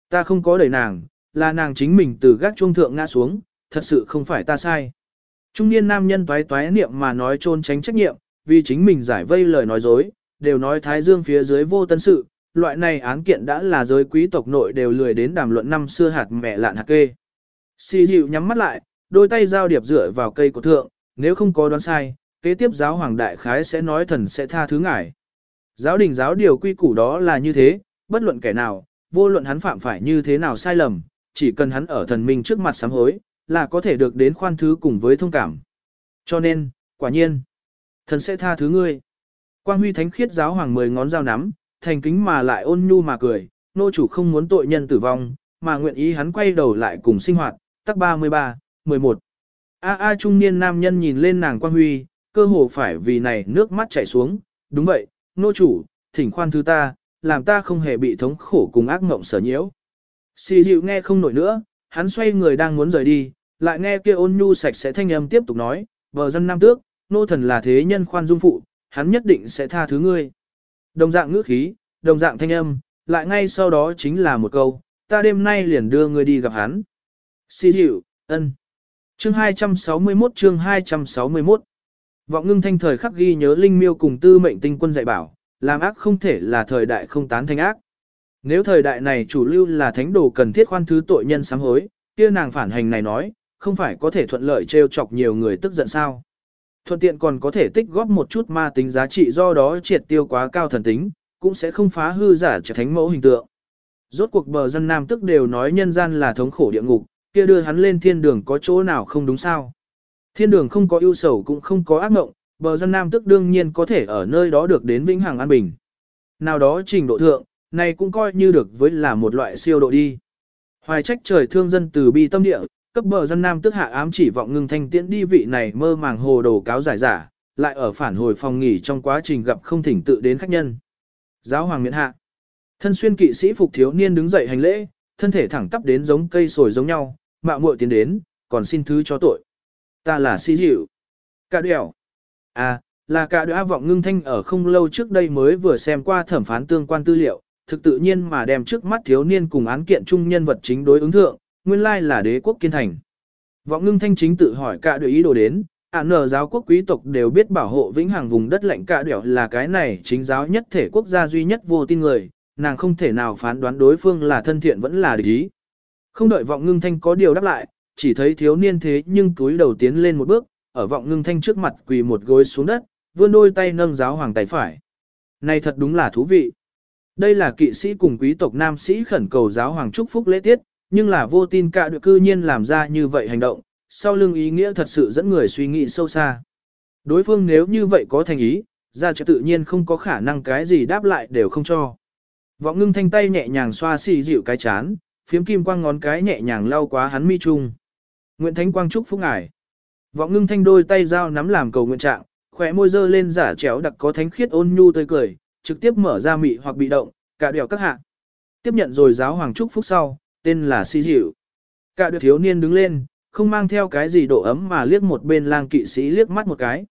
Ta không có đẩy nàng, là nàng chính mình từ gác trung thượng ngã xuống, thật sự không phải ta sai. Trung niên nam nhân toái toái niệm mà nói trôn tránh trách nhiệm, vì chính mình giải vây lời nói dối, đều nói Thái Dương phía dưới vô tân sự, loại này án kiện đã là giới quý tộc nội đều lười đến đàm luận năm xưa hạt mẹ lạn hạt kê. Xì dịu nhắm mắt lại, đôi tay giao điệp dựa vào cây của thượng, nếu không có đoán sai, kế tiếp giáo hoàng đại khái sẽ nói thần sẽ tha thứ ngài. Giáo đình giáo điều quy củ đó là như thế, bất luận kẻ nào, vô luận hắn phạm phải như thế nào sai lầm, chỉ cần hắn ở thần minh trước mặt sám hối, là có thể được đến khoan thứ cùng với thông cảm. Cho nên, quả nhiên, thần sẽ tha thứ ngươi. Quang huy thánh khiết giáo hoàng mười ngón dao nắm, thành kính mà lại ôn nhu mà cười, nô chủ không muốn tội nhân tử vong, mà nguyện ý hắn quay đầu lại cùng sinh hoạt, tắc 33, 11. A A trung niên nam nhân nhìn lên nàng Quan Huy, cơ hồ phải vì này nước mắt chảy xuống, đúng vậy, nô chủ, thỉnh khoan thứ ta, làm ta không hề bị thống khổ cùng ác ngộng sở nhiễu. Xì dịu nghe không nổi nữa, hắn xoay người đang muốn rời đi, lại nghe kia ôn nhu sạch sẽ thanh âm tiếp tục nói, vợ dân nam tước, nô thần là thế nhân khoan dung phụ, hắn nhất định sẽ tha thứ ngươi. Đồng dạng ngữ khí, đồng dạng thanh âm, lại ngay sau đó chính là một câu, ta đêm nay liền đưa ngươi đi gặp hắn. Xì dịu, ân. Chương 261 chương 261 Vọng ngưng thanh thời khắc ghi nhớ linh miêu cùng tư mệnh tinh quân dạy bảo, làm ác không thể là thời đại không tán thành ác. Nếu thời đại này chủ lưu là thánh đồ cần thiết khoan thứ tội nhân sám hối, kia nàng phản hành này nói, không phải có thể thuận lợi trêu chọc nhiều người tức giận sao. Thuận tiện còn có thể tích góp một chút ma tính giá trị do đó triệt tiêu quá cao thần tính, cũng sẽ không phá hư giả trở thánh mẫu hình tượng. Rốt cuộc bờ dân nam tức đều nói nhân gian là thống khổ địa ngục, kia đưa hắn lên thiên đường có chỗ nào không đúng sao. Thiên đường không có ưu sầu cũng không có ác mộng, bờ dân nam tức đương nhiên có thể ở nơi đó được đến vĩnh hằng an bình. Nào đó trình độ thượng, này cũng coi như được với là một loại siêu độ đi. Hoài trách trời thương dân từ bi tâm địa, cấp bờ dân nam tức hạ ám chỉ vọng ngưng thanh tiễn đi vị này mơ màng hồ đồ cáo giải giả, lại ở phản hồi phòng nghỉ trong quá trình gặp không thỉnh tự đến khách nhân. Giáo hoàng miễn hạ. Thân xuyên kỵ sĩ phục thiếu niên đứng dậy hành lễ, thân thể thẳng tắp đến giống cây sồi giống nhau, mạo muội tiến đến, còn xin thứ cho tội. Ta là si dịu. Cả đèo. À, là cả đứa vọng ngưng thanh ở không lâu trước đây mới vừa xem qua thẩm phán tương quan tư liệu, thực tự nhiên mà đem trước mắt thiếu niên cùng án kiện chung nhân vật chính đối ứng thượng, nguyên lai là đế quốc kiên thành. Vọng ngưng thanh chính tự hỏi cả đứa ý đồ đến, ả nở giáo quốc quý tộc đều biết bảo hộ vĩnh hằng vùng đất lạnh cả đẻo là cái này chính giáo nhất thể quốc gia duy nhất vô tin người, nàng không thể nào phán đoán đối phương là thân thiện vẫn là địch ý. Không đợi vọng ngưng thanh có điều đáp lại, chỉ thấy thiếu niên thế nhưng túi đầu tiến lên một bước, ở vọng ngưng thanh trước mặt quỳ một gối xuống đất, vươn đôi tay nâng giáo hoàng tay phải. Này thật đúng là thú vị. Đây là kỵ sĩ cùng quý tộc nam sĩ khẩn cầu giáo hoàng chúc phúc lễ tiết, nhưng là vô tin cả được cư nhiên làm ra như vậy hành động, sau lưng ý nghĩa thật sự dẫn người suy nghĩ sâu xa. Đối phương nếu như vậy có thành ý, ra cho tự nhiên không có khả năng cái gì đáp lại đều không cho. Vọng ngưng thanh tay nhẹ nhàng xoa xì dịu cái chán, phiếm kim quang ngón cái nhẹ nhàng lau quá hắn mi trung. nguyễn Thánh Quang chúc phúc ngài. Vọng ngưng thanh đôi tay dao nắm làm cầu nguyện trạng, khỏe môi dơ lên giả chéo đặc có thánh khiết ôn nhu tươi cười, trực tiếp mở ra mị hoặc bị động, cả đèo các hạ. Tiếp nhận rồi giáo hoàng chúc phúc sau, tên là si dịu. Cả đứa thiếu niên đứng lên, không mang theo cái gì độ ấm mà liếc một bên lang kỵ sĩ liếc mắt một cái.